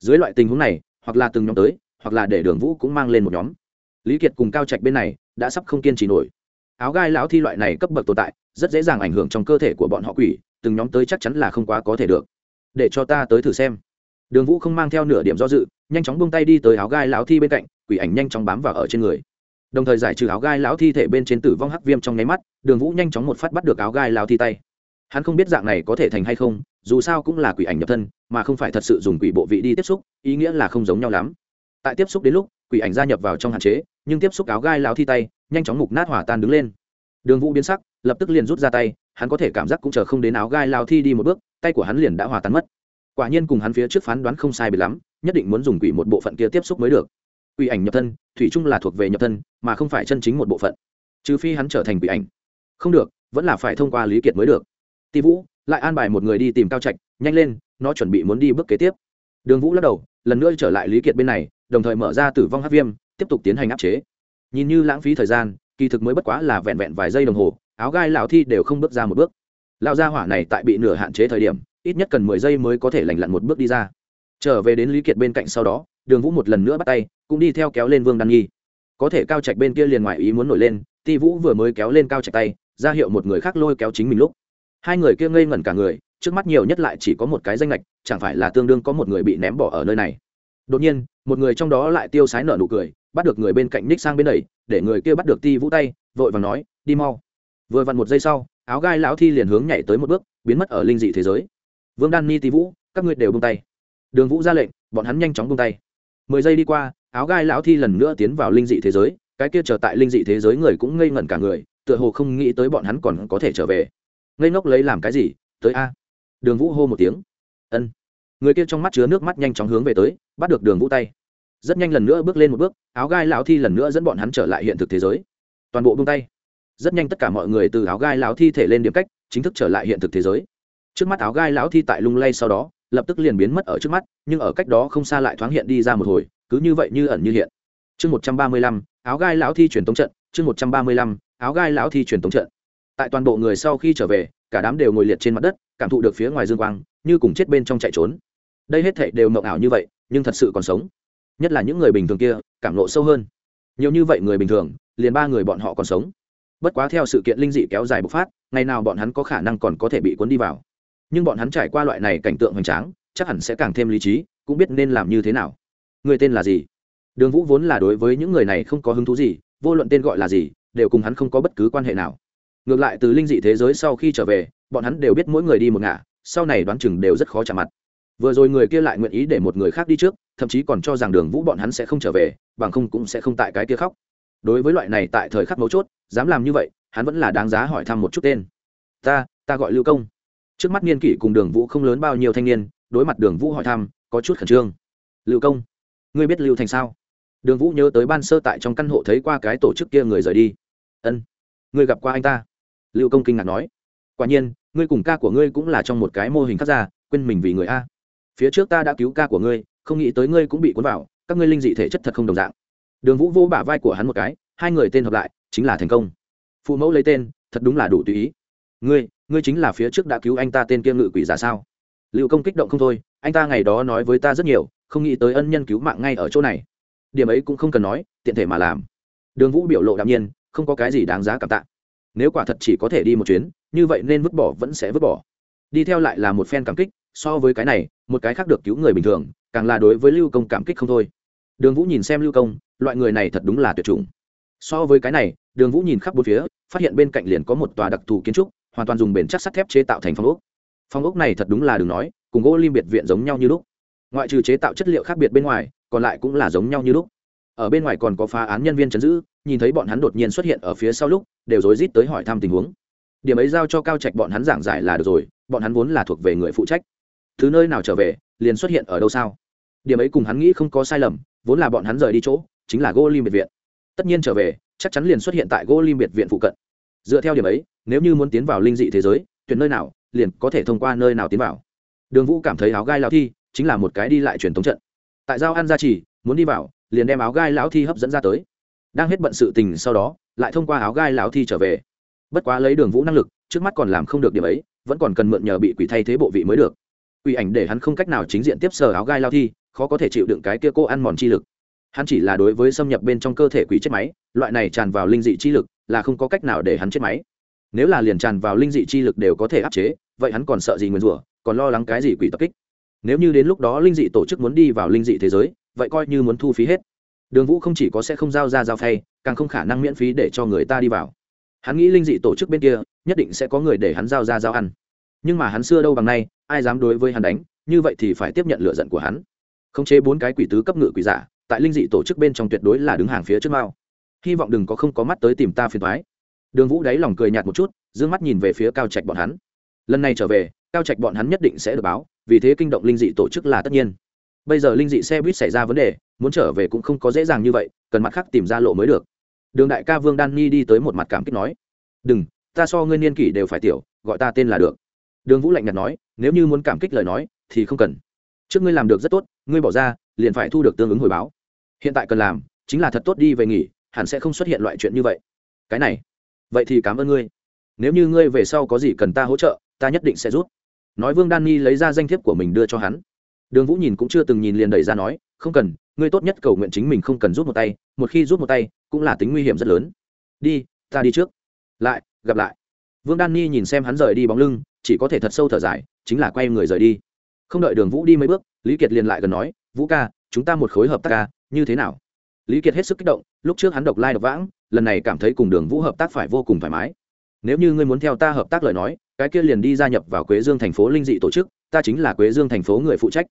Dưới loại tình huống này, hoặc là từng nhóm tới, hoặc là để đường vũ cũng mang lên một nhóm. Lý kiệt cùng cao trạch bên này, đã sắp không kiên trì nổi. Áo gai lão thi loại này cấp bậc tồn tại, rất dễ dàng ảnh hưởng trong cơ thể của bọn họ quỷ, từng nhóm tới chắc chắn là không quá có thể được để cho ta tới thử xem. Đường vũ không mang theo nửa điểm do dự, nhanh chóng bung tay đi tới áo gai lão thi bên cạnh, quỷ ảnh nhanh chóng bám vào ở trên người. Đồng thời giải trừ áo gai lão thi thể bên trên tử vong hắc viêm trong nháy mắt, đường vũ nhanh chóng một phát bắt được áo gai lão thi tay. Hắn không biết dạng này có thể thành hay không, dù sao cũng là quỷ ảnh nhập thân, mà không phải thật sự dùng quỷ bộ vị đi tiếp xúc, ý nghĩa là không giống nhau lắm. Tại tiếp xúc đến lúc, quỷ ảnh gia nhập vào trong hạn chế, nhưng tiếp xúc áo gai lão thi tay, nhanh chóng mục nát hỏa tan đứng lên. Đường vũ biến sắc, lập tức liền rút ra tay, hắn có thể cảm giác cũng chờ không đến áo gai lao thi đi một bước tay của hắn liền đã hòa tan mất. Quả nhiên cùng hắn phía trước phán đoán không sai bị lắm, nhất định muốn dùng quỷ một bộ phận kia tiếp xúc mới được. Quỷ ảnh nhập thân, thủy chung là thuộc về nhập thân, mà không phải chân chính một bộ phận. Trừ phi hắn trở thành quỷ ảnh. Không được, vẫn là phải thông qua lý kiệt mới được. Ti vũ, lại an bài một người đi tìm cao trạch, nhanh lên, nó chuẩn bị muốn đi bước kế tiếp. Đường vũ lắc đầu, lần nữa trở lại lý kiệt bên này, đồng thời mở ra tử vong hát viêm, tiếp tục tiến hành áp chế. Nhìn như lãng phí thời gian, kỳ thực mới bất quá là vẹn vẹn vài giây đồng hồ, áo gai lão thi đều không bước ra một bước lão gia hỏa này tại bị nửa hạn chế thời điểm, ít nhất cần mười giây mới có thể lành lặn một bước đi ra. Trở về đến lý kiệt bên cạnh sau đó, đường vũ một lần nữa bắt tay, cũng đi theo kéo lên vương đan nhi. Có thể cao trạch bên kia liền ngoài ý muốn nổi lên, ti vũ vừa mới kéo lên cao trạch tay, ra hiệu một người khác lôi kéo chính mình lúc. Hai người kia ngây ngẩn cả người, trước mắt nhiều nhất lại chỉ có một cái danh lệch chẳng phải là tương đương có một người bị ném bỏ ở nơi này. Đột nhiên, một người trong đó lại tiêu sái nở nụ cười, bắt được người bên cạnh ních sang bên đẩy để người kia bắt được ti vũ tay, vội và nói, đi mau. Vừa vặn một giây sau áo gai lão thi liền hướng nhảy tới một bước, biến mất ở linh dị thế giới. Vương đan ni ti vũ, các ngươi đều bung tay. Đường vũ ra lệnh, bọn hắn nhanh chóng bung tay. Mười giây đi qua, áo gai lão thi lần nữa tiến vào linh dị thế giới, cái kia trở tại linh dị thế giới người cũng ngây ngẩn cả người, tựa hồ không nghĩ tới bọn hắn còn có thể trở về. Ngây ngốc lấy làm cái gì? Tới a. Đường vũ hô một tiếng. Ân. Người kia trong mắt chứa nước mắt nhanh chóng hướng về tới, bắt được đường vũ tay. Rất nhanh lần nữa bước lên một bước, áo gai lão thi lần nữa dẫn bọn hắn trở lại hiện thực thế giới. Toàn bộ bung tay rất nhanh tất cả mọi người từ áo gai lão thi thể lên điểm cách, chính thức trở lại hiện thực thế giới. Trước mắt áo gai lão thi tại lung lay sau đó, lập tức liền biến mất ở trước mắt, nhưng ở cách đó không xa lại thoáng hiện đi ra một hồi, cứ như vậy như ẩn như hiện. Chương một trăm ba mươi lăm, áo gai lão thi truyền tống trận, chương một trăm ba mươi lăm, áo gai lão thi truyền tống trận. Tại toàn bộ người sau khi trở về, cả đám đều ngồi liệt trên mặt đất, cảm thụ được phía ngoài dương quang, như cùng chết bên trong chạy trốn. Đây hết thảy đều mộng ảo như vậy, nhưng thật sự còn sống. Nhất là những người bình thường kia, cảm lộ sâu hơn. Nhiều như vậy người bình thường, liền ba người bọn họ còn sống bất quá theo sự kiện linh dị kéo dài bộc phát, ngày nào bọn hắn có khả năng còn có thể bị cuốn đi vào. Nhưng bọn hắn trải qua loại này cảnh tượng hoành tráng, chắc hẳn sẽ càng thêm lý trí, cũng biết nên làm như thế nào. Người tên là gì? Đường vũ vốn là đối với những người này không có hứng thú gì, vô luận tên gọi là gì, đều cùng hắn không có bất cứ quan hệ nào. Ngược lại, từ linh dị thế giới sau khi trở về, bọn hắn đều biết mỗi người đi một ngả, sau này đoán chừng đều rất khó chạm mặt. Vừa rồi người kia lại nguyện ý để một người khác đi trước, thậm chí còn cho rằng đường vũ bọn hắn sẽ không trở về, bằng không cũng sẽ không tại cái kia khóc đối với loại này tại thời khắc mấu chốt, dám làm như vậy, hắn vẫn là đáng giá hỏi thăm một chút tên. Ta ta gọi lưu công. Trước mắt niên kỷ cùng đường vũ không lớn bao nhiêu thanh niên, đối mặt đường vũ hỏi thăm, có chút khẩn trương. Lưu công, ngươi biết lưu thành sao? Đường vũ nhớ tới ban sơ tại trong căn hộ thấy qua cái tổ chức kia người rời đi. Ân, ngươi gặp qua anh ta? Lưu công kinh ngạc nói. Quả nhiên, ngươi cùng ca của ngươi cũng là trong một cái mô hình khác ra, quên mình vì người a. Phía trước ta đã cứu ca của ngươi, không nghĩ tới ngươi cũng bị cuốn vào, các ngươi linh dị thể chất thật không đồng dạng đường vũ vô bả vai của hắn một cái, hai người tên hợp lại, chính là thành công. Phụ mẫu lấy tên, thật đúng là đủ tùy ý. Ngươi ngươi chính là phía trước đã cứu anh ta tên kia ngự quỷ giả sao? Lưu công kích động không thôi, anh ta ngày đó nói với ta rất nhiều, không nghĩ tới ân nhân cứu mạng ngay ở chỗ này. Điểm ấy cũng không cần nói, tiện thể mà làm. Đường vũ biểu lộ đạm nhiên, không có cái gì đáng giá cảm tạ. Nếu quả thật chỉ có thể đi một chuyến, như vậy nên vứt bỏ vẫn sẽ vứt bỏ. Đi theo lại là một phen cảm kích, so với cái này, một cái khác được cứu người bình thường, càng là đối với lưu công cảm kích không thôi đường vũ nhìn xem lưu công, loại người này thật đúng là tuyệt chủng. So với cái này, đường vũ nhìn khắp bốn phía, phát hiện bên cạnh liền có một tòa đặc thù kiến trúc, hoàn toàn dùng bền chắc sắt thép chế tạo thành phong ốc. Phong ốc này thật đúng là đừng nói, cùng gỗ lim biệt viện giống nhau như lúc. Ngoại trừ chế tạo chất liệu khác biệt bên ngoài, còn lại cũng là giống nhau như lúc. Ở bên ngoài còn có phá án nhân viên chấn giữ, nhìn thấy bọn hắn đột nhiên xuất hiện ở phía sau lúc, đều rối rít tới hỏi thăm tình huống. Điểm ấy giao cho cao trạch bọn hắn giảng giải là được rồi, bọn hắn vốn là thuộc về người phụ trách. Thứ nơi nào trở về, liền xuất hiện ở đâu sao? Điểm ấy cùng hắn nghĩ không có sai lầm vốn là bọn hắn rời đi chỗ, chính là gỗ lim biệt viện. Tất nhiên trở về, chắc chắn liền xuất hiện tại gỗ lim biệt viện phụ cận. Dựa theo điểm ấy, nếu như muốn tiến vào linh dị thế giới, tuyển nơi nào, liền có thể thông qua nơi nào tiến vào. Đường vũ cảm thấy áo gai lão thi chính là một cái đi lại truyền thống trận. Tại giao ăn gia trì, muốn đi vào, liền đem áo gai lão thi hấp dẫn ra tới. Đang hết bận sự tình sau đó, lại thông qua áo gai lão thi trở về. Bất quá lấy đường vũ năng lực, trước mắt còn làm không được điểm ấy, vẫn còn cần mượn nhờ bị quỷ thay thế bộ vị mới được. Quỷ ảnh để hắn không cách nào chính diện tiếp sờ áo gai lao thi khó có thể chịu đựng cái kia cô ăn mòn chi lực. Hắn chỉ là đối với xâm nhập bên trong cơ thể quỷ chết máy loại này tràn vào linh dị chi lực là không có cách nào để hắn chết máy. Nếu là liền tràn vào linh dị chi lực đều có thể áp chế vậy hắn còn sợ gì nguyên rủa còn lo lắng cái gì quỷ tập kích? Nếu như đến lúc đó linh dị tổ chức muốn đi vào linh dị thế giới vậy coi như muốn thu phí hết. Đường vũ không chỉ có sẽ không giao ra giao thay, càng không khả năng miễn phí để cho người ta đi vào. Hắn nghĩ linh dị tổ chức bên kia nhất định sẽ có người để hắn giao ra giao ăn. Nhưng mà hắn xưa đâu bằng nay ai dám đối với hắn đánh như vậy thì phải tiếp nhận lựa giận của hắn khống chế bốn cái quỷ tứ cấp ngự quỷ giả, tại linh dị tổ chức bên trong tuyệt đối là đứng hàng phía trước mao. Hy vọng đừng có không có mắt tới tìm ta phiền thoái đường vũ đáy lòng cười nhạt một chút d ư ơ n g mắt nhìn về phía cao trạch bọn hắn. Lần này trở về, cao trạch bọn hắn nhất định sẽ được báo, vì thế kinh động linh dị tổ chức là tất nhiên. Bây giờ linh dị xe buýt xảy ra vấn đề, muốn trở về cũng không có dễ dàng như vậy, cần mặt khác tìm ra lộ mới được. Đường đại ca vương đan ni đi tới một mặt cảm kích nói, đừng, ta so ngươi niên kỷ đều phải tiểu, gọi ta tên là được. Đường vũ lạnh nhạt nói, nếu như muốn cảm kích lời nói, thì không cần trước ngươi làm được rất tốt, ngươi bỏ ra, liền phải thu được tương ứng hồi báo. Hiện tại cần làm, chính là thật tốt đi về nghỉ, hẳn sẽ không xuất hiện loại chuyện như vậy. Cái này, vậy thì cảm ơn ngươi. Nếu như ngươi về sau có gì cần ta hỗ trợ, ta nhất định sẽ rút nói vương đan ni lấy ra danh thiếp của mình đưa cho hắn. Đường vũ nhìn cũng chưa từng nhìn liền đẩy ra nói, không cần, ngươi tốt nhất cầu nguyện chính mình không cần rút một tay, một khi rút một tay, cũng là tính nguy hiểm rất lớn. Đi, ta đi trước. Lại, gặp lại. Vương đan ni nhìn xem hắn rời đi bóng lưng, chỉ có thể thật sâu thở dài, chính là quay người rời đi không đợi đường vũ đi mấy bước, lý kiệt liền lại gần nói, vũ ca, chúng ta một khối hợp tác ca, như thế nào? Lý kiệt hết sức kích động, lúc trước hắn độc lai độc vãng, lần này cảm thấy cùng đường vũ hợp tác phải vô cùng thoải mái. Nếu như ngươi muốn theo ta hợp tác lời nói, cái kia liền đi gia nhập vào quế dương thành phố linh dị tổ chức, ta chính là quế dương thành phố người phụ trách.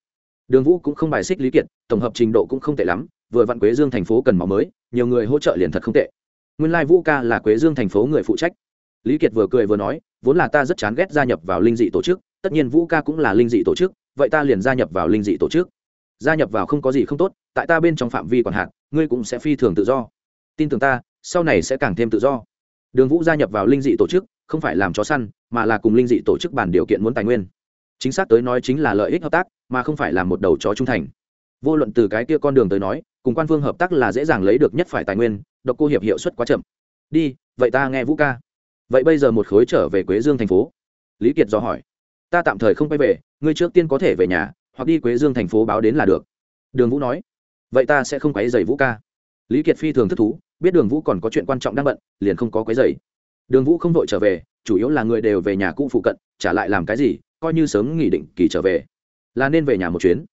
Đường vũ cũng không bài xích lý kiệt, tổng hợp trình độ cũng không tệ lắm, vừa vặn quế dương thành phố cần máu mới, nhiều người hỗ trợ liền thật không tệ. Nguyên lai、like、vũ ca là quế dương thành phố người phụ trách. Lý kiệt vừa cười vừa nói, vốn là ta rất chán ghét gia nhập vào linh dị tổ chức, tất nhiên vũ ca cũng là linh dị tổ chức vậy ta liền gia nhập vào linh dị tổ chức. Gia nhập vào không có gì không tốt, tại ta bên trong phạm vi còn hạn, ngươi cũng sẽ phi thường tự do. Tin tưởng ta, sau này sẽ càng thêm tự do. Đường vũ gia nhập vào linh dị tổ chức, không phải làm chó săn, mà là cùng linh dị tổ chức bàn điều kiện muốn tài nguyên. Chính xác tới nói chính là lợi ích hợp tác, mà không phải là một đầu chó trung thành. Vô luận từ cái kia con đường tới nói, cùng quan phương hợp tác là dễ dàng lấy được nhất phải tài nguyên, độc cô hiệp hiệu suất quá chậm. Đi, vậy ta nghe vũ ca. Vậy bây giờ một khối trở về quế dương thành phố. Lý kiệt do hỏi. Ta tạm thời không quay về ngươi trước tiên có thể về nhà, hoặc đi quế dương thành phố báo đến là được. Đường vũ nói. Vậy ta sẽ không quấy dày vũ ca. Lý kiệt phi thường thức thú, biết đường vũ còn có chuyện quan trọng đang bận, liền không có quấy dày đường vũ không vội trở về, chủ yếu là người đều về nhà cũ phụ cận, trả lại làm cái gì, coi như sớm nghỉ định kỳ trở về. Là nên về nhà một chuyến.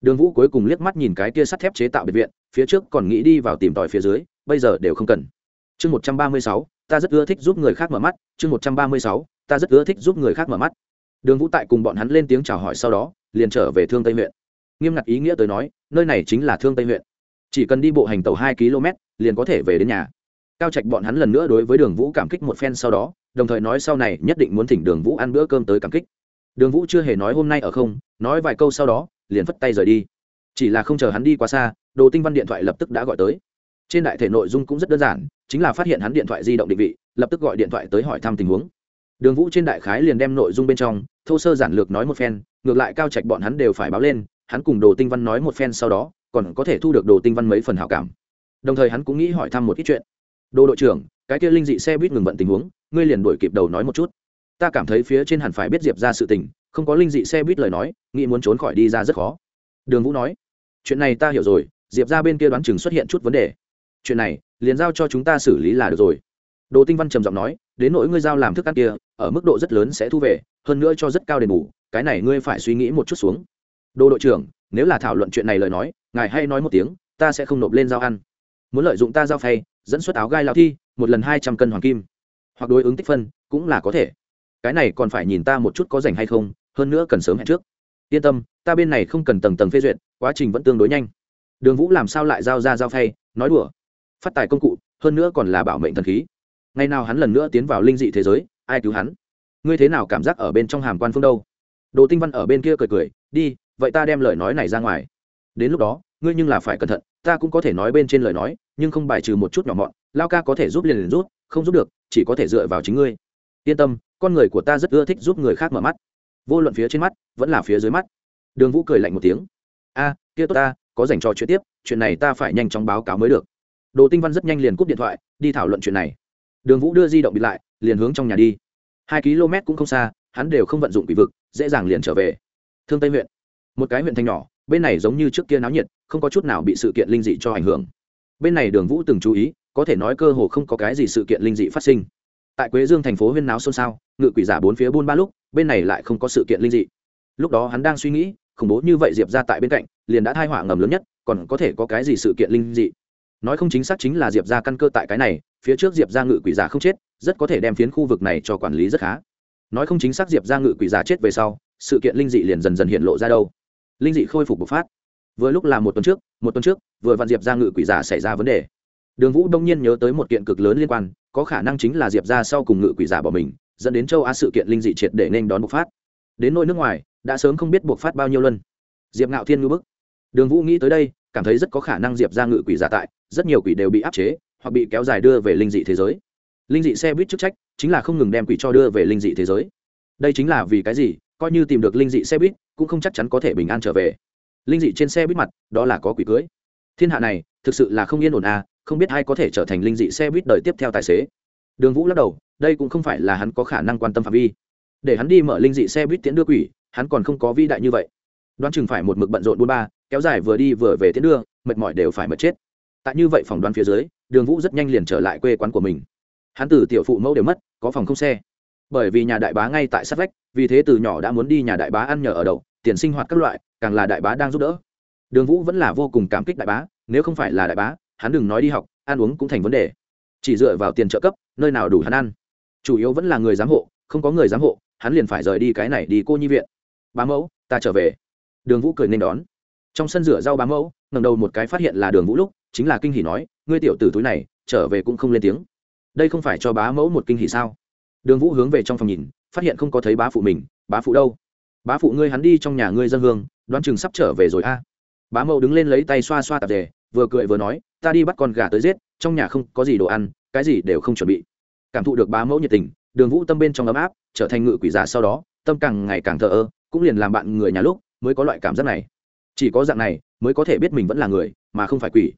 Đường vũ cuối cùng liếc mắt nhìn cái kia sắt thép chế tạo biệt viện, phía trước còn nghĩ đi vào tìm tòi phía dưới, bây giờ đều không cần. Chương một trăm ba mươi sáu, ta rất ưa thích giúp người khác mở mắt, chương một trăm ba mươi sáu, ta rất ưa thích giúp người khác mở mắt đường vũ tại cùng bọn hắn lên tiếng chào hỏi sau đó, liền trở về thương tây huyện. Nghiêm ngặt ý nghĩa tới nói, nơi này chính là thương tây huyện. Chỉ cần đi bộ hành tàu hai km, liền có thể về đến nhà. Cao trạch bọn hắn lần nữa đối với đường vũ cảm kích một phen sau đó, đồng thời nói sau này nhất định muốn thỉnh đường vũ ăn bữa cơm tới cảm kích. Đường vũ chưa hề nói hôm nay ở không, nói vài câu sau đó, liền phất tay rời đi. Chỉ là không chờ hắn đi quá xa, đồ tinh văn điện thoại lập tức đã gọi tới. Trên đại thể nội dung cũng rất đơn giản, chính là phát hiện hắn điện thoại di động định vị, lập tức gọi điện thoại tới hỏi thăm tình huống đường vũ trên đại khái liền đem nội dung bên trong, thô sơ giản lược nói một phen, ngược lại cao trạch bọn hắn đều phải báo lên, hắn cùng đồ tinh văn nói một phen sau đó, còn có thể thu được đồ tinh văn mấy phần hảo cảm. Đồng thời hắn cũng nghĩ hỏi thăm một ít chuyện. Đồ đội trưởng, cái kia linh dị xe buýt ngừng vận tình huống, ngươi liền đổi kịp đầu nói một chút. Ta cảm thấy phía trên hẳn phải biết diệp ra sự tình, không có linh dị xe buýt lời nói, nghĩ muốn trốn khỏi đi ra rất khó. Đường vũ nói. Chuyện này ta hiểu rồi, diệp ra bên kia đoán chừng xuất hiện chút vấn đề. Chuyện này, liền giao cho chúng ta xử lý là được rồi đồ tinh văn trầm giọng nói, đến nỗi ngươi giao làm thức ăn kia, ở mức độ rất lớn sẽ thu về, hơn nữa cho rất cao đền bù, cái này ngươi phải suy nghĩ một chút xuống. Đồ đội trưởng, nếu là thảo luận chuyện này lời nói, ngài hay nói một tiếng, ta sẽ không nộp lên giao ăn. Muốn lợi dụng ta giao phay, dẫn xuất áo gai lao thi, một lần hai trăm cân hoàng kim. Hoặc đối ứng tích phân, cũng là có thể. Cái này còn phải nhìn ta một chút có rảnh hay không, hơn nữa cần sớm hẹn trước. Yên tâm, ta bên này không cần tầng tầng phê duyệt, quá trình vẫn tương đối nhanh. Đường vũ làm sao lại giao ra giao phay, nói đùa. Phát tài công cụ, hơn nữa còn là bảo mệnh thần khí ngày nào hắn lần nữa tiến vào linh dị thế giới, ai cứu hắn? Ngươi thế nào cảm giác ở bên trong hàm quan phương đâu? Đồ tinh văn ở bên kia cười cười, đi, vậy ta đem lời nói này ra ngoài. Đến lúc đó, ngươi nhưng là phải cẩn thận, ta cũng có thể nói bên trên lời nói, nhưng không bài trừ một chút nhỏ mọn, lao ca có thể giúp liền liền rút không giúp được, chỉ có thể dựa vào chính ngươi. Yên tâm, con người của ta rất ưa thích giúp người khác mở mắt. Vô luận phía trên mắt, vẫn là phía dưới mắt. Đường vũ cười lạnh một tiếng. A, kia tốt ta, có dành trò chuyện tiếp, chuyện này ta phải nhanh chóng báo cáo mới được. Đồ tinh văn rất nhanh liền cúp điện thoại, đi thảo luận chuyện này đường vũ đưa di động bịt lại, liền hướng trong nhà đi. Hai km cũng không xa, hắn đều không vận dụng bị vực, dễ dàng liền trở về. Thương tây huyện. Một cái huyện thanh nhỏ, bên này giống như trước kia náo nhiệt, không có chút nào bị sự kiện linh dị cho ảnh hưởng. Bên này đường vũ từng chú ý, có thể nói cơ hồ không có cái gì sự kiện linh dị phát sinh. Tại quế dương thành phố huyên náo xôn xao, ngự quỷ giả bốn phía buôn ba lúc, bên này lại không có sự kiện linh dị. Lúc đó hắn đang suy nghĩ, khủng bố như vậy diệp ra tại bên cạnh, liền đã thai họa ngầm lớn nhất, còn có thể có cái gì sự kiện linh dị? Nói không chính xác chính là diệp ra căn cơ tại cái này phía trước diệp ra ngự quỷ giả không chết, rất có thể đem phiến khu vực này cho quản lý rất khá. Nói không chính xác diệp ra ngự quỷ giả chết về sau, sự kiện linh dị liền dần dần hiện lộ ra đâu. Linh dị khôi phục bộc phát. Vừa lúc là một tuần trước, một tuần trước, vừa vạn diệp ra ngự quỷ giả xảy ra vấn đề. Đường vũ đông nhiên nhớ tới một kiện cực lớn liên quan, có khả năng chính là diệp ra sau cùng ngự quỷ giả bỏ mình, dẫn đến châu á sự kiện linh dị triệt để nên đón bộc phát. Đến nỗi nước ngoài, đã sớm không biết bộc phát bao nhiêu lần diệp ngạo thiên ngư bức. Đường vũ nghĩ tới đây, cảm thấy rất có khả năng diệp ra ngự quỷ giả tại, rất nhiều quỷ đều bị áp chế hoặc bị kéo dài đưa về linh dị thế giới. Linh dị xe buýt chức trách chính là không ngừng đem quỷ cho đưa về linh dị thế giới. Đây chính là vì cái gì? Coi như tìm được linh dị xe buýt, cũng không chắc chắn có thể bình an trở về. Linh dị trên xe buýt mặt, đó là có quỷ cưới. Thiên hạ này, thực sự là không yên ổn à không biết ai có thể trở thành linh dị xe buýt đời tiếp theo tài xế. Đường vũ lắc đầu, đây cũng không phải là hắn có khả năng quan tâm phạm vi. Để hắn đi mở linh dị xe buýt tiễn đưa quỷ, hắn còn không có vi đại như vậy. Đoán chừng phải một mực bận rộn buôn ba, kéo dài vừa đi vừa về tiễn đưa, mệt mỏi đều phải mệt chết tại như vậy phòng đoán phía dưới, đường vũ rất nhanh liền trở lại quê quán của mình. Hắn từ tiểu phụ mẫu đều mất, có phòng không xe. Bởi vì nhà đại bá ngay tại sát vách, vì thế từ nhỏ đã muốn đi nhà đại bá ăn nhờ ở đậu, tiền sinh hoạt các loại, càng là đại bá đang giúp đỡ. Đường vũ vẫn là vô cùng cảm kích đại bá, nếu không phải là đại bá, hắn đừng nói đi học, ăn uống cũng thành vấn đề. Chỉ dựa vào tiền trợ cấp, nơi nào đủ hắn ăn. Chủ yếu vẫn là người giám hộ, không có người giám hộ, hắn liền phải rời đi cái này đi cô nhi viện. Bá mẫu, ta trở về. Đường vũ cười nên đón. Trong sân rửa rau bá mẫu ngầm đầu một cái phát hiện là đường vũ lúc chính là kinh hỉ nói, ngươi tiểu tử túi này, trở về cũng không lên tiếng. Đây không phải cho bá mẫu một kinh hỉ sao? Đường vũ hướng về trong phòng nhìn, phát hiện không có thấy bá phụ mình, bá phụ đâu? Bá phụ ngươi hắn đi trong nhà ngươi dân hương, đoán chừng sắp trở về rồi a. Bá mẫu đứng lên lấy tay xoa xoa tạp dề, vừa cười vừa nói, ta đi bắt con gà tới giết, trong nhà không có gì đồ ăn, cái gì đều không chuẩn bị. Cảm thụ được bá mẫu nhiệt tình, đường vũ tâm bên trong ấm áp, trở thành ngự quỷ giả sau đó, tâm càng ngày càng thờ ơ, cũng liền làm bạn người nhà lúc mới có loại cảm giác này. Chỉ có dạng này, mới có thể biết mình vẫn là người, mà không phải quỷ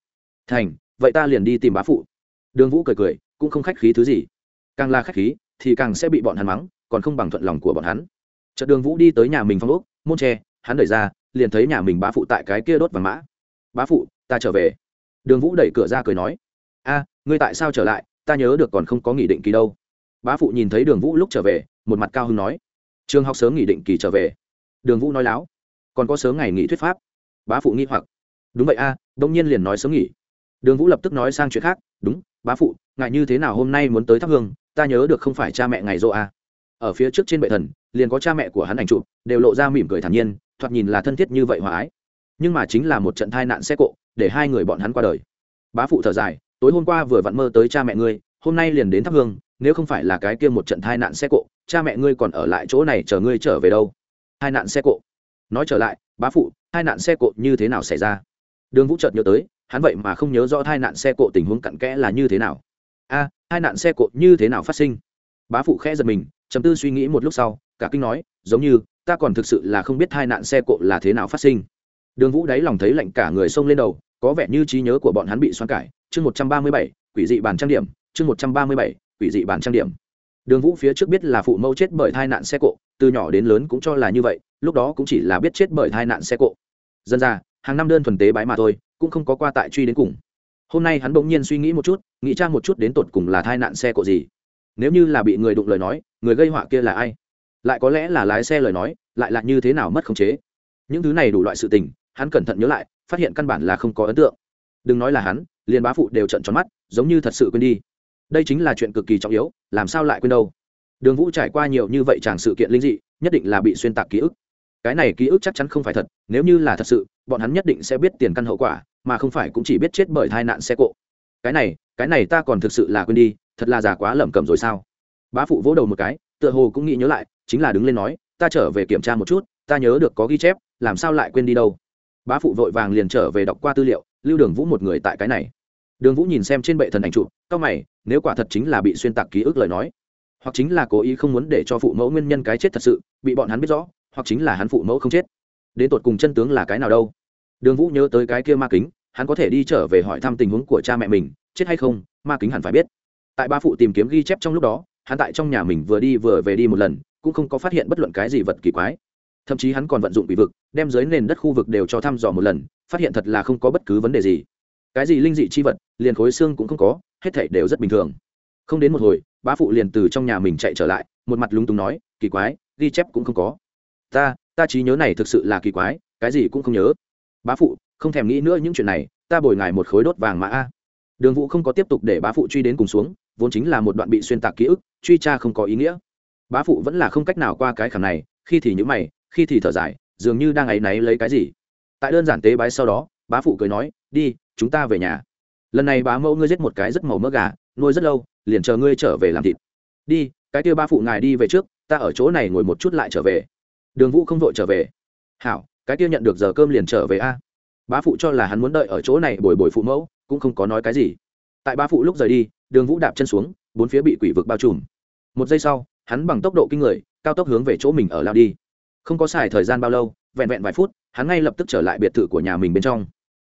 thành vậy ta liền đi tìm bá phụ. Đường vũ cười cười cũng không khách khí thứ gì. Càng là khách khí thì càng sẽ bị bọn hắn mắng còn không bằng thuận lòng của bọn hắn. Chợt đường vũ đi tới nhà mình phong úc môn tre hắn đẩy ra liền thấy nhà mình bá phụ tại cái kia đốt vàng mã. Bá phụ ta trở về. Đường vũ đẩy cửa ra cười nói a ngươi tại sao trở lại? Ta nhớ được còn không có nghị định kỳ đâu. Bá phụ nhìn thấy đường vũ lúc trở về một mặt cao hưng nói trường học sớm nghỉ định kỳ trở về. Đường vũ nói láo còn có sớm ngày nghỉ thuyết pháp. Bá phụ nghi hoặc đúng vậy a à, đông nhiên liền nói sớm nghỉ đường vũ lập tức nói sang chuyện khác, đúng, bá phụ ngại như thế nào hôm nay muốn tới thắp hương, ta nhớ được không phải cha mẹ ngày rộ à. ở phía trước trên bệ thần, liền có cha mẹ của hắn ảnh chụp, đều lộ ra mỉm cười thản nhiên, thoạt nhìn là thân thiết như vậy hòa ái. Nhưng mà chính là một trận tai nạn xe cộ, để hai người bọn hắn qua đời. Bá phụ thở dài, tối hôm qua vừa vặn mơ tới cha mẹ ngươi, hôm nay liền đến thắp hương, nếu không phải là cái kia một trận tai nạn xe cộ, cha mẹ ngươi còn ở lại chỗ này chờ ngươi trở về đâu. Hai nạn xe cộ. Nói trở lại, bá phụ hai nạn xe cộ như thế nào xảy ra? Đường vũ chợt nhớ tới hắn vậy mà không nhớ rõ tai nạn xe cộ tình huống cặn kẽ là như thế nào. A, tai nạn xe cộ như thế nào phát sinh? Bá phụ khẽ giật mình chấm tư suy nghĩ một lúc sau, cả kinh nói, giống như, ta còn thực sự là không biết tai nạn xe cộ là thế nào phát sinh. Đường vũ đáy lòng thấy lạnh cả người xông lên đầu, có vẻ như trí nhớ của bọn hắn bị xoắn cải. Chương một trăm ba mươi bảy, quỷ dị bàn trang điểm. Chương một trăm ba mươi bảy, quỷ dị bàn trang điểm. Đường vũ phía trước biết là phụ mẫu chết bởi tai nạn xe cộ, từ nhỏ đến lớn cũng cho là như vậy, lúc đó cũng chỉ là biết chết bởi tai nạn xe cộ. Dân ra, hàng năm đơn thuần tế bái mà thôi cũng không có qua tại truy đến cùng. Hôm nay hắn bỗng nhiên suy nghĩ một chút, nghĩ tra một chút đến tột cùng là tai nạn xe cộ gì. Nếu như là bị người đụng lời nói, người gây họa kia là ai? Lại có lẽ là lái xe lời nói, lại là như thế nào mất khống chế? Những thứ này đủ loại sự tình, hắn cẩn thận nhớ lại, phát hiện căn bản là không có ấn tượng. Đừng nói là hắn, liền bá phụ đều trận tròn mắt, giống như thật sự quên đi. Đây chính là chuyện cực kỳ trọng yếu, làm sao lại quên đâu? Đường vũ trải qua nhiều như vậy chẳng sự kiện linh dị, nhất định là bị xuyên tạc ký ức. Cái này ký ức chắc chắn không phải thật, nếu như là thật sự, bọn hắn nhất định sẽ biết tiền căn hậu quả mà không phải cũng chỉ biết chết bởi tai nạn xe cộ. Cái này cái này ta còn thực sự là quên đi, thật là già quá lẩm cẩm rồi sao? Bá phụ vỗ đầu một cái, tựa hồ cũng nghĩ nhớ lại, chính là đứng lên nói, ta trở về kiểm tra một chút, ta nhớ được có ghi chép, làm sao lại quên đi đâu? Bá phụ vội vàng liền trở về đọc qua tư liệu, lưu đường vũ một người tại cái này. Đường vũ nhìn xem trên bệ thần ảnh chụp cao mày, nếu quả thật chính là bị xuyên tạc ký ức lời nói, hoặc chính là cố ý không muốn để cho phụ mẫu nguyên nhân cái chết thật sự, bị bọn hắn biết rõ, hoặc chính là hắn phụ mẫu không chết. Đến tột cùng chân tướng là cái nào đâu? Đường vũ nhớ tới cái kia ma kính hắn có thể đi trở về hỏi thăm tình huống của cha mẹ mình, chết hay không, ma kính hẳn phải biết. Tại ba phụ tìm kiếm ghi chép trong lúc đó, hắn tại trong nhà mình vừa đi vừa về đi một lần, cũng không có phát hiện bất luận cái gì vật kỳ quái. Thậm chí hắn còn vận dụng bị vực, đem dưới nền đất khu vực đều cho thăm dò một lần, phát hiện thật là không có bất cứ vấn đề gì. Cái gì linh dị chi vật, liền khối xương cũng không có, hết thảy đều rất bình thường. Không đến một hồi bá phụ liền từ trong nhà mình chạy trở lại, một mặt lúng túng nói, kỳ quái, ghi chép cũng không có. Ta ta trí nhớ này thực sự là kỳ quái, cái gì cũng không nhớ. Bá phụ không thèm nghĩ nữa những chuyện này, ta bồi ngài một khối đốt vàng mã a. Đường vũ không có tiếp tục để bá phụ truy đến cùng xuống, vốn chính là một đoạn bị xuyên tạc ký ức, truy tra không có ý nghĩa. Bá phụ vẫn là không cách nào qua cái khảm này, khi thì nhữ mày, khi thì thở dài, dường như đang áy náy lấy cái gì. Tại đơn giản tế bái sau đó, bá phụ cười nói, đi, chúng ta về nhà. Lần này bá mẫu ngươi giết một cái rất màu mỡ gà, nuôi rất lâu, liền chờ ngươi trở về làm thịt. Đi, cái kia ba phụ ngài đi về trước, ta ở chỗ này ngồi một chút lại trở về. Đường vũ không vội trở về. Hảo, cái kia nhận được giờ cơm liền trở về a bá phụ cho là hắn muốn đợi ở chỗ này bồi bồi phụ mẫu, cũng không có nói cái gì. Tại Bá phụ lúc rời đi, đường vũ đạp chân xuống, bốn phía bị quỷ vực bao trùm. Một giây sau, hắn bằng tốc độ kinh người, cao tốc hướng về chỗ mình ở lao đi. Không có xài thời gian bao lâu, vẹn vẹn vài phút, hắn ngay lập tức trở lại biệt thự của nhà mình bên trong.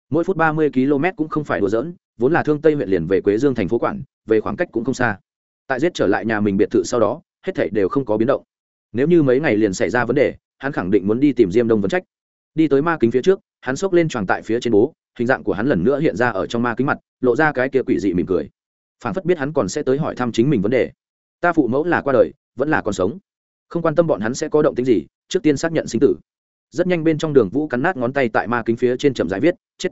Mỗi phút ba mươi km cũng không phải đùa dỡn vốn là thương tây huyện liền về quế dương thành phố quản, về khoảng cách cũng không xa. Tại giết trở lại nhà mình biệt thự sau đó, hết thảy đều không có biến động. Nếu như mấy ngày liền xảy ra vấn đề, hắn khẳng định muốn đi tìm diêm đông vấn trách. Đi tới ma kính phía trước hắn xốc lên tròn tại phía trên bố, hình dạng của hắn lần nữa hiện ra ở trong ma kính mặt, lộ ra cái kia quỷ dị mỉm cười. Phản phất biết hắn còn sẽ tới hỏi thăm chính mình vấn đề. Ta phụ mẫu là qua đời, vẫn là còn sống. Không quan tâm bọn hắn sẽ có động tính gì, trước tiên xác nhận sinh tử. Rất nhanh bên trong đường vũ cắn nát ngón tay tại ma kính phía trên trầm giải viết, chết.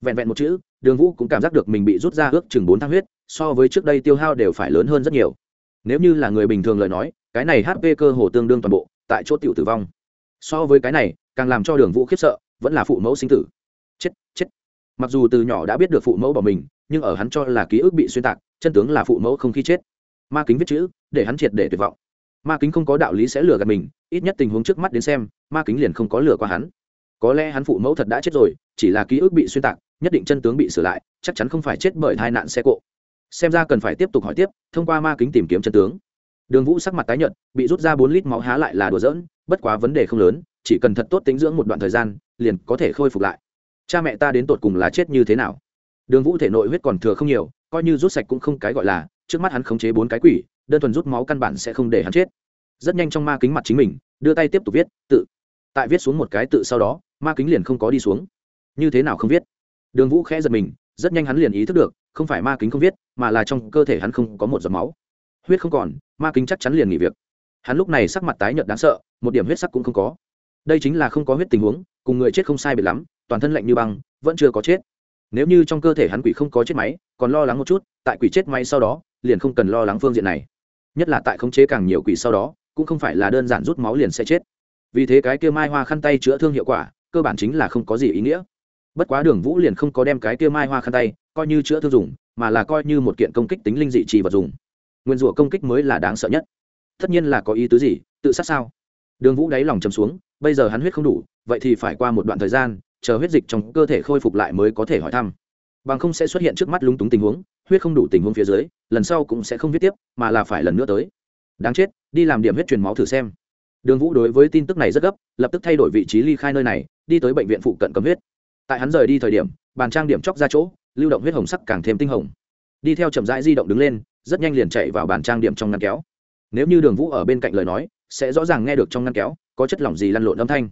Vẹn vẹn một chữ, đường vũ cũng cảm giác được mình bị rút ra ước chừng bốn thang huyết, so với trước đây tiêu hao đều phải lớn hơn rất nhiều. Nếu như là người bình thường lời nói, cái này hp cơ hồ tương đương toàn bộ, tại chỗ tiểu tử vong. So với cái này, càng làm cho đường vũ khiếp sợ vẫn là phụ mẫu sinh tử. Chết chết. Mặc dù từ nhỏ đã biết được phụ mẫu bỏ mình, nhưng ở hắn cho là ký ức bị xuyên tạc, chân tướng là phụ mẫu không khi chết. Ma kính viết chữ, để hắn triệt để tuyệt vọng. Ma kính không có đạo lý sẽ lừa gạt mình, ít nhất tình huống trước mắt đến xem, ma kính liền không có lừa qua hắn. Có lẽ hắn phụ mẫu thật đã chết rồi, chỉ là ký ức bị xuyên tạc, nhất định chân tướng bị sửa lại, chắc chắn không phải chết bởi tai nạn xe cộ. Xem ra cần phải tiếp tục hỏi tiếp, thông qua ma kính tìm kiếm chân tướng. Đường vũ sắc mặt tái nhợt, bị rút ra bốn lít máu há lại là đùa giỡn, bất quá vấn đề không lớn chỉ cần thật tốt tính dưỡng một đoạn thời gian, liền có thể khôi phục lại. Cha mẹ ta đến tột cùng là chết như thế nào? Đường vũ thể nội huyết còn thừa không nhiều, coi như rút sạch cũng không cái gọi là, trước mắt hắn khống chế bốn cái quỷ, đơn thuần rút máu căn bản sẽ không để hắn chết. Rất nhanh trong ma kính mặt chính mình, đưa tay tiếp tục viết, tự. Tại viết xuống một cái tự sau đó, ma kính liền không có đi xuống. Như thế nào không viết? Đường vũ khẽ giật mình, rất nhanh hắn liền ý thức được, không phải ma kính không viết, mà là trong cơ thể hắn không có một giọt máu. Huyết không còn, ma kính chắc chắn liền nghỉ việc. Hắn lúc này sắc mặt tái nhợt đáng sợ, một điểm huyết sắc cũng không có đây chính là không có huyết tình huống, cùng người chết không sai biệt lắm, toàn thân lạnh như băng, vẫn chưa có chết. Nếu như trong cơ thể hắn quỷ không có chết máy, còn lo lắng một chút, tại quỷ chết máy sau đó, liền không cần lo lắng phương diện này. Nhất là tại khống chế càng nhiều quỷ sau đó, cũng không phải là đơn giản rút máu liền sẽ chết. Vì thế cái kia mai hoa khăn tay chữa thương hiệu quả, cơ bản chính là không có gì ý nghĩa. Bất quá đường vũ liền không có đem cái kia mai hoa khăn tay coi như chữa thương dùng, mà là coi như một kiện công kích tính linh dị trì vật dùng. Nguyên rủa công kích mới là đáng sợ nhất. Tất nhiên là có ý tứ gì, tự sát sao? Đường vũ đáy lòng chầm xuống, bây giờ hắn huyết không đủ, vậy thì phải qua một đoạn thời gian, chờ huyết dịch trong cơ thể khôi phục lại mới có thể hỏi thăm. Bằng không sẽ xuất hiện trước mắt lúng túng tình huống, huyết không đủ tình huống phía dưới, lần sau cũng sẽ không viết tiếp, mà là phải lần nữa tới. Đáng chết, đi làm điểm huyết truyền máu thử xem. Đường vũ đối với tin tức này rất gấp, lập tức thay đổi vị trí ly khai nơi này, đi tới bệnh viện phụ cận cầm huyết. Tại hắn rời đi thời điểm, bàn trang điểm chóc ra chỗ, lưu động huyết hồng sắc càng thêm tinh hồng. Đi theo chậm rãi di động đứng lên, rất nhanh liền chạy vào bàn trang điểm trong ngăn kéo. Nếu như đường vũ ở bên cạnh lời nói sẽ rõ ràng nghe được trong ngăn kéo, có chất lỏng gì lăn lộn âm thanh.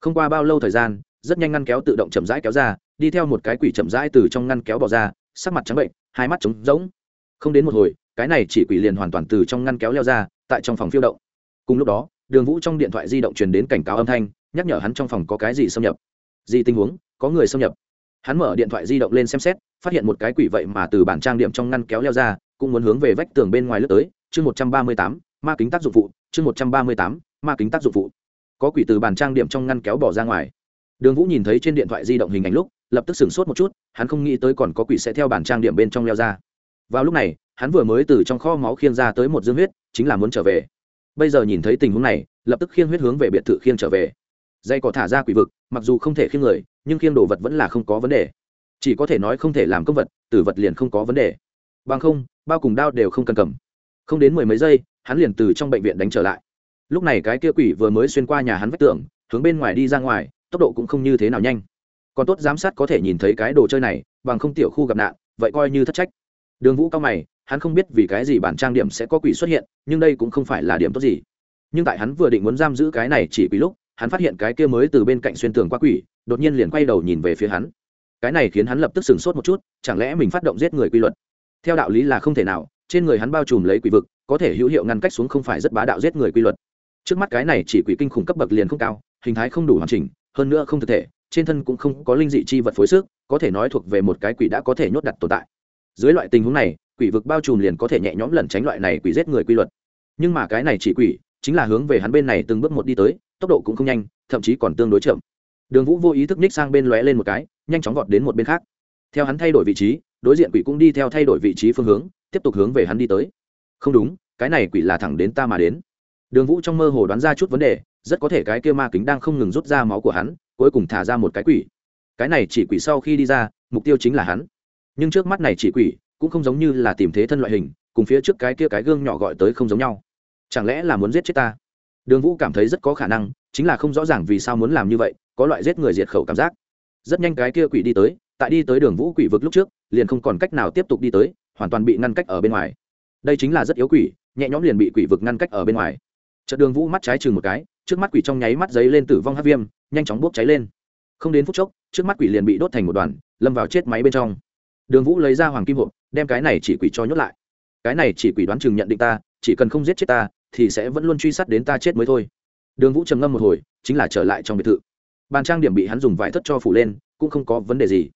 Không qua bao lâu thời gian, rất nhanh ngăn kéo tự động chậm rãi kéo ra, đi theo một cái quỷ chậm rãi từ trong ngăn kéo bỏ ra, sắc mặt trắng bệnh, hai mắt trống rỗng. Không đến một hồi, cái này chỉ quỷ liền hoàn toàn từ trong ngăn kéo leo ra, tại trong phòng phiêu động. Cùng lúc đó, đường vũ trong điện thoại di động truyền đến cảnh cáo âm thanh, nhắc nhở hắn trong phòng có cái gì xâm nhập. Gì tình huống? Có người xâm nhập. Hắn mở điện thoại di động lên xem xét, phát hiện một cái quỷ vậy mà từ bản trang điểm trong ngăn kéo leo ra, cũng muốn hướng về vách tường bên ngoài lướt tới, chương một trăm ba mươi tám ma kính tác dụng phụ, chương một trăm ba mươi tám, ma kính tác dụng phụ. Có quỷ từ bàn trang điểm trong ngăn kéo bỏ ra ngoài. Đường vũ nhìn thấy trên điện thoại di động hình ảnh lúc, lập tức sửng sốt một chút, hắn không nghĩ tới còn có quỷ sẽ theo bàn trang điểm bên trong leo ra. Vào lúc này, hắn vừa mới từ trong kho máu khiêng ra tới một dương huyết, chính là muốn trở về. Bây giờ nhìn thấy tình huống này, lập tức khiêng huyết hướng về biệt thự khiêng trở về. Dây có thả ra quỷ vực, mặc dù không thể khiêng người, nhưng khiêng đồ vật vẫn là không có vấn đề. Chỉ có thể nói không thể làm công vật, tử vật liền không có vấn đề. Bằng không, bao cùng đao đều không cần cầm. Không đến mười mấy giây hắn liền từ trong bệnh viện đánh trở lại. Lúc này cái kia quỷ vừa mới xuyên qua nhà hắn vách tường, hướng bên ngoài đi ra ngoài, tốc độ cũng không như thế nào nhanh. Còn tốt giám sát có thể nhìn thấy cái đồ chơi này, bằng không tiểu khu gặp nạn, vậy coi như thất trách. Đường vũ cao mày, hắn không biết vì cái gì bản trang điểm sẽ có quỷ xuất hiện, nhưng đây cũng không phải là điểm tốt gì. Nhưng tại hắn vừa định muốn giam giữ cái này chỉ quỷ lúc, hắn phát hiện cái kia mới từ bên cạnh xuyên tường qua quỷ, đột nhiên liền quay đầu nhìn về phía hắn. Cái này khiến hắn lập tức sửng sốt một chút, chẳng lẽ mình phát động giết người quy luật? Theo đạo lý là không thể nào trên người hắn bao trùm lấy quỷ vực, có thể hữu hiệu ngăn cách xuống không phải rất bá đạo giết người quy luật. Trước mắt cái này chỉ quỷ kinh khủng cấp bậc liền không cao, hình thái không đủ hoàn chỉnh, hơn nữa không thực thể, trên thân cũng không có linh dị chi vật phối sức, có thể nói thuộc về một cái quỷ đã có thể nhốt đặt tồn tại. Dưới loại tình huống này, quỷ vực bao trùm liền có thể nhẹ nhõm lẩn tránh loại này quỷ giết người quy luật. Nhưng mà cái này chỉ quỷ, chính là hướng về hắn bên này từng bước một đi tới, tốc độ cũng không nhanh, thậm chí còn tương đối chậm. Đường vũ vô ý thức ních sang bên lóe lên một cái, nhanh chóng vọt đến một bên khác. Theo hắn thay đổi vị trí, đối diện quỷ cũng đi theo thay đổi vị trí phương hướng tiếp tục hướng về hắn đi tới. Không đúng, cái này quỷ là thẳng đến ta mà đến. Đường vũ trong mơ hồ đoán ra chút vấn đề, rất có thể cái kia ma kính đang không ngừng rút ra máu của hắn, cuối cùng thả ra một cái quỷ. Cái này chỉ quỷ sau khi đi ra, mục tiêu chính là hắn. Nhưng trước mắt này chỉ quỷ, cũng không giống như là tìm thế thân loại hình, cùng phía trước cái kia cái gương nhỏ gọi tới không giống nhau. Chẳng lẽ là muốn giết chết ta? Đường vũ cảm thấy rất có khả năng, chính là không rõ ràng vì sao muốn làm như vậy, có loại giết người diệt khẩu cảm giác. Rất nhanh cái kia quỷ đi tới, tại đi tới đường vũ quỷ vực lúc trước, liền không còn cách nào tiếp tục đi tới hoàn toàn bị ngăn cách ở bên ngoài. Đây chính là rất yếu quỷ, nhẹ nhõm liền bị quỷ vực ngăn cách ở bên ngoài. Chợt đường vũ mắt trái chừng một cái, trước mắt quỷ trong nháy mắt giấy lên tử vong hát viêm, nhanh chóng bốc cháy lên. Không đến phút chốc, trước mắt quỷ liền bị đốt thành một đoàn, lâm vào chết máy bên trong. Đường vũ lấy ra hoàng kim hộp, đem cái này chỉ quỷ cho nhốt lại. Cái này chỉ quỷ đoán chừng nhận định ta, chỉ cần không giết chết ta, thì sẽ vẫn luôn truy sát đến ta chết mới thôi. Đường vũ trầm ngâm một hồi, chính là trở lại trong biệt thự. Bàn trang điểm bị hắn dùng vải thất cho phủ lên, cũng không có vấn đề gì.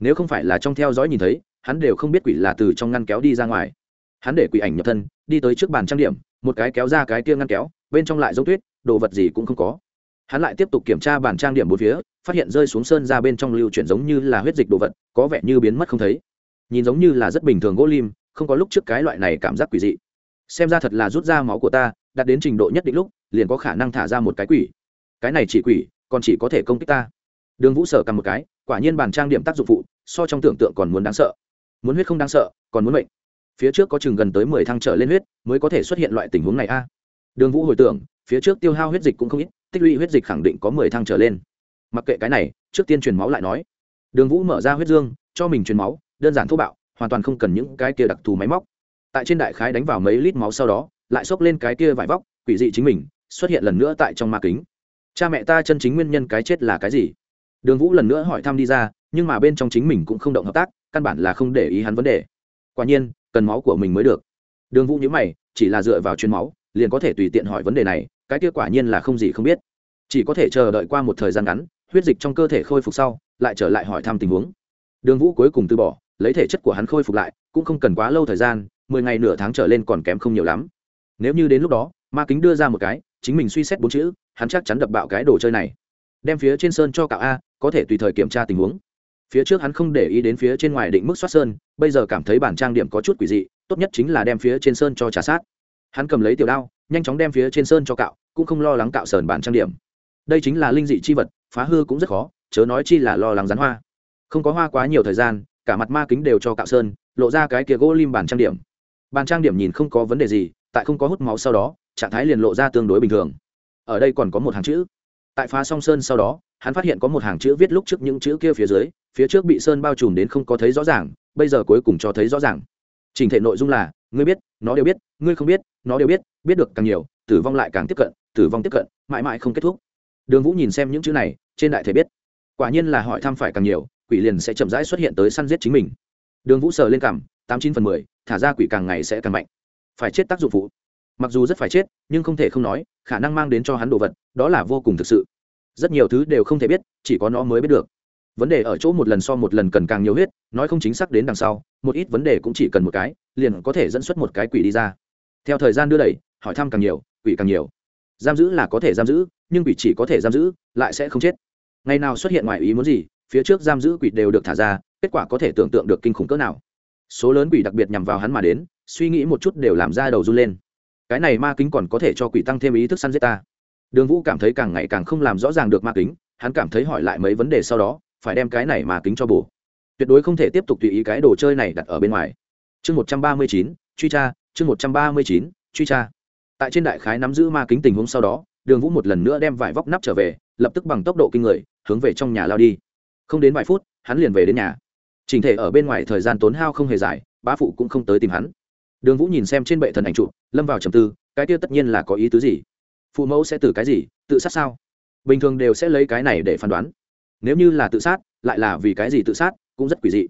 Nếu không phải là trong theo dõi nhìn thấy hắn đều không biết quỷ là từ trong ngăn kéo đi ra ngoài. Hắn để quỷ ảnh nhập thân, đi tới trước bàn trang điểm, một cái kéo ra cái kia ngăn kéo, bên trong lại giống tuyết, đồ vật gì cũng không có. Hắn lại tiếp tục kiểm tra bàn trang điểm bốn phía, phát hiện rơi xuống sơn ra bên trong lưu chuyển giống như là huyết dịch đồ vật, có vẻ như biến mất không thấy. Nhìn giống như là rất bình thường gỗ lim, không có lúc trước cái loại này cảm giác quỷ dị. Xem ra thật là rút ra máu của ta, đạt đến trình độ nhất định lúc, liền có khả năng thả ra một cái quỷ. Cái này chỉ quỷ, còn chỉ có thể công kích ta. Đường vũ sở cầm một cái, quả nhiên bàn trang điểm tác dụng phụ, so trong tưởng tượng còn muốn đáng sợ muốn huyết không đáng sợ, còn muốn mệnh. Phía trước có chừng gần tới mười thăng trở lên huyết mới có thể xuất hiện loại tình huống này a. Đường vũ hồi tưởng, phía trước tiêu hao huyết dịch cũng không ít, tích lũy huyết dịch khẳng định có mười thăng trở lên. Mặc kệ cái này, trước tiên truyền máu lại nói. Đường vũ mở ra huyết dương, cho mình truyền máu, đơn giản thô bạo, hoàn toàn không cần những cái kia đặc thù máy móc. Tại trên đại khái đánh vào mấy lít máu sau đó, lại xốc lên cái kia vải vóc, quỷ dị chính mình, xuất hiện lần nữa tại trong ma kính. Cha mẹ ta chân chính nguyên nhân cái chết là cái gì? Đường vũ lần nữa hỏi thăm đi ra, nhưng mà bên trong chính mình cũng không động hợp tác căn bản là không để ý hắn vấn đề. Quả nhiên, cần máu của mình mới được. Đường vũ nhữ mày, chỉ là dựa vào chuyên máu, liền có thể tùy tiện hỏi vấn đề này, cái kia quả nhiên là không gì không biết. Chỉ có thể chờ đợi qua một thời gian ngắn, huyết dịch trong cơ thể khôi phục sau, lại trở lại hỏi thăm tình huống. Đường vũ cuối cùng từ bỏ, lấy thể chất của hắn khôi phục lại, cũng không cần quá lâu thời gian, mười ngày nửa tháng trở lên còn kém không nhiều lắm. Nếu như đến lúc đó, ma kính đưa ra một cái, chính mình suy xét bốn chữ, hắn chắc chắn đập bạo cái đồ chơi này. Đem phía trên sơn cho cạo a, có thể tùy thời kiểm tra tình huống phía trước hắn không để ý đến phía trên ngoài định mức soát sơn, bây giờ cảm thấy bản trang điểm có chút quỷ dị, tốt nhất chính là đem phía trên sơn cho trả sát. Hắn cầm lấy tiểu đao, nhanh chóng đem phía trên sơn cho cạo, cũng không lo lắng cạo sờn bản trang điểm. Đây chính là linh dị chi vật, phá hư cũng rất khó, chớ nói chi là lo lắng rán hoa. Không có hoa quá nhiều thời gian, cả mặt ma kính đều cho cạo sơn, lộ ra cái kia gỗ lim bản trang điểm. Bản trang điểm nhìn không có vấn đề gì, tại không có hút máu sau đó, trạng thái liền lộ ra tương đối bình thường. Ở đây còn có một hàng chữ. Tại phá song sơn sau đó hắn phát hiện có một hàng chữ viết lúc trước những chữ kia phía dưới, phía trước bị sơn bao trùm đến không có thấy rõ ràng, bây giờ cuối cùng cho thấy rõ ràng. Trình thể nội dung là, ngươi biết, nó đều biết, ngươi không biết, nó đều biết biết được càng nhiều, tử vong lại càng tiếp cận, tử vong tiếp cận, mãi mãi không kết thúc. Đường vũ nhìn xem những chữ này, trên đại thể biết. Quả nhiên là hỏi thăm phải càng nhiều, quỷ liền sẽ chậm rãi xuất hiện tới săn giết chính mình. Đường vũ sờ lên cảm, tám chín phần mười, thả ra quỷ càng ngày sẽ càng mạnh. Phải chết tác dụng phụ. Mặc dù rất phải chết, nhưng không thể không nói, khả năng mang đến cho hắn đồ vật, đó là vô cùng thực sự rất nhiều thứ đều không thể biết, chỉ có nó mới biết được. Vấn đề ở chỗ một lần so một lần cần càng nhiều huyết, nói không chính xác đến đằng sau, một ít vấn đề cũng chỉ cần một cái, liền có thể dẫn xuất một cái quỷ đi ra. Theo thời gian đưa đẩy, hỏi thăm càng nhiều, quỷ càng nhiều. Giam giữ là có thể giam giữ, nhưng quỷ chỉ có thể giam giữ, lại sẽ không chết. Ngày nào xuất hiện ngoài ý muốn gì, phía trước giam giữ quỷ đều được thả ra, kết quả có thể tưởng tượng được kinh khủng cỡ nào. Số lớn quỷ đặc biệt nhằm vào hắn mà đến, suy nghĩ một chút đều làm ra đầu run lên. Cái này ma kính còn có thể cho quỷ tăng thêm ý thức săn giết ta đường vũ cảm thấy càng ngày càng không làm rõ ràng được ma kính, hắn cảm thấy hỏi lại mấy vấn đề sau đó, phải đem cái này ma kính cho bổ. Tuyệt đối không thể tiếp tục tùy ý cái đồ chơi này đặt ở bên ngoài. Chương một trăm ba mươi chín, truy tra, chương một trăm ba mươi chín, truy tra. Tại trên đại khái nắm giữ ma kính tình huống sau đó, đường vũ một lần nữa đem vải vóc nắp trở về, lập tức bằng tốc độ kinh người, hướng về trong nhà lao đi. Không đến vài phút, hắn liền về đến nhà. Trình thể ở bên ngoài thời gian tốn hao không hề dài, bá phụ cũng không tới tìm hắn. Đường vũ nhìn xem trên bệ thần ảnh trụ, lâm vào trầm tư, cái kia tất nhiên là có ý tứ gì? Phụ mẫu sẽ từ cái gì, tự sát sao? Bình thường đều sẽ lấy cái này để phán đoán. Nếu như là tự sát, lại là vì cái gì tự sát, cũng rất quỷ dị.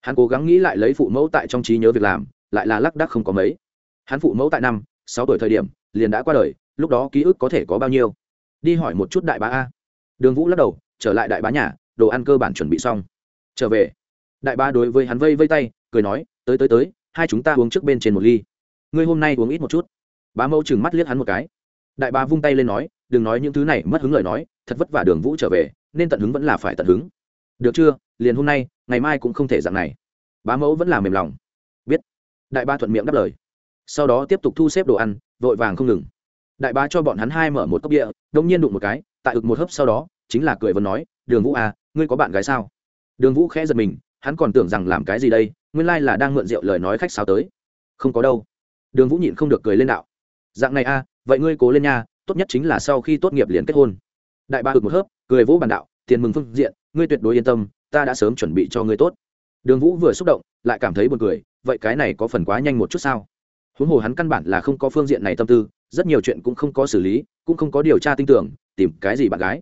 Hắn cố gắng nghĩ lại lấy phụ mẫu tại trong trí nhớ việc làm, lại là lắc đắc không có mấy. Hắn phụ mẫu tại năm, sáu tuổi thời điểm, liền đã qua đời, lúc đó ký ức có thể có bao nhiêu? Đi hỏi một chút đại bá a. Đường vũ lắc đầu, trở lại đại bá nhà, đồ ăn cơ bản chuẩn bị xong. Trở về. Đại bá đối với hắn vây vây tay, cười nói, tới tới tới, hai chúng ta uống trước bên trên một ly. Ngươi hôm nay uống ít một chút. Bá mẫu chừng mắt liếc hắn một cái đại bá vung tay lên nói đừng nói những thứ này mất hứng lời nói thật vất vả đường vũ trở về nên tận hứng vẫn là phải tận hứng. Được chưa? Liền hôm nay ngày mai cũng không thể dạng này. Bá mẫu vẫn là mềm lòng. Biết. Đại ba thuận miệng đáp lời. Sau đó tiếp tục thu xếp đồ ăn vội vàng không ngừng. Đại bá cho bọn hắn hai mở một cốc địa đông nhiên đụng một cái tại ực một hớp sau đó chính là cười vân nói đường vũ à ngươi có bạn gái sao? Đường vũ khẽ giật mình hắn còn tưởng rằng làm cái gì đây nguyên lai là đang mượn rượu lời nói khách sao tới. Không có đâu. Đường vũ nhịn không được cười lên đạo. Dạng này a à, vậy ngươi cố lên nha, tốt nhất chính là sau khi tốt nghiệp liền kết hôn. Đại ba ực một hớp, cười vũ bản đạo, tiền mừng phương diện, ngươi tuyệt đối yên tâm, ta đã sớm chuẩn bị cho ngươi tốt. Đường vũ vừa xúc động, lại cảm thấy buồn cười, vậy cái này có phần quá nhanh một chút sao? Huống hồ hắn căn bản là không có phương diện này tâm tư, rất nhiều chuyện cũng không có xử lý, cũng không có điều tra tin tưởng, tìm cái gì bạn gái.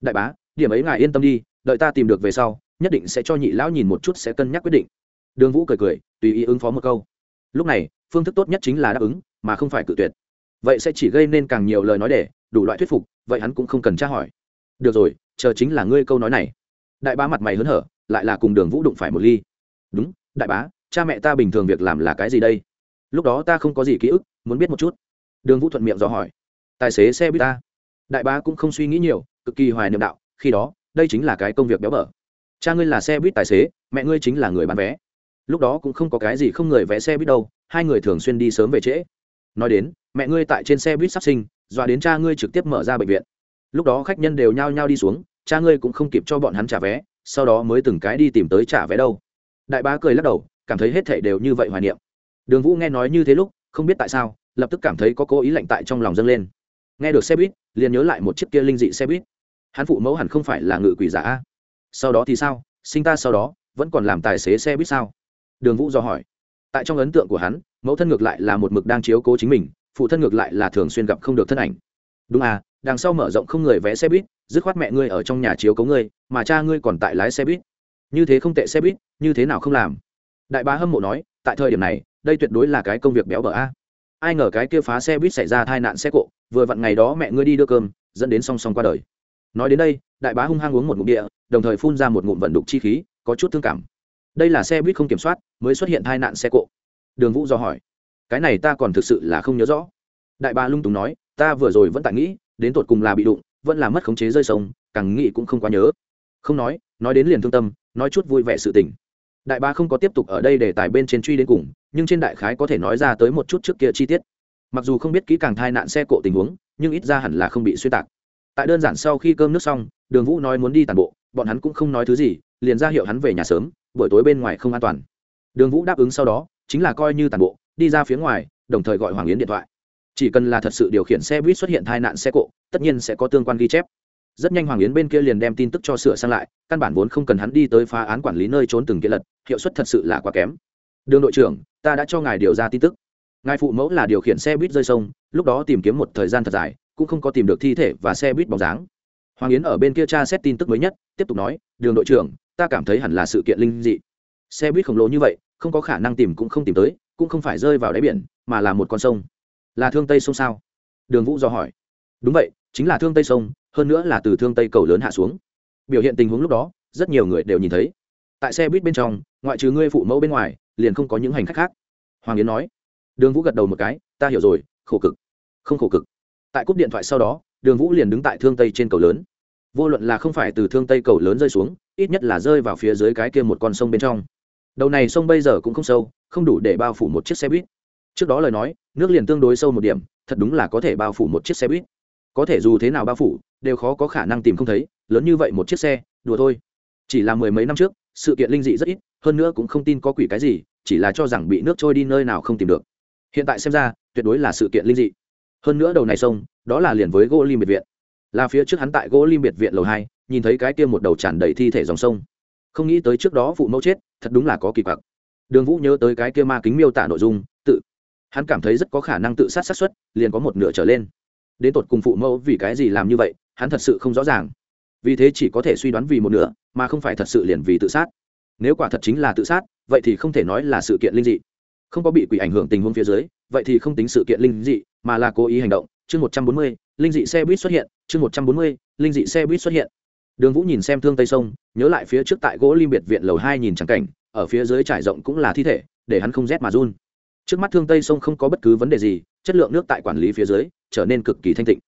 Đại bá, điểm ấy ngài yên tâm đi, đợi ta tìm được về sau, nhất định sẽ cho nhị lão nhìn một chút sẽ cân nhắc quyết định. Đường vũ cười cười, tùy ý ứng phó một câu. Lúc này, phương thức tốt nhất chính là đáp ứng, mà không phải cự tuyệt vậy sẽ chỉ gây nên càng nhiều lời nói để, đủ loại thuyết phục, vậy hắn cũng không cần tra hỏi. Được rồi, chờ chính là ngươi câu nói này. Đại bá mặt mày hớn hở, lại là cùng đường vũ đụng phải một ly. Đúng, đại bá, cha mẹ ta bình thường việc làm là cái gì đây? Lúc đó ta không có gì ký ức, muốn biết một chút. Đường vũ thuận miệng dò hỏi. Tài xế xe buýt ta. Đại bá cũng không suy nghĩ nhiều, cực kỳ hoài niệm đạo, khi đó, đây chính là cái công việc béo bở. Cha ngươi là xe buýt tài xế, mẹ ngươi chính là người bán vé. Lúc đó cũng không có cái gì không người vẽ xe buýt đâu, hai người thường xuyên đi sớm về trễ nói đến, mẹ ngươi tại trên xe buýt sắp sinh, dọa đến cha ngươi trực tiếp mở ra bệnh viện. Lúc đó khách nhân đều nhao nhao đi xuống, cha ngươi cũng không kịp cho bọn hắn trả vé, sau đó mới từng cái đi tìm tới trả vé đâu. Đại bá cười lắc đầu, cảm thấy hết thảy đều như vậy hoài niệm. Đường vũ nghe nói như thế lúc, không biết tại sao, lập tức cảm thấy có cố ý lạnh tại trong lòng dâng lên. Nghe được xe buýt, liền nhớ lại một chiếc kia linh dị xe buýt. Hắn phụ mẫu hẳn không phải là ngự quỷ giả sau đó thì sao? Sinh ta sau đó, vẫn còn làm tài xế xe buýt sao? Đường vũ do hỏi. Tại trong ấn tượng của hắn mẫu thân ngược lại là một mực đang chiếu cố chính mình, phụ thân ngược lại là thường xuyên gặp không được thân ảnh. Đúng à đằng sau mở rộng không người vẽ xe buýt, dứt khoát mẹ ngươi ở trong nhà chiếu cố ngươi, mà cha ngươi còn tại lái xe buýt. Như thế không tệ xe buýt, như thế nào không làm? Đại bá hâm mộ nói, tại thời điểm này, đây tuyệt đối là cái công việc béo bở a. Ai ngờ cái kia phá xe buýt xảy ra tai nạn xe cộ, vừa vặn ngày đó mẹ ngươi đi đưa cơm, dẫn đến song song qua đời. Nói đến đây, đại bá hung hăng uống một ngụm địa, đồng thời phun ra một ngụm vận đục chi khí, có chút thương cảm. Đây là xe buýt không kiểm soát, mới xuất hiện tai nạn xe cộ đường vũ do hỏi. Cái này ta còn thực sự là không nhớ rõ. Đại bà lung túng nói, ta vừa rồi vẫn tại nghĩ, đến tột cùng là bị đụng, vẫn là mất khống chế rơi sông, càng nghĩ cũng không quá nhớ. Không nói nói đến liền thương tâm, nói chút vui vẻ sự tình. Đại bá không có tiếp tục ở đây để tài bên trên truy đến cùng, nhưng trên đại khái có thể nói ra tới một chút trước kia chi tiết. Mặc dù không biết kỹ càng thai nạn xe cộ tình huống, nhưng ít ra hẳn là không bị xuyên tạc. Tại đơn giản sau khi cơm nước xong, đường vũ nói muốn đi tàn bộ, bọn hắn cũng không nói thứ gì, liền ra hiệu hắn về nhà sớm, buổi tối bên ngoài không an toàn. Đường vũ đáp ứng sau đó chính là coi như tàn bộ, đi ra phía ngoài, đồng thời gọi hoàng yến điện thoại. Chỉ cần là thật sự điều khiển xe buýt xuất hiện tai nạn xe cộ, tất nhiên sẽ có tương quan ghi chép. Rất nhanh hoàng yến bên kia liền đem tin tức cho sửa sang lại, căn bản vốn không cần hắn đi tới phá án quản lý nơi trốn từng kia lật, hiệu suất thật sự là quá kém. Đường đội trưởng, ta đã cho ngài điều ra tin tức. Ngài phụ mẫu là điều khiển xe buýt rơi sông, lúc đó tìm kiếm một thời gian thật dài, cũng không có tìm được thi thể và xe buýt bóng dáng. Hoàng yến ở bên kia tra xét tin tức mới nhất, tiếp tục nói, đường đội trưởng, ta cảm thấy hẳn là sự kiện linh dị xe buýt khổng lồ như vậy, không có khả năng tìm cũng không tìm tới, cũng không phải rơi vào đáy biển, mà là một con sông. Là thương tây sông sao? Đường vũ do hỏi. Đúng vậy, chính là thương tây sông, hơn nữa là từ thương tây cầu lớn hạ xuống. Biểu hiện tình huống lúc đó, rất nhiều người đều nhìn thấy. Tại xe buýt bên trong, ngoại trừ ngươi phụ mẫu bên ngoài, liền không có những hành khách khác. Hoàng yến nói. Đường vũ gật đầu một cái, ta hiểu rồi, khổ cực. Không khổ cực. Tại cúp điện thoại sau đó, đường vũ liền đứng tại thương tây trên cầu lớn. Vô luận là không phải từ thương tây cầu lớn rơi xuống, ít nhất là rơi vào phía dưới cái kia một con sông bên trong đầu này sông bây giờ cũng không sâu, không đủ để bao phủ một chiếc xe buýt. Trước đó lời nói, nước liền tương đối sâu một điểm, thật đúng là có thể bao phủ một chiếc xe buýt. Có thể dù thế nào bao phủ, đều khó có khả năng tìm không thấy, lớn như vậy một chiếc xe, đùa thôi. Chỉ là mười mấy năm trước, sự kiện linh dị rất ít, hơn nữa cũng không tin có quỷ cái gì, chỉ là cho rằng bị nước trôi đi nơi nào không tìm được. Hiện tại xem ra, tuyệt đối là sự kiện linh dị. Hơn nữa đầu này sông, đó là liền với gỗ lim biệt viện. Là phía trước hắn tại gỗ lim biệt viện lầu hai, nhìn thấy cái kia một đầu tràn đầy thi thể dòng sông không nghĩ tới trước đó phụ mẫu chết, thật đúng là có kỳ quặc. Đường vũ nhớ tới cái kia ma kính miêu tả nội dung, tự hắn cảm thấy rất có khả năng tự sát sát xuất liền có một nửa trở lên. Đến tột cùng phụ mẫu vì cái gì làm như vậy, hắn thật sự không rõ ràng. Vì thế chỉ có thể suy đoán vì một nửa, mà không phải thật sự liền vì tự sát. Nếu quả thật chính là tự sát, vậy thì không thể nói là sự kiện linh dị. Không có bị quỷ ảnh hưởng tình huống phía dưới, vậy thì không tính sự kiện linh dị, mà là cố ý hành động. Chương một trăm bốn mươi, linh dị xe buýt xuất hiện, chương một trăm bốn mươi, linh dị xe buýt xuất hiện đường vũ nhìn xem thương tây sông, nhớ lại phía trước tại gỗ lim biệt viện lầu hai nhìn trắng cảnh, ở phía dưới trải rộng cũng là thi thể, để hắn không rét mà run. Trước mắt thương tây sông không có bất cứ vấn đề gì, chất lượng nước tại quản lý phía dưới trở nên cực kỳ thanh tịnh.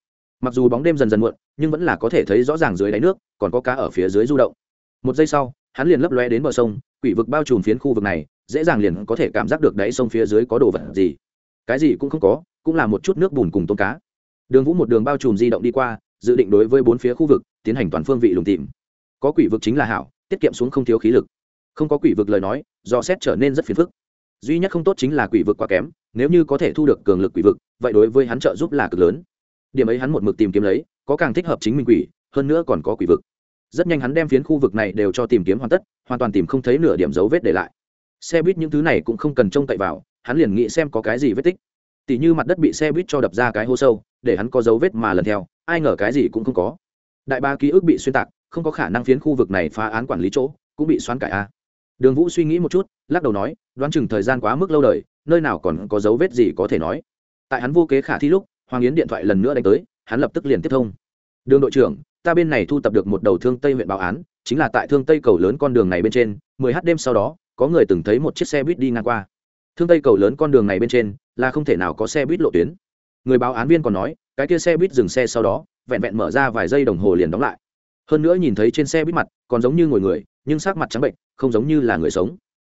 Mặc dù bóng đêm dần dần muộn, nhưng vẫn là có thể thấy rõ ràng dưới đáy nước, còn có cá ở phía dưới du động. Một giây sau, hắn liền lấp lóe đến bờ sông, quỷ vực bao trùm phiến khu vực này, dễ dàng liền có thể cảm giác được đáy sông phía dưới có đồ vật gì. Cái gì cũng không có, cũng là một chút nước bùn cùng tôm cá. Đường vũ một đường bao trùm di động đi qua dự định đối với bốn phía khu vực tiến hành toàn phương vị lùng tìm. Có quỷ vực chính là hảo, tiết kiệm xuống không thiếu khí lực. Không có quỷ vực lời nói, do xét trở nên rất phiền phức. Duy nhất không tốt chính là quỷ vực quá kém, nếu như có thể thu được cường lực quỷ vực, vậy đối với hắn trợ giúp là cực lớn. Điểm ấy hắn một mực tìm kiếm lấy, có càng thích hợp chính mình quỷ, hơn nữa còn có quỷ vực. Rất nhanh hắn đem phiến khu vực này đều cho tìm kiếm hoàn tất, hoàn toàn tìm không thấy nửa điểm dấu vết để lại. Xe buýt những thứ này cũng không cần trông cậy vào, hắn liền nghĩ xem có cái gì vết tích tỉ như mặt đất bị xe buýt cho đập ra cái hố sâu, để hắn có dấu vết mà lần theo, ai ngờ cái gì cũng không có. Đại ba ký ức bị xuyên tạc, không có khả năng phiến khu vực này phá án quản lý chỗ, cũng bị xoán cải a. Đường vũ suy nghĩ một chút, lắc đầu nói, đoán chừng thời gian quá mức lâu đời, nơi nào còn có dấu vết gì có thể nói. Tại hắn vô kế khả thi lúc, hoàng yến điện thoại lần nữa đánh tới, hắn lập tức liền tiếp thông. Đường đội trưởng, ta bên này thu tập được một đầu thương tây huyện báo án, chính là tại thương tây cầu lớn con đường này bên trên, mười h đêm sau đó, có người từng thấy một chiếc xe buýt đi ngang qua thương tây cầu lớn con đường này bên trên là không thể nào có xe buýt lộ tuyến. Người báo án viên còn nói, cái kia xe buýt dừng xe sau đó, vẹn vẹn mở ra vài giây đồng hồ liền đóng lại. Hơn nữa nhìn thấy trên xe buýt mặt còn giống như ngồi người, nhưng sắc mặt trắng bệnh, không giống như là người sống.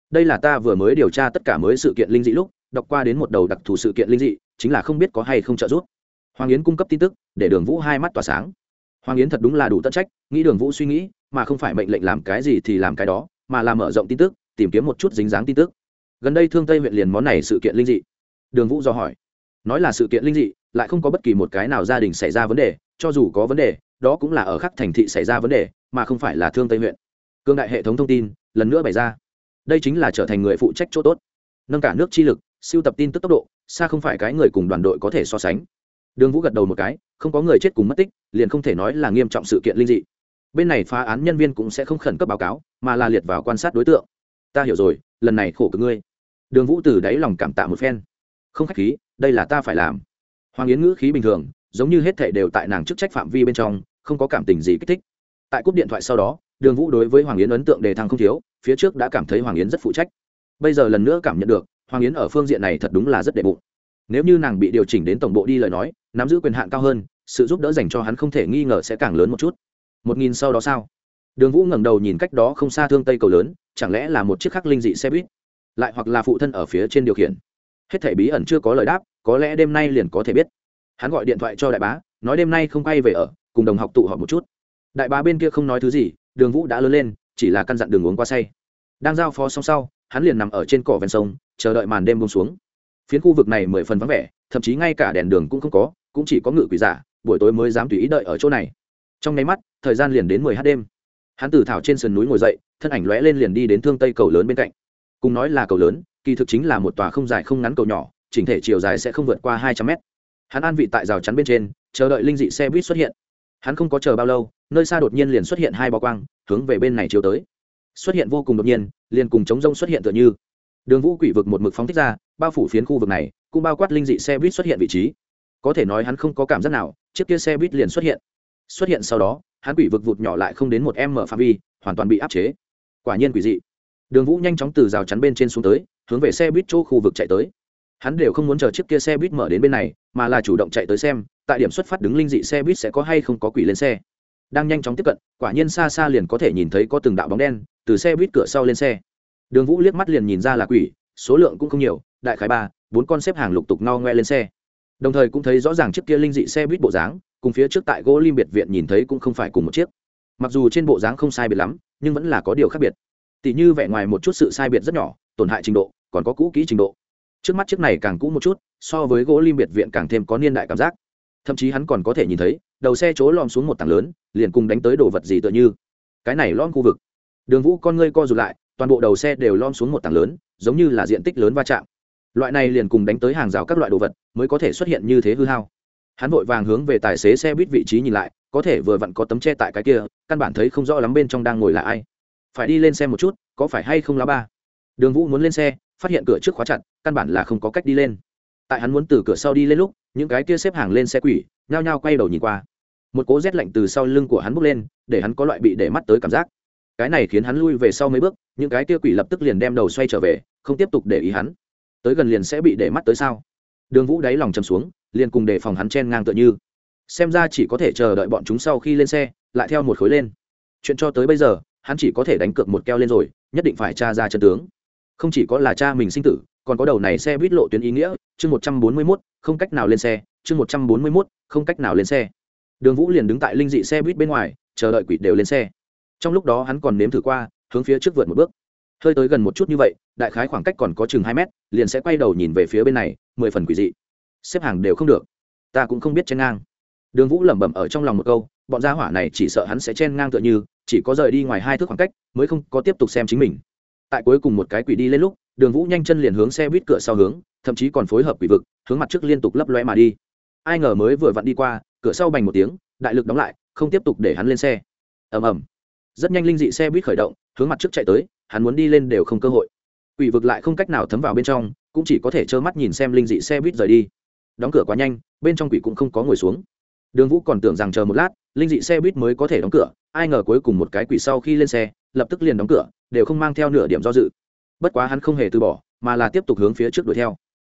Đây là ta vừa mới điều tra tất cả mới sự kiện linh dị lúc, đọc qua đến một đầu đặc thù sự kiện linh dị, chính là không biết có hay không trợ giúp. Hoàng yến cung cấp tin tức, để đường vũ hai mắt tỏa sáng. Hoàng yến thật đúng là đủ tất trách, nghĩ đường vũ suy nghĩ, mà không phải mệnh lệnh làm cái gì thì làm cái đó, mà làm mở rộng tin tức, tìm kiếm một chút dính dáng tin tức gần đây thương tây huyện liền món này sự kiện linh dị. Đường vũ do hỏi. Nói là sự kiện linh dị, lại không có bất kỳ một cái nào gia đình xảy ra vấn đề, cho dù có vấn đề, đó cũng là ở khắc thành thị xảy ra vấn đề, mà không phải là thương tây huyện. Cương đại hệ thống thông tin, lần nữa bày ra. Đây chính là trở thành người phụ trách chỗ tốt. Nâng cả nước chi lực, siêu tập tin tức tốc độ, xa không phải cái người cùng đoàn đội có thể so sánh. Đường vũ gật đầu một cái, không có người chết cùng mất tích, liền không thể nói là nghiêm trọng sự kiện linh dị. Bên này phá án nhân viên cũng sẽ không khẩn cấp báo cáo, mà là liệt vào quan sát đối tượng. Ta hiểu rồi, lần này khổ cực ngươi đường vũ từ đáy lòng cảm tạ một phen. Không khách khí, đây là ta phải làm. Hoàng yến ngữ khí bình thường, giống như hết thể đều tại nàng chức trách phạm vi bên trong, không có cảm tình gì kích thích. Tại cúp điện thoại sau đó, đường vũ đối với hoàng yến ấn tượng đề thăng không thiếu, phía trước đã cảm thấy hoàng yến rất phụ trách. Bây giờ lần nữa cảm nhận được, hoàng yến ở phương diện này thật đúng là rất đệ bụng. Nếu như nàng bị điều chỉnh đến tổng bộ đi lời nói, nắm giữ quyền hạn cao hơn, sự giúp đỡ dành cho hắn không thể nghi ngờ sẽ càng lớn một chút. Một nghìn sau đó sao? Đường vũ ngẩng đầu nhìn cách đó không xa thương tây cầu lớn, chẳng lẽ là một chiếc khắc linh dị xe buýt? Lại hoặc là phụ thân ở phía trên điều khiển. Hết thể bí ẩn chưa có lời đáp, có lẽ đêm nay liền có thể biết. Hắn gọi điện thoại cho đại bá, nói đêm nay không quay về ở, cùng đồng học tụ họp một chút. Đại bá bên kia không nói thứ gì, đường vũ đã lớn lên, chỉ là căn dặn đường uống qua say. Đang giao phó xong sau, hắn liền nằm ở trên cỏ ven sông, chờ đợi màn đêm bông xuống. Phiến khu vực này mười phần vắng vẻ, thậm chí ngay cả đèn đường cũng không có, cũng chỉ có ngự quỷ giả, buổi tối mới dám tùy ý đợi ở chỗ này. Trong nháy mắt, thời gian liền đến mười h đêm. Hắn từ thảo trên sườn núi ngồi dậy, thân ảnh lóe lên liền đi đến thương tây cầu lớn bên cạnh cùng nói là cầu lớn, kỳ thực chính là một tòa không dài không ngắn cầu nhỏ, chỉnh thể chiều dài sẽ không vượt qua hai trăm mét. Hắn an vị tại rào chắn bên trên, chờ đợi linh dị xe buýt xuất hiện. Hắn không có chờ bao lâu, nơi xa đột nhiên liền xuất hiện hai bó quang, hướng về bên này chiều tới. Xuất hiện vô cùng đột nhiên, liền cùng chống rông xuất hiện tựa như. Đường vũ quỷ vực một mực phóng thích ra, bao phủ phiến khu vực này, cũng bao quát linh dị xe buýt xuất hiện vị trí. Có thể nói hắn không có cảm giác nào, chiếc kia xe buýt liền xuất hiện. Xuất hiện sau đó, hắn quỷ vực vụt nhỏ lại không đến một m phạm vi, hoàn toàn bị áp chế. Quả nhiên quỷ dị đường vũ nhanh chóng từ rào chắn bên trên xuống tới, hướng về xe buýt chỗ khu vực chạy tới. Hắn đều không muốn chờ chiếc kia xe buýt mở đến bên này, mà là chủ động chạy tới xem, tại điểm xuất phát đứng linh dị xe buýt sẽ có hay không có quỷ lên xe. Đang nhanh chóng tiếp cận, quả nhiên xa xa liền có thể nhìn thấy có từng đạo bóng đen từ xe buýt cửa sau lên xe. Đường vũ liếc mắt liền nhìn ra là quỷ, số lượng cũng không nhiều, đại khái ba, bốn con xếp hàng lục tục no ngoe lên xe. Đồng thời cũng thấy rõ ràng chiếc kia linh dị xe buýt bộ dáng, cùng phía trước tại gỗ lim biệt viện nhìn thấy cũng không phải cùng một chiếc. Mặc dù trên bộ dáng không sai biệt lắm, nhưng vẫn là có điều khác biệt tỉ như vẻ ngoài một chút sự sai biệt rất nhỏ, tổn hại trình độ, còn có cũ kỹ trình độ. Trước mắt chiếc này càng cũ một chút, so với gỗ lim biệt viện càng thêm có niên đại cảm giác. Thậm chí hắn còn có thể nhìn thấy, đầu xe chỗ lom xuống một tảng lớn, liền cùng đánh tới đồ vật gì tựa như. Cái này lom khu vực. Đường vũ con ngươi co rụt lại, toàn bộ đầu xe đều lom xuống một tảng lớn, giống như là diện tích lớn va chạm. Loại này liền cùng đánh tới hàng rào các loại đồ vật, mới có thể xuất hiện như thế hư hao. Hắn vội vàng hướng về tài xế xe buýt vị trí nhìn lại, có thể vừa vặn có tấm che tại cái kia, căn bản thấy không rõ lắm bên trong đang ngồi là ai phải đi lên xe một chút, có phải hay không lá ba? Đường vũ muốn lên xe, phát hiện cửa trước khóa chặt, căn bản là không có cách đi lên. Tại hắn muốn từ cửa sau đi lên lúc, những cái kia xếp hàng lên xe quỷ, nhao nhao quay đầu nhìn qua. Một cố rét lạnh từ sau lưng của hắn bốc lên, để hắn có loại bị để mắt tới cảm giác. Cái này khiến hắn lui về sau mấy bước, những cái kia quỷ lập tức liền đem đầu xoay trở về, không tiếp tục để ý hắn. Tới gần liền sẽ bị để mắt tới sao? Đường vũ đáy lòng chầm xuống, liền cùng đề phòng hắn chen ngang tựa như. Xem ra chỉ có thể chờ đợi bọn chúng sau khi lên xe, lại theo một khối lên. Chuyện cho tới bây giờ hắn chỉ có thể đánh cược một keo lên rồi, nhất định phải tra ra chân tướng. Không chỉ có là cha mình sinh tử, còn có đầu này xe buýt lộ tuyến ý nghĩa, chương một trăm bốn mươi mốt, không cách nào lên xe, chương một trăm bốn mươi mốt, không cách nào lên xe. Đường vũ liền đứng tại linh dị xe buýt bên ngoài, chờ đợi quỷ đều lên xe. Trong lúc đó hắn còn nếm thử qua, hướng phía trước vượt một bước. Hơi tới gần một chút như vậy, đại khái khoảng cách còn có chừng hai mét, liền sẽ quay đầu nhìn về phía bên này, mười phần quỷ dị. Xếp hàng đều không được. Ta cũng không biết chen ngang. Đường vũ lẩm bẩm ở trong lòng một câu bọn gia hỏa này chỉ sợ hắn sẽ chen ngang tựa như, chỉ có rời đi ngoài hai thước khoảng cách mới không có tiếp tục xem chính mình. Tại cuối cùng một cái quỷ đi lên lúc, đường vũ nhanh chân liền hướng xe buýt cửa sau hướng, thậm chí còn phối hợp quỷ vực, hướng mặt trước liên tục lấp loe mà đi. Ai ngờ mới vừa vặn đi qua, cửa sau bành một tiếng, đại lực đóng lại, không tiếp tục để hắn lên xe. Ầm ầm. Rất nhanh linh dị xe buýt khởi động, hướng mặt trước chạy tới, hắn muốn đi lên đều không cơ hội. Quỷ vực lại không cách nào thấm vào bên trong, cũng chỉ có thể trơ mắt nhìn xem linh dị xe buýt rời đi. Đóng cửa quá nhanh, bên trong quỷ cũng không có ngồi xuống đường vũ còn tưởng rằng chờ một lát, linh dị xe buýt mới có thể đóng cửa, ai ngờ cuối cùng một cái quỷ sau khi lên xe, lập tức liền đóng cửa, đều không mang theo nửa điểm do dự. Bất quá hắn không hề từ bỏ, mà là tiếp tục hướng phía trước đuổi theo.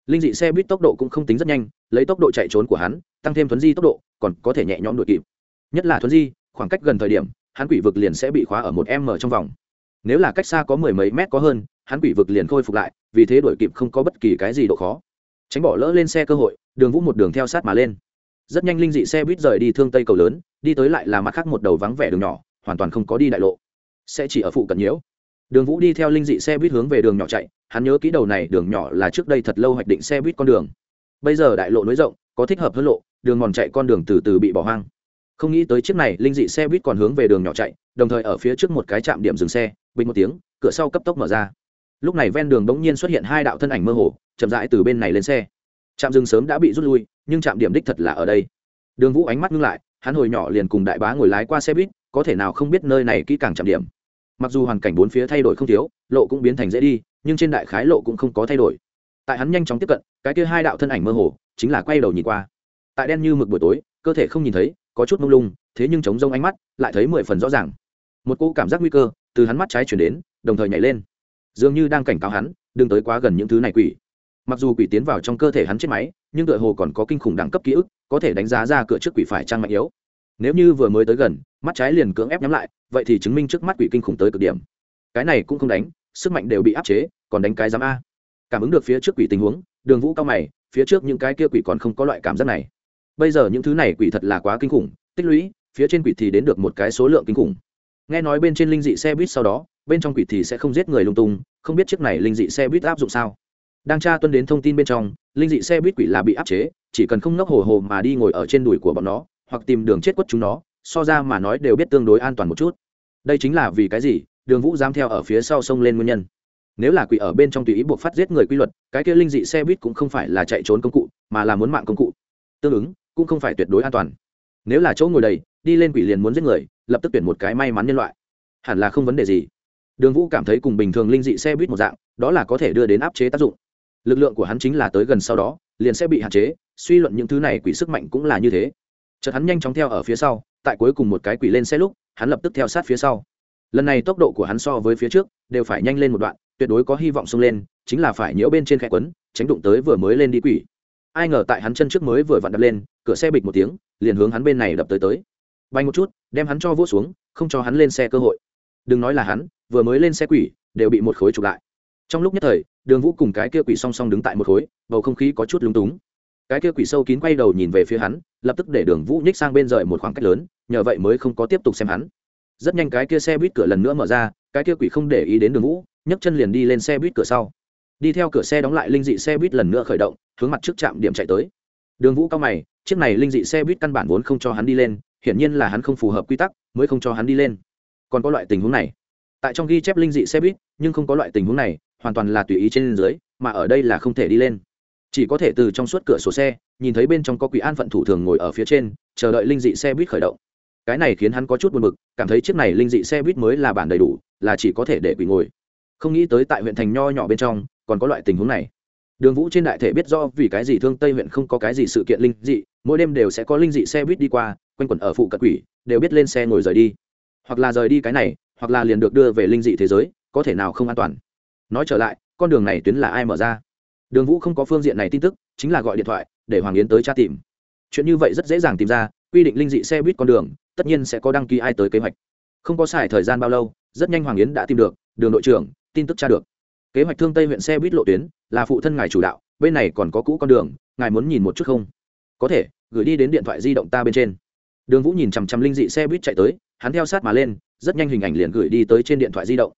Linh dị xe buýt tốc độ cũng không tính rất nhanh, lấy tốc độ chạy trốn của hắn, tăng thêm thuấn di tốc độ, còn có thể nhẹ nhõm đuổi kịp. Nhất là thuấn di, khoảng cách gần thời điểm, hắn quỷ vực liền sẽ bị khóa ở một m trong vòng. Nếu là cách xa có mười mấy mét có hơn, hắn quỷ vực liền khôi phục lại, vì thế đuổi kịp không có bất kỳ cái gì độ khó. Tránh bỏ lỡ lên xe cơ hội, đường vũ một đường theo sát mà lên rất nhanh linh dị xe buýt rời đi thương tây cầu lớn, đi tới lại là mặt khác một đầu vắng vẻ đường nhỏ, hoàn toàn không có đi đại lộ. Sẽ chỉ ở phụ cận nhiễu. Đường vũ đi theo linh dị xe buýt hướng về đường nhỏ chạy, hắn nhớ kỹ đầu này, đường nhỏ là trước đây thật lâu hoạch định xe buýt con đường. Bây giờ đại lộ nối rộng, có thích hợp hơn lộ, đường mòn chạy con đường từ từ bị bỏ hoang. Không nghĩ tới chiếc này, linh dị xe buýt còn hướng về đường nhỏ chạy, đồng thời ở phía trước một cái trạm điểm dừng xe, bình một tiếng, cửa sau cấp tốc mở ra. Lúc này ven đường bỗng nhiên xuất hiện hai đạo thân ảnh mơ hồ, chậm rãi từ bên này lên xe. Trạm dừng sớm đã bị rút lui nhưng trạm điểm đích thật là ở đây. Đường vũ ánh mắt ngưng lại, hắn hồi nhỏ liền cùng đại bá ngồi lái qua xe buýt, có thể nào không biết nơi này kỹ càng trạm điểm. Mặc dù hoàn cảnh bốn phía thay đổi không thiếu, lộ cũng biến thành dễ đi, nhưng trên đại khái lộ cũng không có thay đổi. Tại hắn nhanh chóng tiếp cận, cái kia hai đạo thân ảnh mơ hồ, chính là quay đầu nhìn qua. Tại đen như mực buổi tối, cơ thể không nhìn thấy, có chút mông lung, thế nhưng chống rông ánh mắt, lại thấy mười phần rõ ràng. Một cỗ cảm giác nguy cơ từ hắn mắt trái chuyển đến, đồng thời nhảy lên. Dường như đang cảnh cáo hắn, đừng tới quá gần những thứ này quỷ mặc dù quỷ tiến vào trong cơ thể hắn chết máy, nhưng tựa hồ còn có kinh khủng đẳng cấp ký ức, có thể đánh giá ra cửa trước quỷ phải trang mạnh yếu. Nếu như vừa mới tới gần, mắt trái liền cưỡng ép nhắm lại, vậy thì chứng minh trước mắt quỷ kinh khủng tới cực điểm. Cái này cũng không đánh, sức mạnh đều bị áp chế, còn đánh cái giám a. Cảm ứng được phía trước quỷ tình huống, đường vũ cao mày, phía trước những cái kia quỷ còn không có loại cảm giác này. Bây giờ những thứ này quỷ thật là quá kinh khủng, tích lũy, phía trên quỷ thì đến được một cái số lượng kinh khủng. Nghe nói bên trên linh dị xe buýt sau đó, bên trong quỷ thì sẽ không giết người lung tung, không biết chiếc này linh dị xe buýt áp dụng sao đang tra tuân đến thông tin bên trong, linh dị xe buýt quỷ là bị áp chế, chỉ cần không nốc hồ hồ mà đi ngồi ở trên đùi của bọn nó, hoặc tìm đường chết quất chúng nó, so ra mà nói đều biết tương đối an toàn một chút. Đây chính là vì cái gì, đường vũ dám theo ở phía sau sông lên nguyên nhân. Nếu là quỷ ở bên trong tùy ý buộc phát giết người quy luật, cái kia linh dị xe buýt cũng không phải là chạy trốn công cụ, mà là muốn mạng công cụ. Tương ứng, cũng không phải tuyệt đối an toàn. Nếu là chỗ ngồi đầy, đi lên quỷ liền muốn giết người, lập tức tuyển một cái may mắn nhân loại. Hẳn là không vấn đề gì. Đường vũ cảm thấy cùng bình thường linh dị xe buýt một dạng, đó là có thể đưa đến áp chế tác dụng lực lượng của hắn chính là tới gần sau đó, liền sẽ bị hạn chế, suy luận những thứ này quỷ sức mạnh cũng là như thế. Chợt hắn nhanh chóng theo ở phía sau, tại cuối cùng một cái quỷ lên xe lúc, hắn lập tức theo sát phía sau. Lần này tốc độ của hắn so với phía trước, đều phải nhanh lên một đoạn, tuyệt đối có hy vọng xông lên, chính là phải nhiễu bên trên khe quấn, tránh đụng tới vừa mới lên đi quỷ. Ai ngờ tại hắn chân trước mới vừa vặn đập lên, cửa xe bịch một tiếng, liền hướng hắn bên này đập tới tới. Bay một chút, đem hắn cho vỗ xuống, không cho hắn lên xe cơ hội. Đừng nói là hắn, vừa mới lên xe quỷ, đều bị một khối chụp lại trong lúc nhất thời, đường vũ cùng cái kia quỷ song song đứng tại một khối, bầu không khí có chút lúng túng. Cái kia quỷ sâu kín quay đầu nhìn về phía hắn, lập tức để đường vũ nhích sang bên rời một khoảng cách lớn, nhờ vậy mới không có tiếp tục xem hắn. Rất nhanh cái kia xe buýt cửa lần nữa mở ra, cái kia quỷ không để ý đến đường vũ, nhấc chân liền đi lên xe buýt cửa sau. Đi theo cửa xe đóng lại linh dị xe buýt lần nữa khởi động, hướng mặt trước trạm điểm chạy tới. Đường vũ cao mày, chiếc này linh dị xe buýt căn bản vốn không cho hắn đi lên, hiển nhiên là hắn không phù hợp quy tắc, mới không cho hắn đi lên. Còn có loại tình huống này. Tại trong ghi chép linh dị xe buýt, nhưng không có loại tình huống này hoàn toàn là tùy ý trên dưới, mà ở đây là không thể đi lên. Chỉ có thể từ trong suốt cửa sổ xe, nhìn thấy bên trong có quỷ an phận thủ thường ngồi ở phía trên, chờ đợi linh dị xe buýt khởi động. Cái này khiến hắn có chút buồn bực, cảm thấy chiếc này linh dị xe buýt mới là bản đầy đủ, là chỉ có thể để quỷ ngồi. Không nghĩ tới tại huyện thành nho nhỏ bên trong, còn có loại tình huống này. Đường vũ trên đại thể biết do vì cái gì thương tây huyện không có cái gì sự kiện linh dị, mỗi đêm đều sẽ có linh dị xe buýt đi qua, quanh quẩn ở phụ cận quỷ, đều biết lên xe ngồi rời đi. Hoặc là rời đi cái này, hoặc là liền được đưa về linh dị thế giới, có thể nào không an toàn? Nói trở lại, con đường này tuyến là ai mở ra? Đường vũ không có phương diện này tin tức, chính là gọi điện thoại để hoàng yến tới tra tìm. Chuyện như vậy rất dễ dàng tìm ra, quy định linh dị xe buýt con đường, tất nhiên sẽ có đăng ký ai tới kế hoạch. Không có xài thời gian bao lâu, rất nhanh hoàng yến đã tìm được, đường đội trưởng, tin tức tra được. Kế hoạch thương tây huyện xe buýt lộ tuyến, là phụ thân ngài chủ đạo, bên này còn có cũ con đường, ngài muốn nhìn một chút không? Có thể, gửi đi đến điện thoại di động ta bên trên. Đường vũ nhìn chằm chằm linh dị xe buýt chạy tới, hắn theo sát mà lên, rất nhanh hình ảnh liền gửi đi tới trên điện thoại di động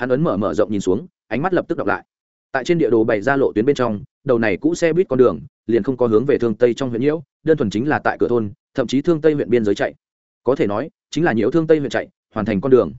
hắn ấn mở mở rộng nhìn xuống, ánh mắt lập tức đọc lại. Tại trên địa đồ bày ra lộ tuyến bên trong, đầu này cũ xe buýt con đường, liền không có hướng về thương tây trong huyện nhiễu, đơn thuần chính là tại cửa thôn, thậm chí thương tây huyện biên giới chạy. Có thể nói, chính là nhiễu thương tây huyện chạy, hoàn thành con đường.